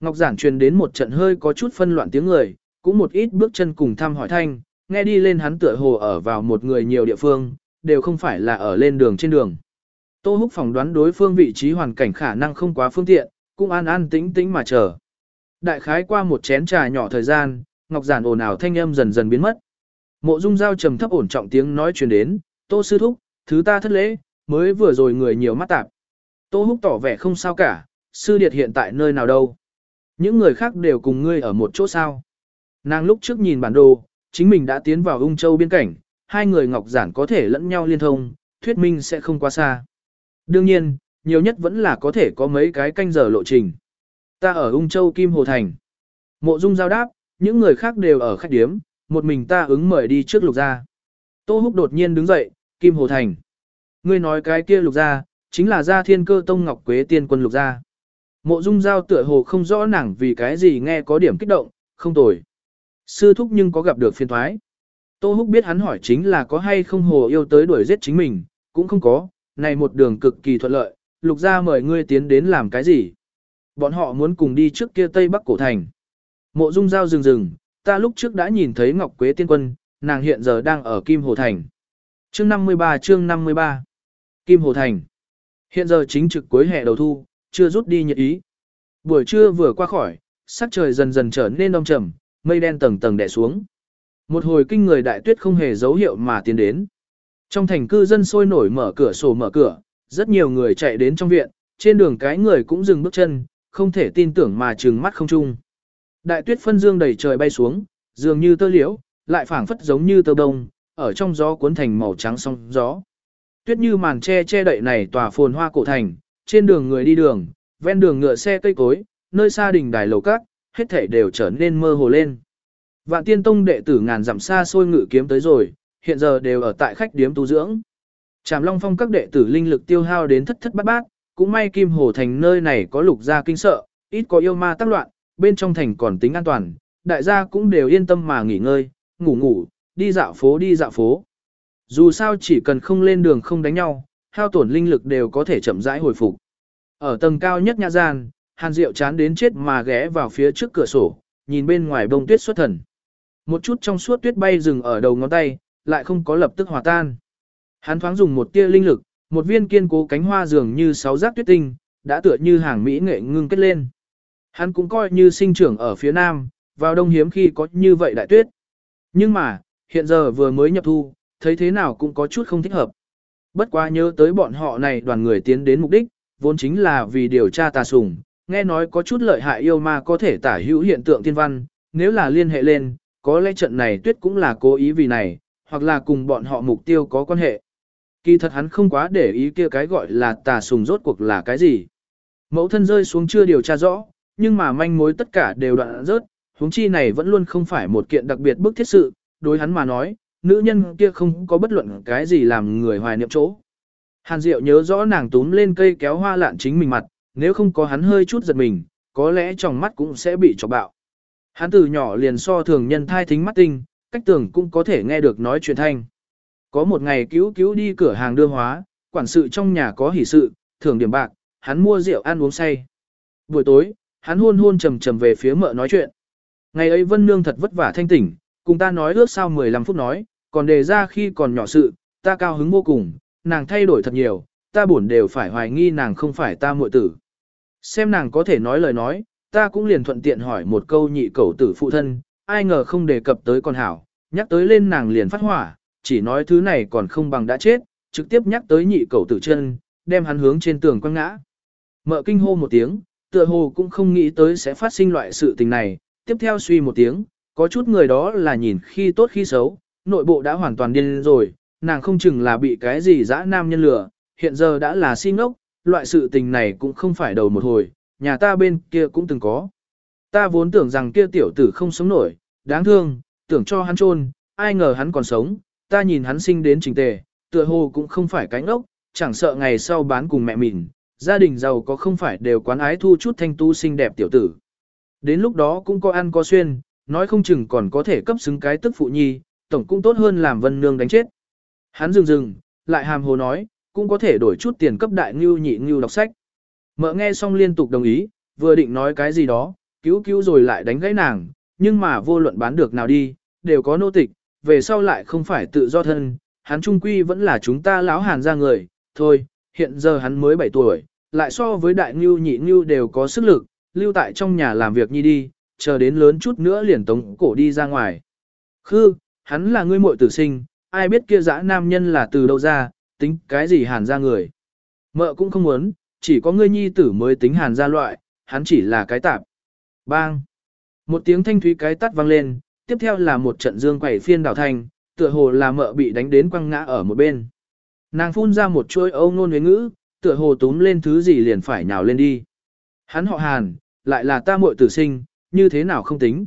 Ngọc Giản truyền đến một trận hơi có chút phân loạn tiếng người, cũng một ít bước chân cùng thăm hỏi thanh, nghe đi lên hắn tựa hồ ở vào một người nhiều địa phương, đều không phải là ở lên đường trên đường. Tô Húc phỏng đoán đối phương vị trí hoàn cảnh khả năng không quá phương tiện, cũng an an tĩnh tĩnh mà chờ. Đại khái qua một chén trà nhỏ thời gian, Ngọc Giản ồn ào thanh âm dần dần biến mất. Mộ Dung Giao trầm thấp ổn trọng tiếng nói truyền đến, "Tô sư thúc, thứ ta thất lễ, mới vừa rồi người nhiều mắt tạp." Tô Húc tỏ vẻ không sao cả, sư điệt hiện tại nơi nào đâu? Những người khác đều cùng ngươi ở một chỗ sao? Nàng lúc trước nhìn bản đồ, chính mình đã tiến vào ung châu biên cảnh, hai người ngọc giản có thể lẫn nhau liên thông, thuyết minh sẽ không quá xa. Đương nhiên, nhiều nhất vẫn là có thể có mấy cái canh giờ lộ trình. Ta ở ung châu Kim Hồ Thành. Mộ Dung giao đáp, những người khác đều ở khách điếm, một mình ta ứng mời đi trước lục gia. Tô Húc đột nhiên đứng dậy, Kim Hồ Thành. Ngươi nói cái kia lục gia, chính là gia thiên cơ tông ngọc quế tiên quân lục gia. Mộ Dung giao tựa hồ không rõ nàng vì cái gì nghe có điểm kích động, không tồi. Sư thúc nhưng có gặp được phiên thoái. Tô Húc biết hắn hỏi chính là có hay không hồ yêu tới đuổi giết chính mình, cũng không có, này một đường cực kỳ thuận lợi, lục gia mời ngươi tiến đến làm cái gì. Bọn họ muốn cùng đi trước kia Tây Bắc Cổ Thành. Mộ Dung Giao dừng dừng, ta lúc trước đã nhìn thấy Ngọc Quế Tiên Quân, nàng hiện giờ đang ở Kim Hồ Thành. Chương 53 chương 53 Kim Hồ Thành Hiện giờ chính trực cuối hè đầu thu, chưa rút đi nhiệt ý. Buổi trưa vừa qua khỏi, sắc trời dần dần trở nên đông trầm, mây đen tầng tầng đè xuống. Một hồi kinh người đại tuyết không hề dấu hiệu mà tiến đến. Trong thành cư dân sôi nổi mở cửa sổ mở cửa, rất nhiều người chạy đến trong viện, trên đường cái người cũng dừng bước chân, không thể tin tưởng mà trừng mắt không chung. Đại tuyết phân dương đầy trời bay xuống, dường như tơ liễu, lại phảng phất giống như tơ đông, ở trong gió cuốn thành màu trắng song gió. Tuyết như màn che che đậy này tòa phồn hoa cổ thành, trên đường người đi đường, ven đường ngựa xe cây cối, nơi xa đình đài lầu cát, hết thảy đều trở nên mơ hồ lên. Vạn tiên tông đệ tử ngàn dặm xa xôi ngự kiếm tới rồi, hiện giờ đều ở tại khách điếm tu dưỡng. Trảm Long Phong các đệ tử linh lực tiêu hao đến thất thất bát bát, cũng may Kim Hồ thành nơi này có lục gia kinh sợ, ít có yêu ma tác loạn, bên trong thành còn tính an toàn, đại gia cũng đều yên tâm mà nghỉ ngơi, ngủ ngủ, đi dạo phố đi dạo phố. Dù sao chỉ cần không lên đường không đánh nhau, hao tổn linh lực đều có thể chậm rãi hồi phục. Ở tầng cao nhất nhà gian, Hàn Diệu chán đến chết mà ghé vào phía trước cửa sổ, nhìn bên ngoài bông tuyết xuất thần. Một chút trong suốt tuyết bay dừng ở đầu ngón tay, lại không có lập tức hòa tan. Hắn thoáng dùng một tia linh lực, một viên kiên cố cánh hoa dường như sáu giác tuyết tinh, đã tựa như hàng mỹ nghệ ngưng kết lên. Hắn cũng coi như sinh trưởng ở phía nam, vào đông hiếm khi có như vậy đại tuyết. Nhưng mà, hiện giờ vừa mới nhập thu, thấy thế nào cũng có chút không thích hợp. Bất quá nhớ tới bọn họ này đoàn người tiến đến mục đích, vốn chính là vì điều tra tà sùng, nghe nói có chút lợi hại yêu ma có thể tả hữu hiện tượng thiên văn, nếu là liên hệ lên, có lẽ trận này tuyết cũng là cố ý vì này, hoặc là cùng bọn họ mục tiêu có quan hệ. Kỳ thật hắn không quá để ý kia cái gọi là tà sùng rốt cuộc là cái gì. Mẫu thân rơi xuống chưa điều tra rõ, nhưng mà manh mối tất cả đều đoạn rớt, huống chi này vẫn luôn không phải một kiện đặc biệt bức thiết sự, đối hắn mà nói, nữ nhân kia không có bất luận cái gì làm người hoài niệm chỗ. Hàn Diệu nhớ rõ nàng túm lên cây kéo hoa lạn chính mình mặt, nếu không có hắn hơi chút giật mình, có lẽ trong mắt cũng sẽ bị chọc bạo. Hắn từ nhỏ liền so thường nhân thai thính mắt tinh, cách tường cũng có thể nghe được nói chuyện thanh. Có một ngày cứu cứu đi cửa hàng đưa hóa, quản sự trong nhà có hỷ sự, thưởng điểm bạc, hắn mua rượu ăn uống say. Buổi tối, hắn hôn hôn trầm trầm về phía mợ nói chuyện. Ngày ấy Vân Nương thật vất vả thanh tỉnh, cùng ta nói ước sau 15 phút nói, còn đề ra khi còn nhỏ sự, ta cao hứng vô cùng, nàng thay đổi thật nhiều, ta buồn đều phải hoài nghi nàng không phải ta muội tử. Xem nàng có thể nói lời nói, ta cũng liền thuận tiện hỏi một câu nhị cầu tử phụ thân, ai ngờ không đề cập tới con hảo, nhắc tới lên nàng liền phát hỏa, chỉ nói thứ này còn không bằng đã chết, trực tiếp nhắc tới nhị cầu tử chân, đem hắn hướng trên tường quăng ngã. Mợ kinh hô một tiếng, tựa hồ cũng không nghĩ tới sẽ phát sinh loại sự tình này, tiếp theo suy một tiếng, có chút người đó là nhìn khi tốt khi xấu, nội bộ đã hoàn toàn điên rồi, nàng không chừng là bị cái gì dã nam nhân lừa, hiện giờ đã là si ngốc, loại sự tình này cũng không phải đầu một hồi, nhà ta bên kia cũng từng có. Ta vốn tưởng rằng kia tiểu tử không sống nổi, đáng thương, tưởng cho hắn chôn, ai ngờ hắn còn sống, ta nhìn hắn sinh đến trình tề, tựa hồ cũng không phải cánh ốc, chẳng sợ ngày sau bán cùng mẹ mình, gia đình giàu có không phải đều quán ái thu chút thanh tu xinh đẹp tiểu tử. Đến lúc đó cũng có ăn có xuyên, nói không chừng còn có thể cấp xứng cái tức phụ nhi, tổng cũng tốt hơn làm vân nương đánh chết. Hắn dừng dừng, lại hàm hồ nói, cũng có thể đổi chút tiền cấp đại ngưu nhị ngưu đọc sách. Mợ nghe xong liên tục đồng ý, vừa định nói cái gì đó, cứu cứu rồi lại đánh gãy nàng, nhưng mà vô luận bán được nào đi, đều có nô tịch, về sau lại không phải tự do thân, hắn trung quy vẫn là chúng ta lão hàn ra người, thôi, hiện giờ hắn mới 7 tuổi, lại so với đại ngưu nhị ngưu đều có sức lực, lưu tại trong nhà làm việc nhi đi, chờ đến lớn chút nữa liền tống cổ đi ra ngoài. Khư, hắn là ngươi muội tử sinh, ai biết kia dã nam nhân là từ đâu ra, tính cái gì hàn ra người. Mợ cũng không muốn, chỉ có ngươi nhi tử mới tính hàn ra loại, hắn chỉ là cái tạp. Bang! Một tiếng thanh thúy cái tắt vang lên, tiếp theo là một trận dương quẩy phiên đảo thành, tựa hồ là mợ bị đánh đến quăng ngã ở một bên. Nàng phun ra một chuỗi âu ngôn với ngữ, tựa hồ túm lên thứ gì liền phải nhào lên đi. Hắn họ hàn, lại là ta muội tử sinh, như thế nào không tính.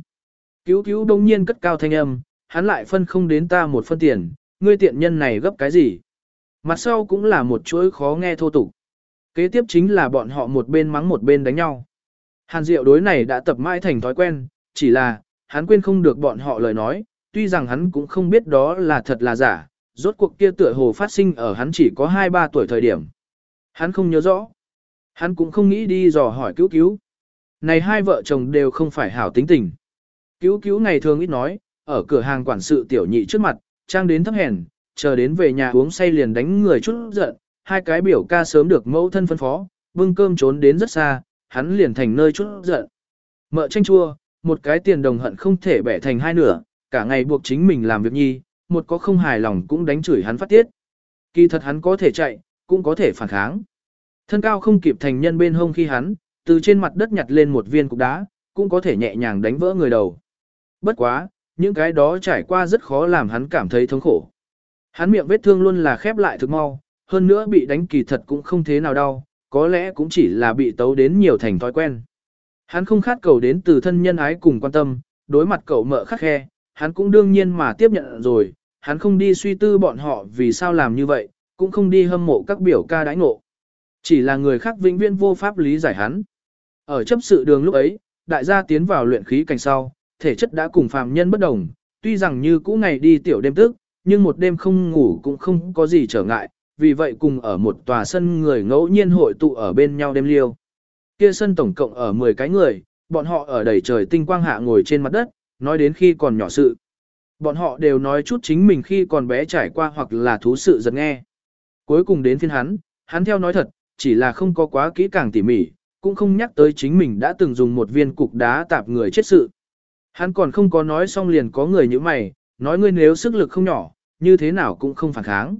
Cứu cứu đông nhiên cất cao thanh âm, hắn lại phân không đến ta một phân tiền, ngươi tiện nhân này gấp cái gì. Mặt sau cũng là một chuỗi khó nghe thô tục. Kế tiếp chính là bọn họ một bên mắng một bên đánh nhau. Hàn Diệu đối này đã tập mãi thành thói quen, chỉ là, hắn quên không được bọn họ lời nói, tuy rằng hắn cũng không biết đó là thật là giả, rốt cuộc kia tựa hồ phát sinh ở hắn chỉ có 2-3 tuổi thời điểm. Hắn không nhớ rõ. Hắn cũng không nghĩ đi dò hỏi cứu cứu. Này hai vợ chồng đều không phải hảo tính tình. Cứu cứu ngày thường ít nói, ở cửa hàng quản sự tiểu nhị trước mặt, trang đến thấp hèn, chờ đến về nhà uống say liền đánh người chút giận, hai cái biểu ca sớm được mẫu thân phân phó, bưng cơm trốn đến rất xa, hắn liền thành nơi chút giận. Mợ tranh chua, một cái tiền đồng hận không thể bẻ thành hai nửa, cả ngày buộc chính mình làm việc nhi, một có không hài lòng cũng đánh chửi hắn phát tiết. Kỳ thật hắn có thể chạy, cũng có thể phản kháng. Thân cao không kịp thành nhân bên hông khi hắn, từ trên mặt đất nhặt lên một viên cục đá, cũng có thể nhẹ nhàng đánh vỡ người đầu. Bất quá, những cái đó trải qua rất khó làm hắn cảm thấy thống khổ. Hắn miệng vết thương luôn là khép lại thực mau, hơn nữa bị đánh kỳ thật cũng không thế nào đau, có lẽ cũng chỉ là bị tấu đến nhiều thành thói quen. Hắn không khát cầu đến từ thân nhân ái cùng quan tâm, đối mặt cậu mợ khắc khe, hắn cũng đương nhiên mà tiếp nhận rồi, hắn không đi suy tư bọn họ vì sao làm như vậy, cũng không đi hâm mộ các biểu ca đãi ngộ. Chỉ là người khác vĩnh viễn vô pháp lý giải hắn. Ở chấp sự đường lúc ấy, đại gia tiến vào luyện khí cảnh sau, thể chất đã cùng phàm nhân bất đồng, tuy rằng như cũ ngày đi tiểu đêm tức, nhưng một đêm không ngủ cũng không có gì trở ngại, vì vậy cùng ở một tòa sân người ngẫu nhiên hội tụ ở bên nhau đêm liêu. Kia sân tổng cộng ở 10 cái người, bọn họ ở đầy trời tinh quang hạ ngồi trên mặt đất, nói đến khi còn nhỏ sự. Bọn họ đều nói chút chính mình khi còn bé trải qua hoặc là thú sự giật nghe. Cuối cùng đến phiên hắn, hắn theo nói thật, chỉ là không có quá kỹ càng tỉ mỉ, cũng không nhắc tới chính mình đã từng dùng một viên cục đá tạp người chết sự. Hắn còn không có nói xong liền có người như mày, nói ngươi nếu sức lực không nhỏ, như thế nào cũng không phản kháng.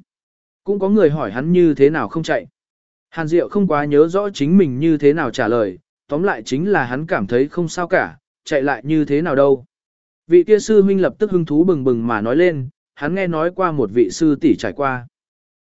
Cũng có người hỏi hắn như thế nào không chạy. Hàn Diệu không quá nhớ rõ chính mình như thế nào trả lời, tóm lại chính là hắn cảm thấy không sao cả, chạy lại như thế nào đâu. Vị kia sư huynh lập tức hưng thú bừng bừng mà nói lên, hắn nghe nói qua một vị sư tỷ trải qua.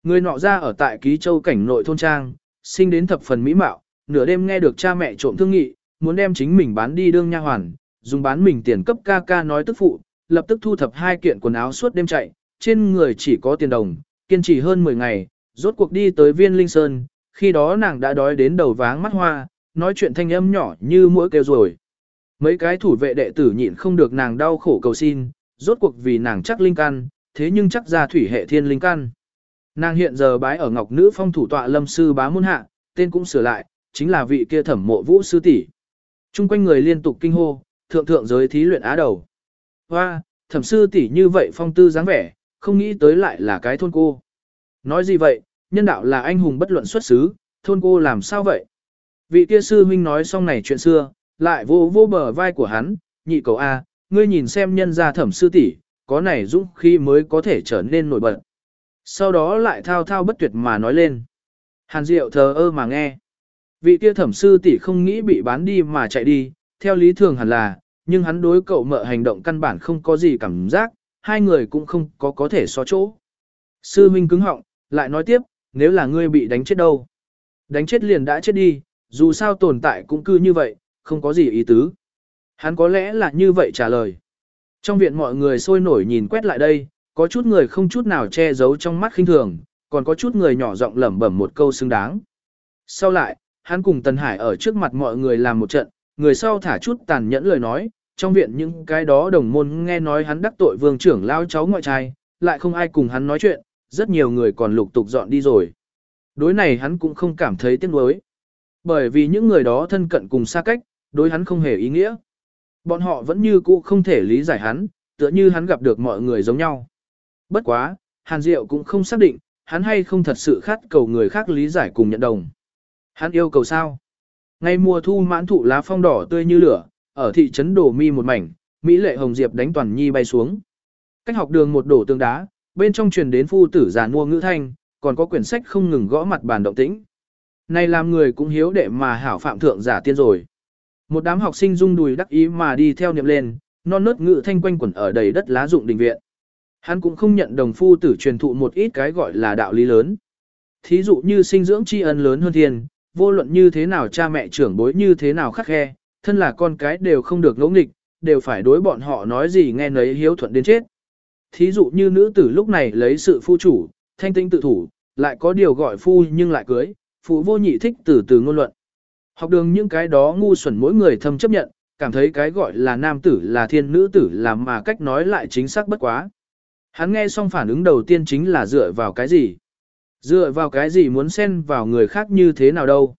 Người nọ ra ở tại ký châu cảnh nội thôn trang, sinh đến thập phần mỹ mạo, nửa đêm nghe được cha mẹ trộm thương nghị, muốn đem chính mình bán đi đương nha hoàn, dùng bán mình tiền cấp ca ca nói tức phụ, lập tức thu thập hai kiện quần áo suốt đêm chạy, trên người chỉ có tiền đồng, kiên trì hơn 10 ngày, rốt cuộc đi tới viên linh sơn, khi đó nàng đã đói đến đầu váng mắt hoa, nói chuyện thanh âm nhỏ như mũi kêu rồi. Mấy cái thủ vệ đệ tử nhịn không được nàng đau khổ cầu xin, rốt cuộc vì nàng chắc linh căn, thế nhưng chắc ra thủy hệ thiên linh căn. Nàng hiện giờ bái ở Ngọc Nữ Phong thủ tọa Lâm sư bá môn hạ, tên cũng sửa lại, chính là vị kia Thẩm Mộ Vũ sư tỷ. Trung quanh người liên tục kinh hô, thượng thượng giới thí luyện á đầu. Hoa, thẩm sư tỷ như vậy phong tư dáng vẻ, không nghĩ tới lại là cái thôn cô. Nói gì vậy, nhân đạo là anh hùng bất luận xuất xứ, thôn cô làm sao vậy? Vị kia sư huynh nói xong này chuyện xưa, lại vô vô bờ vai của hắn, nhị cầu A, ngươi nhìn xem nhân gia thẩm sư tỷ, có này dũng khi mới có thể trở nên nổi bật. Sau đó lại thao thao bất tuyệt mà nói lên. Hàn Diệu thờ ơ mà nghe. Vị kia thẩm sư tỷ không nghĩ bị bán đi mà chạy đi, theo lý thường hẳn là, nhưng hắn đối cậu mợ hành động căn bản không có gì cảm giác, hai người cũng không có có thể so chỗ. Sư Minh cứng họng, lại nói tiếp, nếu là ngươi bị đánh chết đâu? Đánh chết liền đã chết đi, dù sao tồn tại cũng cư như vậy, không có gì ý tứ. Hắn có lẽ là như vậy trả lời. Trong viện mọi người sôi nổi nhìn quét lại đây, có chút người không chút nào che giấu trong mắt khinh thường, còn có chút người nhỏ giọng lẩm bẩm một câu xứng đáng. Sau lại, hắn cùng Tần Hải ở trước mặt mọi người làm một trận, người sau thả chút tàn nhẫn lời nói, trong viện những cái đó đồng môn nghe nói hắn đắc tội vương trưởng lao cháu ngoại trai, lại không ai cùng hắn nói chuyện, rất nhiều người còn lục tục dọn đi rồi. Đối này hắn cũng không cảm thấy tiếc nuối. Bởi vì những người đó thân cận cùng xa cách, đối hắn không hề ý nghĩa. Bọn họ vẫn như cũ không thể lý giải hắn, tựa như hắn gặp được mọi người giống nhau. Bất quá, Hàn Diệu cũng không xác định, hắn hay không thật sự khát cầu người khác lý giải cùng nhận đồng. Hắn yêu cầu sao? Ngày mùa thu mãn thụ lá phong đỏ tươi như lửa, ở thị trấn Đổ Mi một mảnh, Mỹ lệ hồng diệp đánh toàn nhi bay xuống. Cách học đường một đổ tương đá, bên trong truyền đến phu tử già mua ngữ thanh, còn có quyển sách không ngừng gõ mặt bàn động tĩnh. Này làm người cũng hiếu đệ mà hảo phạm thượng giả tiên rồi. Một đám học sinh rung đùi đắc ý mà đi theo niệm lên, non nớt ngữ thanh quanh quẩn ở đầy đất lá dụng đình viện. Hắn cũng không nhận đồng phu tử truyền thụ một ít cái gọi là đạo lý lớn. Thí dụ như sinh dưỡng tri ân lớn hơn thiên, vô luận như thế nào cha mẹ trưởng bối như thế nào khắc khe, thân là con cái đều không được ngỗ nghịch, đều phải đối bọn họ nói gì nghe nấy hiếu thuận đến chết. Thí dụ như nữ tử lúc này lấy sự phu chủ, thanh tinh tự thủ, lại có điều gọi phu nhưng lại cưới, phụ vô nhị thích từ từ ngôn luận. Học đường những cái đó ngu xuẩn mỗi người thâm chấp nhận, cảm thấy cái gọi là nam tử là thiên nữ tử làm mà cách nói lại chính xác bất quá. Hắn nghe xong phản ứng đầu tiên chính là dựa vào cái gì? Dựa vào cái gì muốn xen vào người khác như thế nào đâu?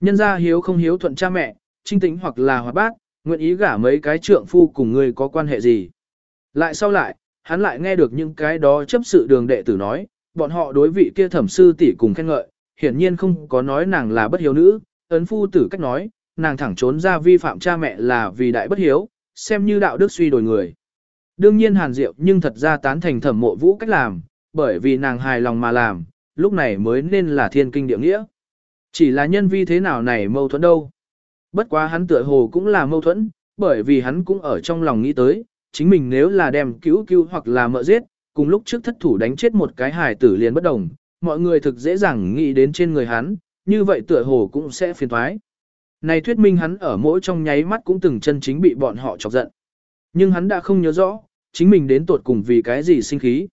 Nhân ra hiếu không hiếu thuận cha mẹ, trinh tĩnh hoặc là hoạt bát, nguyện ý gả mấy cái trượng phu cùng người có quan hệ gì? Lại sau lại, hắn lại nghe được những cái đó chấp sự đường đệ tử nói, bọn họ đối vị kia thẩm sư tỷ cùng khen ngợi, hiển nhiên không có nói nàng là bất hiếu nữ, ấn phu tử cách nói, nàng thẳng trốn ra vi phạm cha mẹ là vì đại bất hiếu, xem như đạo đức suy đổi người. Đương nhiên hàn diệu nhưng thật ra tán thành thẩm mộ vũ cách làm, bởi vì nàng hài lòng mà làm, lúc này mới nên là thiên kinh địa nghĩa. Chỉ là nhân vi thế nào này mâu thuẫn đâu. Bất quá hắn tựa hồ cũng là mâu thuẫn, bởi vì hắn cũng ở trong lòng nghĩ tới, chính mình nếu là đem cứu cứu hoặc là mợ giết, cùng lúc trước thất thủ đánh chết một cái hài tử liền bất đồng, mọi người thực dễ dàng nghĩ đến trên người hắn, như vậy tựa hồ cũng sẽ phiền thoái. Này thuyết minh hắn ở mỗi trong nháy mắt cũng từng chân chính bị bọn họ chọc giận. Nhưng hắn đã không nhớ rõ, chính mình đến tuột cùng vì cái gì sinh khí.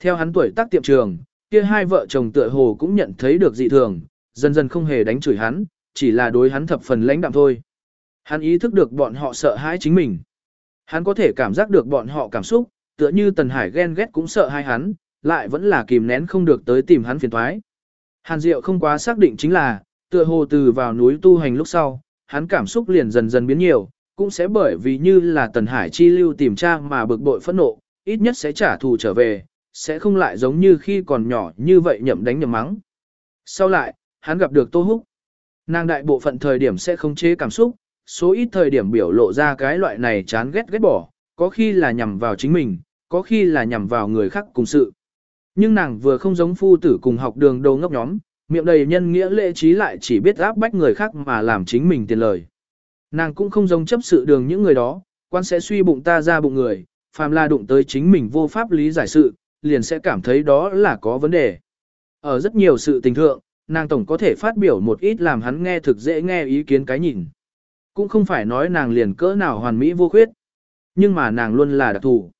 Theo hắn tuổi tác tiệm trường, kia hai vợ chồng tựa hồ cũng nhận thấy được dị thường, dần dần không hề đánh chửi hắn, chỉ là đối hắn thập phần lãnh đạm thôi. Hắn ý thức được bọn họ sợ hãi chính mình. Hắn có thể cảm giác được bọn họ cảm xúc, tựa như Tần Hải ghen ghét cũng sợ hai hắn, lại vẫn là kìm nén không được tới tìm hắn phiền thoái. Hàn Diệu không quá xác định chính là, tựa hồ từ vào núi tu hành lúc sau, hắn cảm xúc liền dần dần biến nhiều, cũng sẽ bởi vì như là Tần Hải chi lưu tìm tra mà bực bội phẫn nộ, ít nhất sẽ trả thù trở về, sẽ không lại giống như khi còn nhỏ như vậy nhậm đánh nhậm mắng. Sau lại, hắn gặp được Tô Húc. Nàng đại bộ phận thời điểm sẽ không chế cảm xúc, số ít thời điểm biểu lộ ra cái loại này chán ghét ghét bỏ, có khi là nhằm vào chính mình, có khi là nhằm vào người khác cùng sự. Nhưng nàng vừa không giống phu tử cùng học đường đầu ngốc nhóm, miệng đầy nhân nghĩa lễ trí lại chỉ biết áp bách người khác mà làm chính mình tiền lời. Nàng cũng không giống chấp sự đường những người đó, quan sẽ suy bụng ta ra bụng người, phàm là đụng tới chính mình vô pháp lý giải sự, liền sẽ cảm thấy đó là có vấn đề. Ở rất nhiều sự tình thượng, nàng tổng có thể phát biểu một ít làm hắn nghe thực dễ nghe ý kiến cái nhìn. Cũng không phải nói nàng liền cỡ nào hoàn mỹ vô khuyết, nhưng mà nàng luôn là đặc thù.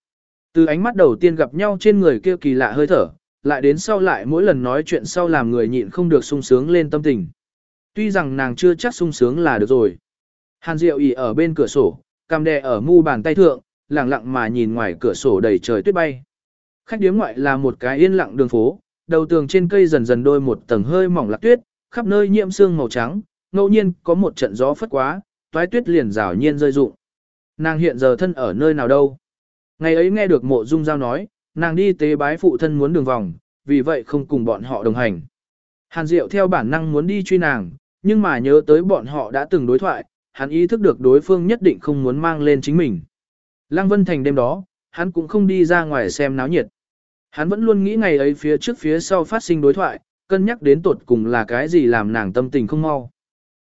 Từ ánh mắt đầu tiên gặp nhau trên người kia kỳ lạ hơi thở, lại đến sau lại mỗi lần nói chuyện sau làm người nhịn không được sung sướng lên tâm tình. Tuy rằng nàng chưa chắc sung sướng là được rồi. Hàn Diệu ỉ ở bên cửa sổ, cằm đè ở mu bàn tay thượng, lặng lặng mà nhìn ngoài cửa sổ đầy trời tuyết bay. Khách điếm ngoại là một cái yên lặng đường phố, đầu tường trên cây dần dần đôi một tầng hơi mỏng lạc tuyết, khắp nơi nhiễm sương màu trắng, ngẫu nhiên có một trận gió phất quá, toái tuyết liền rào nhiên rơi rụng. Nàng hiện giờ thân ở nơi nào đâu? Ngày ấy nghe được mộ dung giao nói, nàng đi tế bái phụ thân muốn đường vòng, vì vậy không cùng bọn họ đồng hành. Hàn Diệu theo bản năng muốn đi truy nàng, nhưng mà nhớ tới bọn họ đã từng đối thoại, hắn ý thức được đối phương nhất định không muốn mang lên chính mình. Lăng Vân Thành đêm đó, hắn cũng không đi ra ngoài xem náo nhiệt. Hắn vẫn luôn nghĩ ngày ấy phía trước phía sau phát sinh đối thoại, cân nhắc đến tột cùng là cái gì làm nàng tâm tình không mau.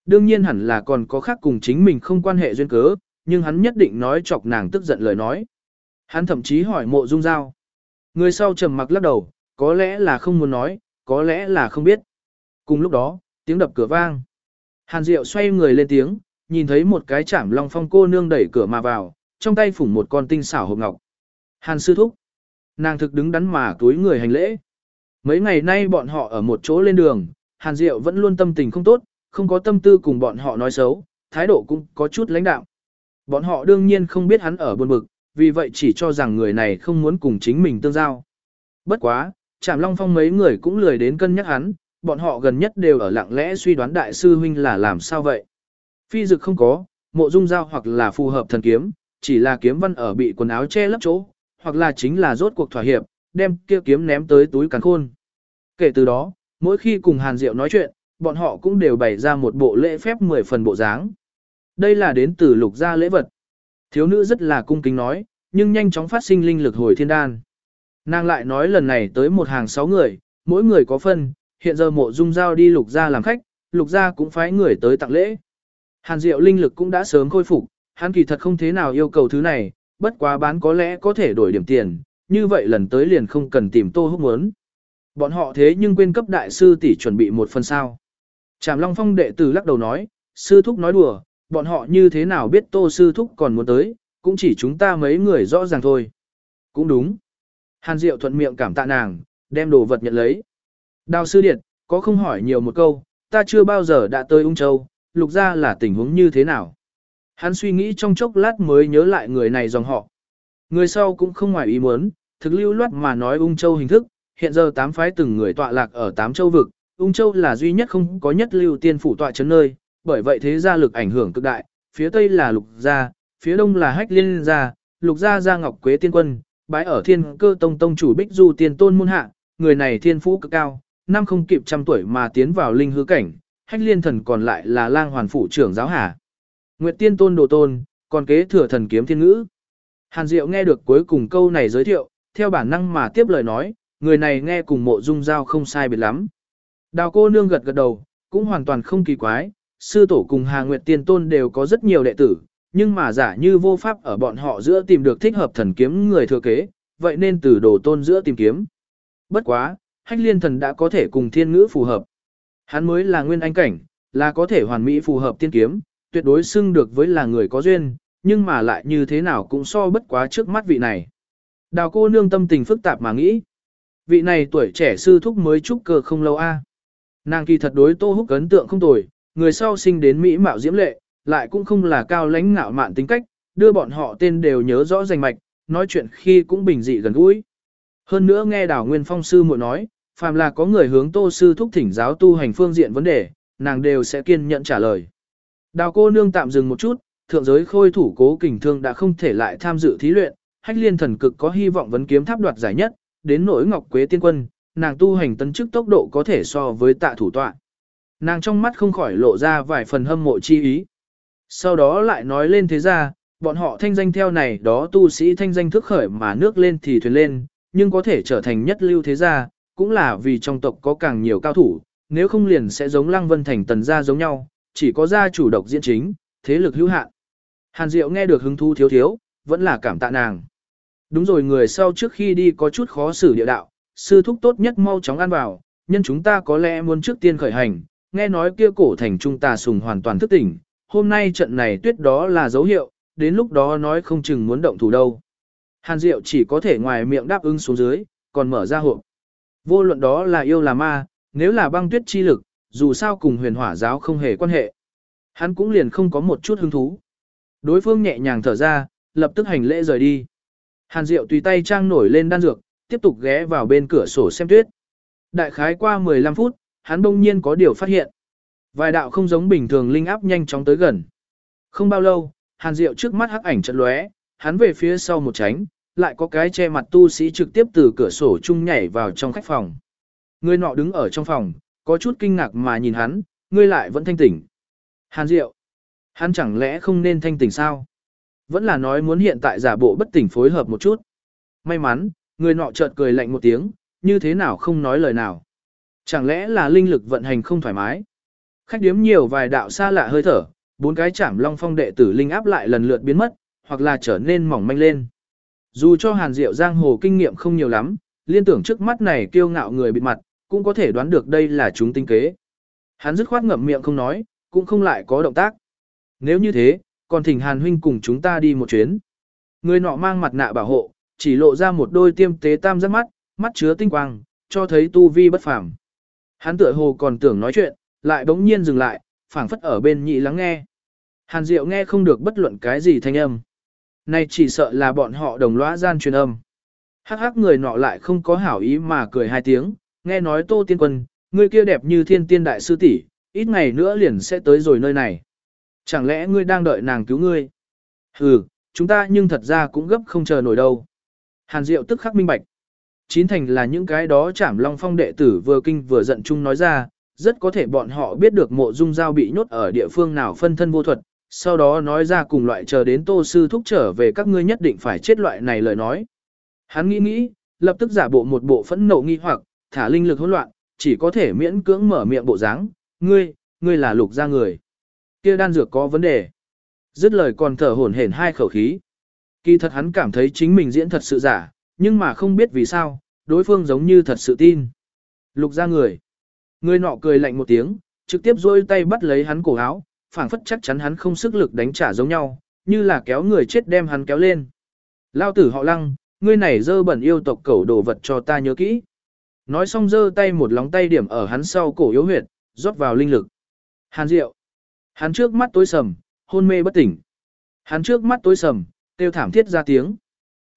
Đương nhiên hẳn là còn có khác cùng chính mình không quan hệ duyên cớ, nhưng hắn nhất định nói chọc nàng tức giận lời nói. Hắn thậm chí hỏi mộ dung giao. Người sau trầm mặc lắc đầu, có lẽ là không muốn nói, có lẽ là không biết. Cùng lúc đó, tiếng đập cửa vang. Hàn Diệu xoay người lên tiếng, nhìn thấy một cái chảm long phong cô nương đẩy cửa mà vào, trong tay phủng một con tinh xảo hộp ngọc. Hàn sư thúc. Nàng thực đứng đắn mà túi người hành lễ. Mấy ngày nay bọn họ ở một chỗ lên đường, Hàn Diệu vẫn luôn tâm tình không tốt, không có tâm tư cùng bọn họ nói xấu, thái độ cũng có chút lãnh đạo. Bọn họ đương nhiên không biết hắn ở buồn bực, vì vậy chỉ cho rằng người này không muốn cùng chính mình tương giao. Bất quá, Trạm Long Phong mấy người cũng lười đến cân nhắc hắn, bọn họ gần nhất đều ở lặng lẽ suy đoán đại sư huynh là làm sao vậy. Phi dực không có, mộ dung giao hoặc là phù hợp thần kiếm, chỉ là kiếm văn ở bị quần áo che lấp chỗ, hoặc là chính là rốt cuộc thỏa hiệp, đem kia kiếm ném tới túi càn khôn. Kể từ đó, mỗi khi cùng Hàn Diệu nói chuyện, bọn họ cũng đều bày ra một bộ lễ phép mười phần bộ dáng. Đây là đến từ lục gia lễ vật. Thiếu nữ rất là cung kính nói, nhưng nhanh chóng phát sinh linh lực hồi thiên đan. Nàng lại nói lần này tới một hàng sáu người, mỗi người có phân, hiện giờ mộ dung giao đi lục gia làm khách, lục gia cũng phái người tới tặng lễ. Hàn diệu linh lực cũng đã sớm khôi phục, hắn kỳ thật không thế nào yêu cầu thứ này, bất quá bán có lẽ có thể đổi điểm tiền, như vậy lần tới liền không cần tìm tô húc muốn. Bọn họ thế nhưng quên cấp đại sư tỷ chuẩn bị một phần sao. Trảm Long Phong đệ tử lắc đầu nói, sư thúc nói đùa, bọn họ như thế nào biết tô sư thúc còn muốn tới, cũng chỉ chúng ta mấy người rõ ràng thôi. Cũng đúng. Hàn Diệu thuận miệng cảm tạ nàng, đem đồ vật nhận lấy. Đào sư điện, có không hỏi nhiều một câu, ta chưa bao giờ đã tới ung châu, lục ra là tình huống như thế nào. Hắn suy nghĩ trong chốc lát mới nhớ lại người này dòng họ. Người sau cũng không ngoài ý muốn, thực lưu loát mà nói ung châu hình thức, hiện giờ tám phái từng người tọa lạc ở tám châu vực, ung châu là duy nhất không có nhất lưu tiên phủ tọa chấn nơi, bởi vậy thế gia lực ảnh hưởng cực đại, phía tây là lục gia, phía đông là hách liên gia, lục gia gia ngọc quế tiên quân, bái ở thiên cơ tông tông chủ bích du tiên tôn môn hạ, người này thiên phú cực cao, năm không kịp trăm tuổi mà tiến vào linh hư cảnh, hách liên thần còn lại là lang hoàn phủ trưởng giáo hà. Nguyệt tiên tôn đồ tôn, còn kế thừa thần kiếm thiên ngữ. Hàn Diệu nghe được cuối cùng câu này giới thiệu, theo bản năng mà tiếp lời nói, người này nghe cùng mộ dung giao không sai biệt lắm. Đào cô nương gật gật đầu, cũng hoàn toàn không kỳ quái, sư tổ cùng Hà Nguyệt Tiên Tôn đều có rất nhiều đệ tử, nhưng mà giả như vô pháp ở bọn họ giữa tìm được thích hợp thần kiếm người thừa kế, vậy nên từ đồ tôn giữa tìm kiếm. Bất quá, hách liên thần đã có thể cùng thiên ngữ phù hợp. Hắn mới là nguyên anh cảnh, là có thể hoàn mỹ phù hợp tiên kiếm, tuyệt đối xưng được với là người có duyên, nhưng mà lại như thế nào cũng so bất quá trước mắt vị này. Đào cô nương tâm tình phức tạp mà nghĩ. Vị này tuổi trẻ sư thúc mới trúc cơ không lâu a. Nàng kỳ thật đối tô húc ấn tượng không tồi, người sau sinh đến mỹ mạo diễm lệ, lại cũng không là cao lãnh ngạo mạn tính cách, đưa bọn họ tên đều nhớ rõ rành mạch, nói chuyện khi cũng bình dị gần gũi. Hơn nữa nghe đào nguyên phong sư muội nói, phàm là có người hướng tô sư thúc thỉnh giáo tu hành phương diện vấn đề, nàng đều sẽ kiên nhẫn trả lời. Đào cô nương tạm dừng một chút, thượng giới khôi thủ cố kình thương đã không thể lại tham dự thí luyện, hách liên thần cực có hy vọng vấn kiếm tháp đoạt giải nhất, đến nỗi ngọc quế tiên quân, nàng tu hành tấn chức tốc độ có thể so với tạ thủ tọa. Nàng trong mắt không khỏi lộ ra vài phần hâm mộ chi ý. Sau đó lại nói lên thế ra, bọn họ thanh danh theo này đó tu sĩ thanh danh thức khởi mà nước lên thì thuyền lên, nhưng có thể trở thành nhất lưu thế gia, cũng là vì trong tộc có càng nhiều cao thủ, nếu không liền sẽ giống Lăng Vân Thành tần gia giống nhau, chỉ có gia chủ độc diễn chính, thế lực hữu hạn. Hàn Diệu nghe được hứng thú thiếu thiếu, vẫn là cảm tạ nàng. Đúng rồi người sau trước khi đi có chút khó xử địa đạo, sư thúc tốt nhất mau chóng ăn vào, nhân chúng ta có lẽ muốn trước tiên khởi hành, nghe nói kia cổ thành trung tà sùng hoàn toàn thức tỉnh, hôm nay trận này tuyết đó là dấu hiệu, đến lúc đó nói không chừng muốn động thủ đâu. Hàn Diệu chỉ có thể ngoài miệng đáp ứng xuống dưới, còn mở ra hộp. Vô luận đó là yêu là ma, nếu là băng tuyết chi lực, dù sao cùng huyền hỏa giáo không hề quan hệ. Hắn cũng liền không có một chút hứng thú. Đối phương nhẹ nhàng thở ra, lập tức hành lễ rời đi. Hàn Diệu tùy tay trang nổi lên đan dược, tiếp tục ghé vào bên cửa sổ xem tuyết. Đại khái qua 15 phút, hắn đông nhiên có điều phát hiện. Vài đạo không giống bình thường linh áp nhanh chóng tới gần. Không bao lâu, Hàn Diệu trước mắt hắc ảnh chợt lóe, hắn về phía sau một tránh, lại có cái che mặt tu sĩ trực tiếp từ cửa sổ chung nhảy vào trong khách phòng. Người nọ đứng ở trong phòng, có chút kinh ngạc mà nhìn hắn, ngươi lại vẫn thanh tỉnh. Hàn Diệu, hắn chẳng lẽ không nên thanh tỉnh sao? Vẫn là nói muốn hiện tại giả bộ bất tỉnh phối hợp một chút. May mắn, người nọ chợt cười lạnh một tiếng, như thế nào không nói lời nào. Chẳng lẽ là linh lực vận hành không thoải mái? Khách điếm nhiều vài đạo xa lạ hơi thở, bốn cái chảm long phong đệ tử linh áp lại lần lượt biến mất, hoặc là trở nên mỏng manh lên. Dù cho Hàn Diệu giang hồ kinh nghiệm không nhiều lắm, liên tưởng trước mắt này kiêu ngạo người bịt mặt, cũng có thể đoán được đây là chúng tinh kế. Hắn dứt khoát ngậm miệng không nói, cũng không lại có động tác. Nếu như thế, còn thỉnh Hàn huynh cùng chúng ta đi một chuyến. Người nọ mang mặt nạ bảo hộ, chỉ lộ ra một đôi tiêm tế tam giác mắt, mắt chứa tinh quang, cho thấy tu vi bất phàm. Hắn tựa hồ còn tưởng nói chuyện, lại bỗng nhiên dừng lại, phảng phất ở bên nhị lắng nghe. Hàn Diệu nghe không được bất luận cái gì thanh âm. Này chỉ sợ là bọn họ đồng lõa gian truyền âm. Hắc hắc người nọ lại không có hảo ý mà cười hai tiếng, nghe nói Tô Tiên Quân, ngươi kia đẹp như thiên tiên đại sư tỷ, ít ngày nữa liền sẽ tới rồi nơi này. Chẳng lẽ ngươi đang đợi nàng cứu ngươi? Hừ, chúng ta nhưng thật ra cũng gấp không chờ nổi đâu. Hàn Diệu tức khắc minh bạch. Chín thành là những cái đó chảm long phong đệ tử vừa kinh vừa giận chung nói ra, rất có thể bọn họ biết được mộ dung giao bị nhốt ở địa phương nào phân thân vô thuật, sau đó nói ra cùng loại chờ đến tô sư thúc trở về các ngươi nhất định phải chết loại này lời nói. Hắn nghĩ nghĩ, lập tức giả bộ một bộ phẫn nộ nghi hoặc, thả linh lực hỗn loạn, chỉ có thể miễn cưỡng mở miệng bộ dáng, ngươi, ngươi là lục gia người. kia đan dược có vấn đề. Dứt lời còn thở hổn hển hai khẩu khí. Kỳ thật hắn cảm thấy chính mình diễn thật sự giả, nhưng mà không biết vì sao, đối phương giống như thật sự tin. Lục gia người. Người nọ cười lạnh một tiếng, trực tiếp duỗi tay bắt lấy hắn cổ áo, phảng phất chắc chắn hắn không sức lực đánh trả giống nhau, như là kéo người chết đem hắn kéo lên. Lao tử họ lăng, ngươi này dơ bẩn yêu tộc cẩu đồ vật cho ta nhớ kỹ. Nói xong giơ tay một lóng tay điểm ở hắn sau cổ yếu huyệt, rót vào linh lực. Hàn Diệu. Hắn trước mắt tối sầm, hôn mê bất tỉnh. Hắn trước mắt tối sầm, tiêu thảm thiết ra tiếng.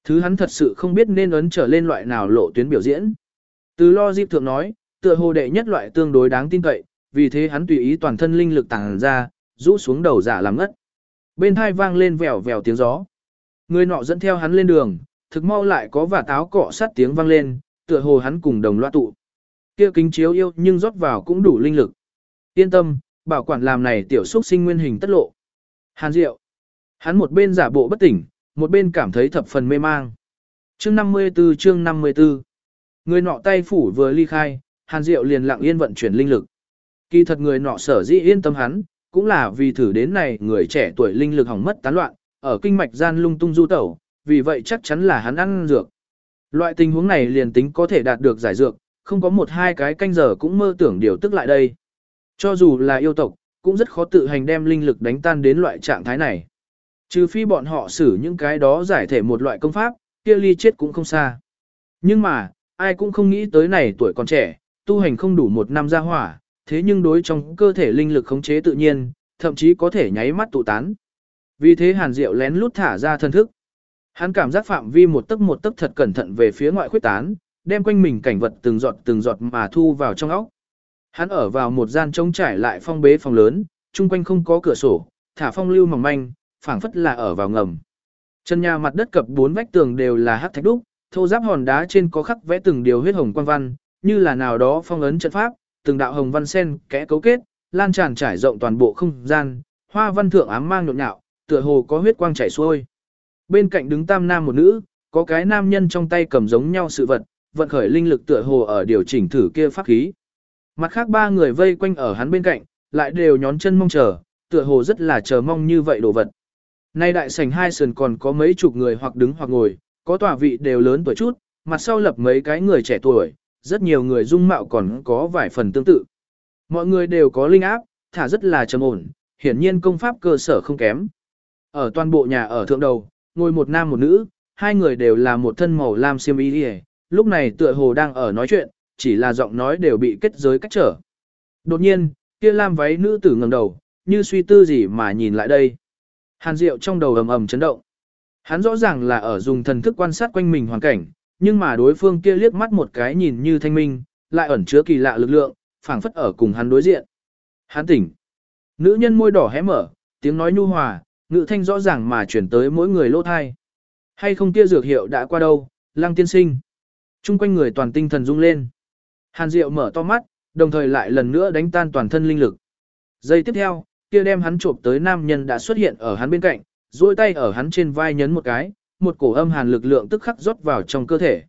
Thứ hắn thật sự không biết nên ấn trở lên loại nào lộ tuyến biểu diễn. Từ lo dịp thượng nói, tựa hồ đệ nhất loại tương đối đáng tin cậy, vì thế hắn tùy ý toàn thân linh lực tàng ra, rũ xuống đầu giả làm ngất. Bên thai vang lên vèo vèo tiếng gió. Người nọ dẫn theo hắn lên đường, thực mau lại có vả táo cọ sát tiếng vang lên, tựa hồ hắn cùng đồng loa tụ. Kia kính chiếu yêu nhưng rót vào cũng đủ linh lực. Yên tâm, bảo quản làm này tiểu xúc sinh nguyên hình tất lộ. Hàn Diệu. Hắn một bên giả bộ bất tỉnh, một bên cảm thấy thập phần mê mang. Chương 54 chương 54 Người nọ tay phủ vừa ly khai, Hàn Diệu liền lặng yên vận chuyển linh lực. Kỳ thật người nọ sở dĩ yên tâm hắn, cũng là vì thử đến này người trẻ tuổi linh lực hỏng mất tán loạn, ở kinh mạch gian lung tung du tẩu, vì vậy chắc chắn là hắn ăn dược. Loại tình huống này liền tính có thể đạt được giải dược, không có một hai cái canh giờ cũng mơ tưởng điều tức lại đây. Cho dù là yêu tộc, cũng rất khó tự hành đem linh lực đánh tan đến loại trạng thái này. Trừ phi bọn họ xử những cái đó giải thể một loại công pháp, kia ly chết cũng không xa. Nhưng mà, ai cũng không nghĩ tới này tuổi còn trẻ, tu hành không đủ một năm ra hỏa, thế nhưng đối trong cơ thể linh lực khống chế tự nhiên, thậm chí có thể nháy mắt tụ tán. Vì thế Hàn Diệu lén lút thả ra thân thức. Hắn cảm giác phạm vi một tấc một tấc thật cẩn thận về phía ngoại khuyết tán, đem quanh mình cảnh vật từng giọt từng giọt mà thu vào trong óc. Hắn ở vào một gian trống trải lại phong bế phòng lớn, chung quanh không có cửa sổ, thả phong lưu mỏng manh, phảng phất là ở vào ngầm. Chân nhà mặt đất cập bốn vách tường đều là hắc thạch đúc, thô giáp hòn đá trên có khắc vẽ từng điều huyết hồng quan văn, như là nào đó phong ấn trận pháp, từng đạo hồng văn sen kẽ cấu kết, lan tràn trải rộng toàn bộ không gian, hoa văn thượng ám mang nhộn nhạo, tựa hồ có huyết quang chảy xuôi. Bên cạnh đứng tam nam một nữ, có cái nam nhân trong tay cầm giống nhau sự vật, vận khởi linh lực tựa hồ ở điều chỉnh thử kia pháp khí. Mặt khác ba người vây quanh ở hắn bên cạnh, lại đều nhón chân mong chờ, tựa hồ rất là chờ mong như vậy đồ vật. Nay đại sảnh hai sườn còn có mấy chục người hoặc đứng hoặc ngồi, có tòa vị đều lớn tuổi chút, mặt sau lập mấy cái người trẻ tuổi, rất nhiều người dung mạo còn có vài phần tương tự. Mọi người đều có linh áp, thả rất là trầm ổn, hiển nhiên công pháp cơ sở không kém. Ở toàn bộ nhà ở thượng đầu, ngồi một nam một nữ, hai người đều là một thân màu lam xiêm y đi lúc này tựa hồ đang ở nói chuyện, chỉ là giọng nói đều bị kết giới cách trở. Đột nhiên, kia lam váy nữ tử ngẩng đầu, như suy tư gì mà nhìn lại đây. Hàn Diệu trong đầu ầm ầm chấn động. Hắn rõ ràng là ở dùng thần thức quan sát quanh mình hoàn cảnh, nhưng mà đối phương kia liếc mắt một cái nhìn như thanh minh, lại ẩn chứa kỳ lạ lực lượng, phảng phất ở cùng hắn đối diện. Hắn tỉnh. Nữ nhân môi đỏ hé mở, tiếng nói nhu hòa, Ngự thanh rõ ràng mà chuyển tới mỗi người lỗ thai. Hay không kia dược hiệu đã qua đâu, lăng tiên sinh. Trung quanh người toàn tinh thần rung lên. Hàn Diệu mở to mắt, đồng thời lại lần nữa đánh tan toàn thân linh lực. Giây tiếp theo, kia đem hắn trộm tới nam nhân đã xuất hiện ở hắn bên cạnh, duỗi tay ở hắn trên vai nhấn một cái, một cổ âm hàn lực lượng tức khắc rót vào trong cơ thể.